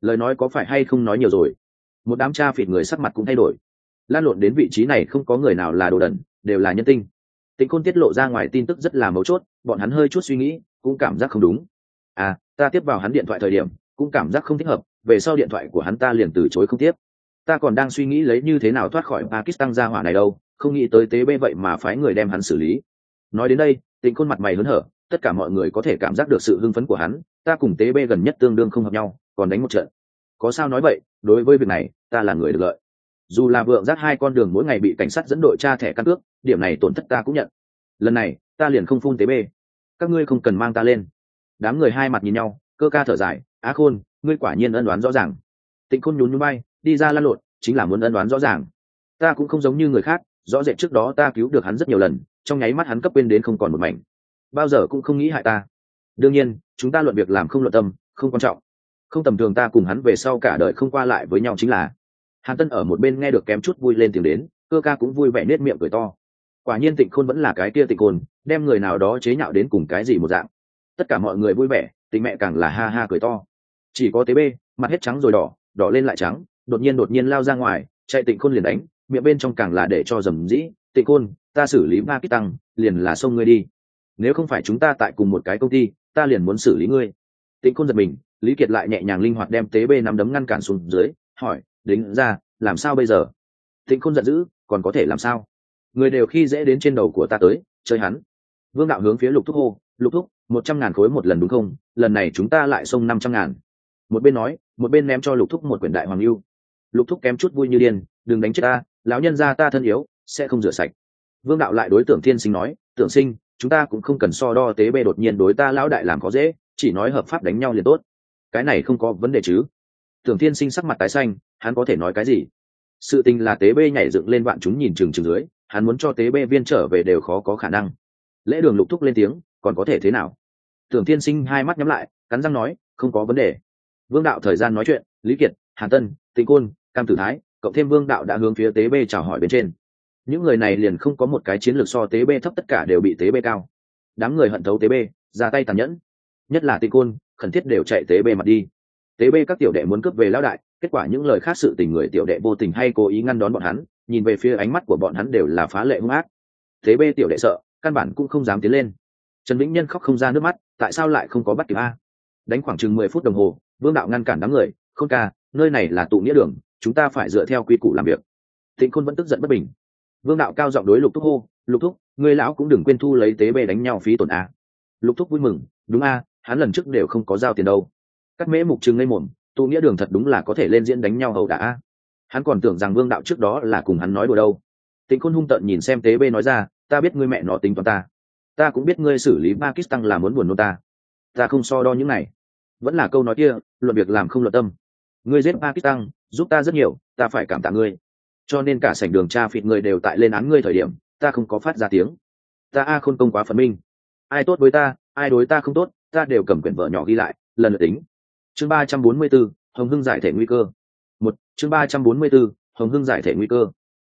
Lời nói có phải hay không nói nhiều rồi? Một đám cha phịt người sắc mặt cũng thay đổi. Lan lộn đến vị trí này không có người nào là đồ đần, đều là nhân tinh tịnh khôn tiết lộ ra ngoài tin tức rất là mấu chốt, bọn hắn hơi chút suy nghĩ, cũng cảm giác không đúng. À ta tiếp vào hắn điện thoại thời điểm, cũng cảm giác không thích hợp, về sau điện thoại của hắn ta liền từ chối không tiếp. Ta còn đang suy nghĩ lấy như thế nào thoát khỏi pakistan ra hỏa này đâu, không nghĩ tới tế bê vậy mà phái người đem hắn xử lý. Nói đến đây, tịnh khôn mặt mày hớn hở, tất cả mọi người có thể cảm giác được sự hưng phấn của hắn, ta cùng tế bê gần nhất tương đương không hợp nhau, còn đánh một trận. Có sao nói vậy, đối với việc này, ta là người được lợi dù là vượng giác hai con đường mỗi ngày bị cảnh sát dẫn đội tra thẻ căn cước, điểm này tổn thất ta cũng nhận. Lần này, ta liền không phun tế bê. Các ngươi không cần mang ta lên. Đám người hai mặt nhìn nhau, cơ ca thở dài, á khôn, ngươi quả nhiên ân đoán rõ ràng. Tịnh khôn nhún nhún bay đi ra lăn lộn, chính là muốn ân đoán rõ ràng. Ta cũng không giống như người khác, rõ rệt trước đó ta cứu được hắn rất nhiều lần, trong nháy mắt hắn cấp quên đến không còn một mảnh. Bao giờ cũng không nghĩ hại ta. Đương nhiên, chúng ta luận việc làm không luận tâm, không quan trọng. Không tầm thường ta cùng hắn về sau cả đời không qua lại với nhau chính là hàn tân ở một bên nghe được kém chút vui lên tiếng đến, cơ ca cũng vui vẻ nết miệng cười to. Quả nhiên tịnh khôn vẫn là cái kia tịnh khôn, đem người nào đó chế nhạo đến cùng cái gì một dạng. Tất cả mọi người vui vẻ tình mẹ càng là ha ha cười to. Chỉ có tế bê, mặt hết trắng rồi đỏ đỏ lên lại trắng, đột nhiên đột nhiên lao ra ngoài, chạy tịnh khôn liền đánh, miệng bên trong càng là để cho dầm dĩ tịnh khôn, ta xử lý ma kích tăng, liền là xông ngươi đi. Nếu không phải chúng ta tại cùng một cái công ty, ta liền muốn xử lý ngươi. Tịnh khôn giật mình, lý kiệt lại nhẹ nhàng linh hoạt đem tế bê nắm đấm ngăn cản xuống dưới, hỏi đính ra, làm sao bây giờ? Tịnh khôn giận dữ, còn có thể làm sao? Người đều khi dễ đến trên đầu của ta tới, chơi hắn. Vương đạo hướng phía lục thúc hô, lục thúc, một trăm ngàn khối một lần đúng không? Lần này chúng ta lại xông năm trăm ngàn. Một bên nói, một bên ném cho lục thúc một quyển đại hoàng lưu. Lục thúc kém chút vui như điên, đừng đánh chết ta, lão nhân gia ta thân yếu, sẽ không rửa sạch. Vương đạo lại đối tượng thiên sinh nói, tưởng sinh, chúng ta cũng không cần so đo tế bê đột nhiên đối ta lão đại làm có dễ, chỉ nói hợp pháp đánh nhau liền tốt. Cái này không có vấn đề chứ tưởng thiên sinh sắc mặt tái xanh, hắn có thể nói cái gì? Sự tình là tế bê nhảy dựng lên vạn chúng nhìn chừng chừng dưới, hắn muốn cho tế bê viên trở về đều khó có khả năng. Lễ đường lục thúc lên tiếng, còn có thể thế nào? Tưởng thiên sinh hai mắt nhắm lại, cắn răng nói, không có vấn đề. Vương đạo thời gian nói chuyện, lý kiệt, hàn tân, tịnh côn, cam tử thái, cộng thêm vương đạo đã hướng phía tế bê chào hỏi bên trên. Những người này liền không có một cái chiến lược so tế bê thấp tất cả đều bị tế bê cao. Đám người hận thấu tế bê, ra tay tàn nhẫn. Nhất là tịnh côn, khẩn thiết đều chạy tế bê mặt đi tế bê các tiểu đệ muốn cướp về lão đại, kết quả những lời khác sự tình người tiểu đệ vô tình hay cố ý ngăn đón bọn hắn, nhìn về phía ánh mắt của bọn hắn đều là phá lệ hung ác. Tế bê tiểu đệ sợ, căn bản cũng không dám tiến lên. Trần vĩnh nhân khóc không ra nước mắt, tại sao lại không có bắt kịp a? Đánh khoảng chừng mười phút đồng hồ, vương đạo ngăn cản đám người, khôn ca, nơi này là tụ nghĩa đường, chúng ta phải dựa theo quy củ làm việc. Thịnh khôn vẫn tức giận bất bình. Vương đạo cao giọng đối lục thúc hô, lục thúc người lão cũng đừng quên thu lấy tế bê đánh nhau phí tổn a. Lục thúc vui mừng, đúng a, hắn lần trước đều không có giao tiền đâu các mễ mục trừng ngây mồm tụ nghĩa đường thật đúng là có thể lên diễn đánh nhau hầu đã hắn còn tưởng rằng vương đạo trước đó là cùng hắn nói đùa đâu. Tịnh khôn hung tợn nhìn xem tế bê nói ra, ta biết ngươi mẹ nó tính toán ta. Ta cũng biết ngươi xử lý pakistan là muốn buồn nôn ta. Ta không so đo những này. Vẫn là câu nói kia, luận việc làm không luận tâm. Ngươi giết pakistan, giúp ta rất nhiều, ta phải cảm tạ ngươi. Cho nên cả sảnh đường cha phịt người đều tại lên án ngươi thời điểm, ta không có phát ra tiếng. Ta a khôn công quá phần minh. Ai tốt với ta, ai đối ta không tốt, ta đều cầm quyển vợ nhỏ ghi lại, lần lượt tính chương ba trăm bốn mươi 344, hồng hưng giải thể nguy cơ. Một chương ba trăm bốn mươi 344, hồng hưng giải thể nguy cơ.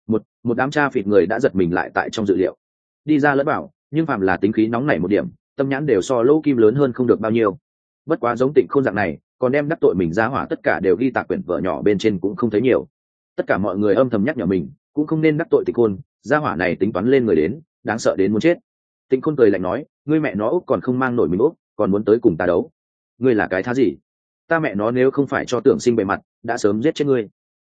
Một một đám cha phịt người đã giật mình lại tại trong dự liệu. Đi ra lẫn bảo nhưng phạm là tính khí nóng nảy một điểm tâm nhãn đều so lỗ kim lớn hơn không được bao nhiêu. Bất quá giống tịnh khôn dạng này còn đem đắc tội mình ra hỏa tất cả đều ghi tạc quyển vợ nhỏ bên trên cũng không thấy nhiều. Tất cả mọi người âm thầm nhắc nhở mình cũng không nên đắc tội tịnh khôn ra hỏa này tính toán lên người đến đáng sợ đến muốn chết. Tịnh khôn cười lạnh nói ngươi mẹ nó úc còn không mang nổi mình úc còn muốn tới cùng ta đấu. Ngươi là cái thá gì? Ta mẹ nó nếu không phải cho tưởng sinh bề mặt, đã sớm giết chết ngươi.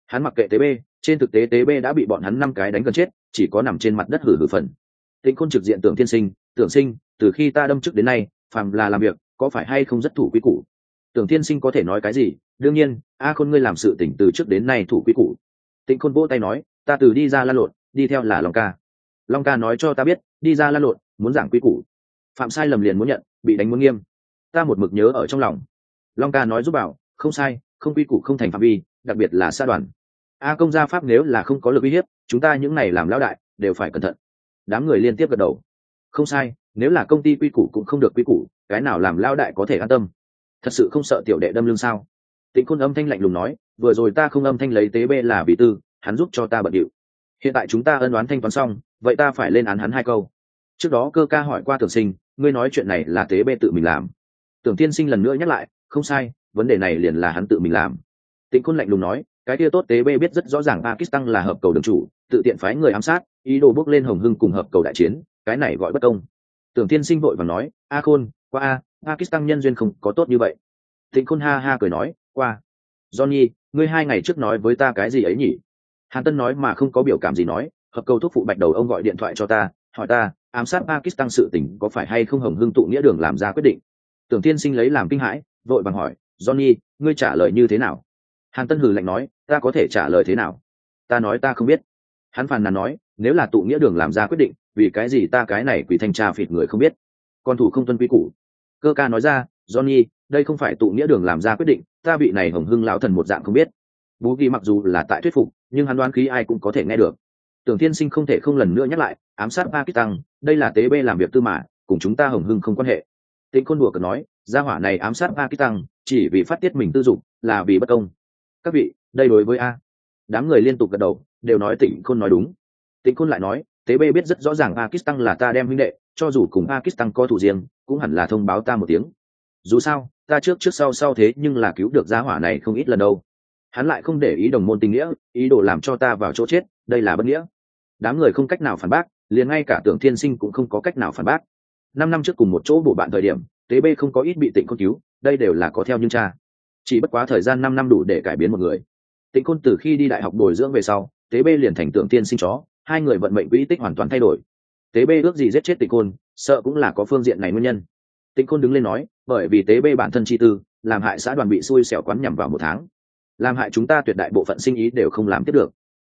Hắn mặc kệ tế b trên thực tế tế b đã bị bọn hắn năm cái đánh gần chết, chỉ có nằm trên mặt đất hử hử phần. Tịnh khôn trực diện tưởng thiên sinh, tưởng sinh, từ khi ta đâm trước đến nay, phàm là làm việc, có phải hay không rất thủ quy củ? Tưởng thiên sinh có thể nói cái gì? Đương nhiên, a khôn ngươi làm sự tỉnh từ trước đến nay thủ quy củ. Tịnh khôn vỗ tay nói, ta từ đi ra lan lộn, đi theo là long ca. Long ca nói cho ta biết, đi ra lan lộn, muốn giảng quy củ. Phạm sai lầm liền muốn nhận, bị đánh muốn nghiêm. Ta một mực nhớ ở trong lòng long ca nói giúp bảo, không sai, không quy củ, không thành phạm vi, đặc biệt là xa đoàn. A công gia pháp nếu là không có lực uy hiếp, chúng ta những này làm lão đại, đều phải cẩn thận. Đám người liên tiếp gật đầu. Không sai, nếu là công ty quy củ cũng không được quy củ, cái nào làm lao đại có thể an tâm? Thật sự không sợ tiểu đệ đâm lưng sao? Tịnh khôn âm thanh lạnh lùng nói, vừa rồi ta không âm thanh lấy tế bê là vị tư, hắn giúp cho ta bận điệu. Hiện tại chúng ta ân đoán thanh toán xong, vậy ta phải lên án hắn hai câu. Trước đó cơ ca hỏi qua tưởng sinh, ngươi nói chuyện này là tế bê tự mình làm. Tưởng tiên sinh lần nữa nhắc lại không sai, vấn đề này liền là hắn tự mình làm. Tịnh khôn lạnh lùng nói, cái kia tốt tế bê biết rất rõ ràng pakistan là hợp cầu đường chủ, tự tiện phái người ám sát, ý đồ bước lên hồng hưng cùng hợp cầu đại chiến, cái này gọi bất công. Tưởng Thiên sinh vội và nói, a khôn, qua a, pakistan nhân duyên không có tốt như vậy. Tịnh khôn ha ha cười nói, qua. Johnny, ngươi hai ngày trước nói với ta cái gì ấy nhỉ? Hàn tân nói mà không có biểu cảm gì nói, hợp cầu thuốc phụ bạch đầu ông gọi điện thoại cho ta, hỏi ta, ám sát pakistan sự tỉnh có phải hay không hồng hưng tụ nghĩa đường làm ra quyết định? Tưởng tiên sinh lấy làm kinh hãi vội bằng hỏi, johnny, ngươi trả lời như thế nào? Hàn tân hừ lạnh nói, ta có thể trả lời thế nào? Ta nói ta không biết. Hắn phàn nàn nói, nếu là tụ nghĩa đường làm ra quyết định, vì cái gì ta cái này quỷ thanh tra phịt người không biết? Con thủ không tuân quy củ. Cơ ca nói ra, johnny, đây không phải tụ nghĩa đường làm ra quyết định, ta bị này hồng hưng lão thần một dạng không biết. Bú ghi mặc dù là tại thuyết phục, nhưng hắn đoán khí ai cũng có thể nghe được. Tưởng thiên sinh không thể không lần nữa nhắc lại, ám sát pakistan, đây là tế bê làm việc tư mà, cùng chúng ta hồng hưng không quan hệ. Tịnh côn đùa cần nói gia hỏa này ám sát pakistan chỉ vì phát tiết mình tư dụng là vì bất công. Các vị, đây đối với a. Đám người liên tục gật đầu, đều nói tịnh khôn nói đúng. Tịnh khôn lại nói, tế bê biết rất rõ ràng pakistan là ta đem huynh đệ, cho dù cùng pakistan có thủ riêng, cũng hẳn là thông báo ta một tiếng. Dù sao, ta trước trước sau sau thế nhưng là cứu được gia hỏa này không ít lần đâu. Hắn lại không để ý đồng môn tình nghĩa, ý đồ làm cho ta vào chỗ chết, đây là bất nghĩa. Đám người không cách nào phản bác, liền ngay cả tưởng thiên sinh cũng không có cách nào phản bác. Năm năm trước cùng một chỗ bổ bạn thời điểm tế b không có ít bị tịnh khôn cứu, đây đều là có theo nhưng cha. Chỉ bất quá thời gian năm năm đủ để cải biến một người. Tịnh khôn từ khi đi đại học bồi dưỡng về sau tế b liền thành tượng tiên sinh chó, hai người vận mệnh quỹ tích hoàn toàn thay đổi. Tế b ước gì giết chết tịnh khôn, sợ cũng là có phương diện này nguyên nhân. Tịnh khôn đứng lên nói, bởi vì tế b bản thân chi tư, làm hại xã đoàn bị xui xẻo quán nhằm vào một tháng. Làm hại chúng ta tuyệt đại bộ phận sinh ý đều không làm tiếp được.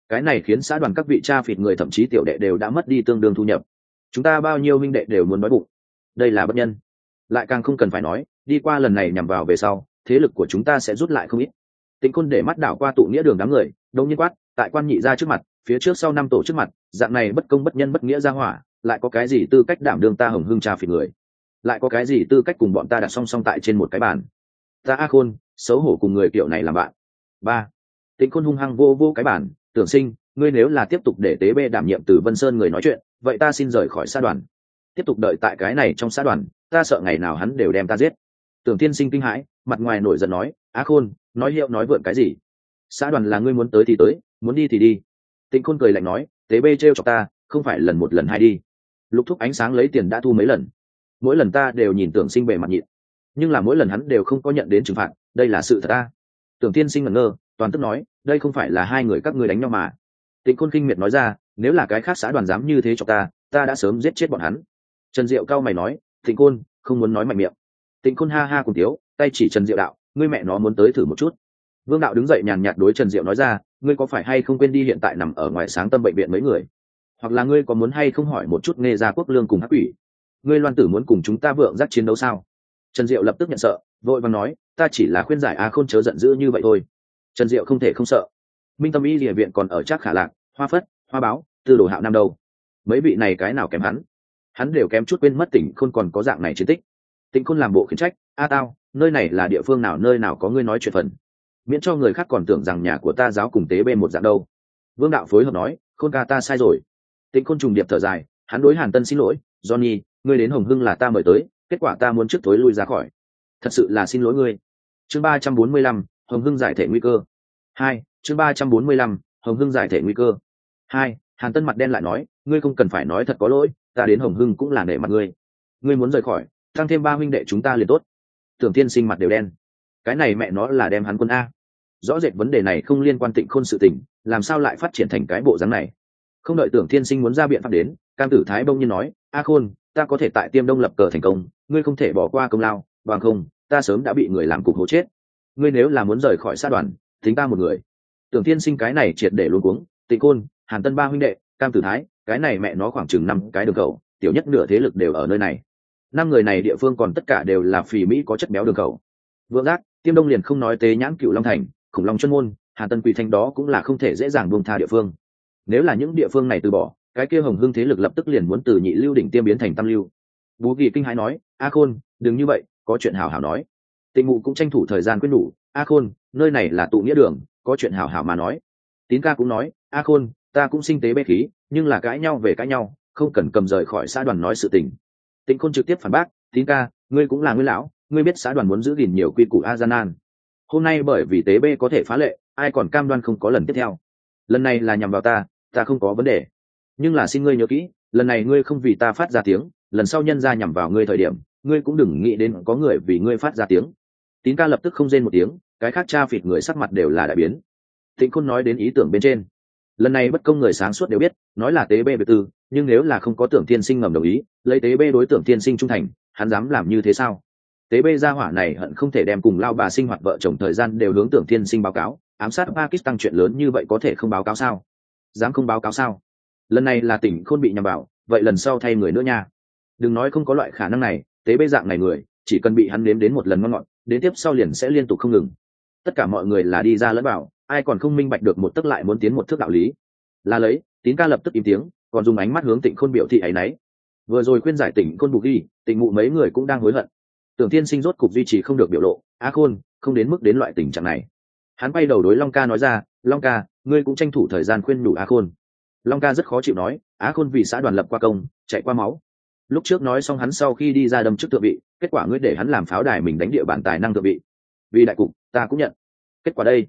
Cái này khiến xã đoàn các vị cha phịt người thậm chí tiểu đệ đều đã mất đi tương đương thu nhập. Chúng ta bao nhiêu minh đệ đều muốn nói bụng. Đây là bất nhân lại càng không cần phải nói đi qua lần này nhằm vào về sau thế lực của chúng ta sẽ rút lại không ít. Tịnh côn để mắt đảo qua tụ nghĩa đường đám người đông nhiên quát tại quan nhị ra trước mặt phía trước sau năm tổ trước mặt dạng này bất công bất nhân bất nghĩa ra hỏa lại có cái gì tư cách đảm đương ta hồng hưng trà phỉ người? Lại có cái gì tư cách cùng bọn ta đặt song song tại trên một cái bàn? Ta a khôn xấu hổ cùng người kiểu này làm bạn. Ba. Tịnh khôn hung hăng vô vô cái bàn, tưởng sinh ngươi nếu là tiếp tục để tế bê đảm nhiệm từ vân sơn người nói chuyện vậy ta xin rời khỏi xã đoàn. Tiếp tục đợi tại cái này trong xã đoàn ta sợ ngày nào hắn đều đem ta giết. Tưởng tiên sinh kinh hãi, mặt ngoài nổi giận nói á khôn, nói hiệu nói vượn cái gì? Xã đoàn là ngươi muốn tới thì tới, muốn đi thì đi. Tịnh khôn cười lạnh nói, tế bê trêu chọc ta, không phải lần một lần hai đi. Lục thúc ánh sáng lấy tiền đã thu mấy lần. Mỗi lần ta đều nhìn tưởng sinh bề mặt nhịn. Nhưng là mỗi lần hắn đều không có nhận đến trừng phạt, đây là sự thật ta. Tưởng tiên sinh ngẩn ngơ, toàn tức nói, đây không phải là hai người các ngươi đánh nhau mà. Tịnh khôn kinh miệt nói ra, nếu là cái khác xã đoàn dám như thế cho ta ta đã sớm giết chết bọn hắn. Trần diệu cao mày nói tịnh Côn, không muốn nói mạnh miệng. Tịnh Côn ha ha cùng tiếu tay chỉ trần diệu đạo ngươi mẹ nó muốn tới thử một chút. Vương đạo đứng dậy nhàn nhạt đối trần diệu nói ra ngươi có phải hay không quên đi hiện tại nằm ở ngoài sáng tâm bệnh viện mấy người? Hoặc là ngươi có muốn hay không hỏi một chút nghe ra quốc lương cùng hắc ủy, ngươi loan tử muốn cùng chúng ta vượng giác chiến đấu sao? Trần diệu lập tức nhận sợ vội vàng nói ta chỉ là khuyên giải a à khôn chớ giận dữ như vậy thôi. Trần diệu không thể không sợ. Minh tâm y địa viện còn ở chắc khả lạc hoa phất hoa báo tư đồ hạo nam đâu? Mấy vị này cái nào kém hắn? Hắn đều kém chút quên mất tỉnh khôn còn có dạng này chiến tích. Tịnh khôn làm bộ khiển trách, a tao, nơi này là địa phương nào, nơi nào có ngươi nói chuyện phần? Miễn cho người khác còn tưởng rằng nhà của ta giáo cùng tế bên một dạng đâu. Vương đạo phối hợp nói, khôn ca ta sai rồi. Tịnh khôn trùng điệp thở dài, hắn đối hàn tân xin lỗi, johnny, ngươi đến hồng hưng là ta mời tới, kết quả ta muốn trước tối lui ra khỏi. Thật sự là xin lỗi ngươi. Chương ba trăm bốn mươi lăm, hồng hưng giải thể nguy cơ. Hai, chương ba trăm bốn mươi lăm, hồng hưng giải thể nguy cơ. Hai, hàn tân mặt đen lại nói, ngươi không cần phải nói thật có lỗi ta đến hồng hưng cũng là nể mặt ngươi. Ngươi muốn rời khỏi, tăng thêm ba huynh đệ chúng ta liền tốt. Tưởng tiên sinh mặt đều đen. Cái này mẹ nó là đem hắn quân a. Rõ rệt vấn đề này không liên quan tịnh khôn sự tình, làm sao lại phát triển thành cái bộ dáng này? Không đợi tưởng tiên sinh muốn ra biện pháp đến, cam tử thái bông nhiên nói, a khôn, ta có thể tại tiêm đông lập cờ thành công, ngươi không thể bỏ qua công lao, bằng không, ta sớm đã bị người làm cục hố chết. Ngươi nếu là muốn rời khỏi sát đoàn tính ta một người. Tưởng tiên sinh cái này triệt để luôn cuống, tịnh khôn, hàn tân ba huynh đệ, cam tử thái cái này mẹ nó khoảng chừng năm cái đường cầu, tiểu nhất nửa thế lực đều ở nơi này. Năm người này địa phương còn tất cả đều là phì mỹ có chất béo đường cầu. Vương giác, tiêm đông liền không nói tế nhãn cựu long thành, khủng long chân môn, hà tân quỳ thanh đó cũng là không thể dễ dàng buông tha địa phương. Nếu là những địa phương này từ bỏ, cái kia hồng hưng thế lực lập tức liền muốn từ nhị lưu đỉnh tiêm biến thành tam lưu. Bú kỳ kinh hãi nói, a khôn, đừng như vậy, có chuyện hảo hảo nói. Tịnh ngụ cũng tranh thủ thời gian quyết đủ a khôn, nơi này là tụ nghĩa đường, có chuyện hảo hảo mà nói. Tín ca cũng nói, a khôn ta cũng sinh tế bê khí, nhưng là cãi nhau về cãi nhau, không cần cầm rời khỏi xã đoàn nói sự tình. Tịnh khôn trực tiếp phản bác, tín ca, ngươi cũng là nguyên lão, ngươi biết xã đoàn muốn giữ gìn nhiều quy củ a gian nan hôm nay bởi vì tế bê có thể phá lệ, ai còn cam đoan không có lần tiếp theo? Lần này là nhằm vào ta ta không có vấn đề. Nhưng là xin ngươi nhớ kỹ, lần này ngươi không vì ta phát ra tiếng, lần sau nhân ra nhằm vào ngươi thời điểm, ngươi cũng đừng nghĩ đến có người vì ngươi phát ra tiếng. Tín ca lập tức không rên một tiếng, cái khác cha phịt người sắc mặt đều là đại biến. Tịnh khôn nói đến ý tưởng bên trên lần này bất công người sáng suốt đều biết, nói là tế bê biệt tư, nhưng nếu là không có tưởng tiên sinh ngầm đồng ý, lấy tế bê đối tượng tiên sinh trung thành, hắn dám làm như thế sao? Tế bê gia hỏa này hận không thể đem cùng lao bà sinh hoạt vợ chồng thời gian đều hướng tưởng tiên sinh báo cáo, ám sát pakistan chuyện lớn như vậy có thể không báo cáo sao? Dám không báo cáo sao? Lần này là tỉnh khôn bị nhầm bảo vậy lần sau thay người nữa nha. Đừng nói không có loại khả năng này, tế bê dạng này người, chỉ cần bị hắn nếm đến một lần ngon ngọt, đến tiếp sau liền sẽ liên tục không ngừng. Tất cả mọi người là đi ra lẫn bảo ai còn không minh bạch được một tức lại muốn tiến một thước đạo lý. Là lấy, tín ca lập tức im tiếng, còn dùng ánh mắt hướng tịnh khôn biểu thị ấy nấy. Vừa rồi khuyên giải tỉnh khôn bục ghi, tịnh mụ mấy người cũng đang hối hận. Tưởng tiên sinh rốt cục duy trì không được biểu lộ á khôn, không đến mức đến loại tình trạng này. Hắn bay đầu đối long ca nói ra, long ca, ngươi cũng tranh thủ thời gian khuyên đủ á khôn. Long ca rất khó chịu nói á khôn vì xã đoàn lập qua công, chạy qua máu. Lúc trước nói xong hắn sau khi đi ra đâm trước thượng vị, kết quả ngươi để hắn làm pháo đài mình đánh địa bàn tài năng thượng vị. Vì đại cục, ta cũng nhận. Kết quả đây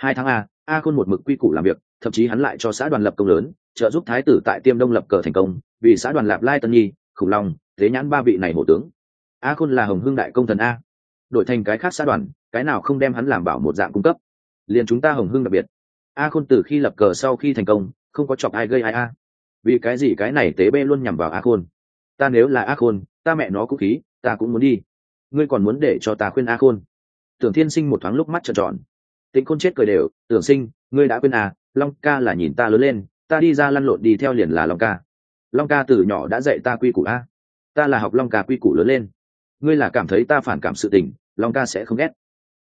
hai tháng a a khôn một mực quy củ làm việc, thậm chí hắn lại cho xã đoàn lập công lớn, trợ giúp thái tử tại tiêm đông lập cờ thành công, vì xã đoàn lạp lai tân nhi, khủng long, thế nhãn ba vị này hổ tướng. A khôn là hồng hưng đại công thần a. Đổi thành cái khác xã đoàn, cái nào không đem hắn làm bảo một dạng cung cấp? Liền chúng ta hồng hưng đặc biệt. A khôn từ khi lập cờ sau khi thành công, không có chọc ai gây ai a. Vì cái gì cái này tế bê luôn nhằm vào a khôn? Ta nếu là a khôn, ta mẹ nó cũng khí, ta cũng muốn đi. Ngươi còn muốn để cho ta khuyên a khôn? Tưởng thiên sinh một thoáng lúc mắt trợn tròn tịnh khôn chết cười đều, tưởng sinh, ngươi đã quên à long ca là nhìn ta lớn lên, ta đi ra lăn lộn đi theo liền là long ca. Long ca từ nhỏ đã dạy ta quy củ a. Ta là học long ca quy củ lớn lên. Ngươi là cảm thấy ta phản cảm sự tình, long ca sẽ không ghét.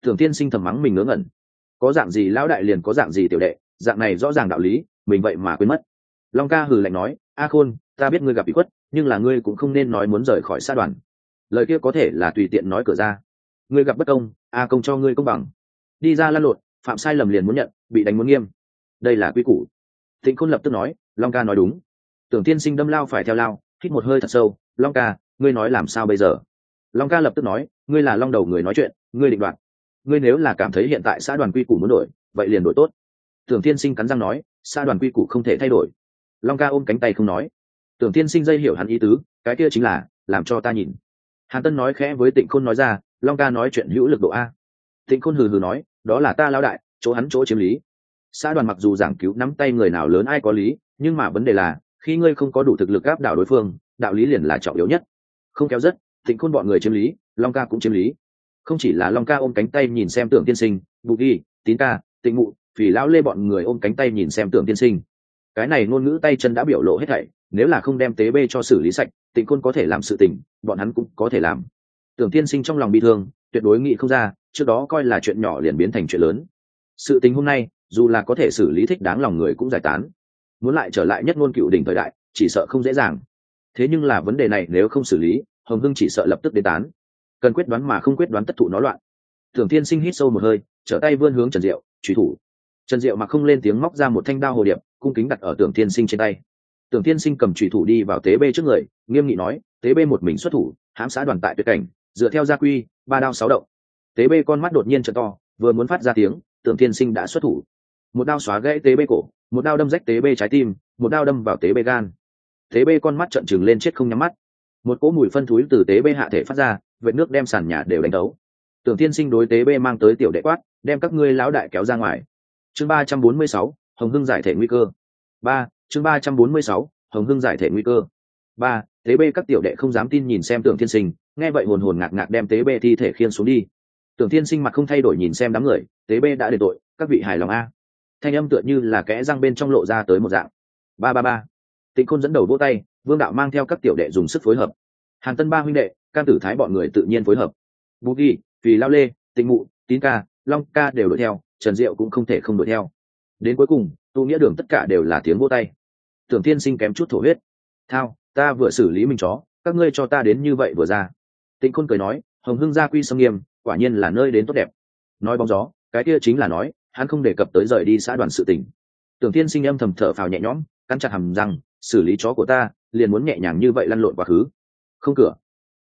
Thường tiên sinh thầm mắng mình ngớ ngẩn. Có dạng gì lão đại liền có dạng gì tiểu đệ, dạng này rõ ràng đạo lý, mình vậy mà quên mất. Long ca hừ lạnh nói, a khôn, ta biết ngươi gặp bị khuất, nhưng là ngươi cũng không nên nói muốn rời khỏi xã đoàn. Lời kia có thể là tùy tiện nói cửa ra. Ngươi gặp bất công, a công cho ngươi công bằng đi ra lăn lộn, phạm sai lầm liền muốn nhận, bị đánh muốn nghiêm. Đây là quy củ. Thịnh khôn lập tức nói, long ca nói đúng. Tưởng tiên sinh đâm lao phải theo lao, hít một hơi thật sâu, long ca, ngươi nói làm sao bây giờ? Long ca lập tức nói, ngươi là long đầu người nói chuyện, ngươi định đoạt. Ngươi nếu là cảm thấy hiện tại xã đoàn quy củ muốn đổi, vậy liền đổi tốt. Tưởng tiên sinh cắn răng nói, xã đoàn quy củ không thể thay đổi. Long ca ôm cánh tay không nói. Tưởng tiên sinh dây hiểu hắn ý tứ, cái kia chính là, làm cho ta nhìn. Hàn tân nói khẽ với tịnh khôn nói ra, long ca nói chuyện hữu lực độ a. Tịnh khôn hừ hừ nói đó là ta lao đại chỗ hắn chỗ chiếm lý. Xã đoàn mặc dù giảng cứu nắm tay người nào lớn ai có lý nhưng mà vấn đề là khi ngươi không có đủ thực lực áp đảo đối phương đạo lý liền là trọng yếu nhất. Không kéo rất thịnh khôn bọn người chiếm lý long ca cũng chiếm lý. Không chỉ là long ca ôm cánh tay nhìn xem tưởng tiên sinh bù Y, tín ca tịnh mụ vì lão lê bọn người ôm cánh tay nhìn xem tưởng tiên sinh. Cái này ngôn ngữ tay chân đã biểu lộ hết thảy nếu là không đem tế bê cho xử lý sạch tịnh khôn có thể làm sự tình bọn hắn cũng có thể làm. Tưởng tiên sinh trong lòng bị thương tuyệt đối nghĩ không ra trước đó coi là chuyện nhỏ liền biến thành chuyện lớn. Sự tình hôm nay, dù là có thể xử lý thích đáng lòng người cũng giải tán. Muốn lại trở lại nhất ngôn cựu đỉnh thời đại, chỉ sợ không dễ dàng. Thế nhưng là vấn đề này nếu không xử lý, hồng hưng chỉ sợ lập tức đến tán. Cần quyết đoán mà không quyết đoán tất thụ nó loạn. Tưởng thiên sinh hít sâu một hơi, trở tay vươn hướng trần diệu truy thủ. Trần diệu mà không lên tiếng móc ra một thanh đao hồ điệp, cung kính đặt ở tưởng thiên sinh trên tay. Tưởng thiên sinh cầm trùy thủ đi vào tế bê trước người, nghiêm nghị nói, tế bê một mình xuất thủ, hãm xã đoàn tại tuyệt cảnh, dựa theo gia quy, ba đao sáu động tế bê con mắt đột nhiên t to, vừa muốn phát ra tiếng, tưởng thiên sinh đã xuất thủ. Một đao xóa gãy tế bê cổ, một đao đâm rách tế bê trái tim, một đao đâm vào tế bê gan. Tế bê con mắt trợn trừng lên chết không nhắm mắt. Một cỗ mùi phân thúi từ tế bê hạ thể phát ra, vệt nước đem sàn nhà đều đánh đấu. Tưởng tiên sinh đối tế bê mang tới tiểu đệ quát, đem các ngươi lão đại kéo ra ngoài. Chương ba trăm bốn mươi sáu, hồng hưng giải thể nguy cơ. Ba, chương ba trăm bốn mươi sáu, hồng hưng giải thể nguy cơ. Ba, tế bê các tiểu đệ không dám tin nhìn xem tưởng tiên sinh, nghe vậy hồn hồn ngạc ngạc đem tế bê thi thể khiên xuống đi tưởng Thiên sinh mặt không thay đổi nhìn xem đám người, tế bê đã để tội, các vị hài lòng a. Thanh âm tựa như là kẽ răng bên trong lộ ra tới một dạng. Ba ba ba. Tịnh khôn dẫn đầu vỗ tay, vương đạo mang theo các tiểu đệ dùng sức phối hợp. Hàn tân ba huynh đệ can tử thái bọn người tự nhiên phối hợp. Bù ghi vì lao lê, tịnh mụ, tín ca, long ca đều đuổi theo, trần diệu cũng không thể không đuổi theo. Đến cuối cùng, tu nghĩa đường tất cả đều là tiếng vỗ tay. Tưởng tiên sinh kém chút thổ huyết. Thao, ta vừa xử lý mình chó, các ngươi cho ta đến như vậy vừa ra. Tịnh khôn cười nói, hồng hưng gia quy sâm nghiêm quả nhiên là nơi đến tốt đẹp. Nói bóng gió, cái kia chính là nói, hắn không đề cập tới rời đi xã đoàn sự tỉnh tưởng tiên sinh âm thầm thở phào nhẹ nhõm, cắn chặt hầm răng, xử lý chó của ta, liền muốn nhẹ nhàng như vậy lăn lộn quá khứ. Không cửa.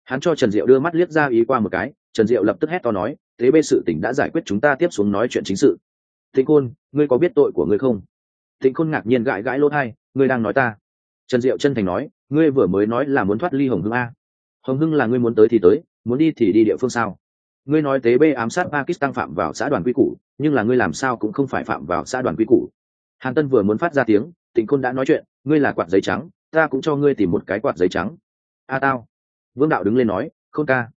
Hắn cho trần diệu đưa mắt liếc ra ý qua một cái, trần diệu lập tức hét to nói, thế bê sự tỉnh đã giải quyết chúng ta tiếp xuống nói chuyện chính sự. Thịnh khôn, ngươi có biết tội của ngươi không? Thịnh khôn ngạc nhiên gãi gãi lỗ thai, ngươi đang nói ta. Trần diệu chân thành nói, ngươi vừa mới nói là muốn thoát ly hồng hưng a. Hồng hưng là ngươi muốn tới thì tới, muốn đi thì đi địa phương sao? Ngươi nói tế Bê ám sát pakistan phạm vào xã đoàn quy củ, nhưng là ngươi làm sao cũng không phải phạm vào xã đoàn quy củ. Hàn tân vừa muốn phát ra tiếng, tịnh khôn đã nói chuyện, ngươi là quạt giấy trắng, ta cũng cho ngươi tìm một cái quạt giấy trắng. A tao. Vương đạo đứng lên nói không ca.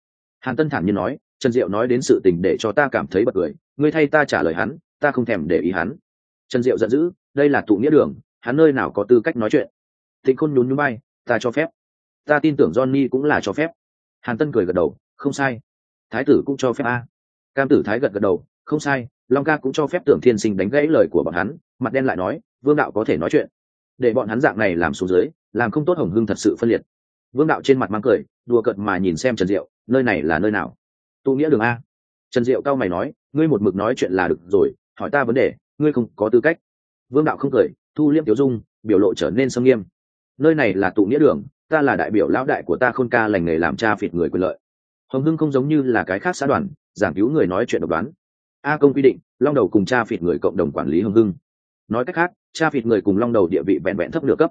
Hàn tân thản nhiên nói, trần diệu nói đến sự tình để cho ta cảm thấy bật cười, ngươi thay ta trả lời hắn, ta không thèm để ý hắn. Trần diệu giận dữ, đây là tụ nghĩa đường, hắn nơi nào có tư cách nói chuyện. Tịnh khôn nhún nhún bay, ta cho phép. Ta tin tưởng johnny cũng là cho phép. Hàn tân cười gật đầu, không sai thái tử cũng cho phép a. Cam tử thái gật gật đầu, không sai, long ca cũng cho phép tưởng thiên sinh đánh gãy lời của bọn hắn, mặt đen lại nói, vương đạo có thể nói chuyện. Để bọn hắn dạng này làm xuống dưới, làm không tốt hồng hưng thật sự phân liệt. Vương đạo trên mặt mang cười, đùa cợt mà nhìn xem trần diệu, nơi này là nơi nào? Tụ nghĩa đường a. Trần diệu cao mày nói, ngươi một mực nói chuyện là được rồi, hỏi ta vấn đề, ngươi không có tư cách. Vương đạo không cười, thu liêm tiểu dung, biểu lộ trở nên sâm nghiêm. Nơi này là tụ nghĩa đường, ta là đại biểu lão đại của ta khôn ca lành nghề làm cha phịt người quyền lợi hồng hưng không giống như là cái khác xã đoàn, giảng cứu người nói chuyện độc đoán. A công quy định, long đầu cùng cha phịt người cộng đồng quản lý hồng hưng. Nói cách khác, cha phịt người cùng long đầu địa vị vẹn vẹn thấp nửa cấp.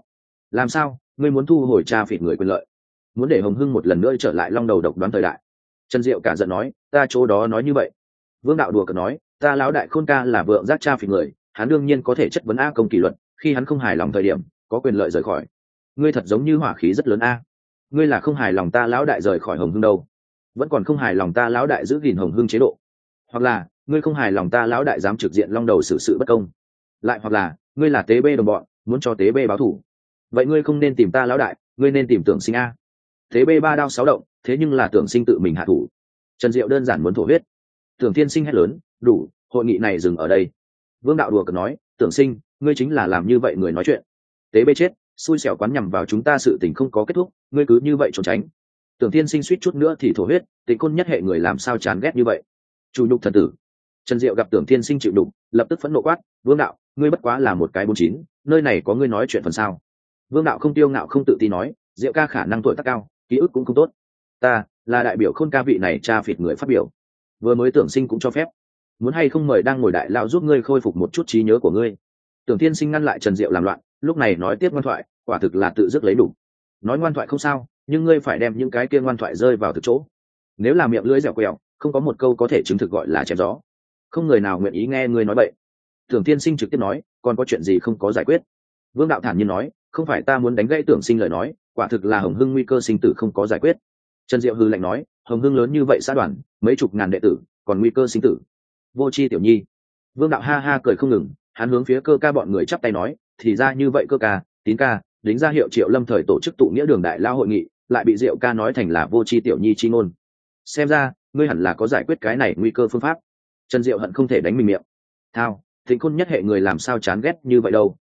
Làm sao, ngươi muốn thu hồi cha phịt người quyền lợi? Muốn để hồng hưng một lần nữa trở lại long đầu độc đoán thời đại. Trần diệu cả giận nói, ta chỗ đó nói như vậy. Vương đạo đùa cợt nói, ta lão đại khôn ca là vợ giác cha phịt người, hắn đương nhiên có thể chất vấn a công kỷ luật, khi hắn không hài lòng thời điểm, có quyền lợi rời khỏi. Ngươi thật giống như hỏa khí rất lớn a. Ngươi là không hài lòng ta lão đại rời khỏi hồng hưng đâu vẫn còn không hài lòng ta lão đại giữ gìn hồng hưng chế độ. Hoặc là, ngươi không hài lòng ta lão đại dám trực diện long đầu xử sự bất công. Lại hoặc là, ngươi là tế bê đồng bọn, muốn cho tế bê báo thủ. Vậy ngươi không nên tìm ta lão đại, ngươi nên tìm tưởng sinh a. Tế bê ba đao sáu động, thế nhưng là tưởng sinh tự mình hạ thủ. Trần diệu đơn giản muốn thổ huyết. Tưởng tiên sinh hét lớn, đủ, hội nghị này dừng ở đây. Vương đạo đùa cực nói, tưởng sinh, ngươi chính là làm như vậy người nói chuyện. Tế bê chết, xui xẻo quán nhằm vào chúng ta sự tình không có kết thúc, ngươi cứ như vậy trốn tránh tưởng tiên sinh suýt chút nữa thì thổ huyết, tịnh côn nhất hệ người làm sao chán ghét như vậy? Chủ nhục thần tử. Trần diệu gặp tưởng tiên sinh chịu đục, lập tức phẫn nộ quát, vương đạo, ngươi bất quá là một cái bốn chín, nơi này có ngươi nói chuyện phần sao? Vương đạo không tiêu ngạo không tự ti nói, diệu ca khả năng tuổi tác cao, ký ức cũng không tốt. Ta là đại biểu khôn ca vị này cha phịt người phát biểu. Vừa mới tưởng sinh cũng cho phép. Muốn hay không mời đang ngồi đại lão giúp ngươi khôi phục một chút trí nhớ của ngươi. Tưởng tiên sinh ngăn lại trần diệu làm loạn, lúc này nói tiếp ngoan thoại, quả thực là tự dứt lấy đủ. Nói ngoan thoại không sao nhưng ngươi phải đem những cái kia ngoan thoại rơi vào thực chỗ. Nếu là miệng lưỡi dẻo quẹo, không có một câu có thể chứng thực gọi là chém gió. Không người nào nguyện ý nghe ngươi nói bậy. Tưởng tiên sinh trực tiếp nói, còn có chuyện gì không có giải quyết? Vương đạo thản nhiên nói, không phải ta muốn đánh gãy tưởng sinh lời nói, quả thực là hồng hưng nguy cơ sinh tử không có giải quyết. Trần diệu hư lạnh nói, hồng hưng lớn như vậy xã đoàn, mấy chục ngàn đệ tử, còn nguy cơ sinh tử. Vô c h i tiểu nhi. Vương đạo ha ha cười không ngừng, hắn hướng phía cơ ca bọn người chắp tay nói, thì ra như vậy cơ ca, tín ca đính ra hiệu triệu lâm thời tổ chức tụ nghĩa đường đại lao hội nghị, lại bị diệu ca nói thành là vô c h i tiểu nhi chi ngôn. Xem ra, ngươi hẳn là có giải quyết cái này nguy cơ phương pháp. Trần diệu hận không thể đánh mình miệng. Thao, thịnh khôn nhất hệ người làm sao chán ghét như vậy đâu?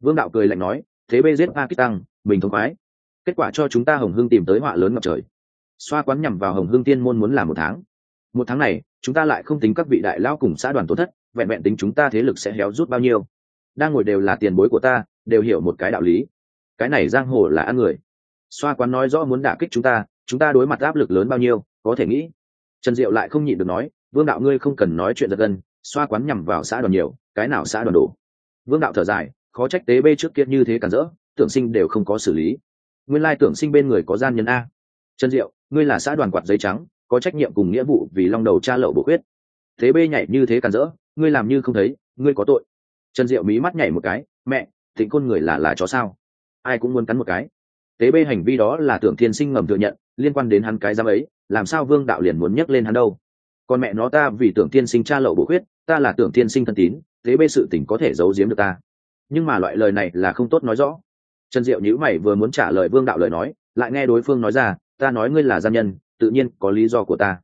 Vương đạo cười lạnh nói, thế bê giết pakistan, mình thông khoái. Kết quả cho chúng ta hồng hưng tìm tới họa lớn ngập trời. Xoa quán nhằm vào hồng hưng tiên môn muốn làm một tháng. Một tháng này, chúng ta lại không tính các vị đại lao cùng xã đoàn tổn thất, vẹn vẹn tính chúng ta thế lực sẽ héo rút bao nhiêu. Đang ngồi đều là tiền bối của ta, đều hiểu một cái đạo lý cái này giang hồ là ăn người. Xoa quán nói rõ muốn đả kích chúng ta chúng ta đối mặt áp lực lớn bao nhiêu, có thể nghĩ. Trần diệu lại không nhịn được nói, vương đạo ngươi không cần nói chuyện giật gân, xoa quán nhằm vào xã đoàn nhiều, cái nào xã đoàn đổ? Vương đạo thở dài, khó trách tế bê trước kia như thế cản rỡ, tưởng sinh đều không có xử lý. Nguyên lai tưởng sinh bên người có gian nhân a. Trần diệu, ngươi là xã đoàn quạt giấy trắng, có trách nhiệm cùng nghĩa vụ vì long đầu cha lậu bổ quyết. Thế bê nhảy như thế cản rỡ, ngươi làm như không thấy, ngươi có tội. Trần diệu mí mắt nhảy một cái, mẹ, thịnh côn người là là chó sao? Ai cũng muốn cắn một cái. Tế bê hành vi đó là tưởng thiên sinh ngầm thừa nhận liên quan đến hắn cái giám ấy làm sao vương đạo liền muốn nhắc lên hắn đâu? Còn mẹ nó ta vì tưởng thiên sinh cha lậu bổ huyết, ta là tưởng thiên sinh thân tín tế bê sự tình có thể giấu giếm được ta. Nhưng mà loại lời này là không tốt nói rõ. Trần diệu nhữ mày vừa muốn trả lời vương đạo lời nói lại nghe đối phương nói ra ta nói ngươi là gian nhân tự nhiên có lý do của ta.